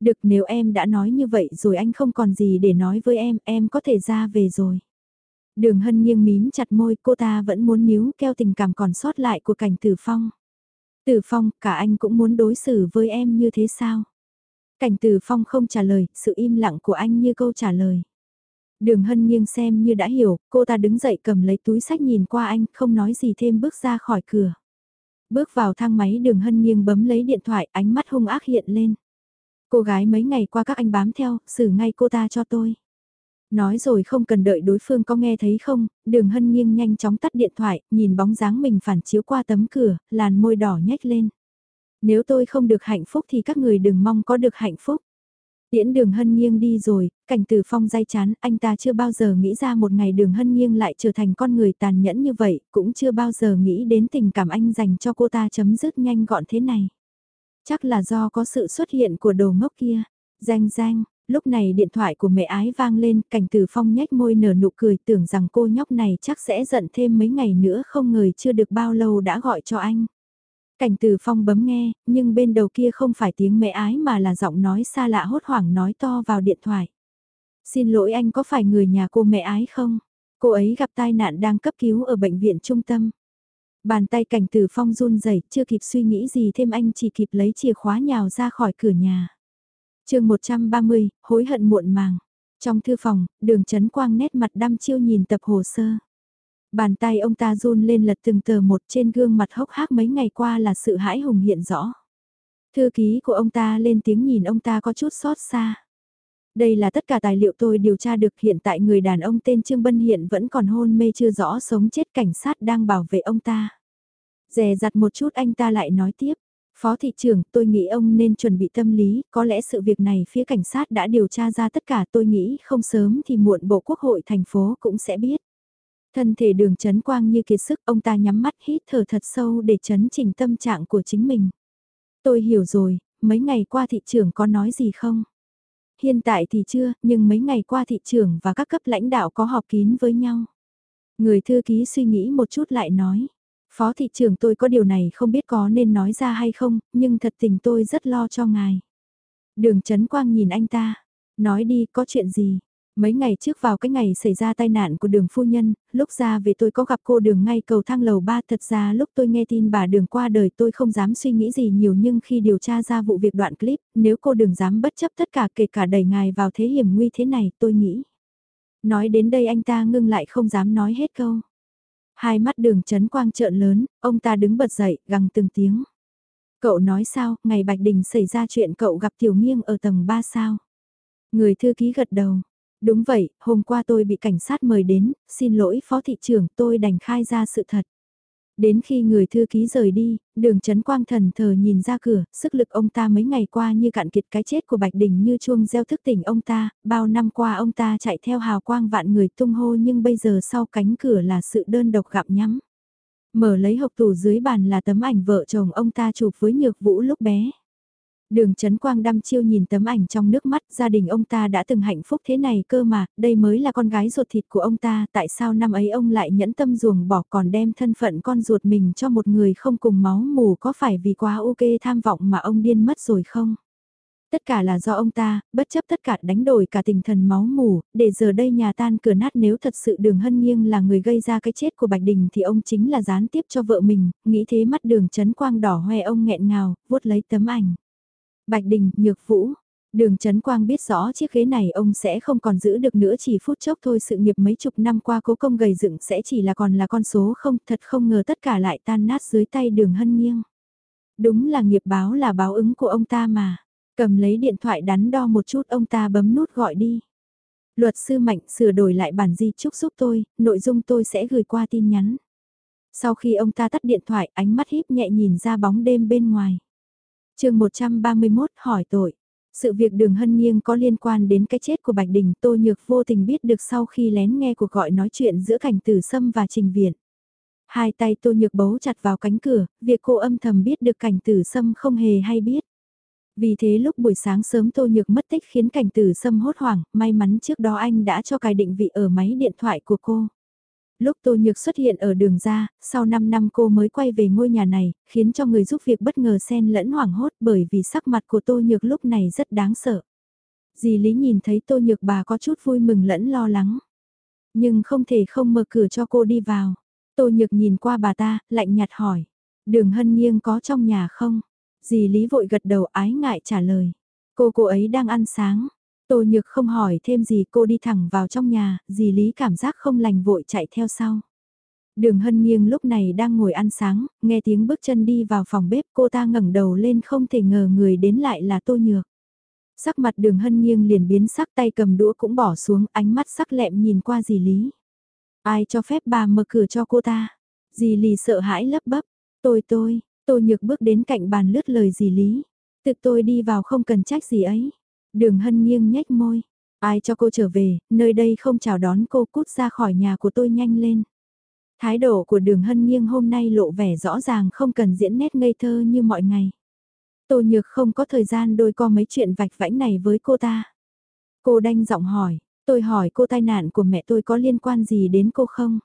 Được nếu em đã nói như vậy rồi anh không còn gì để nói với em, em có thể ra về rồi. Đường hân nghiêng mím chặt môi, cô ta vẫn muốn níu keo tình cảm còn sót lại của cảnh tử phong. Tử phong, cả anh cũng muốn đối xử với em như thế sao? Cảnh tử phong không trả lời, sự im lặng của anh như câu trả lời. Đường hân nghiêng xem như đã hiểu, cô ta đứng dậy cầm lấy túi sách nhìn qua anh, không nói gì thêm bước ra khỏi cửa. Bước vào thang máy đường hân nghiêng bấm lấy điện thoại, ánh mắt hung ác hiện lên. Cô gái mấy ngày qua các anh bám theo, xử ngay cô ta cho tôi. Nói rồi không cần đợi đối phương có nghe thấy không, đường hân nghiêng nhanh chóng tắt điện thoại, nhìn bóng dáng mình phản chiếu qua tấm cửa, làn môi đỏ nhếch lên. Nếu tôi không được hạnh phúc thì các người đừng mong có được hạnh phúc. Tiễn đường hân nghiêng đi rồi, cảnh từ phong dây chán, anh ta chưa bao giờ nghĩ ra một ngày đường hân nghiêng lại trở thành con người tàn nhẫn như vậy, cũng chưa bao giờ nghĩ đến tình cảm anh dành cho cô ta chấm dứt nhanh gọn thế này. Chắc là do có sự xuất hiện của đồ ngốc kia. Danh danh, lúc này điện thoại của mẹ ái vang lên, cảnh từ phong nhếch môi nở nụ cười tưởng rằng cô nhóc này chắc sẽ giận thêm mấy ngày nữa không ngờ chưa được bao lâu đã gọi cho anh. Cảnh từ phong bấm nghe, nhưng bên đầu kia không phải tiếng mẹ ái mà là giọng nói xa lạ hốt hoảng nói to vào điện thoại. Xin lỗi anh có phải người nhà cô mẹ ái không? Cô ấy gặp tai nạn đang cấp cứu ở bệnh viện trung tâm. Bàn tay cảnh từ phong run rẩy chưa kịp suy nghĩ gì thêm anh chỉ kịp lấy chìa khóa nhào ra khỏi cửa nhà. chương 130, hối hận muộn màng. Trong thư phòng, đường chấn quang nét mặt đăm chiêu nhìn tập hồ sơ. Bàn tay ông ta run lên lật từng tờ một trên gương mặt hốc hác mấy ngày qua là sự hãi hùng hiện rõ. Thư ký của ông ta lên tiếng nhìn ông ta có chút xót xa. Đây là tất cả tài liệu tôi điều tra được hiện tại người đàn ông tên Trương Bân hiện vẫn còn hôn mê chưa rõ sống chết cảnh sát đang bảo vệ ông ta. Dè dặt một chút anh ta lại nói tiếp. Phó thị trưởng, tôi nghĩ ông nên chuẩn bị tâm lý, có lẽ sự việc này phía cảnh sát đã điều tra ra tất cả tôi nghĩ không sớm thì muộn Bộ Quốc hội thành phố cũng sẽ biết. Thân thể đường chấn quang như kiệt sức, ông ta nhắm mắt hít thở thật sâu để chấn chỉnh tâm trạng của chính mình. Tôi hiểu rồi, mấy ngày qua thị trưởng có nói gì không? Hiện tại thì chưa, nhưng mấy ngày qua thị trưởng và các cấp lãnh đạo có họp kín với nhau. Người thư ký suy nghĩ một chút lại nói. Phó thị trưởng tôi có điều này không biết có nên nói ra hay không, nhưng thật tình tôi rất lo cho ngài. Đường Trấn Quang nhìn anh ta, nói đi có chuyện gì, Mấy ngày trước vào cái ngày xảy ra tai nạn của đường phu nhân, lúc ra về tôi có gặp cô đường ngay cầu thang lầu 3 thật ra lúc tôi nghe tin bà đường qua đời tôi không dám suy nghĩ gì nhiều nhưng khi điều tra ra vụ việc đoạn clip, nếu cô đường dám bất chấp tất cả kể cả đẩy ngài vào thế hiểm nguy thế này tôi nghĩ. Nói đến đây anh ta ngưng lại không dám nói hết câu. Hai mắt đường chấn quang trợn lớn, ông ta đứng bật dậy, gằn từng tiếng. Cậu nói sao, ngày Bạch Đình xảy ra chuyện cậu gặp Tiểu Nghiêng ở tầng 3 sao? Người thư ký gật đầu, Đúng vậy, hôm qua tôi bị cảnh sát mời đến, xin lỗi phó thị trưởng, tôi đành khai ra sự thật. Đến khi người thư ký rời đi, đường chấn quang thần thờ nhìn ra cửa, sức lực ông ta mấy ngày qua như cạn kiệt cái chết của Bạch Đình như chuông gieo thức tỉnh ông ta, bao năm qua ông ta chạy theo hào quang vạn người tung hô nhưng bây giờ sau cánh cửa là sự đơn độc gặp nhắm. Mở lấy hộp tủ dưới bàn là tấm ảnh vợ chồng ông ta chụp với nhược vũ lúc bé. Đường Trấn Quang đăm chiêu nhìn tấm ảnh trong nước mắt, gia đình ông ta đã từng hạnh phúc thế này cơ mà, đây mới là con gái ruột thịt của ông ta, tại sao năm ấy ông lại nhẫn tâm ruồng bỏ còn đem thân phận con ruột mình cho một người không cùng máu mù có phải vì quá ok tham vọng mà ông điên mất rồi không? Tất cả là do ông ta, bất chấp tất cả đánh đổi cả tình thần máu mù, để giờ đây nhà tan cửa nát nếu thật sự đường hân nghiêng là người gây ra cái chết của Bạch Đình thì ông chính là gián tiếp cho vợ mình, nghĩ thế mắt đường chấn quang đỏ hoe ông nghẹn ngào, vuốt lấy tấm ảnh. Bạch Đình, Nhược Vũ. Đường Trấn Quang biết rõ chiếc ghế này ông sẽ không còn giữ được nữa chỉ phút chốc thôi sự nghiệp mấy chục năm qua cố công gầy dựng sẽ chỉ là còn là con số không thật không ngờ tất cả lại tan nát dưới tay đường hân nghiêng. Đúng là nghiệp báo là báo ứng của ông ta mà. Cầm lấy điện thoại đắn đo một chút ông ta bấm nút gọi đi. Luật sư Mạnh sửa đổi lại bản di chúc giúp tôi, nội dung tôi sẽ gửi qua tin nhắn. Sau khi ông ta tắt điện thoại ánh mắt híp nhẹ nhìn ra bóng đêm bên ngoài chương 131 hỏi tội. Sự việc đường hân nghiêng có liên quan đến cái chết của Bạch Đình Tô Nhược vô tình biết được sau khi lén nghe cuộc gọi nói chuyện giữa cảnh tử sâm và trình viện. Hai tay Tô Nhược bấu chặt vào cánh cửa, việc cô âm thầm biết được cảnh tử sâm không hề hay biết. Vì thế lúc buổi sáng sớm Tô Nhược mất tích khiến cảnh tử sâm hốt hoảng, may mắn trước đó anh đã cho cài định vị ở máy điện thoại của cô. Lúc Tô Nhược xuất hiện ở đường ra, sau 5 năm cô mới quay về ngôi nhà này, khiến cho người giúp việc bất ngờ xen lẫn hoảng hốt bởi vì sắc mặt của Tô Nhược lúc này rất đáng sợ. Dì Lý nhìn thấy Tô Nhược bà có chút vui mừng lẫn lo lắng. Nhưng không thể không mở cửa cho cô đi vào. Tô Nhược nhìn qua bà ta, lạnh nhạt hỏi. Đường hân nghiêng có trong nhà không? Dì Lý vội gật đầu ái ngại trả lời. Cô cô ấy đang ăn sáng. Tô Nhược không hỏi thêm gì cô đi thẳng vào trong nhà, dì Lý cảm giác không lành vội chạy theo sau. Đường hân nghiêng lúc này đang ngồi ăn sáng, nghe tiếng bước chân đi vào phòng bếp cô ta ngẩng đầu lên không thể ngờ người đến lại là Tô Nhược. Sắc mặt đường hân nghiêng liền biến sắc tay cầm đũa cũng bỏ xuống ánh mắt sắc lẹm nhìn qua dì Lý. Ai cho phép bà mở cửa cho cô ta? Dì Lý sợ hãi lấp bấp. Tôi tôi, Tô Nhược bước đến cạnh bàn lướt lời dì Lý. Tự tôi đi vào không cần trách gì ấy. Đường hân nghiêng nhếch môi. Ai cho cô trở về, nơi đây không chào đón cô cút ra khỏi nhà của tôi nhanh lên. Thái độ của đường hân nghiêng hôm nay lộ vẻ rõ ràng không cần diễn nét ngây thơ như mọi ngày. Tô nhược không có thời gian đôi co mấy chuyện vạch vãnh này với cô ta. Cô đanh giọng hỏi, tôi hỏi cô tai nạn của mẹ tôi có liên quan gì đến cô không?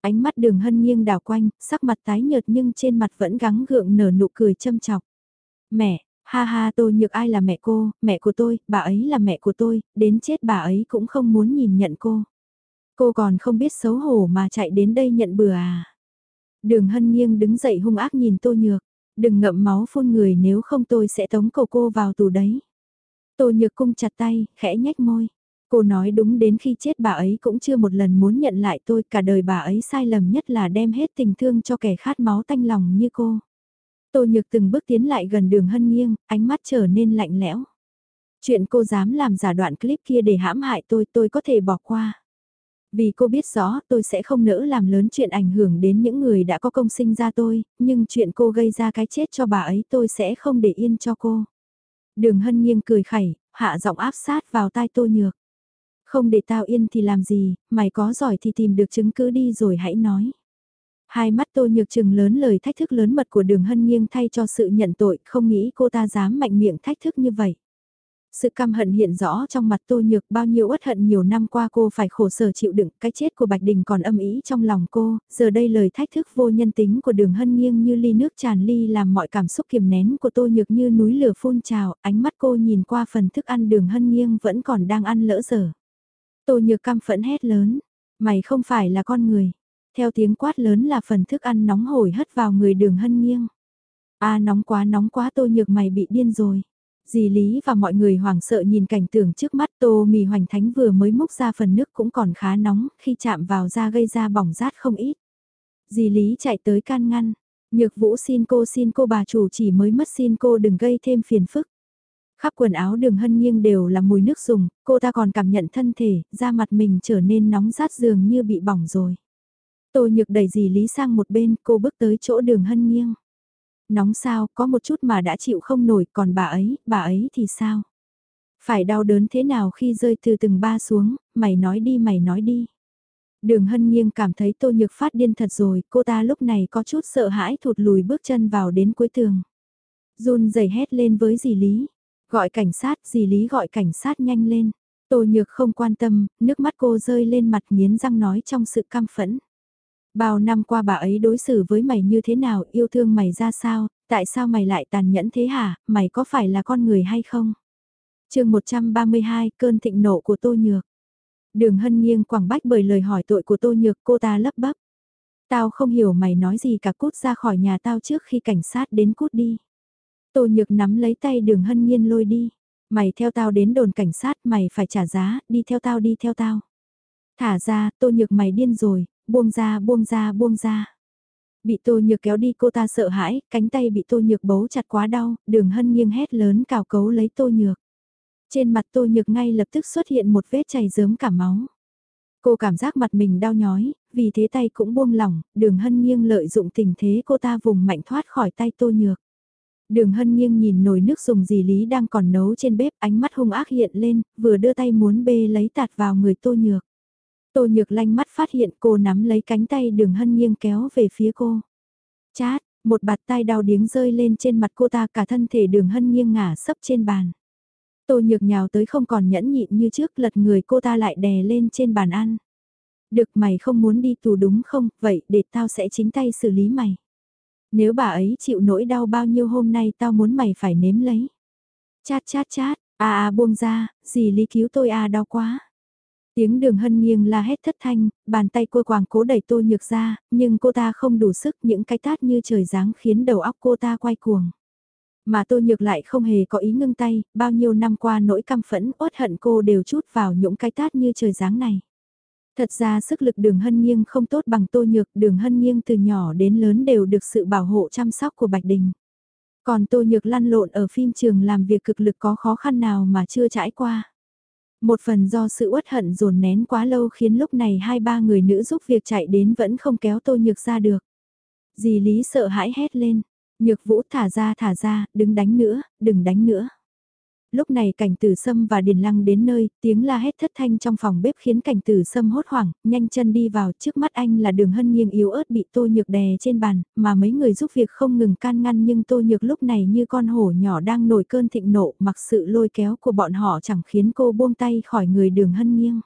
Ánh mắt đường hân nghiêng đảo quanh, sắc mặt tái nhợt nhưng trên mặt vẫn gắng gượng nở nụ cười châm chọc. Mẹ, Ha ha tôi nhược ai là mẹ cô, mẹ của tôi, bà ấy là mẹ của tôi, đến chết bà ấy cũng không muốn nhìn nhận cô. Cô còn không biết xấu hổ mà chạy đến đây nhận bừa à. Đường hân nghiêng đứng dậy hung ác nhìn tô nhược, đừng ngậm máu phun người nếu không tôi sẽ tống cầu cô vào tù đấy. Tô nhược cung chặt tay, khẽ nhếch môi. Cô nói đúng đến khi chết bà ấy cũng chưa một lần muốn nhận lại tôi, cả đời bà ấy sai lầm nhất là đem hết tình thương cho kẻ khát máu tanh lòng như cô. Tô Nhược từng bước tiến lại gần đường hân nghiêng, ánh mắt trở nên lạnh lẽo. Chuyện cô dám làm giả đoạn clip kia để hãm hại tôi tôi có thể bỏ qua. Vì cô biết rõ tôi sẽ không nỡ làm lớn chuyện ảnh hưởng đến những người đã có công sinh ra tôi, nhưng chuyện cô gây ra cái chết cho bà ấy tôi sẽ không để yên cho cô. Đường hân nghiêng cười khẩy, hạ giọng áp sát vào tai tô nhược. Không để tao yên thì làm gì, mày có giỏi thì tìm được chứng cứ đi rồi hãy nói. Hai mắt tô nhược trừng lớn lời thách thức lớn mật của đường hân nghiêng thay cho sự nhận tội, không nghĩ cô ta dám mạnh miệng thách thức như vậy. Sự căm hận hiện rõ trong mặt Tô Nhược bao nhiêu uất hận nhiều năm qua cô phải khổ sở chịu đựng, cái chết của Bạch Đình còn âm ý trong lòng cô, giờ đây lời thách thức vô nhân tính của đường hân nghiêng như ly nước tràn ly làm mọi cảm xúc kiềm nén của Tô Nhược như núi lửa phun trào, ánh mắt cô nhìn qua phần thức ăn đường hân nghiêng vẫn còn đang ăn lỡ dở. Tô Nhược căm phẫn hét lớn, mày không phải là con người. Theo tiếng quát lớn là phần thức ăn nóng hổi hất vào người đường hân nghiêng. a nóng quá nóng quá Tô Nhược mày bị điên rồi. Dì Lý và mọi người hoảng sợ nhìn cảnh tượng trước mắt tô mì hoành thánh vừa mới múc ra phần nước cũng còn khá nóng, khi chạm vào da gây ra bỏng rát không ít. Dì Lý chạy tới can ngăn, nhược vũ xin cô xin cô bà chủ chỉ mới mất xin cô đừng gây thêm phiền phức. Khắp quần áo đường hân nghiêng đều là mùi nước dùng, cô ta còn cảm nhận thân thể, da mặt mình trở nên nóng rát dường như bị bỏng rồi. Tô nhược đẩy dì Lý sang một bên, cô bước tới chỗ đường hân nghiêng. Nóng sao, có một chút mà đã chịu không nổi, còn bà ấy, bà ấy thì sao? Phải đau đớn thế nào khi rơi từ từng ba xuống, mày nói đi mày nói đi. Đường hân nghiêng cảm thấy tô nhược phát điên thật rồi, cô ta lúc này có chút sợ hãi thụt lùi bước chân vào đến cuối tường. run rẩy hét lên với dì Lý. Gọi cảnh sát, dì Lý gọi cảnh sát nhanh lên. Tô nhược không quan tâm, nước mắt cô rơi lên mặt nghiến răng nói trong sự cam phẫn. Bao năm qua bà ấy đối xử với mày như thế nào, yêu thương mày ra sao, tại sao mày lại tàn nhẫn thế hả, mày có phải là con người hay không? chương 132, cơn thịnh nộ của Tô Nhược. Đường hân nghiêng quảng bách bởi lời hỏi tội của Tô Nhược cô ta lấp bắp. Tao không hiểu mày nói gì cả cút ra khỏi nhà tao trước khi cảnh sát đến cút đi. Tô Nhược nắm lấy tay đường hân nghiên lôi đi. Mày theo tao đến đồn cảnh sát mày phải trả giá, đi theo tao đi theo tao. Thả ra, Tô Nhược mày điên rồi, buông ra buông ra buông ra. Bị tô nhược kéo đi cô ta sợ hãi, cánh tay bị tô nhược bấu chặt quá đau, đường hân nghiêng hét lớn cào cấu lấy tô nhược. Trên mặt tô nhược ngay lập tức xuất hiện một vết chảy dớm cả máu. Cô cảm giác mặt mình đau nhói, vì thế tay cũng buông lỏng, đường hân nghiêng lợi dụng tình thế cô ta vùng mạnh thoát khỏi tay tô nhược. Đường hân nghiêng nhìn nồi nước dùng gì Lý đang còn nấu trên bếp ánh mắt hung ác hiện lên, vừa đưa tay muốn bê lấy tạt vào người tô nhược. Tô Nhược lanh mắt phát hiện cô nắm lấy cánh tay đường hân nghiêng kéo về phía cô. Chát, một bạt tay đau điếng rơi lên trên mặt cô ta cả thân thể đường hân nghiêng ngả sấp trên bàn. Tô Nhược nhào tới không còn nhẫn nhịn như trước lật người cô ta lại đè lên trên bàn ăn. Được mày không muốn đi tù đúng không, vậy để tao sẽ chính tay xử lý mày. Nếu bà ấy chịu nỗi đau bao nhiêu hôm nay tao muốn mày phải nếm lấy. Chát chát chát, à à buông ra, gì lý cứu tôi à đau quá. Tiếng đường hân nghiêng la hét thất thanh, bàn tay cô quàng cố đẩy tô nhược ra, nhưng cô ta không đủ sức những cái tát như trời giáng khiến đầu óc cô ta quay cuồng. Mà tô nhược lại không hề có ý ngưng tay, bao nhiêu năm qua nỗi căm phẫn uất hận cô đều chút vào những cái tát như trời giáng này. Thật ra sức lực đường hân nghiêng không tốt bằng tô nhược, đường hân nghiêng từ nhỏ đến lớn đều được sự bảo hộ chăm sóc của Bạch Đình. Còn tô nhược lăn lộn ở phim trường làm việc cực lực có khó khăn nào mà chưa trải qua. Một phần do sự uất hận dồn nén quá lâu khiến lúc này hai ba người nữ giúp việc chạy đến vẫn không kéo tô nhược ra được. Dì Lý sợ hãi hét lên, nhược vũ thả ra thả ra, đừng đánh nữa, đừng đánh nữa. Lúc này cảnh tử sâm và điền lăng đến nơi, tiếng la hét thất thanh trong phòng bếp khiến cảnh tử sâm hốt hoảng, nhanh chân đi vào trước mắt anh là đường hân nghiêng yếu ớt bị tô nhược đè trên bàn, mà mấy người giúp việc không ngừng can ngăn nhưng tô nhược lúc này như con hổ nhỏ đang nổi cơn thịnh nộ mặc sự lôi kéo của bọn họ chẳng khiến cô buông tay khỏi người đường hân nghiêng.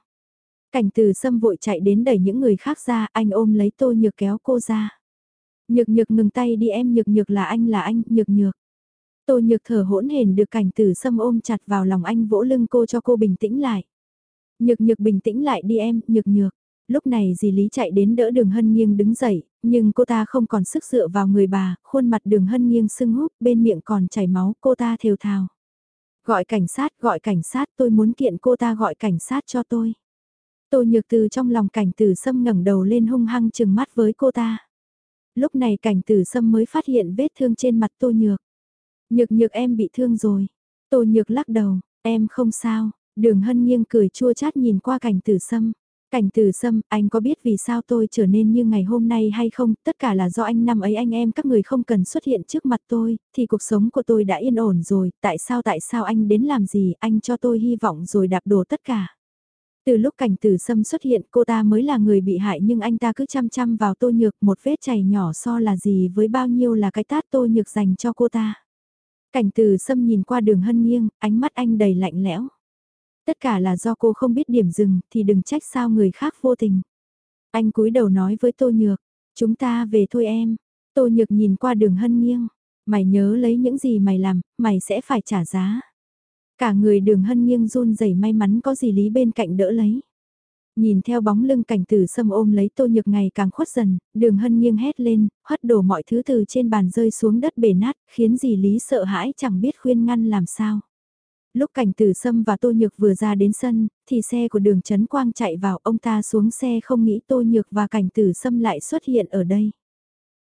Cảnh tử sâm vội chạy đến đẩy những người khác ra, anh ôm lấy tô nhược kéo cô ra. Nhược nhược ngừng tay đi em nhược nhược là anh là anh, nhược nhược. Tô nhược thở hỗn hển được cảnh tử sâm ôm chặt vào lòng anh vỗ lưng cô cho cô bình tĩnh lại. Nhược nhược bình tĩnh lại đi em, nhược nhược. Lúc này dì Lý chạy đến đỡ đường hân nghiêng đứng dậy, nhưng cô ta không còn sức dựa vào người bà, khuôn mặt đường hân nghiêng sưng húp, bên miệng còn chảy máu, cô ta thều thào. Gọi cảnh sát, gọi cảnh sát, tôi muốn kiện cô ta gọi cảnh sát cho tôi. Tô nhược từ trong lòng cảnh tử sâm ngẩng đầu lên hung hăng chừng mắt với cô ta. Lúc này cảnh tử sâm mới phát hiện vết thương trên mặt tô nhược. Nhược nhược em bị thương rồi. Tô nhược lắc đầu, em không sao. Đường hân nghiêng cười chua chát nhìn qua cảnh tử sâm. Cảnh tử sâm, anh có biết vì sao tôi trở nên như ngày hôm nay hay không? Tất cả là do anh năm ấy anh em các người không cần xuất hiện trước mặt tôi, thì cuộc sống của tôi đã yên ổn rồi. Tại sao tại sao anh đến làm gì? Anh cho tôi hy vọng rồi đạp đổ tất cả. Từ lúc cảnh tử sâm xuất hiện cô ta mới là người bị hại nhưng anh ta cứ chăm chăm vào tô nhược một vết chảy nhỏ so là gì với bao nhiêu là cái tát tô nhược dành cho cô ta. Cảnh từ xâm nhìn qua đường hân nghiêng, ánh mắt anh đầy lạnh lẽo. Tất cả là do cô không biết điểm dừng thì đừng trách sao người khác vô tình. Anh cúi đầu nói với Tô Nhược, chúng ta về thôi em. Tô Nhược nhìn qua đường hân nghiêng, mày nhớ lấy những gì mày làm, mày sẽ phải trả giá. Cả người đường hân nghiêng run rẩy may mắn có gì lý bên cạnh đỡ lấy. Nhìn theo bóng lưng cảnh tử sâm ôm lấy tô nhược ngày càng khuất dần, đường hân nghiêng hét lên, hất đổ mọi thứ từ trên bàn rơi xuống đất bể nát, khiến dì Lý sợ hãi chẳng biết khuyên ngăn làm sao. Lúc cảnh tử sâm và tô nhược vừa ra đến sân, thì xe của đường Trấn Quang chạy vào, ông ta xuống xe không nghĩ tô nhược và cảnh tử sâm lại xuất hiện ở đây.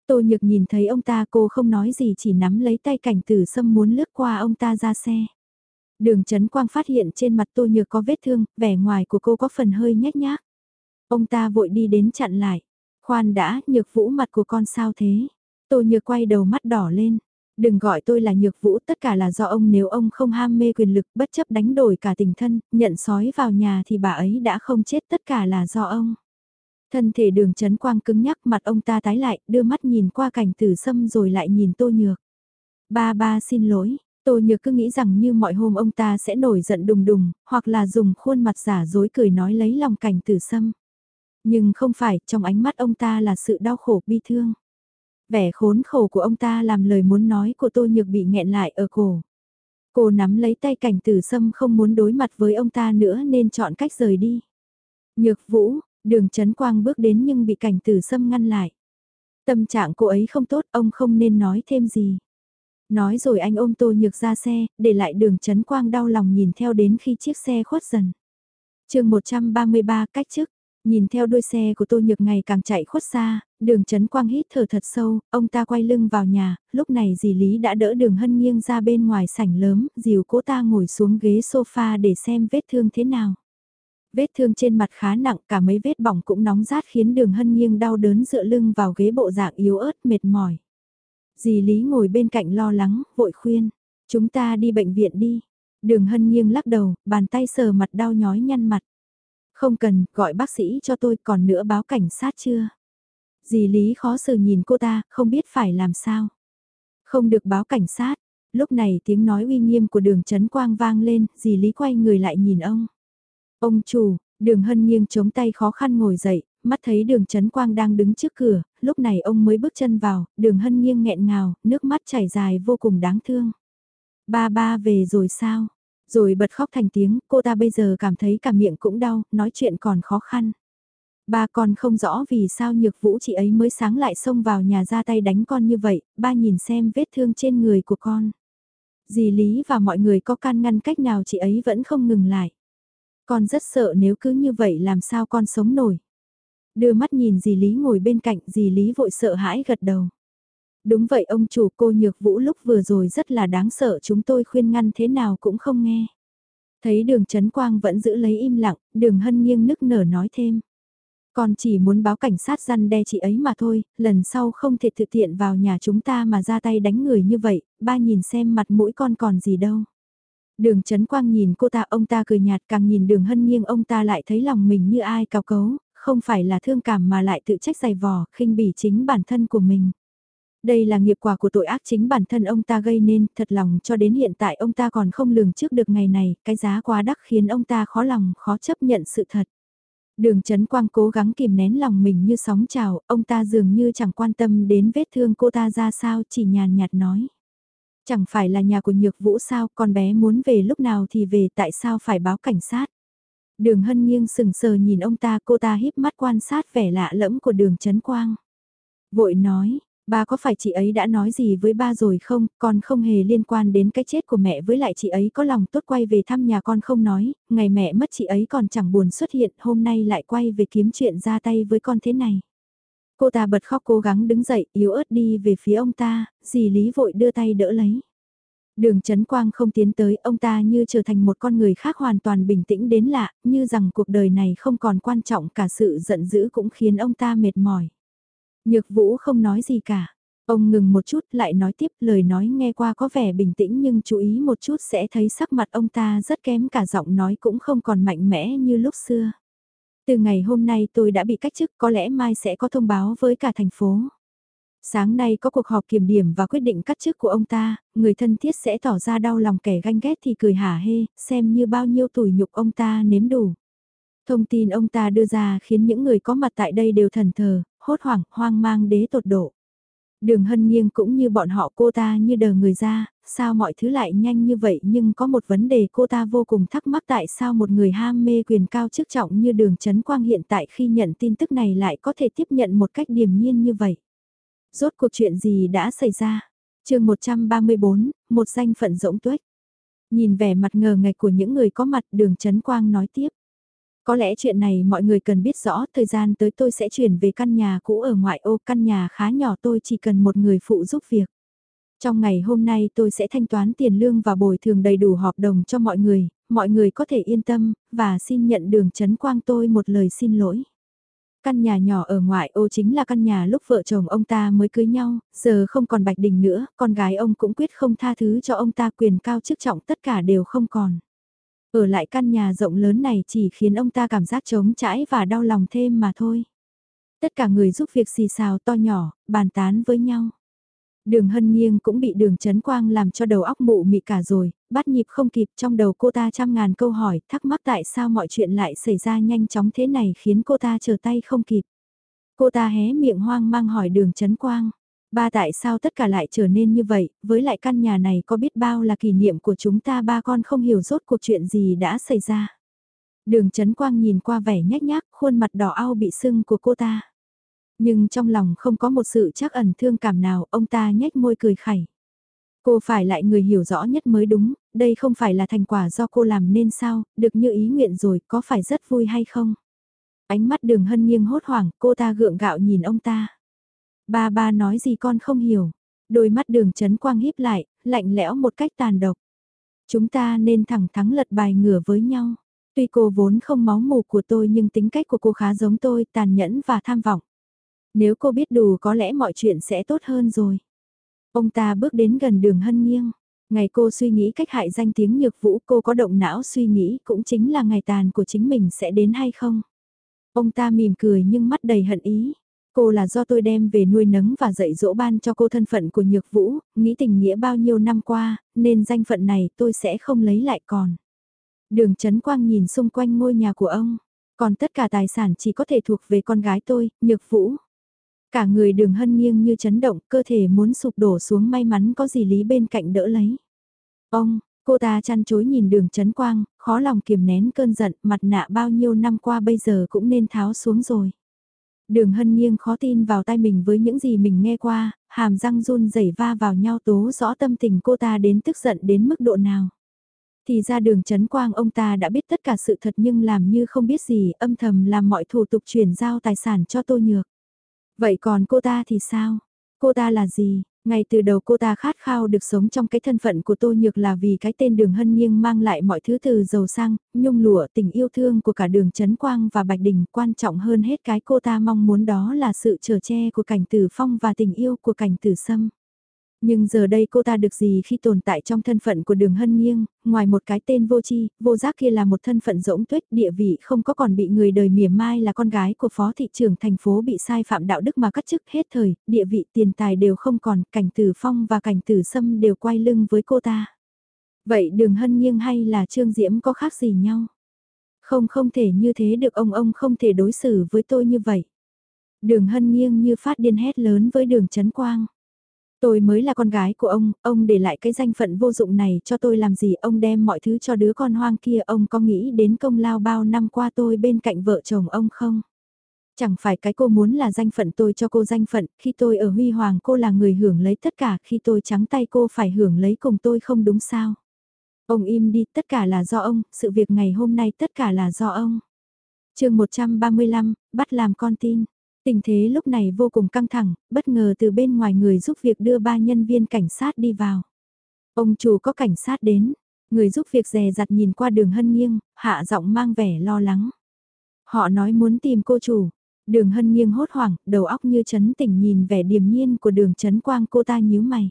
Tô nhược nhìn thấy ông ta cô không nói gì chỉ nắm lấy tay cảnh tử sâm muốn lướt qua ông ta ra xe. Đường Trấn Quang phát hiện trên mặt Tô Nhược có vết thương, vẻ ngoài của cô có phần hơi nhếch nhác. Ông ta vội đi đến chặn lại. Khoan đã, Nhược Vũ mặt của con sao thế? Tô Nhược quay đầu mắt đỏ lên. Đừng gọi tôi là Nhược Vũ, tất cả là do ông nếu ông không ham mê quyền lực bất chấp đánh đổi cả tình thân, nhận sói vào nhà thì bà ấy đã không chết tất cả là do ông. Thân thể đường chấn quang cứng nhắc mặt ông ta tái lại, đưa mắt nhìn qua cảnh tử sâm rồi lại nhìn tô nhược. Ba ba xin lỗi, Tô Nhược cứ nghĩ rằng như mọi hôm ông ta sẽ nổi giận đùng đùng, hoặc là dùng khuôn mặt giả dối cười nói lấy lòng cảnh tử sâm. Nhưng không phải, trong ánh mắt ông ta là sự đau khổ bi thương. Vẻ khốn khổ của ông ta làm lời muốn nói của Tô Nhược bị nghẹn lại ở cổ. Cô nắm lấy tay cảnh tử sâm không muốn đối mặt với ông ta nữa nên chọn cách rời đi. Nhược vũ, đường chấn quang bước đến nhưng bị cảnh tử sâm ngăn lại. Tâm trạng cô ấy không tốt, ông không nên nói thêm gì. Nói rồi anh ôm Tô Nhược ra xe, để lại đường chấn quang đau lòng nhìn theo đến khi chiếc xe khuất dần. chương 133 cách chức, nhìn theo đuôi xe của Tô Nhược ngày càng chạy khuất xa, đường chấn quang hít thở thật sâu, ông ta quay lưng vào nhà, lúc này dì Lý đã đỡ đường hân nghiêng ra bên ngoài sảnh lớn, dìu cô ta ngồi xuống ghế sofa để xem vết thương thế nào. Vết thương trên mặt khá nặng, cả mấy vết bỏng cũng nóng rát khiến đường hân nghiêng đau đớn dựa lưng vào ghế bộ dạng yếu ớt mệt mỏi. Dì Lý ngồi bên cạnh lo lắng, vội khuyên. Chúng ta đi bệnh viện đi. Đường hân nghiêng lắc đầu, bàn tay sờ mặt đau nhói nhăn mặt. Không cần, gọi bác sĩ cho tôi còn nữa báo cảnh sát chưa? Dì Lý khó xử nhìn cô ta, không biết phải làm sao. Không được báo cảnh sát. Lúc này tiếng nói uy nghiêm của đường Trấn Quang vang lên, dì Lý quay người lại nhìn ông. Ông chủ, đường hân nghiêng chống tay khó khăn ngồi dậy, mắt thấy đường Trấn Quang đang đứng trước cửa, lúc này ông mới bước chân vào, đường hân nghiêng nghẹn ngào, nước mắt chảy dài vô cùng đáng thương. Ba ba về rồi sao? Rồi bật khóc thành tiếng, cô ta bây giờ cảm thấy cả miệng cũng đau, nói chuyện còn khó khăn. Ba còn không rõ vì sao nhược vũ chị ấy mới sáng lại xông vào nhà ra tay đánh con như vậy, ba nhìn xem vết thương trên người của con. Dì Lý và mọi người có can ngăn cách nào chị ấy vẫn không ngừng lại. Con rất sợ nếu cứ như vậy làm sao con sống nổi. Đưa mắt nhìn dì Lý ngồi bên cạnh dì Lý vội sợ hãi gật đầu. Đúng vậy ông chủ cô nhược vũ lúc vừa rồi rất là đáng sợ chúng tôi khuyên ngăn thế nào cũng không nghe. Thấy đường Trấn Quang vẫn giữ lấy im lặng, đường hân nghiêng nức nở nói thêm. Còn chỉ muốn báo cảnh sát răn đe chị ấy mà thôi, lần sau không thể thực tiện vào nhà chúng ta mà ra tay đánh người như vậy, ba nhìn xem mặt mũi con còn gì đâu. Đường Trấn Quang nhìn cô ta ông ta cười nhạt càng nhìn đường hân nghiêng ông ta lại thấy lòng mình như ai cao cấu, không phải là thương cảm mà lại tự trách dày vò, khinh bỉ chính bản thân của mình. Đây là nghiệp quả của tội ác chính bản thân ông ta gây nên, thật lòng cho đến hiện tại ông ta còn không lường trước được ngày này, cái giá quá đắt khiến ông ta khó lòng, khó chấp nhận sự thật. Đường Trấn Quang cố gắng kìm nén lòng mình như sóng trào, ông ta dường như chẳng quan tâm đến vết thương cô ta ra sao, chỉ nhàn nhạt nói. Chẳng phải là nhà của Nhược Vũ sao, con bé muốn về lúc nào thì về tại sao phải báo cảnh sát. Đường hân nghiêng sừng sờ nhìn ông ta cô ta híp mắt quan sát vẻ lạ lẫm của đường Trấn Quang. Vội nói, ba có phải chị ấy đã nói gì với ba rồi không, con không hề liên quan đến cái chết của mẹ với lại chị ấy có lòng tốt quay về thăm nhà con không nói, ngày mẹ mất chị ấy còn chẳng buồn xuất hiện, hôm nay lại quay về kiếm chuyện ra tay với con thế này. Cô ta bật khóc cố gắng đứng dậy, yếu ớt đi về phía ông ta, dì Lý vội đưa tay đỡ lấy. Đường Trấn Quang không tiến tới, ông ta như trở thành một con người khác hoàn toàn bình tĩnh đến lạ, như rằng cuộc đời này không còn quan trọng cả sự giận dữ cũng khiến ông ta mệt mỏi. Nhược Vũ không nói gì cả. Ông ngừng một chút lại nói tiếp lời nói nghe qua có vẻ bình tĩnh nhưng chú ý một chút sẽ thấy sắc mặt ông ta rất kém cả giọng nói cũng không còn mạnh mẽ như lúc xưa. Từ ngày hôm nay tôi đã bị cách chức có lẽ mai sẽ có thông báo với cả thành phố. Sáng nay có cuộc họp kiểm điểm và quyết định cắt chức của ông ta, người thân thiết sẽ tỏ ra đau lòng kẻ ganh ghét thì cười hả hê, xem như bao nhiêu tủi nhục ông ta nếm đủ. Thông tin ông ta đưa ra khiến những người có mặt tại đây đều thần thờ, hốt hoảng, hoang mang đế tột độ. Đường hân nghiêng cũng như bọn họ cô ta như đờ người ra, sao mọi thứ lại nhanh như vậy nhưng có một vấn đề cô ta vô cùng thắc mắc tại sao một người ham mê quyền cao chức trọng như đường Trấn Quang hiện tại khi nhận tin tức này lại có thể tiếp nhận một cách điềm nhiên như vậy. Rốt cuộc chuyện gì đã xảy ra? chương 134, một danh phận rỗng tuếch. Nhìn vẻ mặt ngờ ngạch của những người có mặt đường Trấn Quang nói tiếp. Có lẽ chuyện này mọi người cần biết rõ, thời gian tới tôi sẽ chuyển về căn nhà cũ ở ngoại ô, căn nhà khá nhỏ tôi chỉ cần một người phụ giúp việc. Trong ngày hôm nay tôi sẽ thanh toán tiền lương và bồi thường đầy đủ hợp đồng cho mọi người, mọi người có thể yên tâm, và xin nhận đường chấn quang tôi một lời xin lỗi. Căn nhà nhỏ ở ngoại ô chính là căn nhà lúc vợ chồng ông ta mới cưới nhau, giờ không còn Bạch Đình nữa, con gái ông cũng quyết không tha thứ cho ông ta quyền cao chức trọng tất cả đều không còn. Ở lại căn nhà rộng lớn này chỉ khiến ông ta cảm giác trống trãi và đau lòng thêm mà thôi. Tất cả người giúp việc xì xào to nhỏ, bàn tán với nhau. Đường hân nghiêng cũng bị đường chấn quang làm cho đầu óc mụ mị cả rồi, bắt nhịp không kịp trong đầu cô ta trăm ngàn câu hỏi, thắc mắc tại sao mọi chuyện lại xảy ra nhanh chóng thế này khiến cô ta chờ tay không kịp. Cô ta hé miệng hoang mang hỏi đường chấn quang. Ba tại sao tất cả lại trở nên như vậy, với lại căn nhà này có biết bao là kỷ niệm của chúng ta ba con không hiểu rốt cuộc chuyện gì đã xảy ra. Đường chấn quang nhìn qua vẻ nhách nhác, khuôn mặt đỏ ao bị sưng của cô ta. Nhưng trong lòng không có một sự chắc ẩn thương cảm nào, ông ta nhếch môi cười khẩy. Cô phải lại người hiểu rõ nhất mới đúng, đây không phải là thành quả do cô làm nên sao, được như ý nguyện rồi, có phải rất vui hay không? Ánh mắt đường hân nghiêng hốt hoảng, cô ta gượng gạo nhìn ông ta. Ba ba nói gì con không hiểu. Đôi mắt đường chấn quang híp lại, lạnh lẽo một cách tàn độc. Chúng ta nên thẳng thắng lật bài ngửa với nhau. Tuy cô vốn không máu mù của tôi nhưng tính cách của cô khá giống tôi, tàn nhẫn và tham vọng. Nếu cô biết đủ có lẽ mọi chuyện sẽ tốt hơn rồi. Ông ta bước đến gần đường hân nghiêng. Ngày cô suy nghĩ cách hại danh tiếng nhược vũ cô có động não suy nghĩ cũng chính là ngày tàn của chính mình sẽ đến hay không. Ông ta mỉm cười nhưng mắt đầy hận ý. Cô là do tôi đem về nuôi nấng và dạy dỗ ban cho cô thân phận của nhược vũ, nghĩ tình nghĩa bao nhiêu năm qua, nên danh phận này tôi sẽ không lấy lại còn. Đường Trấn Quang nhìn xung quanh ngôi nhà của ông, còn tất cả tài sản chỉ có thể thuộc về con gái tôi, nhược vũ. Cả người đường hân nghiêng như chấn động, cơ thể muốn sụp đổ xuống may mắn có gì lý bên cạnh đỡ lấy. Ông, cô ta chăn chối nhìn đường chấn quang, khó lòng kiềm nén cơn giận, mặt nạ bao nhiêu năm qua bây giờ cũng nên tháo xuống rồi. Đường hân nghiêng khó tin vào tai mình với những gì mình nghe qua, hàm răng run rẩy va vào nhau tố rõ tâm tình cô ta đến tức giận đến mức độ nào. Thì ra đường chấn quang ông ta đã biết tất cả sự thật nhưng làm như không biết gì âm thầm làm mọi thủ tục chuyển giao tài sản cho tô nhược. Vậy còn cô ta thì sao? Cô ta là gì? Ngay từ đầu cô ta khát khao được sống trong cái thân phận của Tô Nhược là vì cái tên đường hân nghiêng mang lại mọi thứ từ giàu sang, nhung lụa tình yêu thương của cả đường Trấn Quang và Bạch Đình. Quan trọng hơn hết cái cô ta mong muốn đó là sự trở che của cảnh tử phong và tình yêu của cảnh tử sâm. Nhưng giờ đây cô ta được gì khi tồn tại trong thân phận của đường hân nghiêng, ngoài một cái tên vô chi, vô giác kia là một thân phận rỗng tuyết địa vị không có còn bị người đời mỉa mai là con gái của phó thị trưởng thành phố bị sai phạm đạo đức mà cắt chức hết thời, địa vị tiền tài đều không còn, cảnh tử phong và cảnh tử sâm đều quay lưng với cô ta. Vậy đường hân nghiêng hay là trương diễm có khác gì nhau? Không không thể như thế được ông ông không thể đối xử với tôi như vậy. Đường hân nghiêng như phát điên hét lớn với đường chấn quang. Tôi mới là con gái của ông, ông để lại cái danh phận vô dụng này cho tôi làm gì, ông đem mọi thứ cho đứa con hoang kia, ông có nghĩ đến công lao bao năm qua tôi bên cạnh vợ chồng ông không? Chẳng phải cái cô muốn là danh phận tôi cho cô danh phận, khi tôi ở Huy Hoàng cô là người hưởng lấy tất cả, khi tôi trắng tay cô phải hưởng lấy cùng tôi không đúng sao? Ông im đi, tất cả là do ông, sự việc ngày hôm nay tất cả là do ông. chương 135, bắt làm con tin. Tình thế lúc này vô cùng căng thẳng, bất ngờ từ bên ngoài người giúp việc đưa ba nhân viên cảnh sát đi vào. Ông chủ có cảnh sát đến, người giúp việc dè dặt nhìn qua đường hân nghiêng, hạ giọng mang vẻ lo lắng. Họ nói muốn tìm cô chủ, đường hân nghiêng hốt hoảng, đầu óc như chấn tỉnh nhìn vẻ điềm nhiên của đường chấn quang cô ta nhíu mày.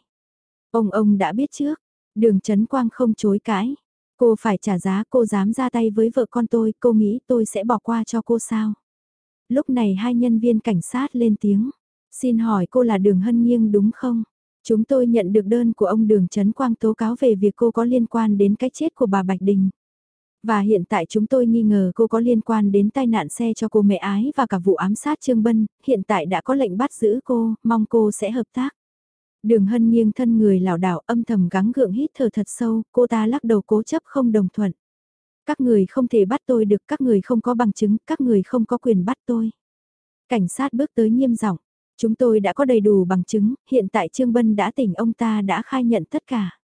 Ông ông đã biết trước, đường chấn quang không chối cãi. Cô phải trả giá cô dám ra tay với vợ con tôi, cô nghĩ tôi sẽ bỏ qua cho cô sao? Lúc này hai nhân viên cảnh sát lên tiếng. Xin hỏi cô là Đường Hân Nghiêng đúng không? Chúng tôi nhận được đơn của ông Đường Trấn Quang tố cáo về việc cô có liên quan đến cái chết của bà Bạch Đình. Và hiện tại chúng tôi nghi ngờ cô có liên quan đến tai nạn xe cho cô mẹ ái và cả vụ ám sát Trương Bân, hiện tại đã có lệnh bắt giữ cô, mong cô sẽ hợp tác. Đường hân nghiêng thân người lảo đảo âm thầm gắng gượng hít thở thật sâu, cô ta lắc đầu cố chấp không đồng thuận. Các người không thể bắt tôi được, các người không có bằng chứng, các người không có quyền bắt tôi. Cảnh sát bước tới nghiêm giọng chúng tôi đã có đầy đủ bằng chứng, hiện tại Trương Bân đã tỉnh ông ta đã khai nhận tất cả.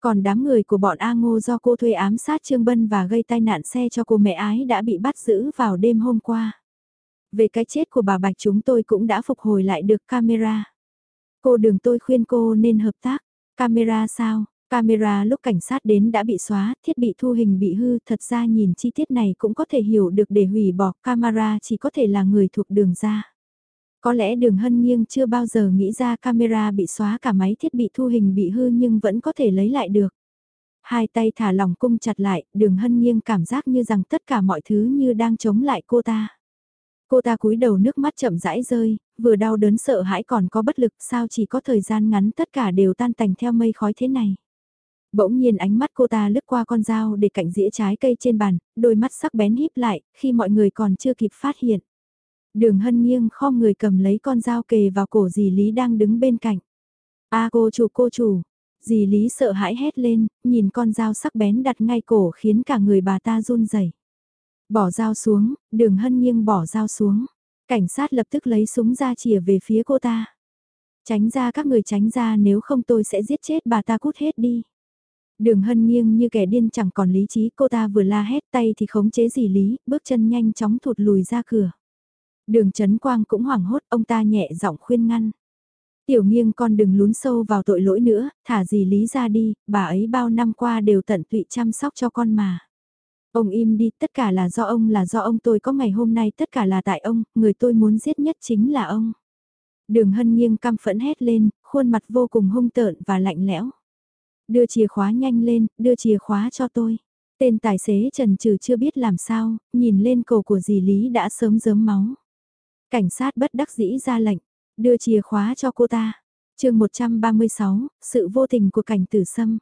Còn đám người của bọn A Ngô do cô thuê ám sát Trương Bân và gây tai nạn xe cho cô mẹ ái đã bị bắt giữ vào đêm hôm qua. Về cái chết của bà Bạch chúng tôi cũng đã phục hồi lại được camera. Cô đường tôi khuyên cô nên hợp tác. Camera sao? Camera lúc cảnh sát đến đã bị xóa, thiết bị thu hình bị hư, thật ra nhìn chi tiết này cũng có thể hiểu được để hủy bỏ camera chỉ có thể là người thuộc đường ra. Có lẽ đường hân nghiêng chưa bao giờ nghĩ ra camera bị xóa cả máy thiết bị thu hình bị hư nhưng vẫn có thể lấy lại được. Hai tay thả lỏng cung chặt lại, đường hân nghiêng cảm giác như rằng tất cả mọi thứ như đang chống lại cô ta. Cô ta cúi đầu nước mắt chậm rãi rơi, vừa đau đớn sợ hãi còn có bất lực sao chỉ có thời gian ngắn tất cả đều tan tành theo mây khói thế này. Bỗng nhiên ánh mắt cô ta lướt qua con dao để cạnh dĩa trái cây trên bàn, đôi mắt sắc bén híp lại, khi mọi người còn chưa kịp phát hiện. Đường hân nghiêng kho người cầm lấy con dao kề vào cổ dì Lý đang đứng bên cạnh. a cô chủ cô chủ, dì Lý sợ hãi hét lên, nhìn con dao sắc bén đặt ngay cổ khiến cả người bà ta run rẩy. Bỏ dao xuống, đường hân nghiêng bỏ dao xuống. Cảnh sát lập tức lấy súng ra chìa về phía cô ta. Tránh ra các người tránh ra nếu không tôi sẽ giết chết bà ta cút hết đi. Đường hân nghiêng như kẻ điên chẳng còn lý trí cô ta vừa la hét tay thì khống chế gì lý, bước chân nhanh chóng thụt lùi ra cửa. Đường Trấn Quang cũng hoảng hốt, ông ta nhẹ giọng khuyên ngăn. Tiểu nghiêng con đừng lún sâu vào tội lỗi nữa, thả gì lý ra đi, bà ấy bao năm qua đều tận tụy chăm sóc cho con mà. Ông im đi, tất cả là do ông là do ông tôi có ngày hôm nay tất cả là tại ông, người tôi muốn giết nhất chính là ông. Đường hân nghiêng căm phẫn hét lên, khuôn mặt vô cùng hung tợn và lạnh lẽo. Đưa chìa khóa nhanh lên, đưa chìa khóa cho tôi. Tên tài xế trần trừ chưa biết làm sao, nhìn lên cổ của dì Lý đã sớm dớm máu. Cảnh sát bất đắc dĩ ra lệnh, đưa chìa khóa cho cô ta. chương 136, sự vô tình của cảnh tử sâm.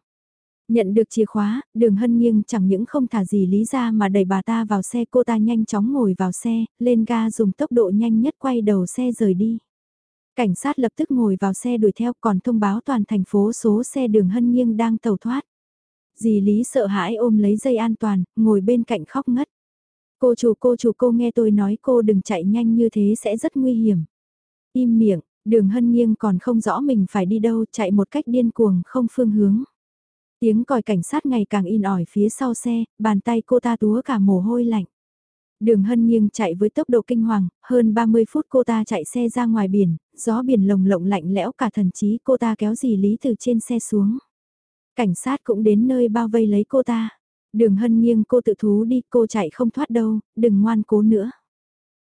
Nhận được chìa khóa, đường hân nghiêng chẳng những không thả gì lý ra mà đẩy bà ta vào xe cô ta nhanh chóng ngồi vào xe, lên ga dùng tốc độ nhanh nhất quay đầu xe rời đi. Cảnh sát lập tức ngồi vào xe đuổi theo còn thông báo toàn thành phố số xe đường hân nghiêng đang tàu thoát. Dì Lý sợ hãi ôm lấy dây an toàn, ngồi bên cạnh khóc ngất. Cô chủ cô chủ cô nghe tôi nói cô đừng chạy nhanh như thế sẽ rất nguy hiểm. Im miệng, đường hân nghiêng còn không rõ mình phải đi đâu chạy một cách điên cuồng không phương hướng. Tiếng còi cảnh sát ngày càng in ỏi phía sau xe, bàn tay cô ta túa cả mồ hôi lạnh. Đường hân nghiêng chạy với tốc độ kinh hoàng, hơn 30 phút cô ta chạy xe ra ngoài biển, gió biển lồng lộng lạnh lẽo cả thần trí cô ta kéo dì Lý từ trên xe xuống. Cảnh sát cũng đến nơi bao vây lấy cô ta. Đường hân nghiêng cô tự thú đi, cô chạy không thoát đâu, đừng ngoan cố nữa.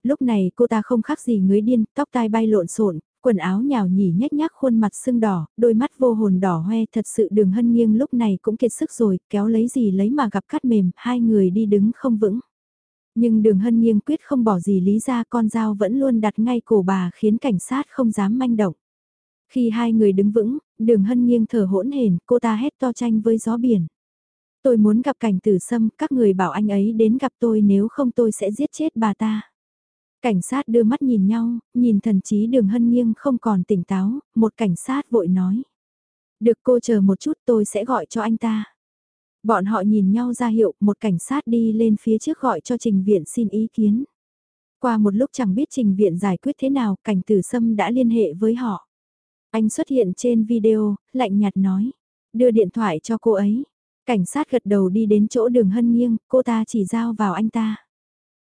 Lúc này cô ta không khác gì người điên, tóc tai bay lộn xộn, quần áo nhào nhỉ nhách nhác khuôn mặt sưng đỏ, đôi mắt vô hồn đỏ hoe thật sự đường hân nghiêng lúc này cũng kiệt sức rồi, kéo lấy gì lấy mà gặp cắt mềm, hai người đi đứng không vững. Nhưng đường hân nghiêng quyết không bỏ gì lý ra con dao vẫn luôn đặt ngay cổ bà khiến cảnh sát không dám manh động. Khi hai người đứng vững, đường hân nghiêng thở hỗn hển, cô ta hét to tranh với gió biển. Tôi muốn gặp cảnh tử sâm, các người bảo anh ấy đến gặp tôi nếu không tôi sẽ giết chết bà ta. Cảnh sát đưa mắt nhìn nhau, nhìn thần chí đường hân nghiêng không còn tỉnh táo, một cảnh sát vội nói. Được cô chờ một chút tôi sẽ gọi cho anh ta. Bọn họ nhìn nhau ra hiệu, một cảnh sát đi lên phía trước gọi cho trình viện xin ý kiến. Qua một lúc chẳng biết trình viện giải quyết thế nào, cảnh tử sâm đã liên hệ với họ. Anh xuất hiện trên video, lạnh nhạt nói. Đưa điện thoại cho cô ấy. Cảnh sát gật đầu đi đến chỗ đường hân nghiêng, cô ta chỉ giao vào anh ta.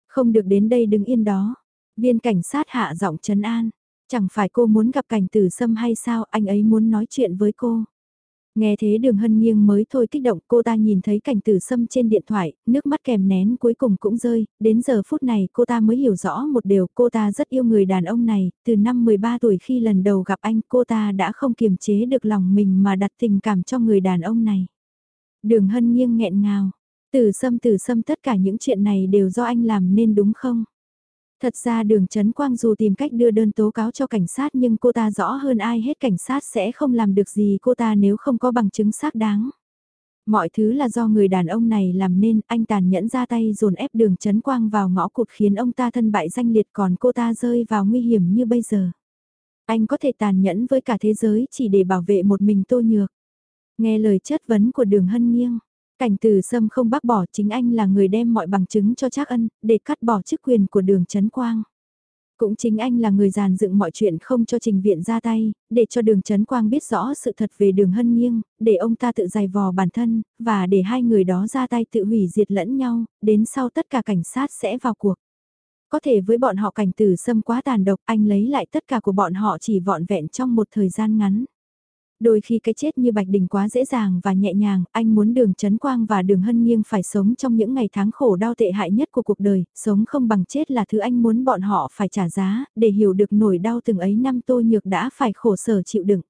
Không được đến đây đứng yên đó. Viên cảnh sát hạ giọng trấn an. Chẳng phải cô muốn gặp cảnh tử sâm hay sao, anh ấy muốn nói chuyện với cô. Nghe thế đường hân nghiêng mới thôi kích động cô ta nhìn thấy cảnh tử sâm trên điện thoại, nước mắt kèm nén cuối cùng cũng rơi, đến giờ phút này cô ta mới hiểu rõ một điều cô ta rất yêu người đàn ông này, từ năm 13 tuổi khi lần đầu gặp anh cô ta đã không kiềm chế được lòng mình mà đặt tình cảm cho người đàn ông này. Đường hân nghiêng nghẹn ngào, tử sâm tử sâm tất cả những chuyện này đều do anh làm nên đúng không? Thật ra đường Trấn Quang dù tìm cách đưa đơn tố cáo cho cảnh sát nhưng cô ta rõ hơn ai hết cảnh sát sẽ không làm được gì cô ta nếu không có bằng chứng xác đáng. Mọi thứ là do người đàn ông này làm nên, anh tàn nhẫn ra tay dồn ép đường Trấn Quang vào ngõ cụt khiến ông ta thân bại danh liệt còn cô ta rơi vào nguy hiểm như bây giờ. Anh có thể tàn nhẫn với cả thế giới chỉ để bảo vệ một mình tô nhược. Nghe lời chất vấn của đường hân nghiêng, cảnh từ sâm không bác bỏ chính anh là người đem mọi bằng chứng cho Trác Ân, để cắt bỏ chức quyền của đường Trấn Quang. Cũng chính anh là người giàn dựng mọi chuyện không cho trình viện ra tay, để cho đường Trấn Quang biết rõ sự thật về đường hân nghiêng, để ông ta tự giày vò bản thân, và để hai người đó ra tay tự hủy diệt lẫn nhau, đến sau tất cả cảnh sát sẽ vào cuộc. Có thể với bọn họ cảnh tử xâm quá tàn độc anh lấy lại tất cả của bọn họ chỉ vọn vẹn trong một thời gian ngắn. Đôi khi cái chết như Bạch Đình quá dễ dàng và nhẹ nhàng, anh muốn đường Trấn Quang và đường Hân Nghiêng phải sống trong những ngày tháng khổ đau tệ hại nhất của cuộc đời, sống không bằng chết là thứ anh muốn bọn họ phải trả giá, để hiểu được nỗi đau từng ấy năm tô nhược đã phải khổ sở chịu đựng.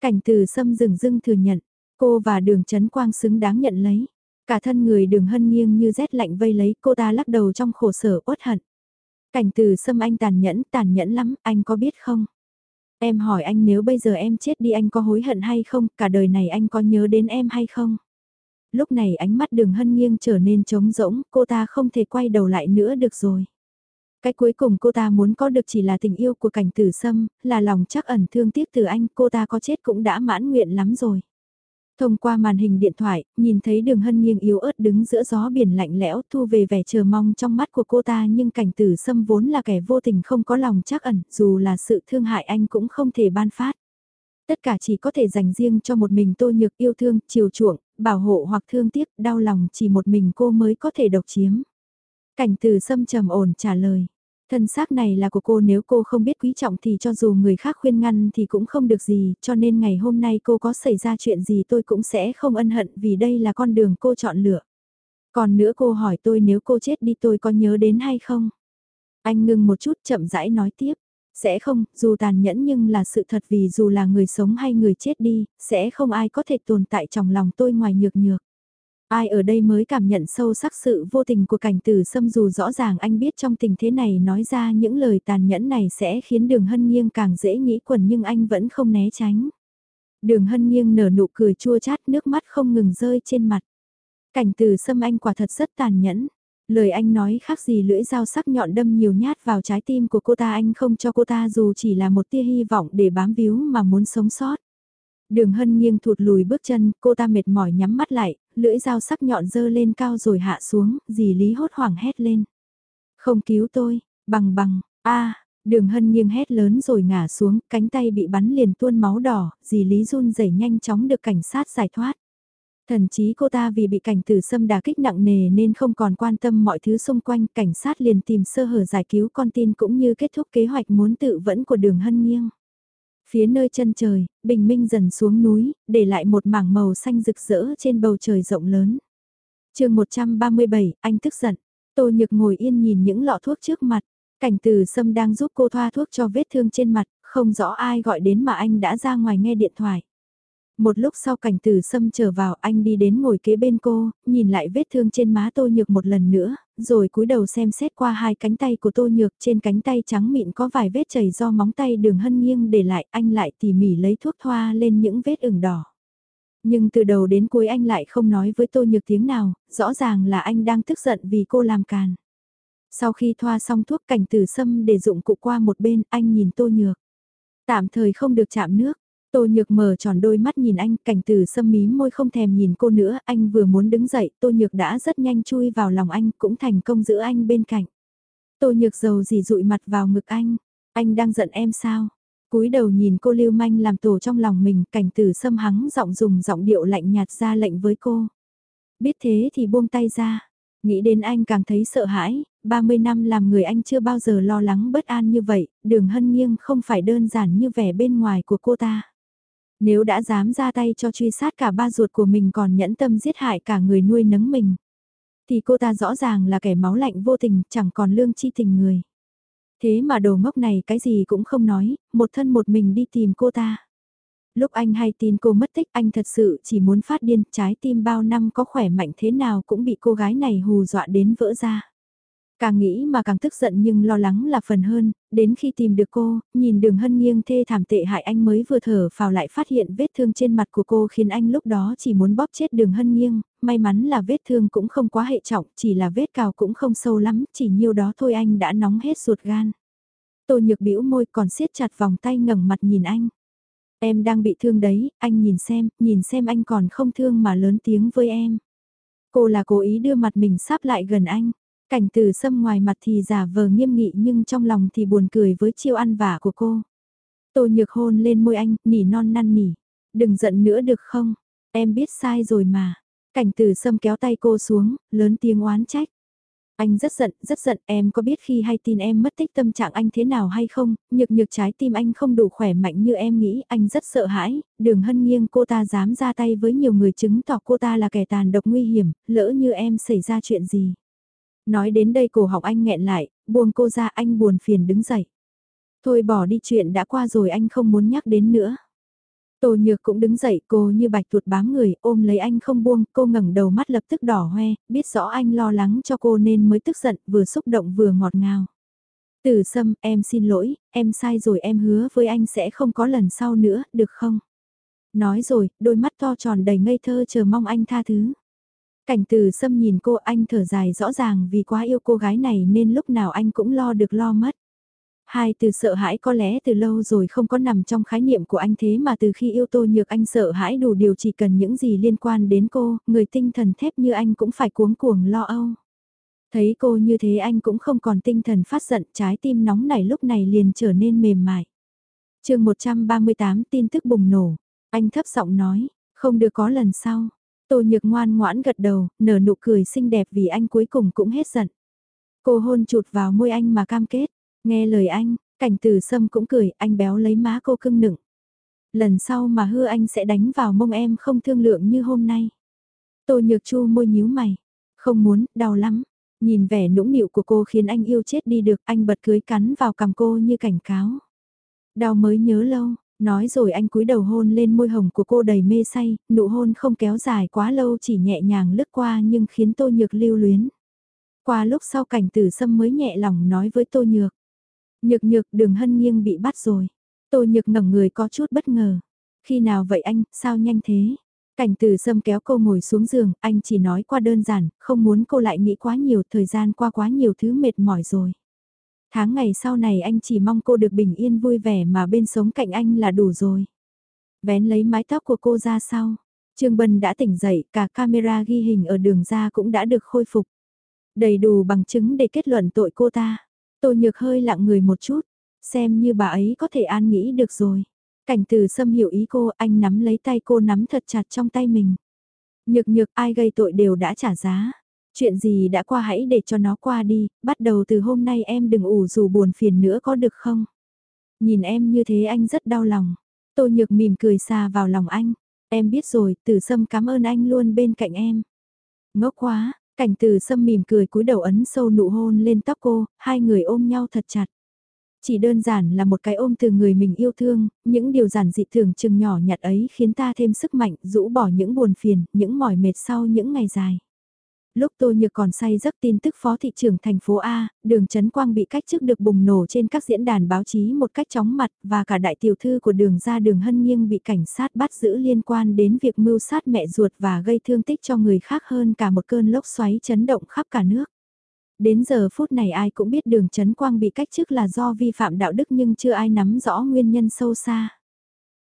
Cảnh từ xâm rừng dưng thừa nhận, cô và đường Trấn Quang xứng đáng nhận lấy. Cả thân người đường Hân Nghiêng như rét lạnh vây lấy cô ta lắc đầu trong khổ sở uất hận. Cảnh từ xâm anh tàn nhẫn, tàn nhẫn lắm, anh có biết không? Em hỏi anh nếu bây giờ em chết đi anh có hối hận hay không, cả đời này anh có nhớ đến em hay không? Lúc này ánh mắt đường hân nghiêng trở nên trống rỗng, cô ta không thể quay đầu lại nữa được rồi. Cái cuối cùng cô ta muốn có được chỉ là tình yêu của cảnh tử sâm, là lòng chắc ẩn thương tiếc từ anh, cô ta có chết cũng đã mãn nguyện lắm rồi. Thông qua màn hình điện thoại, nhìn thấy đường hân nghiêng yếu ớt đứng giữa gió biển lạnh lẽo thu về vẻ chờ mong trong mắt của cô ta nhưng cảnh tử sâm vốn là kẻ vô tình không có lòng chắc ẩn, dù là sự thương hại anh cũng không thể ban phát. Tất cả chỉ có thể dành riêng cho một mình tôi nhược yêu thương, chiều chuộng, bảo hộ hoặc thương tiếc, đau lòng chỉ một mình cô mới có thể độc chiếm. Cảnh tử sâm trầm ổn trả lời. Thân xác này là của cô nếu cô không biết quý trọng thì cho dù người khác khuyên ngăn thì cũng không được gì, cho nên ngày hôm nay cô có xảy ra chuyện gì tôi cũng sẽ không ân hận vì đây là con đường cô chọn lựa. Còn nữa cô hỏi tôi nếu cô chết đi tôi có nhớ đến hay không? Anh ngừng một chút chậm rãi nói tiếp. Sẽ không, dù tàn nhẫn nhưng là sự thật vì dù là người sống hay người chết đi, sẽ không ai có thể tồn tại trong lòng tôi ngoài nhược nhược. Ai ở đây mới cảm nhận sâu sắc sự vô tình của cảnh tử xâm dù rõ ràng anh biết trong tình thế này nói ra những lời tàn nhẫn này sẽ khiến đường hân nghiêng càng dễ nghĩ quần nhưng anh vẫn không né tránh. Đường hân nghiêng nở nụ cười chua chát, nước mắt không ngừng rơi trên mặt. Cảnh tử xâm anh quả thật rất tàn nhẫn. Lời anh nói khác gì lưỡi dao sắc nhọn đâm nhiều nhát vào trái tim của cô ta, anh không cho cô ta dù chỉ là một tia hy vọng để bám víu mà muốn sống sót. Đường hân nghiêng thụt lùi bước chân, cô ta mệt mỏi nhắm mắt lại, lưỡi dao sắc nhọn dơ lên cao rồi hạ xuống, dì Lý hốt hoảng hét lên. Không cứu tôi, bằng bằng, a đường hân nghiêng hét lớn rồi ngả xuống, cánh tay bị bắn liền tuôn máu đỏ, dì Lý run rẩy nhanh chóng được cảnh sát giải thoát. Thần chí cô ta vì bị cảnh tử xâm đà kích nặng nề nên không còn quan tâm mọi thứ xung quanh, cảnh sát liền tìm sơ hở giải cứu con tin cũng như kết thúc kế hoạch muốn tự vẫn của đường hân nghiêng. Phía nơi chân trời, bình minh dần xuống núi, để lại một mảng màu xanh rực rỡ trên bầu trời rộng lớn. chương 137, anh tức giận. Tô Nhược ngồi yên nhìn những lọ thuốc trước mặt. Cảnh từ sâm đang giúp cô thoa thuốc cho vết thương trên mặt, không rõ ai gọi đến mà anh đã ra ngoài nghe điện thoại. Một lúc sau cảnh từ sâm trở vào anh đi đến ngồi kế bên cô, nhìn lại vết thương trên má tô nhược một lần nữa, rồi cúi đầu xem xét qua hai cánh tay của tô nhược trên cánh tay trắng mịn có vài vết chảy do móng tay đường hân nghiêng để lại anh lại tỉ mỉ lấy thuốc thoa lên những vết ửng đỏ. Nhưng từ đầu đến cuối anh lại không nói với tô nhược tiếng nào, rõ ràng là anh đang tức giận vì cô làm càn. Sau khi thoa xong thuốc cảnh tử sâm để dụng cụ qua một bên anh nhìn tô nhược. Tạm thời không được chạm nước Tô Nhược mở tròn đôi mắt nhìn anh, cảnh từ sâm mí môi không thèm nhìn cô nữa, anh vừa muốn đứng dậy, Tô Nhược đã rất nhanh chui vào lòng anh, cũng thành công giữ anh bên cạnh. Tô Nhược dầu gì dụi mặt vào ngực anh, anh đang giận em sao? cúi đầu nhìn cô lưu manh làm tổ trong lòng mình, cảnh từ sâm hắng giọng dùng giọng điệu lạnh nhạt ra lệnh với cô. Biết thế thì buông tay ra, nghĩ đến anh càng thấy sợ hãi, 30 năm làm người anh chưa bao giờ lo lắng bất an như vậy, đường hân nghiêng không phải đơn giản như vẻ bên ngoài của cô ta. Nếu đã dám ra tay cho truy sát cả ba ruột của mình còn nhẫn tâm giết hại cả người nuôi nấng mình. Thì cô ta rõ ràng là kẻ máu lạnh vô tình, chẳng còn lương chi tình người. Thế mà đồ ngốc này cái gì cũng không nói, một thân một mình đi tìm cô ta. Lúc anh hay tin cô mất tích anh thật sự chỉ muốn phát điên, trái tim bao năm có khỏe mạnh thế nào cũng bị cô gái này hù dọa đến vỡ ra. Càng nghĩ mà càng tức giận nhưng lo lắng là phần hơn, đến khi tìm được cô, nhìn đường hân nghiêng thê thảm tệ hại anh mới vừa thở vào lại phát hiện vết thương trên mặt của cô khiến anh lúc đó chỉ muốn bóp chết đường hân nghiêng, may mắn là vết thương cũng không quá hệ trọng, chỉ là vết cào cũng không sâu lắm, chỉ nhiêu đó thôi anh đã nóng hết ruột gan. Tô nhược bĩu môi còn siết chặt vòng tay ngẩng mặt nhìn anh. Em đang bị thương đấy, anh nhìn xem, nhìn xem anh còn không thương mà lớn tiếng với em. Cô là cố ý đưa mặt mình sắp lại gần anh. Cảnh từ sâm ngoài mặt thì giả vờ nghiêm nghị nhưng trong lòng thì buồn cười với chiêu ăn vả của cô. Tô nhược hôn lên môi anh, nỉ non năn nỉ. Đừng giận nữa được không? Em biết sai rồi mà. Cảnh từ sâm kéo tay cô xuống, lớn tiếng oán trách. Anh rất giận, rất giận, em có biết khi hay tin em mất tích tâm trạng anh thế nào hay không, nhược nhược trái tim anh không đủ khỏe mạnh như em nghĩ, anh rất sợ hãi, đường hân nghiêng cô ta dám ra tay với nhiều người chứng tỏ cô ta là kẻ tàn độc nguy hiểm, lỡ như em xảy ra chuyện gì. Nói đến đây cổ học anh nghẹn lại, buông cô ra anh buồn phiền đứng dậy. Thôi bỏ đi chuyện đã qua rồi anh không muốn nhắc đến nữa. Tô nhược cũng đứng dậy cô như bạch tuột bám người ôm lấy anh không buông, cô ngẩng đầu mắt lập tức đỏ hoe, biết rõ anh lo lắng cho cô nên mới tức giận, vừa xúc động vừa ngọt ngào. Tử sâm, em xin lỗi, em sai rồi em hứa với anh sẽ không có lần sau nữa, được không? Nói rồi, đôi mắt to tròn đầy ngây thơ chờ mong anh tha thứ. Cảnh từ xâm nhìn cô anh thở dài rõ ràng vì quá yêu cô gái này nên lúc nào anh cũng lo được lo mất. Hai từ sợ hãi có lẽ từ lâu rồi không có nằm trong khái niệm của anh thế mà từ khi yêu tô nhược anh sợ hãi đủ điều chỉ cần những gì liên quan đến cô, người tinh thần thép như anh cũng phải cuống cuồng lo âu. Thấy cô như thế anh cũng không còn tinh thần phát giận trái tim nóng này lúc này liền trở nên mềm mại. chương 138 tin tức bùng nổ, anh thấp giọng nói, không được có lần sau. Tô nhược ngoan ngoãn gật đầu, nở nụ cười xinh đẹp vì anh cuối cùng cũng hết giận. Cô hôn chụt vào môi anh mà cam kết. Nghe lời anh, cảnh từ sâm cũng cười, anh béo lấy má cô cưng nựng. Lần sau mà hư anh sẽ đánh vào mông em không thương lượng như hôm nay. Tô nhược chu môi nhíu mày. Không muốn, đau lắm. Nhìn vẻ nũng nịu của cô khiến anh yêu chết đi được, anh bật cưới cắn vào cằm cô như cảnh cáo. Đau mới nhớ lâu, nói rồi anh cúi đầu hôn lên môi hồng của cô đầy mê say, nụ hôn không kéo dài quá lâu chỉ nhẹ nhàng lướt qua nhưng khiến tô nhược lưu luyến. Qua lúc sau cảnh tử sâm mới nhẹ lòng nói với tô nhược. Nhược nhược đường hân nghiêng bị bắt rồi. Tô nhược ngẩng người có chút bất ngờ. Khi nào vậy anh, sao nhanh thế? Cảnh từ sâm kéo cô ngồi xuống giường, anh chỉ nói qua đơn giản, không muốn cô lại nghĩ quá nhiều, thời gian qua quá nhiều thứ mệt mỏi rồi. Tháng ngày sau này anh chỉ mong cô được bình yên vui vẻ mà bên sống cạnh anh là đủ rồi. Vén lấy mái tóc của cô ra sau. Trương Bân đã tỉnh dậy, cả camera ghi hình ở đường ra cũng đã được khôi phục. Đầy đủ bằng chứng để kết luận tội cô ta. Tô nhược hơi lặng người một chút, xem như bà ấy có thể an nghĩ được rồi. Cảnh từ xâm hiểu ý cô, anh nắm lấy tay cô nắm thật chặt trong tay mình. Nhược nhược ai gây tội đều đã trả giá. Chuyện gì đã qua hãy để cho nó qua đi, bắt đầu từ hôm nay em đừng ủ dù buồn phiền nữa có được không? Nhìn em như thế anh rất đau lòng. Tô nhược mỉm cười xa vào lòng anh. Em biết rồi, từ sâm cảm ơn anh luôn bên cạnh em. Ngốc quá, Cảnh từ sâm mỉm cười cúi đầu ấn sâu nụ hôn lên tóc cô, hai người ôm nhau thật chặt. Chỉ đơn giản là một cái ôm từ người mình yêu thương, những điều giản dị thường chừng nhỏ nhặt ấy khiến ta thêm sức mạnh, rũ bỏ những buồn phiền, những mỏi mệt sau những ngày dài. Lúc Tô Nhược còn say giấc tin tức phó thị trưởng thành phố A, đường Trấn Quang bị cách chức được bùng nổ trên các diễn đàn báo chí một cách chóng mặt và cả đại tiểu thư của đường ra đường hân nghiêng bị cảnh sát bắt giữ liên quan đến việc mưu sát mẹ ruột và gây thương tích cho người khác hơn cả một cơn lốc xoáy chấn động khắp cả nước. Đến giờ phút này ai cũng biết đường Trấn Quang bị cách chức là do vi phạm đạo đức nhưng chưa ai nắm rõ nguyên nhân sâu xa.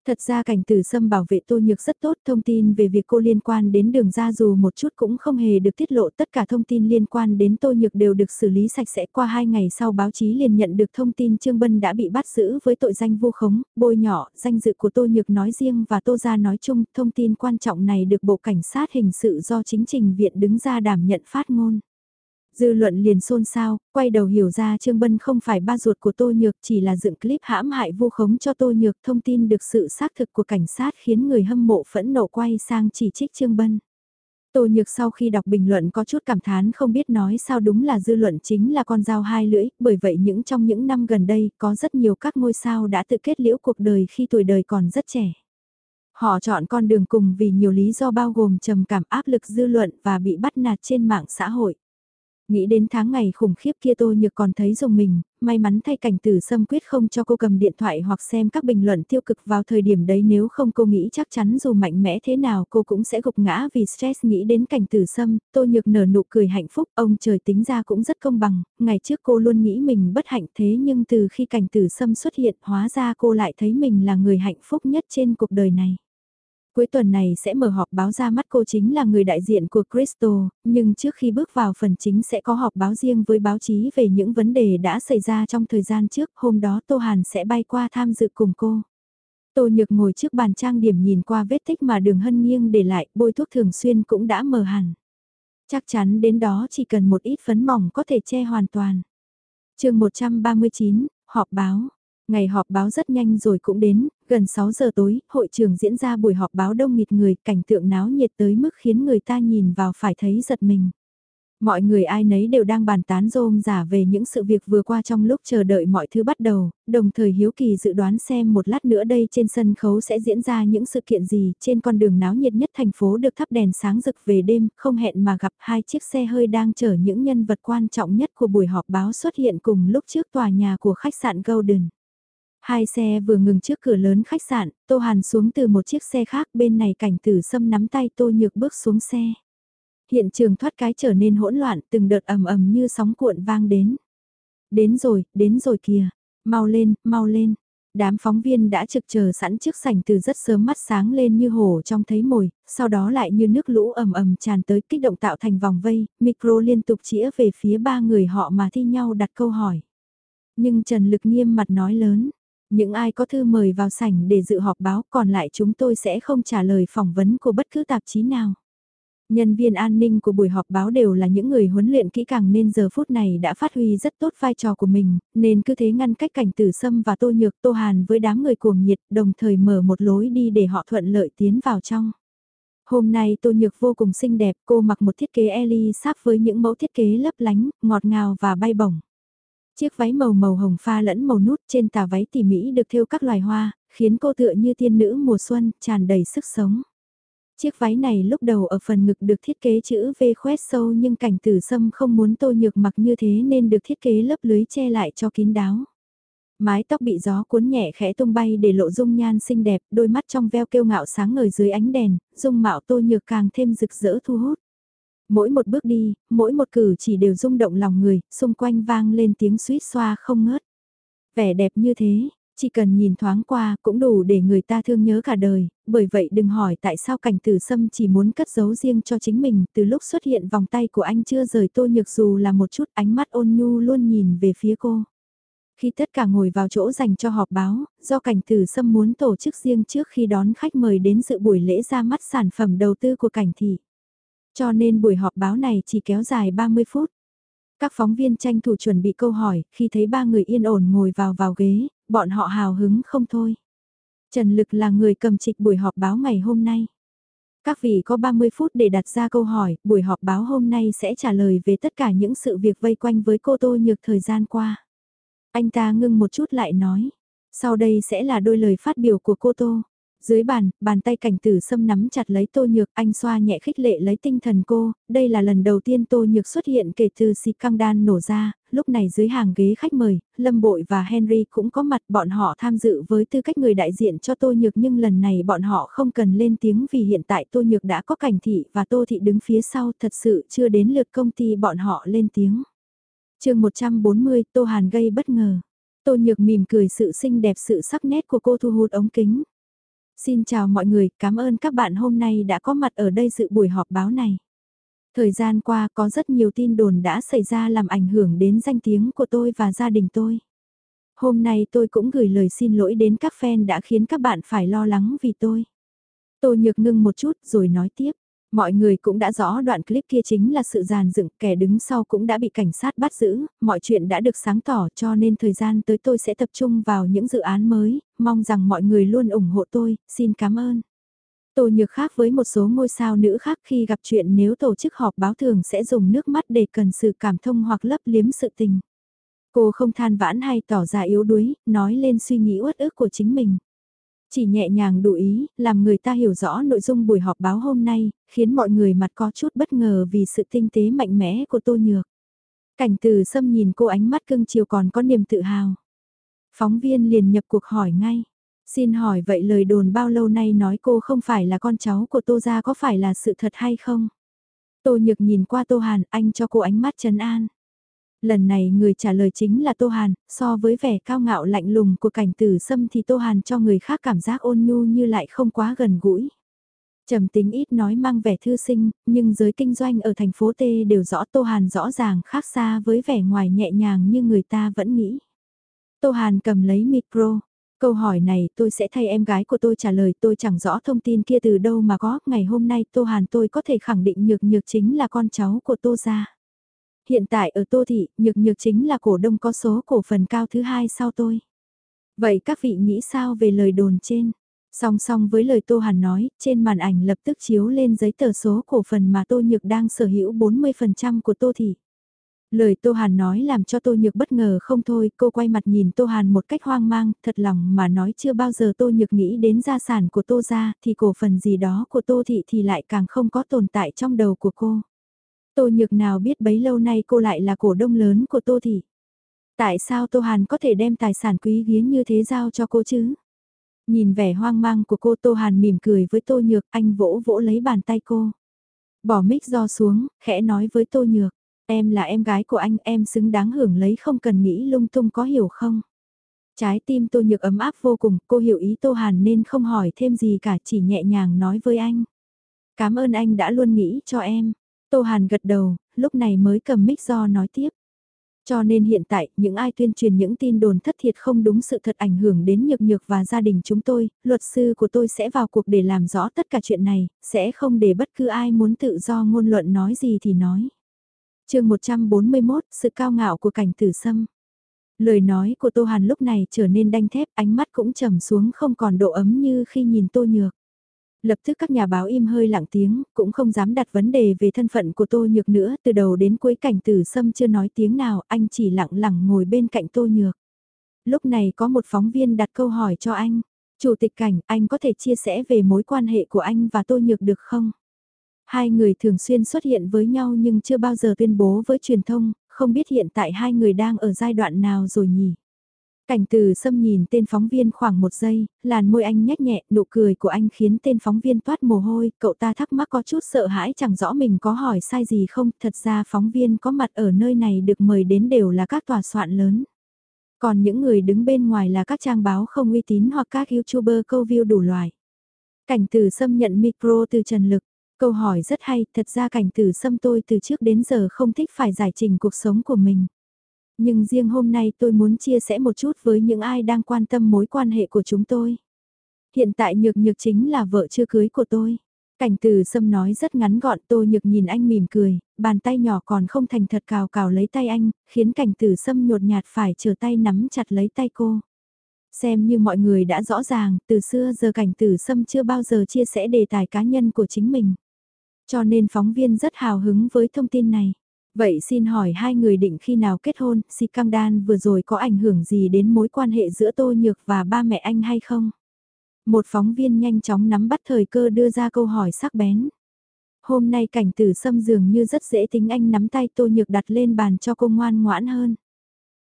Thật ra cảnh tử sâm bảo vệ tô nhược rất tốt, thông tin về việc cô liên quan đến đường ra dù một chút cũng không hề được tiết lộ, tất cả thông tin liên quan đến tô nhược đều được xử lý sạch sẽ qua hai ngày sau báo chí liền nhận được thông tin Trương Bân đã bị bắt giữ với tội danh vu khống, bôi nhỏ, danh dự của tô nhược nói riêng và tô gia nói chung, thông tin quan trọng này được Bộ Cảnh sát Hình sự do chính trình viện đứng ra đảm nhận phát ngôn. Dư luận liền xôn xao, quay đầu hiểu ra Trương Bân không phải ba ruột của Tô Nhược chỉ là dựng clip hãm hại vu khống cho Tô Nhược thông tin được sự xác thực của cảnh sát khiến người hâm mộ phẫn nộ quay sang chỉ trích Trương Bân. Tô Nhược sau khi đọc bình luận có chút cảm thán không biết nói sao đúng là dư luận chính là con dao hai lưỡi, bởi vậy những trong những năm gần đây có rất nhiều các ngôi sao đã tự kết liễu cuộc đời khi tuổi đời còn rất trẻ. Họ chọn con đường cùng vì nhiều lý do bao gồm trầm cảm áp lực dư luận và bị bắt nạt trên mạng xã hội. Nghĩ đến tháng ngày khủng khiếp kia tôi nhược còn thấy dùng mình, may mắn thay cảnh tử sâm quyết không cho cô cầm điện thoại hoặc xem các bình luận tiêu cực vào thời điểm đấy nếu không cô nghĩ chắc chắn dù mạnh mẽ thế nào cô cũng sẽ gục ngã vì stress nghĩ đến cảnh tử sâm, tôi nhược nở nụ cười hạnh phúc, ông trời tính ra cũng rất công bằng, ngày trước cô luôn nghĩ mình bất hạnh thế nhưng từ khi cảnh tử sâm xuất hiện hóa ra cô lại thấy mình là người hạnh phúc nhất trên cuộc đời này. Cuối tuần này sẽ mở họp báo ra mắt cô chính là người đại diện của Crystal, nhưng trước khi bước vào phần chính sẽ có họp báo riêng với báo chí về những vấn đề đã xảy ra trong thời gian trước. Hôm đó Tô Hàn sẽ bay qua tham dự cùng cô. Tô Nhược ngồi trước bàn trang điểm nhìn qua vết tích mà đường hân nghiêng để lại, bôi thuốc thường xuyên cũng đã mờ hẳn. Chắc chắn đến đó chỉ cần một ít phấn mỏng có thể che hoàn toàn. chương 139, họp báo. Ngày họp báo rất nhanh rồi cũng đến, gần 6 giờ tối, hội trường diễn ra buổi họp báo đông nghịt người, cảnh tượng náo nhiệt tới mức khiến người ta nhìn vào phải thấy giật mình. Mọi người ai nấy đều đang bàn tán rôm giả về những sự việc vừa qua trong lúc chờ đợi mọi thứ bắt đầu, đồng thời hiếu kỳ dự đoán xem một lát nữa đây trên sân khấu sẽ diễn ra những sự kiện gì, trên con đường náo nhiệt nhất thành phố được thắp đèn sáng rực về đêm, không hẹn mà gặp hai chiếc xe hơi đang chở những nhân vật quan trọng nhất của buổi họp báo xuất hiện cùng lúc trước tòa nhà của khách sạn Golden. Hai xe vừa ngừng trước cửa lớn khách sạn, Tô Hàn xuống từ một chiếc xe khác bên này cảnh tử sâm nắm tay Tô Nhược bước xuống xe. Hiện trường thoát cái trở nên hỗn loạn từng đợt ầm ầm như sóng cuộn vang đến. Đến rồi, đến rồi kìa, mau lên, mau lên. Đám phóng viên đã trực chờ sẵn trước sảnh từ rất sớm mắt sáng lên như hổ trong thấy mồi, sau đó lại như nước lũ ầm ầm tràn tới kích động tạo thành vòng vây, micro liên tục chĩa về phía ba người họ mà thi nhau đặt câu hỏi. Nhưng Trần Lực nghiêm mặt nói lớn, những ai có thư mời vào sảnh để dự họp báo còn lại chúng tôi sẽ không trả lời phỏng vấn của bất cứ tạp chí nào. Nhân viên an ninh của buổi họp báo đều là những người huấn luyện kỹ càng nên giờ phút này đã phát huy rất tốt vai trò của mình, nên cứ thế ngăn cách cảnh tử sâm và tô nhược tô hàn với đám người cuồng nhiệt đồng thời mở một lối đi để họ thuận lợi tiến vào trong. Hôm nay tô nhược vô cùng xinh đẹp, cô mặc một thiết kế Ellie sáp với những mẫu thiết kế lấp lánh, ngọt ngào và bay bổng. Chiếc váy màu màu hồng pha lẫn màu nút trên tà váy tỉ mỹ được thêu các loài hoa, khiến cô tựa như tiên nữ mùa xuân, tràn đầy sức sống. Chiếc váy này lúc đầu ở phần ngực được thiết kế chữ V khoét sâu nhưng cảnh tử sâm không muốn tô nhược mặc như thế nên được thiết kế lớp lưới che lại cho kín đáo. Mái tóc bị gió cuốn nhẹ khẽ tung bay để lộ dung nhan xinh đẹp, đôi mắt trong veo kêu ngạo sáng ngời dưới ánh đèn, dung mạo tô nhược càng thêm rực rỡ thu hút. Mỗi một bước đi, mỗi một cử chỉ đều rung động lòng người, xung quanh vang lên tiếng suýt xoa không ngớt. Vẻ đẹp như thế, chỉ cần nhìn thoáng qua cũng đủ để người ta thương nhớ cả đời, bởi vậy đừng hỏi tại sao cảnh tử sâm chỉ muốn cất giấu riêng cho chính mình, từ lúc xuất hiện vòng tay của anh chưa rời tô nhược dù là một chút ánh mắt ôn nhu luôn nhìn về phía cô. Khi tất cả ngồi vào chỗ dành cho họp báo, do cảnh tử sâm muốn tổ chức riêng trước khi đón khách mời đến dự buổi lễ ra mắt sản phẩm đầu tư của cảnh thị. Cho nên buổi họp báo này chỉ kéo dài 30 phút. Các phóng viên tranh thủ chuẩn bị câu hỏi, khi thấy ba người yên ổn ngồi vào vào ghế, bọn họ hào hứng không thôi. Trần Lực là người cầm trịch buổi họp báo ngày hôm nay. Các vị có 30 phút để đặt ra câu hỏi, buổi họp báo hôm nay sẽ trả lời về tất cả những sự việc vây quanh với cô Tô Nhược thời gian qua. Anh ta ngưng một chút lại nói, sau đây sẽ là đôi lời phát biểu của cô Tô. Dưới bàn, bàn tay cảnh tử sâm nắm chặt lấy tô nhược anh xoa nhẹ khích lệ lấy tinh thần cô, đây là lần đầu tiên tô nhược xuất hiện kể từ si căng đan nổ ra, lúc này dưới hàng ghế khách mời, Lâm Bội và Henry cũng có mặt bọn họ tham dự với tư cách người đại diện cho tô nhược nhưng lần này bọn họ không cần lên tiếng vì hiện tại tô nhược đã có cảnh thị và tô thị đứng phía sau thật sự chưa đến lượt công ty bọn họ lên tiếng. chương 140 Tô Hàn gây bất ngờ. Tô Nhược mỉm cười sự xinh đẹp sự sắc nét của cô thu hút ống kính. Xin chào mọi người, cảm ơn các bạn hôm nay đã có mặt ở đây dự buổi họp báo này. Thời gian qua có rất nhiều tin đồn đã xảy ra làm ảnh hưởng đến danh tiếng của tôi và gia đình tôi. Hôm nay tôi cũng gửi lời xin lỗi đến các fan đã khiến các bạn phải lo lắng vì tôi. Tôi nhược ngưng một chút rồi nói tiếp. Mọi người cũng đã rõ đoạn clip kia chính là sự giàn dựng, kẻ đứng sau cũng đã bị cảnh sát bắt giữ, mọi chuyện đã được sáng tỏ cho nên thời gian tới tôi sẽ tập trung vào những dự án mới, mong rằng mọi người luôn ủng hộ tôi, xin cảm ơn. Tô Nhược khác với một số ngôi sao nữ khác khi gặp chuyện nếu tổ chức họp báo thường sẽ dùng nước mắt để cần sự cảm thông hoặc lấp liếm sự tình. Cô không than vãn hay tỏ ra yếu đuối, nói lên suy nghĩ uất ức của chính mình. Chỉ nhẹ nhàng đủ ý, làm người ta hiểu rõ nội dung buổi họp báo hôm nay, khiến mọi người mặt có chút bất ngờ vì sự tinh tế mạnh mẽ của Tô Nhược. Cảnh từ xâm nhìn cô ánh mắt cưng chiều còn có niềm tự hào. Phóng viên liền nhập cuộc hỏi ngay. Xin hỏi vậy lời đồn bao lâu nay nói cô không phải là con cháu của Tô Gia có phải là sự thật hay không? Tô Nhược nhìn qua Tô Hàn, anh cho cô ánh mắt trấn an. Lần này người trả lời chính là Tô Hàn, so với vẻ cao ngạo lạnh lùng của cảnh tử sâm thì Tô Hàn cho người khác cảm giác ôn nhu như lại không quá gần gũi. Trầm tính ít nói mang vẻ thư sinh, nhưng giới kinh doanh ở thành phố T đều rõ Tô Hàn rõ ràng khác xa với vẻ ngoài nhẹ nhàng như người ta vẫn nghĩ. Tô Hàn cầm lấy micro. Câu hỏi này tôi sẽ thay em gái của tôi trả lời tôi chẳng rõ thông tin kia từ đâu mà có. Ngày hôm nay Tô Hàn tôi có thể khẳng định nhược nhược chính là con cháu của Tô Gia. Hiện tại ở Tô Thị, nhược nhược chính là cổ đông có số cổ phần cao thứ hai sau tôi. Vậy các vị nghĩ sao về lời đồn trên? Song song với lời Tô Hàn nói, trên màn ảnh lập tức chiếu lên giấy tờ số cổ phần mà Tô Nhược đang sở hữu 40% của Tô Thị. Lời Tô Hàn nói làm cho Tô Nhược bất ngờ không thôi, cô quay mặt nhìn Tô Hàn một cách hoang mang, thật lòng mà nói chưa bao giờ Tô Nhược nghĩ đến gia sản của Tô gia, thì cổ phần gì đó của Tô Thị thì lại càng không có tồn tại trong đầu của cô. Tô Nhược nào biết bấy lâu nay cô lại là cổ đông lớn của Tô Thị. Tại sao Tô Hàn có thể đem tài sản quý hiếm như thế giao cho cô chứ? Nhìn vẻ hoang mang của cô Tô Hàn mỉm cười với Tô Nhược, anh vỗ vỗ lấy bàn tay cô. Bỏ mic do xuống, khẽ nói với Tô Nhược, em là em gái của anh, em xứng đáng hưởng lấy không cần nghĩ lung tung có hiểu không? Trái tim Tô Nhược ấm áp vô cùng, cô hiểu ý Tô Hàn nên không hỏi thêm gì cả chỉ nhẹ nhàng nói với anh. Cảm ơn anh đã luôn nghĩ cho em. Tô Hàn gật đầu, lúc này mới cầm mic do nói tiếp. Cho nên hiện tại, những ai tuyên truyền những tin đồn thất thiệt không đúng sự thật ảnh hưởng đến nhược nhược và gia đình chúng tôi, luật sư của tôi sẽ vào cuộc để làm rõ tất cả chuyện này, sẽ không để bất cứ ai muốn tự do ngôn luận nói gì thì nói. chương 141, sự cao ngạo của cảnh tử sâm. Lời nói của Tô Hàn lúc này trở nên đanh thép, ánh mắt cũng trầm xuống không còn độ ấm như khi nhìn Tô Nhược. Lập tức các nhà báo im hơi lặng tiếng, cũng không dám đặt vấn đề về thân phận của Tô Nhược nữa, từ đầu đến cuối cảnh tử sâm chưa nói tiếng nào, anh chỉ lặng lặng ngồi bên cạnh Tô Nhược. Lúc này có một phóng viên đặt câu hỏi cho anh, Chủ tịch cảnh, anh có thể chia sẻ về mối quan hệ của anh và Tô Nhược được không? Hai người thường xuyên xuất hiện với nhau nhưng chưa bao giờ tuyên bố với truyền thông, không biết hiện tại hai người đang ở giai đoạn nào rồi nhỉ? Cảnh từ xâm nhìn tên phóng viên khoảng một giây, làn môi anh nhếch nhẹ, nụ cười của anh khiến tên phóng viên toát mồ hôi, cậu ta thắc mắc có chút sợ hãi chẳng rõ mình có hỏi sai gì không, thật ra phóng viên có mặt ở nơi này được mời đến đều là các tòa soạn lớn. Còn những người đứng bên ngoài là các trang báo không uy tín hoặc các youtuber câu view đủ loại. Cảnh từ xâm nhận micro từ Trần Lực, câu hỏi rất hay, thật ra cảnh từ xâm tôi từ trước đến giờ không thích phải giải trình cuộc sống của mình. Nhưng riêng hôm nay tôi muốn chia sẻ một chút với những ai đang quan tâm mối quan hệ của chúng tôi. Hiện tại nhược nhược chính là vợ chưa cưới của tôi. Cảnh từ sâm nói rất ngắn gọn tôi nhược nhìn anh mỉm cười, bàn tay nhỏ còn không thành thật cào cào lấy tay anh, khiến cảnh từ sâm nhột nhạt phải trở tay nắm chặt lấy tay cô. Xem như mọi người đã rõ ràng, từ xưa giờ cảnh từ sâm chưa bao giờ chia sẻ đề tài cá nhân của chính mình. Cho nên phóng viên rất hào hứng với thông tin này. Vậy xin hỏi hai người định khi nào kết hôn, si căng đan vừa rồi có ảnh hưởng gì đến mối quan hệ giữa Tô Nhược và ba mẹ anh hay không? Một phóng viên nhanh chóng nắm bắt thời cơ đưa ra câu hỏi sắc bén. Hôm nay cảnh tử xâm dường như rất dễ tính anh nắm tay Tô Nhược đặt lên bàn cho cô ngoan ngoãn hơn.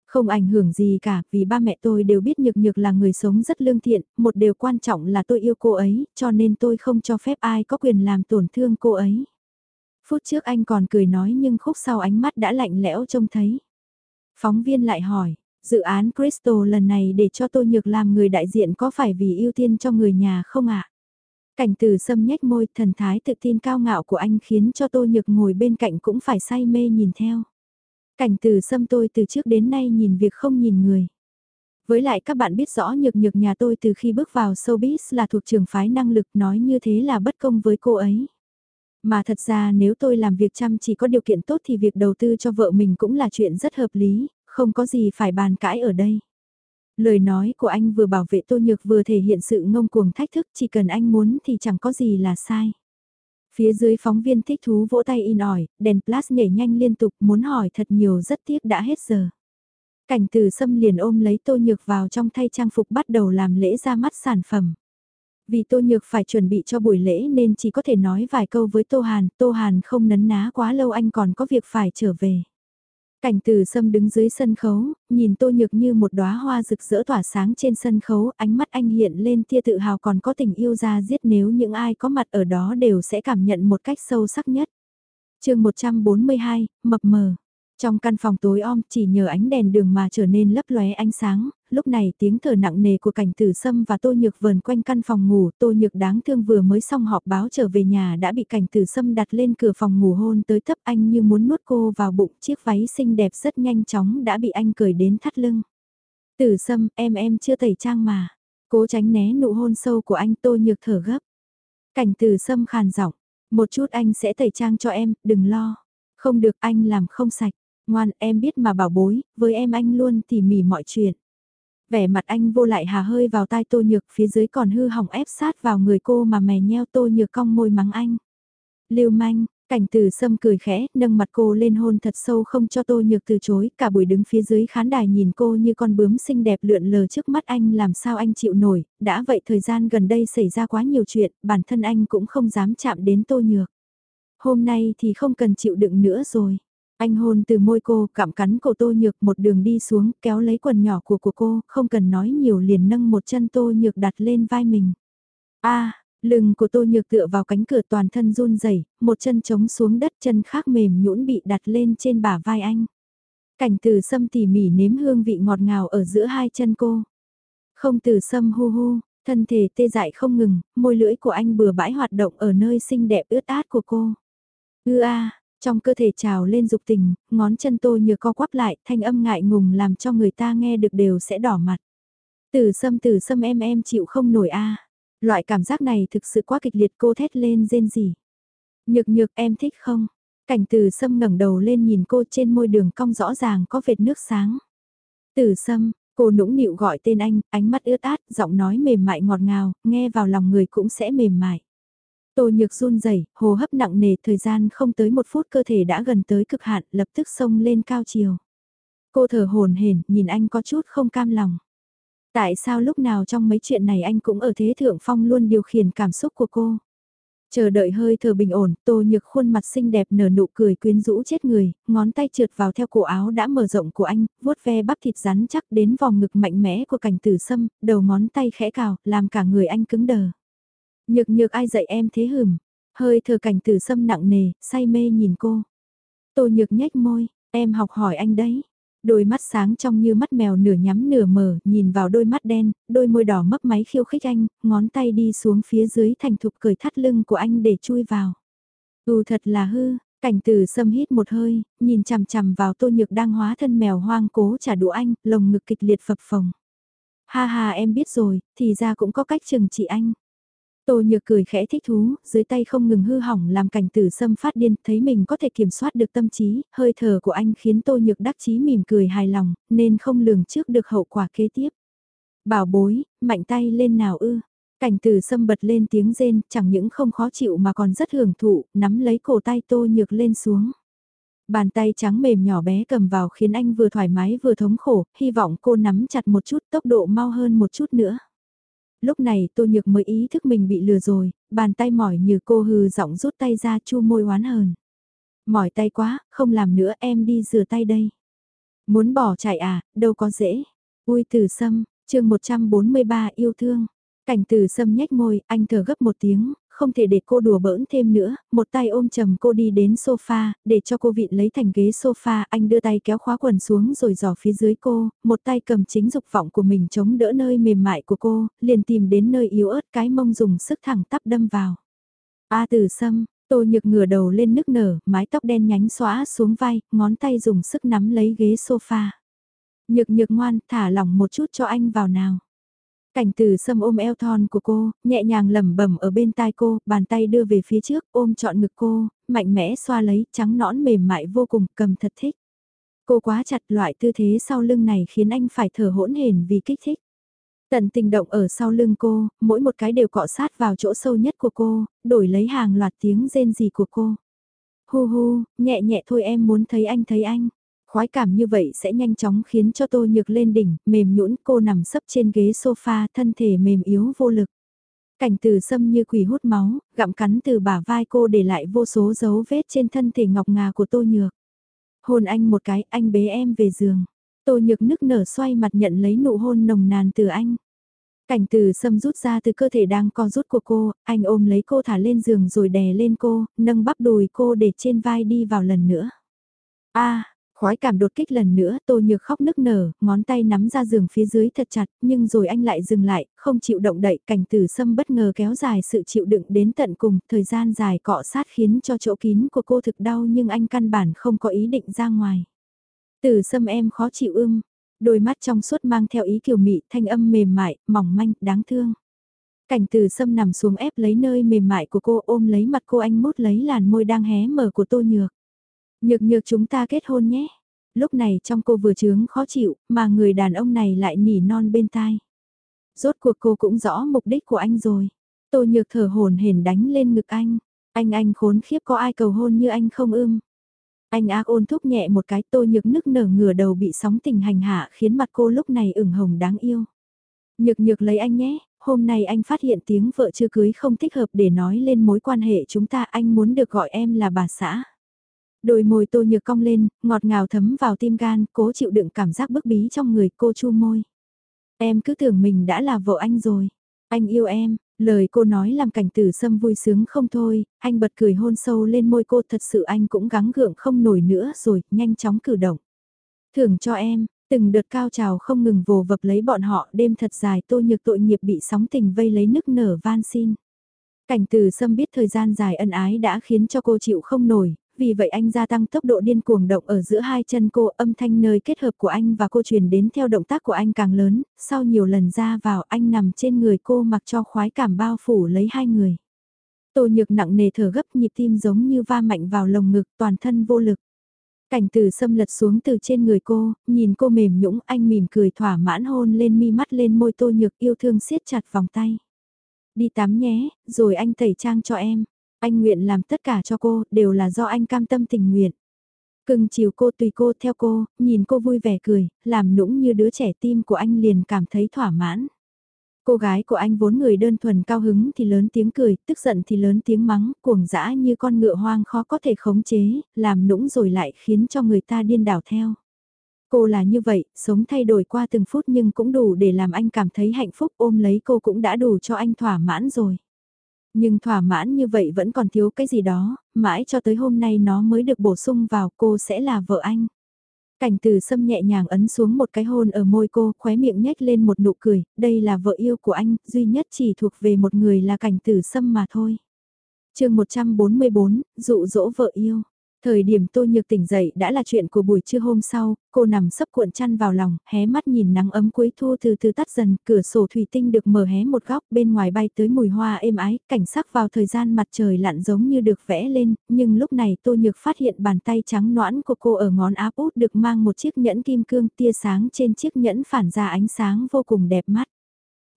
Không ảnh hưởng gì cả, vì ba mẹ tôi đều biết Nhược Nhược là người sống rất lương thiện, một điều quan trọng là tôi yêu cô ấy, cho nên tôi không cho phép ai có quyền làm tổn thương cô ấy. Phút trước anh còn cười nói nhưng khúc sau ánh mắt đã lạnh lẽo trông thấy. Phóng viên lại hỏi, dự án Crystal lần này để cho Tô Nhược làm người đại diện có phải vì ưu tiên cho người nhà không ạ? Cảnh từ sâm nhếch môi thần thái tự tin cao ngạo của anh khiến cho Tô Nhược ngồi bên cạnh cũng phải say mê nhìn theo. Cảnh từ sâm tôi từ trước đến nay nhìn việc không nhìn người. Với lại các bạn biết rõ nhược nhược nhà tôi từ khi bước vào showbiz là thuộc trường phái năng lực nói như thế là bất công với cô ấy. Mà thật ra nếu tôi làm việc chăm chỉ có điều kiện tốt thì việc đầu tư cho vợ mình cũng là chuyện rất hợp lý, không có gì phải bàn cãi ở đây. Lời nói của anh vừa bảo vệ Tô Nhược vừa thể hiện sự ngông cuồng thách thức chỉ cần anh muốn thì chẳng có gì là sai. Phía dưới phóng viên thích thú vỗ tay in ỏi, đèn plus nhảy nhanh liên tục muốn hỏi thật nhiều rất tiếc đã hết giờ. Cảnh từ xâm liền ôm lấy Tô Nhược vào trong thay trang phục bắt đầu làm lễ ra mắt sản phẩm. Vì Tô Nhược phải chuẩn bị cho buổi lễ nên chỉ có thể nói vài câu với Tô Hàn, Tô Hàn không nấn ná quá lâu anh còn có việc phải trở về. Cảnh từ sâm đứng dưới sân khấu, nhìn tô nhược như một đóa hoa rực rỡ tỏa sáng trên sân khấu, ánh mắt anh hiện lên tia tự hào còn có tình yêu ra giết nếu những ai có mặt ở đó đều sẽ cảm nhận một cách sâu sắc nhất. chương 142, mập mờ. Trong căn phòng tối om chỉ nhờ ánh đèn đường mà trở nên lấp lóe ánh sáng, lúc này tiếng thở nặng nề của cảnh tử sâm và tô nhược vờn quanh căn phòng ngủ, tô nhược đáng thương vừa mới xong họp báo trở về nhà đã bị cảnh tử sâm đặt lên cửa phòng ngủ hôn tới thấp anh như muốn nuốt cô vào bụng chiếc váy xinh đẹp rất nhanh chóng đã bị anh cười đến thắt lưng. Tử sâm, em em chưa tẩy trang mà. Cố tránh né nụ hôn sâu của anh tô nhược thở gấp. Cảnh tử sâm khàn giọng, một chút anh sẽ tẩy trang cho em, đừng lo. Không được anh làm không sạch. Ngoan em biết mà bảo bối, với em anh luôn tỉ mỉ mọi chuyện. Vẻ mặt anh vô lại hà hơi vào tai tô nhược phía dưới còn hư hỏng ép sát vào người cô mà mè nheo tô nhược cong môi mắng anh. lưu manh, cảnh từ sâm cười khẽ, nâng mặt cô lên hôn thật sâu không cho tô nhược từ chối, cả buổi đứng phía dưới khán đài nhìn cô như con bướm xinh đẹp lượn lờ trước mắt anh làm sao anh chịu nổi, đã vậy thời gian gần đây xảy ra quá nhiều chuyện, bản thân anh cũng không dám chạm đến tô nhược. Hôm nay thì không cần chịu đựng nữa rồi. Anh hôn từ môi cô, cạm cắn cổ tô nhược một đường đi xuống, kéo lấy quần nhỏ của của cô, không cần nói nhiều liền nâng một chân tô nhược đặt lên vai mình. a lưng của tô nhược tựa vào cánh cửa toàn thân run rẩy một chân chống xuống đất chân khác mềm nhũn bị đặt lên trên bả vai anh. Cảnh từ sâm tỉ mỉ nếm hương vị ngọt ngào ở giữa hai chân cô. Không từ sâm hu hu, thân thể tê dại không ngừng, môi lưỡi của anh bừa bãi hoạt động ở nơi xinh đẹp ướt át của cô. Ư a, trong cơ thể trào lên dục tình, ngón chân tô nhược co quắp lại, thanh âm ngại ngùng làm cho người ta nghe được đều sẽ đỏ mặt. Tử sâm tử sâm em em chịu không nổi a Loại cảm giác này thực sự quá kịch liệt cô thét lên rên gì. Nhược nhược em thích không? Cảnh tử sâm ngẩng đầu lên nhìn cô trên môi đường cong rõ ràng có vệt nước sáng. Tử sâm, cô nũng nịu gọi tên anh, ánh mắt ướt át, giọng nói mềm mại ngọt ngào, nghe vào lòng người cũng sẽ mềm mại. Tô nhược run rẩy, hồ hấp nặng nề thời gian không tới một phút cơ thể đã gần tới cực hạn lập tức xông lên cao chiều. Cô thở hồn hển nhìn anh có chút không cam lòng. Tại sao lúc nào trong mấy chuyện này anh cũng ở thế thượng phong luôn điều khiển cảm xúc của cô? Chờ đợi hơi thở bình ổn, tô nhược khuôn mặt xinh đẹp nở nụ cười quyến rũ chết người, ngón tay trượt vào theo cổ áo đã mở rộng của anh, vuốt ve bắp thịt rắn chắc đến vòng ngực mạnh mẽ của cảnh tử sâm, đầu ngón tay khẽ cào, làm cả người anh cứng đờ. Nhược nhược ai dạy em thế hửm, hơi thở cảnh tử sâm nặng nề, say mê nhìn cô. Tô nhược nhếch môi, em học hỏi anh đấy. Đôi mắt sáng trong như mắt mèo nửa nhắm nửa mở, nhìn vào đôi mắt đen, đôi môi đỏ mấp máy khiêu khích anh, ngón tay đi xuống phía dưới thành thục cởi thắt lưng của anh để chui vào. Ừ thật là hư, cảnh tử sâm hít một hơi, nhìn chằm chằm vào tô nhược đang hóa thân mèo hoang cố trả đũa anh, lồng ngực kịch liệt phập phồng. Ha ha em biết rồi, thì ra cũng có cách chừng trị anh. Tô nhược cười khẽ thích thú, dưới tay không ngừng hư hỏng làm cảnh tử sâm phát điên, thấy mình có thể kiểm soát được tâm trí, hơi thở của anh khiến tô nhược đắc chí mỉm cười hài lòng, nên không lường trước được hậu quả kế tiếp. Bảo bối, mạnh tay lên nào ư. Cảnh tử sâm bật lên tiếng rên, chẳng những không khó chịu mà còn rất hưởng thụ, nắm lấy cổ tay tô nhược lên xuống. Bàn tay trắng mềm nhỏ bé cầm vào khiến anh vừa thoải mái vừa thống khổ, hy vọng cô nắm chặt một chút tốc độ mau hơn một chút nữa. Lúc này Tô Nhược mới ý thức mình bị lừa rồi, bàn tay mỏi như cô hừ giọng rút tay ra chu môi oán hờn. Mỏi tay quá, không làm nữa em đi rửa tay đây. Muốn bỏ chạy à, đâu có dễ. Ui từ sâm, chương 143 yêu thương. Cảnh từ sâm nhếch môi, anh thở gấp một tiếng, không thể để cô đùa bỡn thêm nữa, một tay ôm chầm cô đi đến sofa, để cho cô vịn lấy thành ghế sofa, anh đưa tay kéo khóa quần xuống rồi dò phía dưới cô, một tay cầm chính dục vọng của mình chống đỡ nơi mềm mại của cô, liền tìm đến nơi yếu ớt cái mông dùng sức thẳng tắp đâm vào. A từ sâm, tô nhược ngửa đầu lên nức nở, mái tóc đen nhánh xóa xuống vai, ngón tay dùng sức nắm lấy ghế sofa. Nhược nhược ngoan, thả lỏng một chút cho anh vào nào. Cảnh từ sâm ôm eo thon của cô, nhẹ nhàng lẩm bẩm ở bên tai cô, bàn tay đưa về phía trước, ôm trọn ngực cô, mạnh mẽ xoa lấy, trắng nõn mềm mại vô cùng, cầm thật thích. Cô quá chặt loại tư thế sau lưng này khiến anh phải thở hỗn hển vì kích thích. Tận tình động ở sau lưng cô, mỗi một cái đều cọ sát vào chỗ sâu nhất của cô, đổi lấy hàng loạt tiếng rên gì của cô. Hu hu, nhẹ nhẹ thôi em muốn thấy anh thấy anh. Khoái cảm như vậy sẽ nhanh chóng khiến cho tôi nhược lên đỉnh, mềm nhũn cô nằm sấp trên ghế sofa, thân thể mềm yếu vô lực. Cảnh từ sâm như quỷ hút máu, gặm cắn từ bả vai cô để lại vô số dấu vết trên thân thể ngọc ngà của tô nhược. Hôn anh một cái, anh bế em về giường. Tô nhược nức nở xoay mặt nhận lấy nụ hôn nồng nàn từ anh. Cảnh từ sâm rút ra từ cơ thể đang co rút của cô, anh ôm lấy cô thả lên giường rồi đè lên cô, nâng bắp đùi cô để trên vai đi vào lần nữa. a khói cảm đột kích lần nữa, tô nhược khóc nức nở, ngón tay nắm ra giường phía dưới thật chặt, nhưng rồi anh lại dừng lại, không chịu động đậy, cảnh từ sâm bất ngờ kéo dài sự chịu đựng đến tận cùng, thời gian dài cọ sát khiến cho chỗ kín của cô thực đau nhưng anh căn bản không có ý định ra ngoài. Từ sâm em khó chịu ưm, đôi mắt trong suốt mang theo ý kiều mị, thanh âm mềm mại, mỏng manh, đáng thương. Cảnh từ sâm nằm xuống ép lấy nơi mềm mại của cô ôm lấy mặt cô anh mút lấy làn môi đang hé mở của tô nhược. Nhược nhược chúng ta kết hôn nhé. Lúc này trong cô vừa chướng khó chịu, mà người đàn ông này lại nỉ non bên tai. Rốt cuộc cô cũng rõ mục đích của anh rồi. Tô nhược thở hồn hển đánh lên ngực anh. Anh anh khốn khiếp có ai cầu hôn như anh không ưm. Anh ác ôn thúc nhẹ một cái tô nhược nức nở ngửa đầu bị sóng tình hành hạ khiến mặt cô lúc này ửng hồng đáng yêu. Nhược nhược lấy anh nhé, hôm nay anh phát hiện tiếng vợ chưa cưới không thích hợp để nói lên mối quan hệ chúng ta anh muốn được gọi em là bà xã. Đôi môi tô nhược cong lên, ngọt ngào thấm vào tim gan, cố chịu đựng cảm giác bức bí trong người cô chu môi. Em cứ tưởng mình đã là vợ anh rồi. Anh yêu em, lời cô nói làm cảnh tử sâm vui sướng không thôi, anh bật cười hôn sâu lên môi cô thật sự anh cũng gắng gượng không nổi nữa rồi, nhanh chóng cử động. Thưởng cho em, từng đợt cao trào không ngừng vồ vập lấy bọn họ đêm thật dài tô nhược tội nghiệp bị sóng tình vây lấy nức nở van xin. Cảnh từ sâm biết thời gian dài ân ái đã khiến cho cô chịu không nổi, vì vậy anh gia tăng tốc độ điên cuồng động ở giữa hai chân cô âm thanh nơi kết hợp của anh và cô truyền đến theo động tác của anh càng lớn, sau nhiều lần ra vào anh nằm trên người cô mặc cho khoái cảm bao phủ lấy hai người. Tô nhược nặng nề thở gấp nhịp tim giống như va mạnh vào lồng ngực toàn thân vô lực. Cảnh từ xâm lật xuống từ trên người cô, nhìn cô mềm nhũng anh mỉm cười thỏa mãn hôn lên mi mắt lên môi tô nhược yêu thương siết chặt vòng tay. Đi tắm nhé, rồi anh tẩy trang cho em. Anh nguyện làm tất cả cho cô, đều là do anh cam tâm tình nguyện. Cưng chiều cô tùy cô theo cô, nhìn cô vui vẻ cười, làm nũng như đứa trẻ tim của anh liền cảm thấy thỏa mãn. Cô gái của anh vốn người đơn thuần cao hứng thì lớn tiếng cười, tức giận thì lớn tiếng mắng, cuồng dã như con ngựa hoang khó có thể khống chế, làm nũng rồi lại khiến cho người ta điên đảo theo. Cô là như vậy, sống thay đổi qua từng phút nhưng cũng đủ để làm anh cảm thấy hạnh phúc ôm lấy cô cũng đã đủ cho anh thỏa mãn rồi. Nhưng thỏa mãn như vậy vẫn còn thiếu cái gì đó, mãi cho tới hôm nay nó mới được bổ sung vào cô sẽ là vợ anh. Cảnh từ sâm nhẹ nhàng ấn xuống một cái hôn ở môi cô, khóe miệng nhếch lên một nụ cười, đây là vợ yêu của anh, duy nhất chỉ thuộc về một người là cảnh từ sâm mà thôi. chương 144, dụ dỗ vợ yêu. Thời điểm Tô Nhược tỉnh dậy đã là chuyện của buổi trưa hôm sau, cô nằm sấp cuộn chăn vào lòng, hé mắt nhìn nắng ấm cuối thu từ từ tắt dần, cửa sổ thủy tinh được mở hé một góc, bên ngoài bay tới mùi hoa êm ái, cảnh sắc vào thời gian mặt trời lặn giống như được vẽ lên, nhưng lúc này Tô Nhược phát hiện bàn tay trắng noãn của cô ở ngón áp út được mang một chiếc nhẫn kim cương tia sáng trên chiếc nhẫn phản ra ánh sáng vô cùng đẹp mắt.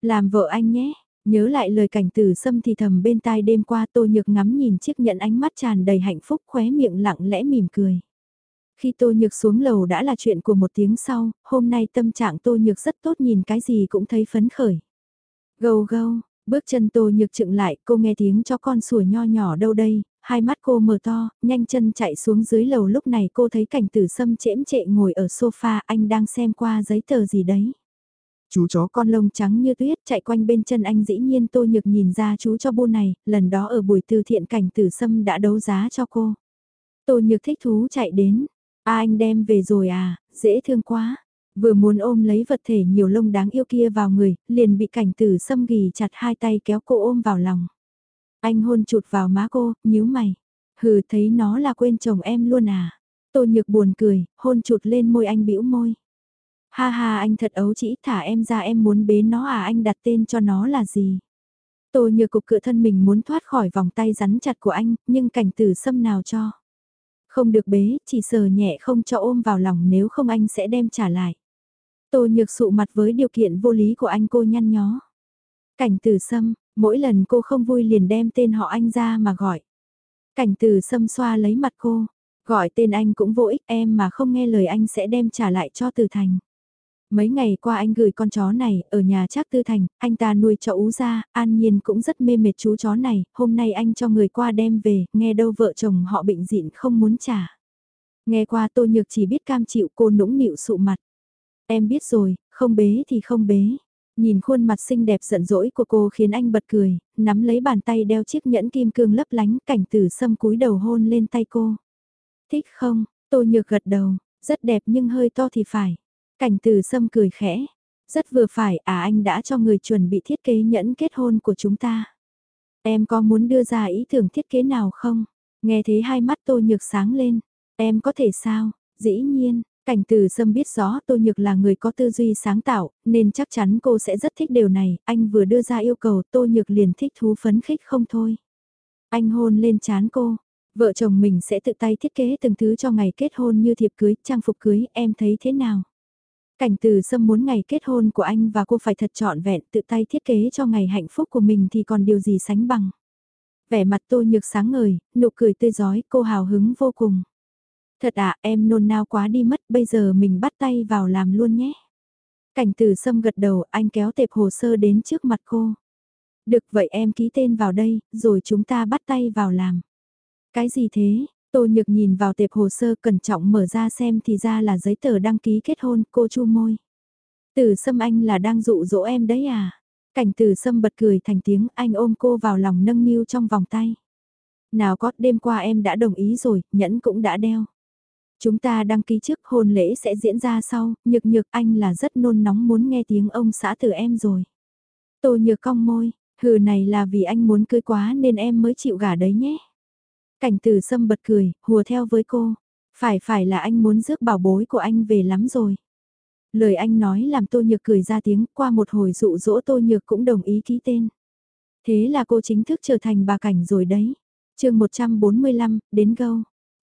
Làm vợ anh nhé, Nhớ lại lời cảnh tử sâm thì thầm bên tai đêm qua tô nhược ngắm nhìn chiếc nhẫn ánh mắt tràn đầy hạnh phúc khóe miệng lặng lẽ mỉm cười. Khi tô nhược xuống lầu đã là chuyện của một tiếng sau, hôm nay tâm trạng tô nhược rất tốt nhìn cái gì cũng thấy phấn khởi. Gâu gâu, bước chân tô nhược chựng lại, cô nghe tiếng cho con sủa nho nhỏ đâu đây, hai mắt cô mở to, nhanh chân chạy xuống dưới lầu lúc này cô thấy cảnh tử sâm chễm chệ ngồi ở sofa anh đang xem qua giấy tờ gì đấy. Chú chó con lông trắng như tuyết chạy quanh bên chân anh dĩ nhiên tô nhược nhìn ra chú cho bu này, lần đó ở buổi từ thiện cảnh tử sâm đã đấu giá cho cô. Tô nhược thích thú chạy đến, a anh đem về rồi à, dễ thương quá. Vừa muốn ôm lấy vật thể nhiều lông đáng yêu kia vào người, liền bị cảnh tử sâm ghi chặt hai tay kéo cô ôm vào lòng. Anh hôn chụt vào má cô, nhíu mày. Hừ thấy nó là quên chồng em luôn à. Tô nhược buồn cười, hôn chụt lên môi anh bĩu môi. Ha ha anh thật ấu chỉ thả em ra em muốn bế nó à anh đặt tên cho nó là gì? Tô như cục cựa thân mình muốn thoát khỏi vòng tay rắn chặt của anh, nhưng cảnh tử xâm nào cho. Không được bế, chỉ sờ nhẹ không cho ôm vào lòng nếu không anh sẽ đem trả lại. Tô nhược sụ mặt với điều kiện vô lý của anh cô nhăn nhó. Cảnh tử sâm, mỗi lần cô không vui liền đem tên họ anh ra mà gọi. Cảnh tử sâm xoa lấy mặt cô, gọi tên anh cũng vô ích em mà không nghe lời anh sẽ đem trả lại cho từ thành. Mấy ngày qua anh gửi con chó này, ở nhà Trác Tư Thành, anh ta nuôi cho ú ra, an nhiên cũng rất mê mệt chú chó này, hôm nay anh cho người qua đem về, nghe đâu vợ chồng họ bệnh dịn không muốn trả. Nghe qua Tô Nhược chỉ biết cam chịu cô nũng nịu sụ mặt. Em biết rồi, không bế thì không bế. Nhìn khuôn mặt xinh đẹp giận dỗi của cô khiến anh bật cười, nắm lấy bàn tay đeo chiếc nhẫn kim cương lấp lánh cảnh tử sâm cúi đầu hôn lên tay cô. Thích không, Tô Nhược gật đầu, rất đẹp nhưng hơi to thì phải. Cảnh Từ sâm cười khẽ, rất vừa phải à anh đã cho người chuẩn bị thiết kế nhẫn kết hôn của chúng ta. Em có muốn đưa ra ý tưởng thiết kế nào không? Nghe thấy hai mắt Tô Nhược sáng lên, em có thể sao? Dĩ nhiên, Cảnh từ sâm biết rõ Tô Nhược là người có tư duy sáng tạo, nên chắc chắn cô sẽ rất thích điều này, anh vừa đưa ra yêu cầu Tô Nhược liền thích thú phấn khích không thôi. Anh hôn lên chán cô, vợ chồng mình sẽ tự tay thiết kế từng thứ cho ngày kết hôn như thiệp cưới, trang phục cưới, em thấy thế nào? Cảnh từ sâm muốn ngày kết hôn của anh và cô phải thật trọn vẹn tự tay thiết kế cho ngày hạnh phúc của mình thì còn điều gì sánh bằng. Vẻ mặt tô nhược sáng ngời, nụ cười tươi giói, cô hào hứng vô cùng. Thật à, em nôn nao quá đi mất, bây giờ mình bắt tay vào làm luôn nhé. Cảnh từ sâm gật đầu, anh kéo tệp hồ sơ đến trước mặt cô. Được vậy em ký tên vào đây, rồi chúng ta bắt tay vào làm. Cái gì thế? Tô Nhược nhìn vào tệp hồ sơ cẩn trọng mở ra xem thì ra là giấy tờ đăng ký kết hôn, cô chu môi. Tử sâm anh là đang dụ dỗ em đấy à? Cảnh Tử sâm bật cười thành tiếng anh ôm cô vào lòng nâng niu trong vòng tay. Nào có đêm qua em đã đồng ý rồi, nhẫn cũng đã đeo. Chúng ta đăng ký trước hôn lễ sẽ diễn ra sau, nhược nhược anh là rất nôn nóng muốn nghe tiếng ông xã từ em rồi. Tô nhược cong môi, hừ này là vì anh muốn cưới quá nên em mới chịu gả đấy nhé. Cảnh từ sâm bật cười, hùa theo với cô. Phải phải là anh muốn rước bảo bối của anh về lắm rồi. Lời anh nói làm Tô Nhược cười ra tiếng qua một hồi dụ dỗ Tô Nhược cũng đồng ý ký tên. Thế là cô chính thức trở thành bà cảnh rồi đấy. chương 145, đến gâu.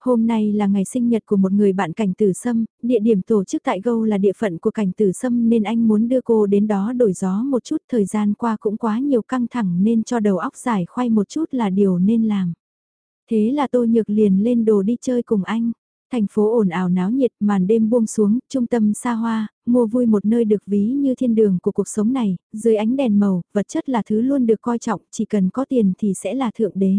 Hôm nay là ngày sinh nhật của một người bạn cảnh tử sâm, địa điểm tổ chức tại Gâu là địa phận của cảnh tử sâm nên anh muốn đưa cô đến đó đổi gió một chút thời gian qua cũng quá nhiều căng thẳng nên cho đầu óc giải khoay một chút là điều nên làm. Thế là tôi nhược liền lên đồ đi chơi cùng anh. Thành phố ồn ào náo nhiệt, màn đêm buông xuống, trung tâm xa hoa, mua vui một nơi được ví như thiên đường của cuộc sống này, dưới ánh đèn màu, vật chất là thứ luôn được coi trọng, chỉ cần có tiền thì sẽ là thượng đế.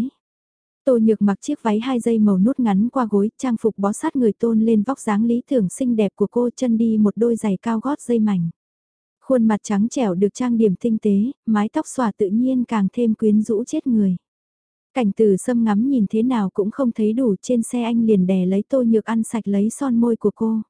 Tô Nhược mặc chiếc váy hai dây màu nút ngắn qua gối, trang phục bó sát người tôn lên vóc dáng lý tưởng xinh đẹp của cô chân đi một đôi giày cao gót dây mảnh. Khuôn mặt trắng trẻo được trang điểm tinh tế, mái tóc xòa tự nhiên càng thêm quyến rũ chết người. Cảnh từ sâm ngắm nhìn thế nào cũng không thấy đủ trên xe anh liền đè lấy tô nhược ăn sạch lấy son môi của cô.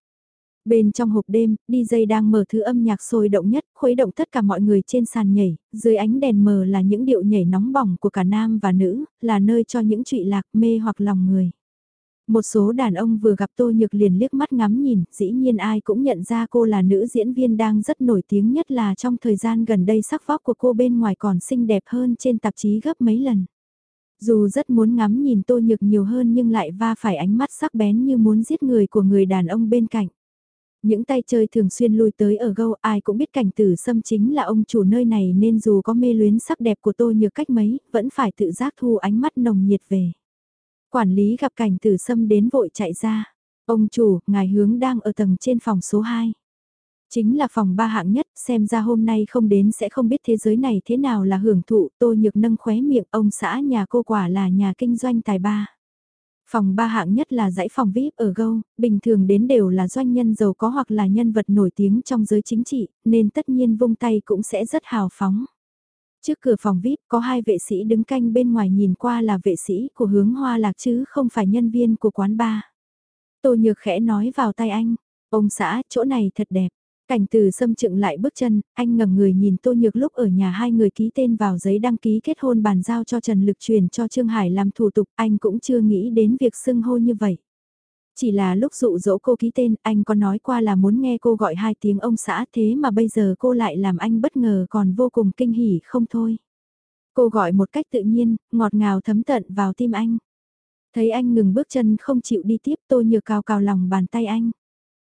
Bên trong hộp đêm, DJ đang mở thứ âm nhạc sôi động nhất, khuấy động tất cả mọi người trên sàn nhảy, dưới ánh đèn mờ là những điệu nhảy nóng bỏng của cả nam và nữ, là nơi cho những trụy lạc mê hoặc lòng người. Một số đàn ông vừa gặp Tô Nhược liền liếc mắt ngắm nhìn, dĩ nhiên ai cũng nhận ra cô là nữ diễn viên đang rất nổi tiếng nhất là trong thời gian gần đây sắc vóc của cô bên ngoài còn xinh đẹp hơn trên tạp chí gấp mấy lần. Dù rất muốn ngắm nhìn Tô Nhược nhiều hơn nhưng lại va phải ánh mắt sắc bén như muốn giết người của người đàn ông bên cạnh. Những tay chơi thường xuyên lui tới ở gâu ai cũng biết cảnh tử xâm chính là ông chủ nơi này nên dù có mê luyến sắc đẹp của tô nhược cách mấy, vẫn phải tự giác thu ánh mắt nồng nhiệt về. Quản lý gặp cảnh tử xâm đến vội chạy ra. Ông chủ, ngài hướng đang ở tầng trên phòng số 2. Chính là phòng ba hạng nhất, xem ra hôm nay không đến sẽ không biết thế giới này thế nào là hưởng thụ, tôi nhược nâng khóe miệng ông xã nhà cô quả là nhà kinh doanh tài ba. Phòng ba hạng nhất là dãy phòng VIP ở Gâu, bình thường đến đều là doanh nhân giàu có hoặc là nhân vật nổi tiếng trong giới chính trị, nên tất nhiên vung tay cũng sẽ rất hào phóng. Trước cửa phòng VIP có hai vệ sĩ đứng canh bên ngoài nhìn qua là vệ sĩ của hướng hoa lạc chứ không phải nhân viên của quán bar. Tô nhược khẽ nói vào tay anh, ông xã, chỗ này thật đẹp. Cảnh từ xâm trựng lại bước chân, anh ngẩng người nhìn Tô Nhược lúc ở nhà hai người ký tên vào giấy đăng ký kết hôn bàn giao cho Trần Lực truyền cho Trương Hải làm thủ tục, anh cũng chưa nghĩ đến việc xưng hô như vậy. Chỉ là lúc dụ dỗ cô ký tên, anh có nói qua là muốn nghe cô gọi hai tiếng ông xã thế mà bây giờ cô lại làm anh bất ngờ còn vô cùng kinh hỉ không thôi. Cô gọi một cách tự nhiên, ngọt ngào thấm tận vào tim anh. Thấy anh ngừng bước chân không chịu đi tiếp Tô Nhược cào cào lòng bàn tay anh.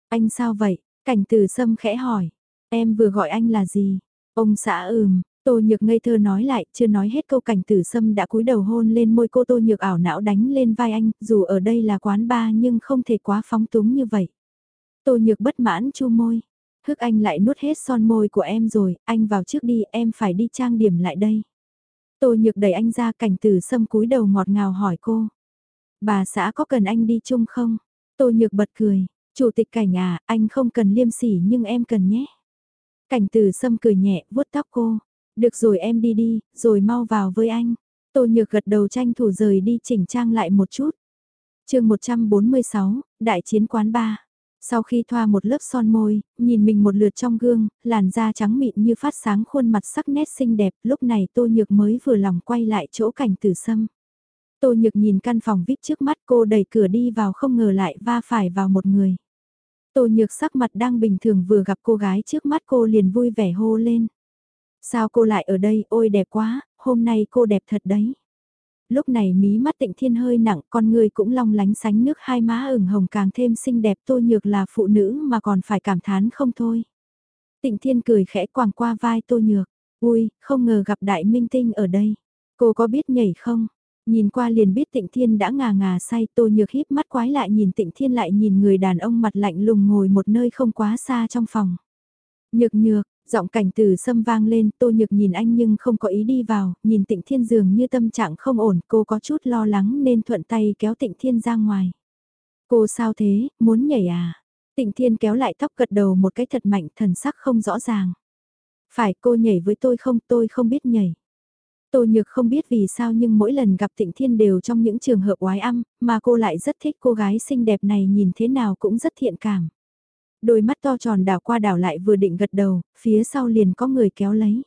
Anh sao vậy? Cảnh từ sâm khẽ hỏi, em vừa gọi anh là gì? Ông xã ừm, Tô Nhược ngây thơ nói lại, chưa nói hết câu cảnh tử sâm đã cúi đầu hôn lên môi cô Tô Nhược ảo não đánh lên vai anh, dù ở đây là quán bar nhưng không thể quá phóng túng như vậy. Tô Nhược bất mãn chu môi, hức anh lại nuốt hết son môi của em rồi, anh vào trước đi, em phải đi trang điểm lại đây. Tô Nhược đẩy anh ra cảnh tử sâm cúi đầu ngọt ngào hỏi cô. Bà xã có cần anh đi chung không? Tô nhược bật cười, chủ tịch cảnh à, anh không cần liêm sỉ nhưng em cần nhé. Cảnh từ sâm cười nhẹ, vuốt tóc cô. Được rồi em đi đi, rồi mau vào với anh. Tô nhược gật đầu tranh thủ rời đi chỉnh trang lại một chút. chương 146, Đại chiến quán ba. Sau khi thoa một lớp son môi, nhìn mình một lượt trong gương, làn da trắng mịn như phát sáng khuôn mặt sắc nét xinh đẹp, lúc này Tô Nhược mới vừa lòng quay lại chỗ cảnh tử sâm. Tô Nhược nhìn căn phòng VIP trước mắt cô đẩy cửa đi vào không ngờ lại va phải vào một người. Tô Nhược sắc mặt đang bình thường vừa gặp cô gái trước mắt cô liền vui vẻ hô lên. Sao cô lại ở đây, ôi đẹp quá, hôm nay cô đẹp thật đấy. Lúc này mí mắt tịnh thiên hơi nặng, con người cũng long lánh sánh nước hai má ửng hồng càng thêm xinh đẹp Tô Nhược là phụ nữ mà còn phải cảm thán không thôi. Tịnh thiên cười khẽ quàng qua vai Tô Nhược, ui, không ngờ gặp đại minh tinh ở đây. Cô có biết nhảy không? Nhìn qua liền biết Tịnh Thiên đã ngà ngà say Tô Nhược híp mắt quái lại nhìn Tịnh Thiên lại nhìn người đàn ông mặt lạnh lùng ngồi một nơi không quá xa trong phòng. Nhược nhược, giọng cảnh từ sâm vang lên Tô Nhược nhìn anh nhưng không có ý đi vào, nhìn Tịnh Thiên dường như tâm trạng không ổn cô có chút lo lắng nên thuận tay kéo Tịnh Thiên ra ngoài. Cô sao thế, muốn nhảy à? Tịnh Thiên kéo lại tóc gật đầu một cái thật mạnh thần sắc không rõ ràng. Phải cô nhảy với tôi không tôi không biết nhảy. Tô Nhược không biết vì sao nhưng mỗi lần gặp Tịnh Thiên đều trong những trường hợp oái âm, mà cô lại rất thích cô gái xinh đẹp này nhìn thế nào cũng rất thiện cảm. Đôi mắt to tròn đảo qua đảo lại vừa định gật đầu, phía sau liền có người kéo lấy.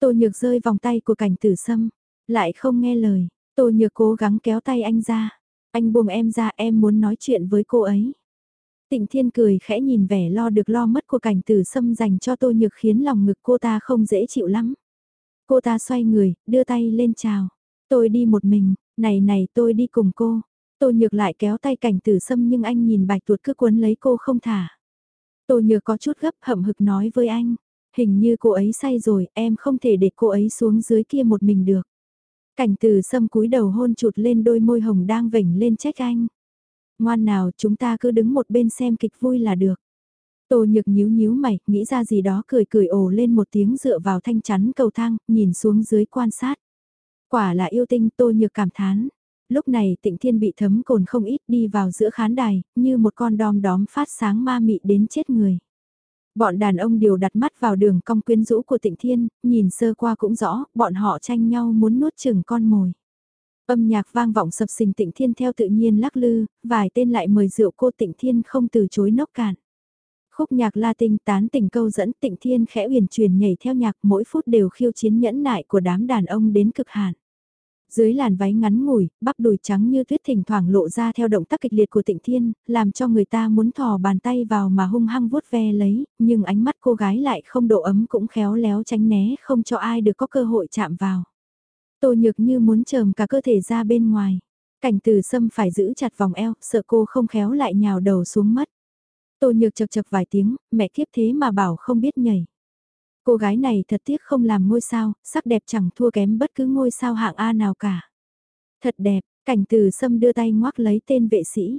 Tô Nhược rơi vòng tay của cảnh tử sâm, lại không nghe lời, Tô Nhược cố gắng kéo tay anh ra. Anh buông em ra em muốn nói chuyện với cô ấy. Tịnh Thiên cười khẽ nhìn vẻ lo được lo mất của cảnh tử sâm dành cho Tô Nhược khiến lòng ngực cô ta không dễ chịu lắm. Cô ta xoay người, đưa tay lên chào. Tôi đi một mình, này này tôi đi cùng cô. Tô nhược lại kéo tay cảnh tử sâm nhưng anh nhìn bạch tuột cứ quấn lấy cô không thả. Tô nhược có chút gấp hậm hực nói với anh. Hình như cô ấy say rồi, em không thể để cô ấy xuống dưới kia một mình được. Cảnh tử sâm cúi đầu hôn chụt lên đôi môi hồng đang vểnh lên trách anh. Ngoan nào chúng ta cứ đứng một bên xem kịch vui là được. Tô nhược nhíu nhíu mày, nghĩ ra gì đó cười cười ồ lên một tiếng dựa vào thanh chắn cầu thang, nhìn xuống dưới quan sát. Quả là yêu tinh tô nhược cảm thán. Lúc này tịnh thiên bị thấm cồn không ít đi vào giữa khán đài, như một con đom đóm phát sáng ma mị đến chết người. Bọn đàn ông đều đặt mắt vào đường cong quyến rũ của tịnh thiên, nhìn sơ qua cũng rõ, bọn họ tranh nhau muốn nuốt chừng con mồi. Âm nhạc vang vọng sập sình tịnh thiên theo tự nhiên lắc lư, vài tên lại mời rượu cô tịnh thiên không từ chối nốc cạn. Khúc nhạc la tinh tán tình câu dẫn tịnh thiên khẽ uyển truyền nhảy theo nhạc mỗi phút đều khiêu chiến nhẫn nại của đám đàn ông đến cực hạn. Dưới làn váy ngắn ngủi, bắp đùi trắng như tuyết thỉnh thoảng lộ ra theo động tác kịch liệt của tịnh thiên, làm cho người ta muốn thò bàn tay vào mà hung hăng vuốt ve lấy, nhưng ánh mắt cô gái lại không độ ấm cũng khéo léo tránh né không cho ai được có cơ hội chạm vào. Tô nhược như muốn trờm cả cơ thể ra bên ngoài. Cảnh từ sâm phải giữ chặt vòng eo, sợ cô không khéo lại nhào đầu xuống mất. Tô nhược chật chật vài tiếng, mẹ kiếp thế mà bảo không biết nhảy. Cô gái này thật tiếc không làm ngôi sao, sắc đẹp chẳng thua kém bất cứ ngôi sao hạng A nào cả. Thật đẹp, cảnh từ sâm đưa tay ngoác lấy tên vệ sĩ,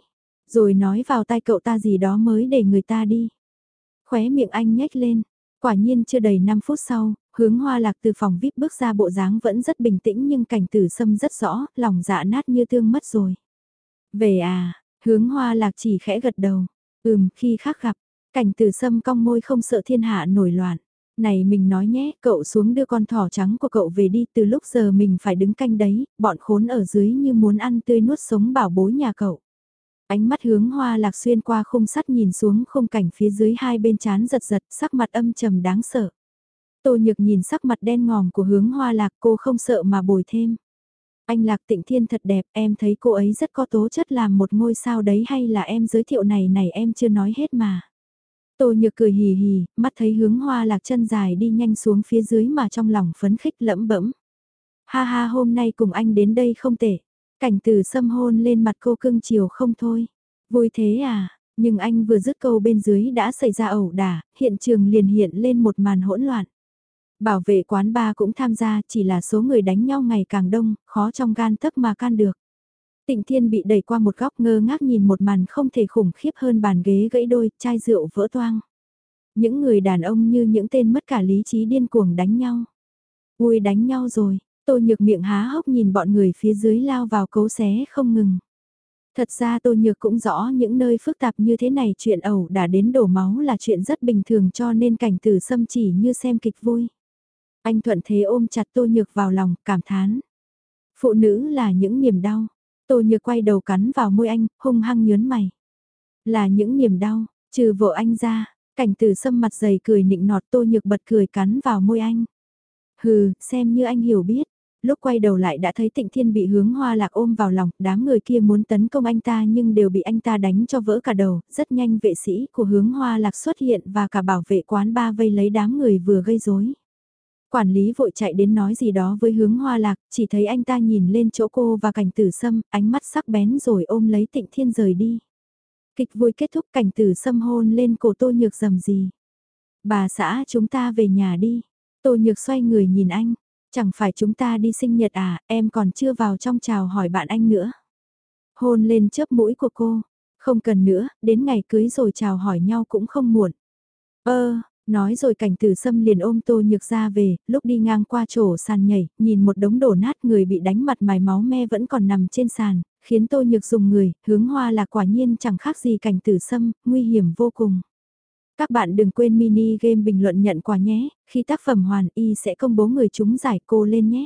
rồi nói vào tay cậu ta gì đó mới để người ta đi. Khóe miệng anh nhếch lên, quả nhiên chưa đầy 5 phút sau, hướng hoa lạc từ phòng VIP bước ra bộ dáng vẫn rất bình tĩnh nhưng cảnh từ sâm rất rõ, lòng dạ nát như thương mất rồi. Về à, hướng hoa lạc chỉ khẽ gật đầu. Ừm, khi khác gặp, cảnh từ sâm cong môi không sợ thiên hạ nổi loạn. Này mình nói nhé, cậu xuống đưa con thỏ trắng của cậu về đi, từ lúc giờ mình phải đứng canh đấy, bọn khốn ở dưới như muốn ăn tươi nuốt sống bảo bối nhà cậu. Ánh mắt hướng hoa lạc xuyên qua khung sắt nhìn xuống khung cảnh phía dưới hai bên chán giật giật, sắc mặt âm trầm đáng sợ. Tô nhược nhìn sắc mặt đen ngòm của hướng hoa lạc cô không sợ mà bồi thêm. Anh Lạc Tịnh Thiên thật đẹp, em thấy cô ấy rất có tố chất làm một ngôi sao đấy hay là em giới thiệu này này em chưa nói hết mà. Tô Nhược cười hì hì, mắt thấy hướng hoa lạc chân dài đi nhanh xuống phía dưới mà trong lòng phấn khích lẫm bẫm. Ha ha hôm nay cùng anh đến đây không tệ. Cảnh từ xâm hôn lên mặt cô cưng chiều không thôi. Vui thế à, nhưng anh vừa dứt câu bên dưới đã xảy ra ẩu đả, hiện trường liền hiện lên một màn hỗn loạn. Bảo vệ quán ba cũng tham gia chỉ là số người đánh nhau ngày càng đông, khó trong gan tấc mà can được. Tịnh Thiên bị đẩy qua một góc ngơ ngác nhìn một màn không thể khủng khiếp hơn bàn ghế gãy đôi, chai rượu vỡ toang. Những người đàn ông như những tên mất cả lý trí điên cuồng đánh nhau. Ui đánh nhau rồi, tô nhược miệng há hốc nhìn bọn người phía dưới lao vào cấu xé không ngừng. Thật ra Tô Nhược cũng rõ những nơi phức tạp như thế này chuyện ẩu đã đến đổ máu là chuyện rất bình thường cho nên cảnh tử xâm chỉ như xem kịch vui. Anh thuận thế ôm chặt Tô Nhược vào lòng, cảm thán. Phụ nữ là những niềm đau. Tô Nhược quay đầu cắn vào môi anh, hung hăng nhớn mày. Là những niềm đau, trừ vợ anh ra, cảnh từ xâm mặt dày cười nịnh nọt Tô Nhược bật cười cắn vào môi anh. Hừ, xem như anh hiểu biết. Lúc quay đầu lại đã thấy Tịnh Thiên bị hướng hoa lạc ôm vào lòng, đám người kia muốn tấn công anh ta nhưng đều bị anh ta đánh cho vỡ cả đầu, rất nhanh vệ sĩ của hướng hoa lạc xuất hiện và cả bảo vệ quán ba vây lấy đám người vừa gây rối. Quản lý vội chạy đến nói gì đó với hướng hoa lạc, chỉ thấy anh ta nhìn lên chỗ cô và cảnh tử sâm, ánh mắt sắc bén rồi ôm lấy tịnh thiên rời đi. Kịch vui kết thúc cảnh tử sâm hôn lên cổ tô nhược dầm gì. Bà xã chúng ta về nhà đi. Tô nhược xoay người nhìn anh, chẳng phải chúng ta đi sinh nhật à, em còn chưa vào trong chào hỏi bạn anh nữa. Hôn lên chớp mũi của cô, không cần nữa, đến ngày cưới rồi chào hỏi nhau cũng không muộn. Ơ, Nói rồi cảnh tử sâm liền ôm tô nhược ra về, lúc đi ngang qua chỗ sàn nhảy, nhìn một đống đổ nát người bị đánh mặt mài máu me vẫn còn nằm trên sàn, khiến tô nhược dùng người, hướng hoa là quả nhiên chẳng khác gì cảnh tử sâm, nguy hiểm vô cùng. Các bạn đừng quên mini game bình luận nhận quà nhé, khi tác phẩm hoàn y sẽ công bố người chúng giải cô lên nhé.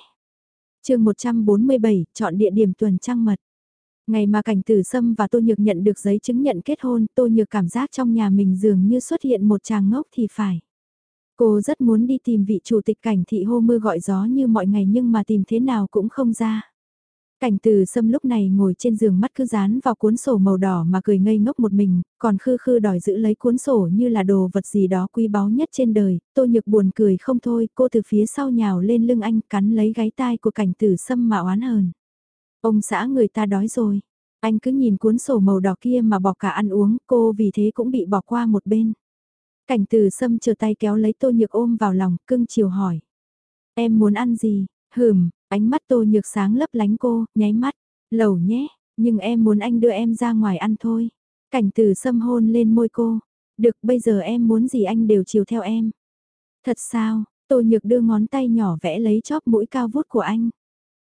chương 147, chọn địa điểm tuần trăng mật. Ngày mà cảnh tử sâm và Tô Nhược nhận được giấy chứng nhận kết hôn, Tô Nhược cảm giác trong nhà mình dường như xuất hiện một chàng ngốc thì phải. Cô rất muốn đi tìm vị chủ tịch cảnh thị hô mưa gọi gió như mọi ngày nhưng mà tìm thế nào cũng không ra. Cảnh từ sâm lúc này ngồi trên giường mắt cứ dán vào cuốn sổ màu đỏ mà cười ngây ngốc một mình, còn khư khư đòi giữ lấy cuốn sổ như là đồ vật gì đó quý báu nhất trên đời, tô nhược buồn cười không thôi, cô từ phía sau nhào lên lưng anh cắn lấy gáy tai của cảnh tử sâm mà oán hờn. Ông xã người ta đói rồi. Anh cứ nhìn cuốn sổ màu đỏ kia mà bỏ cả ăn uống, cô vì thế cũng bị bỏ qua một bên. Cảnh từ sâm chờ tay kéo lấy tô nhược ôm vào lòng, cưng chiều hỏi. Em muốn ăn gì? Hừm, ánh mắt tô nhược sáng lấp lánh cô, nháy mắt. Lẩu nhé, nhưng em muốn anh đưa em ra ngoài ăn thôi. Cảnh từ sâm hôn lên môi cô. Được bây giờ em muốn gì anh đều chiều theo em. Thật sao, tô nhược đưa ngón tay nhỏ vẽ lấy chóp mũi cao vút của anh.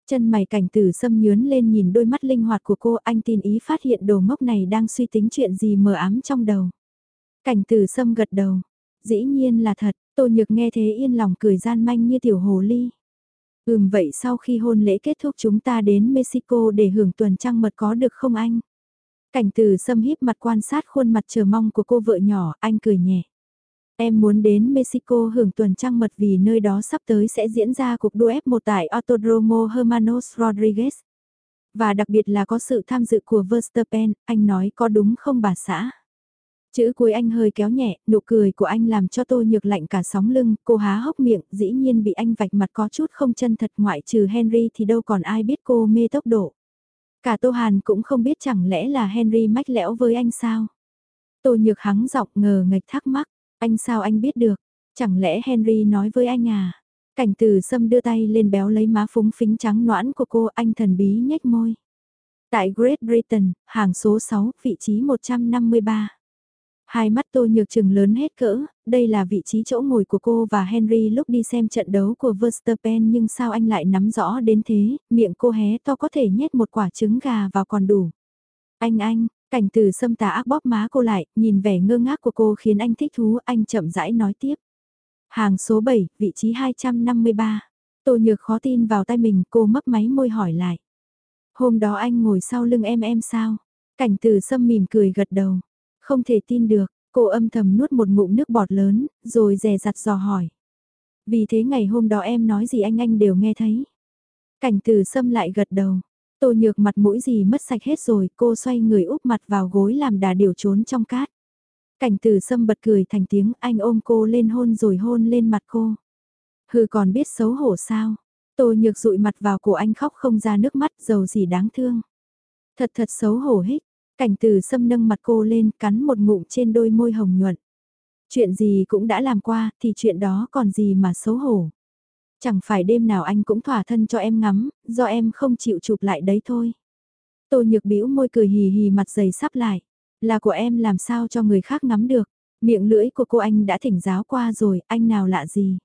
Chân mày cảnh tử xâm nhướn lên nhìn đôi mắt linh hoạt của cô anh tin ý phát hiện đồ ngốc này đang suy tính chuyện gì mờ ám trong đầu. Cảnh tử xâm gật đầu. Dĩ nhiên là thật, tô nhược nghe thế yên lòng cười gian manh như tiểu hồ ly. Ừm vậy sau khi hôn lễ kết thúc chúng ta đến Mexico để hưởng tuần trăng mật có được không anh? Cảnh từ xâm híp mặt quan sát khuôn mặt chờ mong của cô vợ nhỏ, anh cười nhẹ. Em muốn đến Mexico hưởng tuần trăng mật vì nơi đó sắp tới sẽ diễn ra cuộc đua F1 tại Autodromo Hermanos Rodriguez. Và đặc biệt là có sự tham dự của Verstappen, anh nói có đúng không bà xã? Chữ cuối anh hơi kéo nhẹ, nụ cười của anh làm cho tôi nhược lạnh cả sóng lưng, cô há hốc miệng, dĩ nhiên bị anh vạch mặt có chút không chân thật ngoại trừ Henry thì đâu còn ai biết cô mê tốc độ. Cả Tô Hàn cũng không biết chẳng lẽ là Henry mách lẽo với anh sao? Tô nhược hắng giọng ngờ ngạch thắc mắc, anh sao anh biết được? Chẳng lẽ Henry nói với anh à? Cảnh từ sâm đưa tay lên béo lấy má phúng phính trắng noãn của cô anh thần bí nhếch môi. Tại Great Britain, hàng số 6, vị trí 153. Hai mắt tô nhược trừng lớn hết cỡ, đây là vị trí chỗ ngồi của cô và Henry lúc đi xem trận đấu của Verstappen nhưng sao anh lại nắm rõ đến thế, miệng cô hé to có thể nhét một quả trứng gà vào còn đủ. Anh anh, Cảnh từ sâm tà ác bóp má cô lại, nhìn vẻ ngơ ngác của cô khiến anh thích thú, anh chậm rãi nói tiếp. Hàng số 7, vị trí 253. Tô nhược khó tin vào tay mình, cô mấp máy môi hỏi lại. Hôm đó anh ngồi sau lưng em em sao? Cảnh từ sâm mỉm cười gật đầu. Không thể tin được, cô âm thầm nuốt một ngụm nước bọt lớn, rồi dè dặt dò hỏi. Vì thế ngày hôm đó em nói gì anh anh đều nghe thấy. Cảnh từ sâm lại gật đầu. Tô nhược mặt mũi gì mất sạch hết rồi, cô xoay người úp mặt vào gối làm đà điều trốn trong cát. Cảnh từ sâm bật cười thành tiếng anh ôm cô lên hôn rồi hôn lên mặt cô. Hừ còn biết xấu hổ sao. Tô nhược dụi mặt vào cổ anh khóc không ra nước mắt dầu gì đáng thương. Thật thật xấu hổ hết Cảnh từ sâm nâng mặt cô lên cắn một ngụm trên đôi môi hồng nhuận. Chuyện gì cũng đã làm qua thì chuyện đó còn gì mà xấu hổ. Chẳng phải đêm nào anh cũng thỏa thân cho em ngắm, do em không chịu chụp lại đấy thôi. Tô nhược bĩu môi cười hì hì mặt dày sắp lại. Là của em làm sao cho người khác ngắm được. Miệng lưỡi của cô anh đã thỉnh giáo qua rồi, anh nào lạ gì.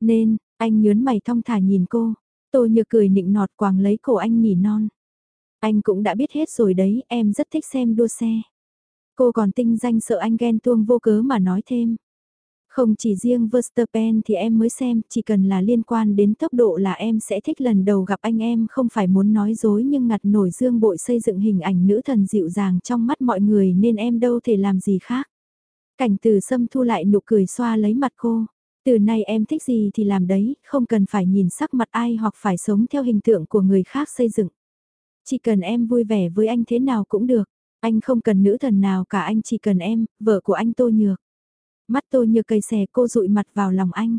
Nên, anh nhớn mày thong thả nhìn cô. Tô nhược cười nịnh nọt quàng lấy cổ anh nỉ non. Anh cũng đã biết hết rồi đấy, em rất thích xem đua xe. Cô còn tinh danh sợ anh ghen tuông vô cớ mà nói thêm. Không chỉ riêng Verstappen thì em mới xem, chỉ cần là liên quan đến tốc độ là em sẽ thích lần đầu gặp anh em không phải muốn nói dối nhưng ngặt nổi dương bội xây dựng hình ảnh nữ thần dịu dàng trong mắt mọi người nên em đâu thể làm gì khác. Cảnh từ sâm thu lại nụ cười xoa lấy mặt cô. Từ nay em thích gì thì làm đấy, không cần phải nhìn sắc mặt ai hoặc phải sống theo hình tượng của người khác xây dựng. Chỉ cần em vui vẻ với anh thế nào cũng được. Anh không cần nữ thần nào cả anh chỉ cần em, vợ của anh Tô Nhược. Mắt tôi như cây xè cô dụi mặt vào lòng anh.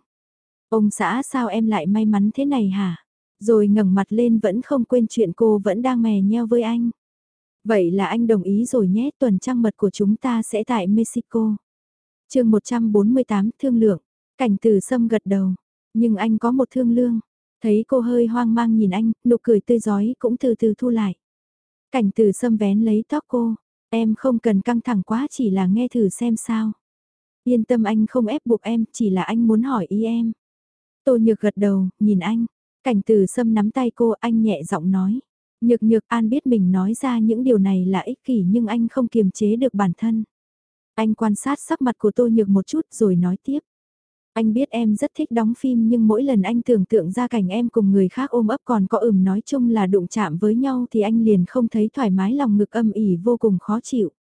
Ông xã sao em lại may mắn thế này hả? Rồi ngẩng mặt lên vẫn không quên chuyện cô vẫn đang mè nheo với anh. Vậy là anh đồng ý rồi nhé, tuần trăng mật của chúng ta sẽ tại Mexico. chương 148 thương lượng, cảnh từ sâm gật đầu, nhưng anh có một thương lương. Thấy cô hơi hoang mang nhìn anh, nụ cười tươi giói cũng từ từ thu lại. Cảnh từ sâm vén lấy tóc cô, em không cần căng thẳng quá chỉ là nghe thử xem sao. Yên tâm anh không ép buộc em, chỉ là anh muốn hỏi ý em. Tô nhược gật đầu, nhìn anh, cảnh từ sâm nắm tay cô anh nhẹ giọng nói. Nhược nhược an biết mình nói ra những điều này là ích kỷ nhưng anh không kiềm chế được bản thân. Anh quan sát sắc mặt của tô nhược một chút rồi nói tiếp. Anh biết em rất thích đóng phim nhưng mỗi lần anh tưởng tượng ra cảnh em cùng người khác ôm ấp còn có ừm nói chung là đụng chạm với nhau thì anh liền không thấy thoải mái lòng ngực âm ỉ vô cùng khó chịu.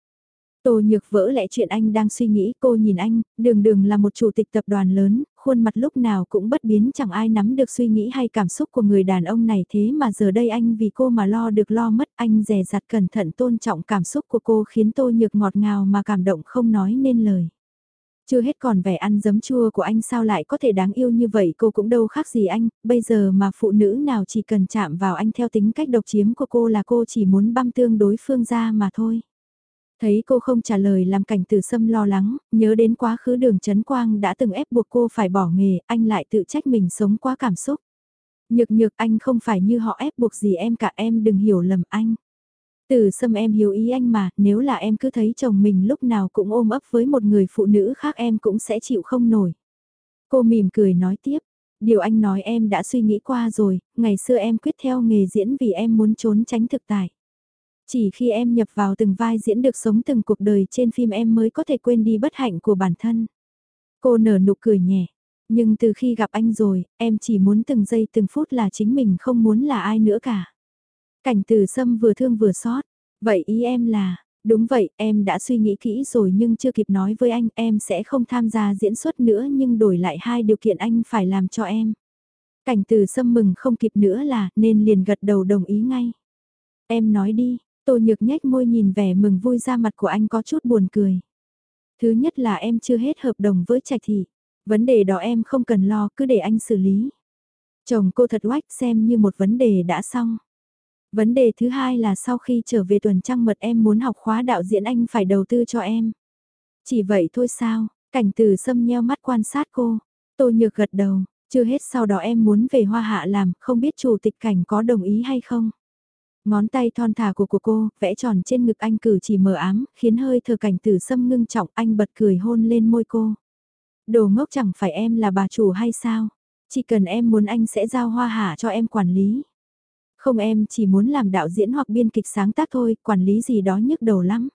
Tô nhược vỡ lẽ chuyện anh đang suy nghĩ cô nhìn anh, đường đường là một chủ tịch tập đoàn lớn, khuôn mặt lúc nào cũng bất biến chẳng ai nắm được suy nghĩ hay cảm xúc của người đàn ông này thế mà giờ đây anh vì cô mà lo được lo mất anh dè dặt cẩn thận tôn trọng cảm xúc của cô khiến tô nhược ngọt ngào mà cảm động không nói nên lời. Chưa hết còn vẻ ăn giấm chua của anh sao lại có thể đáng yêu như vậy cô cũng đâu khác gì anh, bây giờ mà phụ nữ nào chỉ cần chạm vào anh theo tính cách độc chiếm của cô là cô chỉ muốn băm tương đối phương ra mà thôi. Thấy cô không trả lời làm cảnh tử sâm lo lắng, nhớ đến quá khứ đường Trấn Quang đã từng ép buộc cô phải bỏ nghề, anh lại tự trách mình sống quá cảm xúc. Nhược nhược anh không phải như họ ép buộc gì em cả em đừng hiểu lầm anh. tử sâm em hiểu ý anh mà, nếu là em cứ thấy chồng mình lúc nào cũng ôm ấp với một người phụ nữ khác em cũng sẽ chịu không nổi. Cô mỉm cười nói tiếp, điều anh nói em đã suy nghĩ qua rồi, ngày xưa em quyết theo nghề diễn vì em muốn trốn tránh thực tại. Chỉ khi em nhập vào từng vai diễn được sống từng cuộc đời trên phim em mới có thể quên đi bất hạnh của bản thân. Cô nở nụ cười nhẹ, nhưng từ khi gặp anh rồi, em chỉ muốn từng giây từng phút là chính mình không muốn là ai nữa cả. Cảnh từ sâm vừa thương vừa xót. Vậy ý em là, đúng vậy, em đã suy nghĩ kỹ rồi nhưng chưa kịp nói với anh em sẽ không tham gia diễn xuất nữa nhưng đổi lại hai điều kiện anh phải làm cho em. Cảnh từ sâm mừng không kịp nữa là nên liền gật đầu đồng ý ngay. Em nói đi, tô nhược nhếch môi nhìn vẻ mừng vui ra mặt của anh có chút buồn cười. Thứ nhất là em chưa hết hợp đồng với trạch thị. Vấn đề đó em không cần lo cứ để anh xử lý. Chồng cô thật oách xem như một vấn đề đã xong. Vấn đề thứ hai là sau khi trở về tuần trăng mật em muốn học khóa đạo diễn anh phải đầu tư cho em. Chỉ vậy thôi sao, cảnh từ sâm nheo mắt quan sát cô. Tô nhược gật đầu, chưa hết sau đó em muốn về hoa hạ làm, không biết chủ tịch cảnh có đồng ý hay không. Ngón tay thon thả của của cô, vẽ tròn trên ngực anh cử chỉ mờ ám, khiến hơi thở cảnh tử sâm ngưng trọng anh bật cười hôn lên môi cô. Đồ ngốc chẳng phải em là bà chủ hay sao? Chỉ cần em muốn anh sẽ giao hoa hạ cho em quản lý. Không em chỉ muốn làm đạo diễn hoặc biên kịch sáng tác thôi, quản lý gì đó nhức đầu lắm.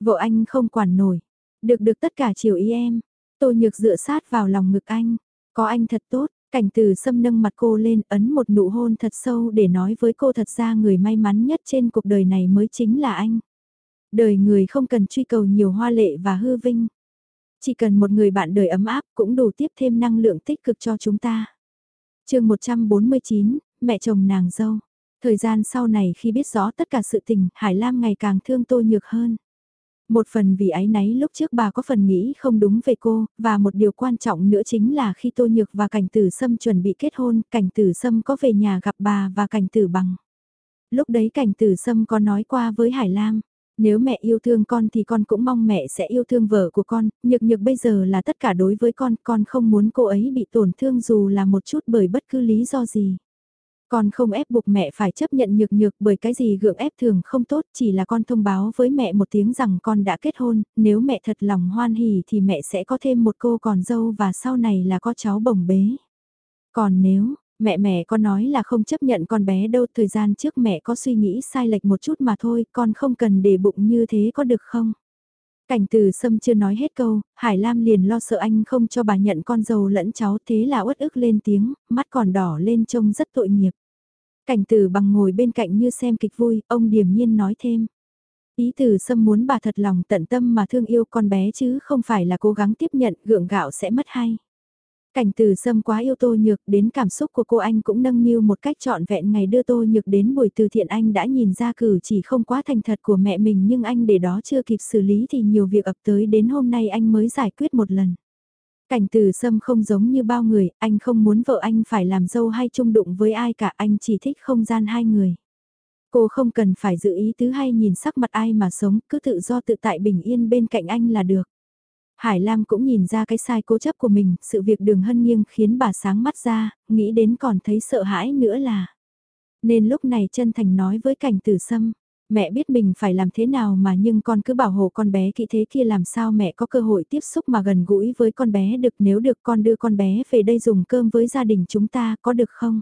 Vợ anh không quản nổi. Được được tất cả chiều ý em. Tô nhược dựa sát vào lòng ngực anh. Có anh thật tốt, cảnh từ xâm nâng mặt cô lên ấn một nụ hôn thật sâu để nói với cô thật ra người may mắn nhất trên cuộc đời này mới chính là anh. Đời người không cần truy cầu nhiều hoa lệ và hư vinh. Chỉ cần một người bạn đời ấm áp cũng đủ tiếp thêm năng lượng tích cực cho chúng ta. chương 149, mẹ chồng nàng dâu. Thời gian sau này khi biết rõ tất cả sự tình, Hải Lam ngày càng thương Tô Nhược hơn. Một phần vì ái náy lúc trước bà có phần nghĩ không đúng về cô, và một điều quan trọng nữa chính là khi Tô Nhược và Cảnh Tử Sâm chuẩn bị kết hôn, Cảnh Tử Sâm có về nhà gặp bà và Cảnh Tử Bằng. Lúc đấy Cảnh Tử Sâm có nói qua với Hải Lam, nếu mẹ yêu thương con thì con cũng mong mẹ sẽ yêu thương vợ của con, nhược nhược bây giờ là tất cả đối với con, con không muốn cô ấy bị tổn thương dù là một chút bởi bất cứ lý do gì. Con không ép buộc mẹ phải chấp nhận nhược nhược bởi cái gì gượng ép thường không tốt chỉ là con thông báo với mẹ một tiếng rằng con đã kết hôn, nếu mẹ thật lòng hoan hỉ thì mẹ sẽ có thêm một cô còn dâu và sau này là có cháu bồng bế. Còn nếu, Mẹ mẹ có nói là không chấp nhận con bé đâu, thời gian trước mẹ có suy nghĩ sai lệch một chút mà thôi, con không cần để bụng như thế có được không? Cảnh từ sâm chưa nói hết câu, Hải Lam liền lo sợ anh không cho bà nhận con dâu lẫn cháu thế là uất ức lên tiếng, mắt còn đỏ lên trông rất tội nghiệp. Cảnh từ bằng ngồi bên cạnh như xem kịch vui, ông điềm nhiên nói thêm. Ý từ sâm muốn bà thật lòng tận tâm mà thương yêu con bé chứ không phải là cố gắng tiếp nhận gượng gạo sẽ mất hay. Cảnh từ sâm quá yêu tô nhược đến cảm xúc của cô anh cũng nâng niu một cách trọn vẹn ngày đưa tô nhược đến buổi từ thiện anh đã nhìn ra cử chỉ không quá thành thật của mẹ mình nhưng anh để đó chưa kịp xử lý thì nhiều việc ập tới đến hôm nay anh mới giải quyết một lần. Cảnh từ sâm không giống như bao người, anh không muốn vợ anh phải làm dâu hay chung đụng với ai cả anh chỉ thích không gian hai người. Cô không cần phải giữ ý tứ hay nhìn sắc mặt ai mà sống, cứ tự do tự tại bình yên bên cạnh anh là được. Hải Lam cũng nhìn ra cái sai cố chấp của mình, sự việc đường hân nghiêng khiến bà sáng mắt ra, nghĩ đến còn thấy sợ hãi nữa là. Nên lúc này chân thành nói với cảnh tử sâm, mẹ biết mình phải làm thế nào mà nhưng con cứ bảo hộ con bé kỹ thế kia làm sao mẹ có cơ hội tiếp xúc mà gần gũi với con bé được nếu được con đưa con bé về đây dùng cơm với gia đình chúng ta có được không?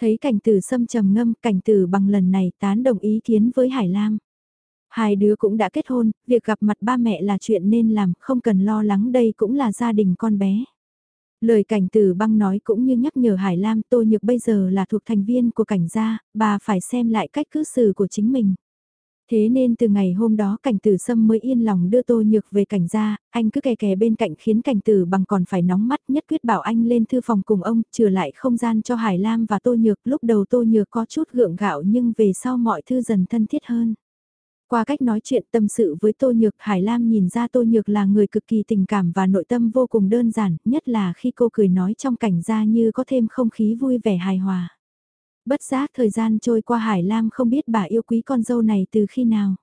Thấy cảnh tử sâm trầm ngâm, cảnh tử bằng lần này tán đồng ý kiến với Hải Lam. Hai đứa cũng đã kết hôn, việc gặp mặt ba mẹ là chuyện nên làm, không cần lo lắng đây cũng là gia đình con bé. Lời cảnh tử băng nói cũng như nhắc nhở Hải Lam Tô Nhược bây giờ là thuộc thành viên của cảnh gia, bà phải xem lại cách cư xử của chính mình. Thế nên từ ngày hôm đó cảnh tử sâm mới yên lòng đưa tô nhược về cảnh gia, anh cứ kè kè bên cạnh khiến cảnh tử bằng còn phải nóng mắt nhất quyết bảo anh lên thư phòng cùng ông, trừ lại không gian cho Hải Lam và tô nhược. Lúc đầu tô nhược có chút gượng gạo nhưng về sau mọi thư dần thân thiết hơn. Qua cách nói chuyện tâm sự với Tô Nhược, Hải Lam nhìn ra Tô Nhược là người cực kỳ tình cảm và nội tâm vô cùng đơn giản, nhất là khi cô cười nói trong cảnh gia như có thêm không khí vui vẻ hài hòa. Bất giác thời gian trôi qua Hải Lam không biết bà yêu quý con dâu này từ khi nào.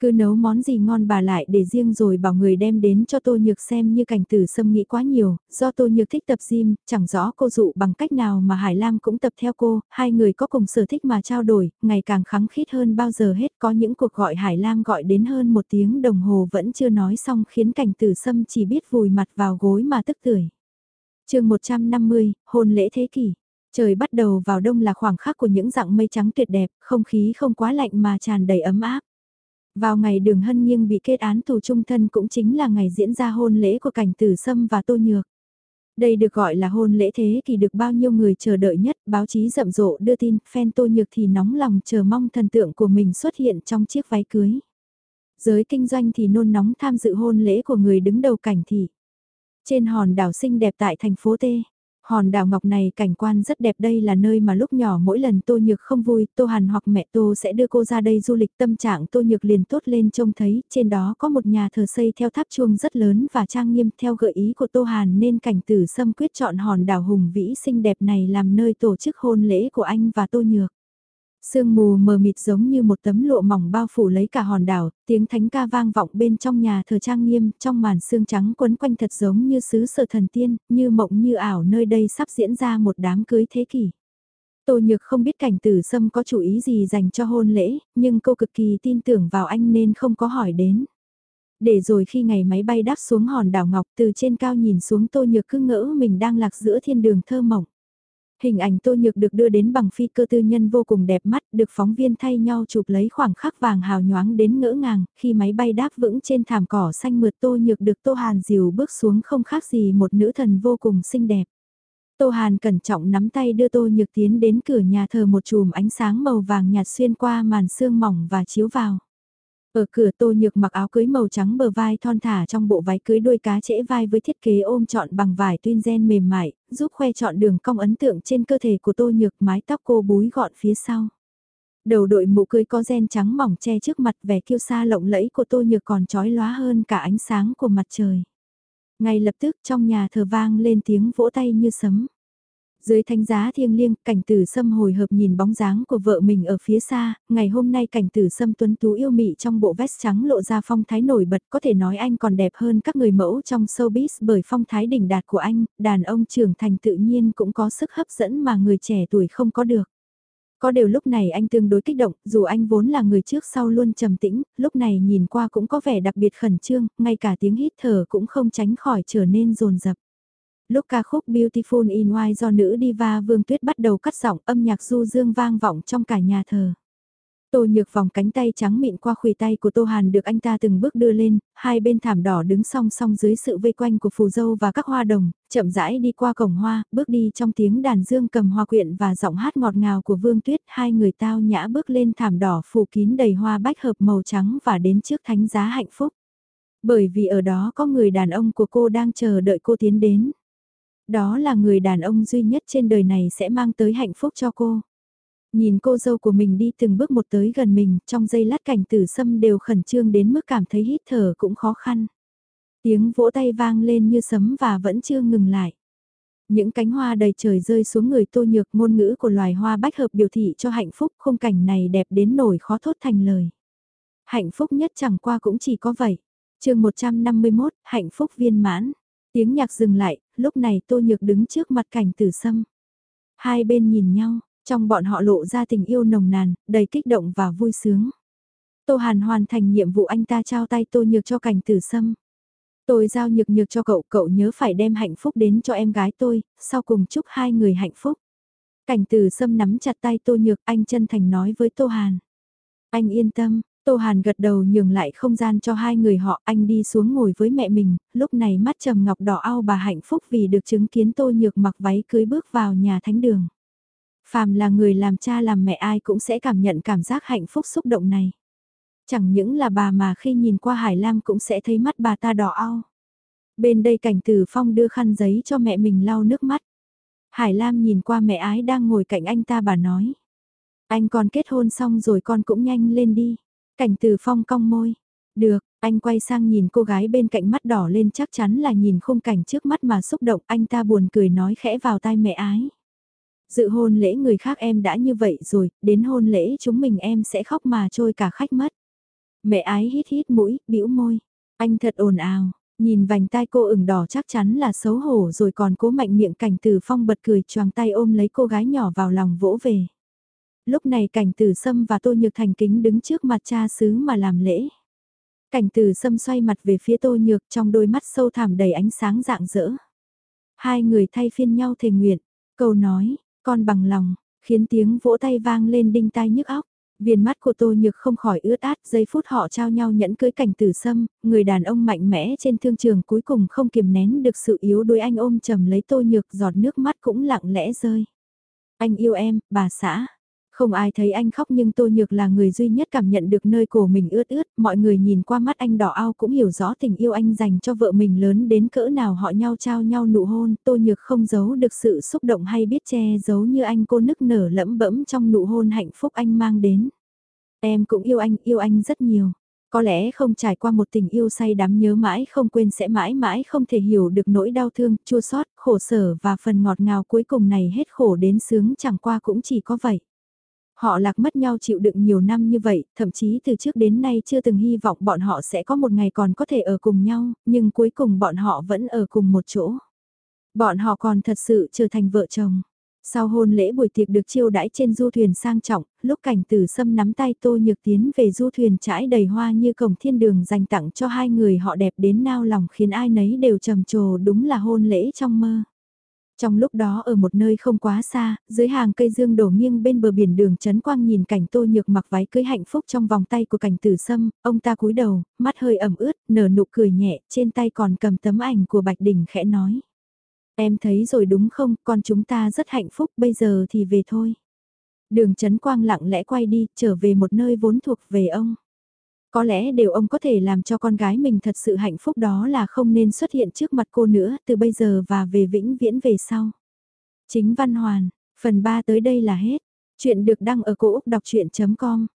Cứ nấu món gì ngon bà lại để riêng rồi bảo người đem đến cho Tô Nhược xem như cảnh tử sâm nghĩ quá nhiều, do Tô Nhược thích tập gym, chẳng rõ cô dụ bằng cách nào mà Hải Lam cũng tập theo cô, hai người có cùng sở thích mà trao đổi, ngày càng khắng khít hơn bao giờ hết có những cuộc gọi Hải Lam gọi đến hơn một tiếng đồng hồ vẫn chưa nói xong khiến cảnh tử sâm chỉ biết vùi mặt vào gối mà tức tưởi. chương 150, hôn lễ thế kỷ. Trời bắt đầu vào đông là khoảng khắc của những dạng mây trắng tuyệt đẹp, không khí không quá lạnh mà tràn đầy ấm áp. Vào ngày đường hân nghiêng bị kết án tù trung thân cũng chính là ngày diễn ra hôn lễ của cảnh tử sâm và tô nhược. Đây được gọi là hôn lễ thế kỷ được bao nhiêu người chờ đợi nhất, báo chí rậm rộ đưa tin, fan tô nhược thì nóng lòng chờ mong thần tượng của mình xuất hiện trong chiếc váy cưới. Giới kinh doanh thì nôn nóng tham dự hôn lễ của người đứng đầu cảnh thị. Trên hòn đảo xinh đẹp tại thành phố T, Hòn đảo ngọc này cảnh quan rất đẹp đây là nơi mà lúc nhỏ mỗi lần Tô Nhược không vui, Tô Hàn hoặc mẹ Tô sẽ đưa cô ra đây du lịch tâm trạng Tô Nhược liền tốt lên trông thấy, trên đó có một nhà thờ xây theo tháp chuông rất lớn và trang nghiêm theo gợi ý của Tô Hàn nên cảnh tử sâm quyết chọn hòn đảo hùng vĩ xinh đẹp này làm nơi tổ chức hôn lễ của anh và Tô Nhược. Sương mù mờ mịt giống như một tấm lụa mỏng bao phủ lấy cả hòn đảo, tiếng thánh ca vang vọng bên trong nhà thờ trang nghiêm, trong màn sương trắng quấn quanh thật giống như sứ sở thần tiên, như mộng như ảo nơi đây sắp diễn ra một đám cưới thế kỷ. Tô Nhược không biết cảnh tử sâm có chủ ý gì dành cho hôn lễ, nhưng cô cực kỳ tin tưởng vào anh nên không có hỏi đến. Để rồi khi ngày máy bay đáp xuống hòn đảo Ngọc từ trên cao nhìn xuống Tô Nhược cứ ngỡ mình đang lạc giữa thiên đường thơ mộng. Hình ảnh Tô Nhược được đưa đến bằng phi cơ tư nhân vô cùng đẹp mắt, được phóng viên thay nhau chụp lấy khoảng khắc vàng hào nhoáng đến ngỡ ngàng, khi máy bay đáp vững trên thảm cỏ xanh mượt Tô Nhược được Tô Hàn dìu bước xuống không khác gì một nữ thần vô cùng xinh đẹp. Tô Hàn cẩn trọng nắm tay đưa Tô Nhược tiến đến cửa nhà thờ một chùm ánh sáng màu vàng nhạt xuyên qua màn sương mỏng và chiếu vào. Ở cửa tô nhược mặc áo cưới màu trắng bờ vai thon thả trong bộ váy cưới đôi cá trễ vai với thiết kế ôm trọn bằng vải tuyên gen mềm mại, giúp khoe trọn đường cong ấn tượng trên cơ thể của tô nhược mái tóc cô búi gọn phía sau. Đầu đội mũ cưới có gen trắng mỏng che trước mặt vẻ kiêu sa lộng lẫy của tô nhược còn trói lóa hơn cả ánh sáng của mặt trời. Ngay lập tức trong nhà thờ vang lên tiếng vỗ tay như sấm. Dưới thánh giá thiêng liêng, cảnh tử sâm hồi hợp nhìn bóng dáng của vợ mình ở phía xa, ngày hôm nay cảnh tử sâm tuấn tú yêu mị trong bộ vest trắng lộ ra phong thái nổi bật có thể nói anh còn đẹp hơn các người mẫu trong showbiz bởi phong thái đỉnh đạt của anh, đàn ông trưởng thành tự nhiên cũng có sức hấp dẫn mà người trẻ tuổi không có được. Có điều lúc này anh tương đối kích động, dù anh vốn là người trước sau luôn trầm tĩnh, lúc này nhìn qua cũng có vẻ đặc biệt khẩn trương, ngay cả tiếng hít thở cũng không tránh khỏi trở nên rồn rập. Lúc ca khúc Beautiful in White do nữ diva Vương Tuyết bắt đầu cắt giọng âm nhạc du dương vang vọng trong cả nhà thờ. Tô nhược vòng cánh tay trắng mịn qua khuỷu tay của Tô Hàn được anh ta từng bước đưa lên, hai bên thảm đỏ đứng song song dưới sự vây quanh của phù dâu và các hoa đồng, chậm rãi đi qua cổng hoa, bước đi trong tiếng đàn dương cầm hoa quyện và giọng hát ngọt ngào của Vương Tuyết, hai người tao nhã bước lên thảm đỏ phủ kín đầy hoa bách hợp màu trắng và đến trước thánh giá hạnh phúc. Bởi vì ở đó có người đàn ông của cô đang chờ đợi cô tiến đến. Đó là người đàn ông duy nhất trên đời này sẽ mang tới hạnh phúc cho cô. Nhìn cô dâu của mình đi từng bước một tới gần mình, trong giây lát cảnh tử sâm đều khẩn trương đến mức cảm thấy hít thở cũng khó khăn. Tiếng vỗ tay vang lên như sấm và vẫn chưa ngừng lại. Những cánh hoa đầy trời rơi xuống người tô nhược ngôn ngữ của loài hoa bách hợp biểu thị cho hạnh phúc khung cảnh này đẹp đến nổi khó thốt thành lời. Hạnh phúc nhất chẳng qua cũng chỉ có vậy. chương 151, hạnh phúc viên mãn. Tiếng nhạc dừng lại, lúc này tô nhược đứng trước mặt cảnh tử sâm. Hai bên nhìn nhau, trong bọn họ lộ ra tình yêu nồng nàn, đầy kích động và vui sướng. Tô Hàn hoàn thành nhiệm vụ anh ta trao tay Tô Nhược cho cảnh tử sâm. Tôi giao nhược nhược cho cậu, cậu nhớ phải đem hạnh phúc đến cho em gái tôi, sau cùng chúc hai người hạnh phúc. Cảnh tử sâm nắm chặt tay Tô Nhược, anh chân thành nói với Tô Hàn. Anh yên tâm, Tô Hàn gật đầu nhường lại không gian cho hai người họ, anh đi xuống ngồi với mẹ mình, lúc này mắt trầm ngọc đỏ ao bà hạnh phúc vì được chứng kiến Tô Nhược mặc váy cưới bước vào nhà thánh đường. Phàm là người làm cha làm mẹ ai cũng sẽ cảm nhận cảm giác hạnh phúc xúc động này. Chẳng những là bà mà khi nhìn qua Hải Lam cũng sẽ thấy mắt bà ta đỏ ao. Bên đây cảnh tử phong đưa khăn giấy cho mẹ mình lau nước mắt. Hải Lam nhìn qua mẹ ái đang ngồi cạnh anh ta bà nói. Anh còn kết hôn xong rồi con cũng nhanh lên đi. Cảnh từ phong cong môi. Được, anh quay sang nhìn cô gái bên cạnh mắt đỏ lên chắc chắn là nhìn khung cảnh trước mắt mà xúc động anh ta buồn cười nói khẽ vào tai mẹ ái. Dự hôn lễ người khác em đã như vậy rồi, đến hôn lễ chúng mình em sẽ khóc mà trôi cả khách mất. Mẹ ái hít hít mũi, bĩu môi. Anh thật ồn ào, nhìn vành tai cô ửng đỏ chắc chắn là xấu hổ rồi còn cố mạnh miệng cảnh từ phong bật cười choàng tay ôm lấy cô gái nhỏ vào lòng vỗ về. Lúc này cảnh tử sâm và tô nhược thành kính đứng trước mặt cha xứ mà làm lễ. Cảnh tử sâm xoay mặt về phía tô nhược trong đôi mắt sâu thẳm đầy ánh sáng rạng rỡ. Hai người thay phiên nhau thề nguyện, câu nói, con bằng lòng, khiến tiếng vỗ tay vang lên đinh tai nhức óc. Viền mắt của Tô Nhược không khỏi ướt át, giây phút họ trao nhau nhẫn cưới cảnh tử sâm, người đàn ông mạnh mẽ trên thương trường cuối cùng không kiềm nén được sự yếu đuối anh ôm chầm lấy Tô Nhược giọt nước mắt cũng lặng lẽ rơi. Anh yêu em, bà xã. Không ai thấy anh khóc nhưng Tô Nhược là người duy nhất cảm nhận được nơi cổ mình ướt ướt, mọi người nhìn qua mắt anh đỏ ao cũng hiểu rõ tình yêu anh dành cho vợ mình lớn đến cỡ nào họ nhau trao nhau nụ hôn, Tô Nhược không giấu được sự xúc động hay biết che giấu như anh cô nức nở lẫm bẫm trong nụ hôn hạnh phúc anh mang đến. Em cũng yêu anh, yêu anh rất nhiều. Có lẽ không trải qua một tình yêu say đắm nhớ mãi không quên sẽ mãi mãi không thể hiểu được nỗi đau thương, chua xót, khổ sở và phần ngọt ngào cuối cùng này hết khổ đến sướng chẳng qua cũng chỉ có vậy. Họ lạc mất nhau chịu đựng nhiều năm như vậy, thậm chí từ trước đến nay chưa từng hy vọng bọn họ sẽ có một ngày còn có thể ở cùng nhau, nhưng cuối cùng bọn họ vẫn ở cùng một chỗ. Bọn họ còn thật sự trở thành vợ chồng. Sau hôn lễ buổi tiệc được chiêu đãi trên du thuyền sang trọng, lúc cảnh tử sâm nắm tay tô nhược tiến về du thuyền trải đầy hoa như cổng thiên đường dành tặng cho hai người họ đẹp đến nao lòng khiến ai nấy đều trầm trồ đúng là hôn lễ trong mơ. Trong lúc đó ở một nơi không quá xa, dưới hàng cây dương đổ nghiêng bên bờ biển đường Trấn Quang nhìn cảnh tô nhược mặc váy cưới hạnh phúc trong vòng tay của cảnh tử sâm, ông ta cúi đầu, mắt hơi ẩm ướt, nở nụ cười nhẹ, trên tay còn cầm tấm ảnh của Bạch Đình khẽ nói. Em thấy rồi đúng không, con chúng ta rất hạnh phúc, bây giờ thì về thôi. Đường Trấn Quang lặng lẽ quay đi, trở về một nơi vốn thuộc về ông. Có lẽ điều ông có thể làm cho con gái mình thật sự hạnh phúc đó là không nên xuất hiện trước mặt cô nữa từ bây giờ và về vĩnh viễn về sau. Chính Văn Hoàn, phần 3 tới đây là hết. Chuyện được đăng ở cổ Úc đọc chuyện.com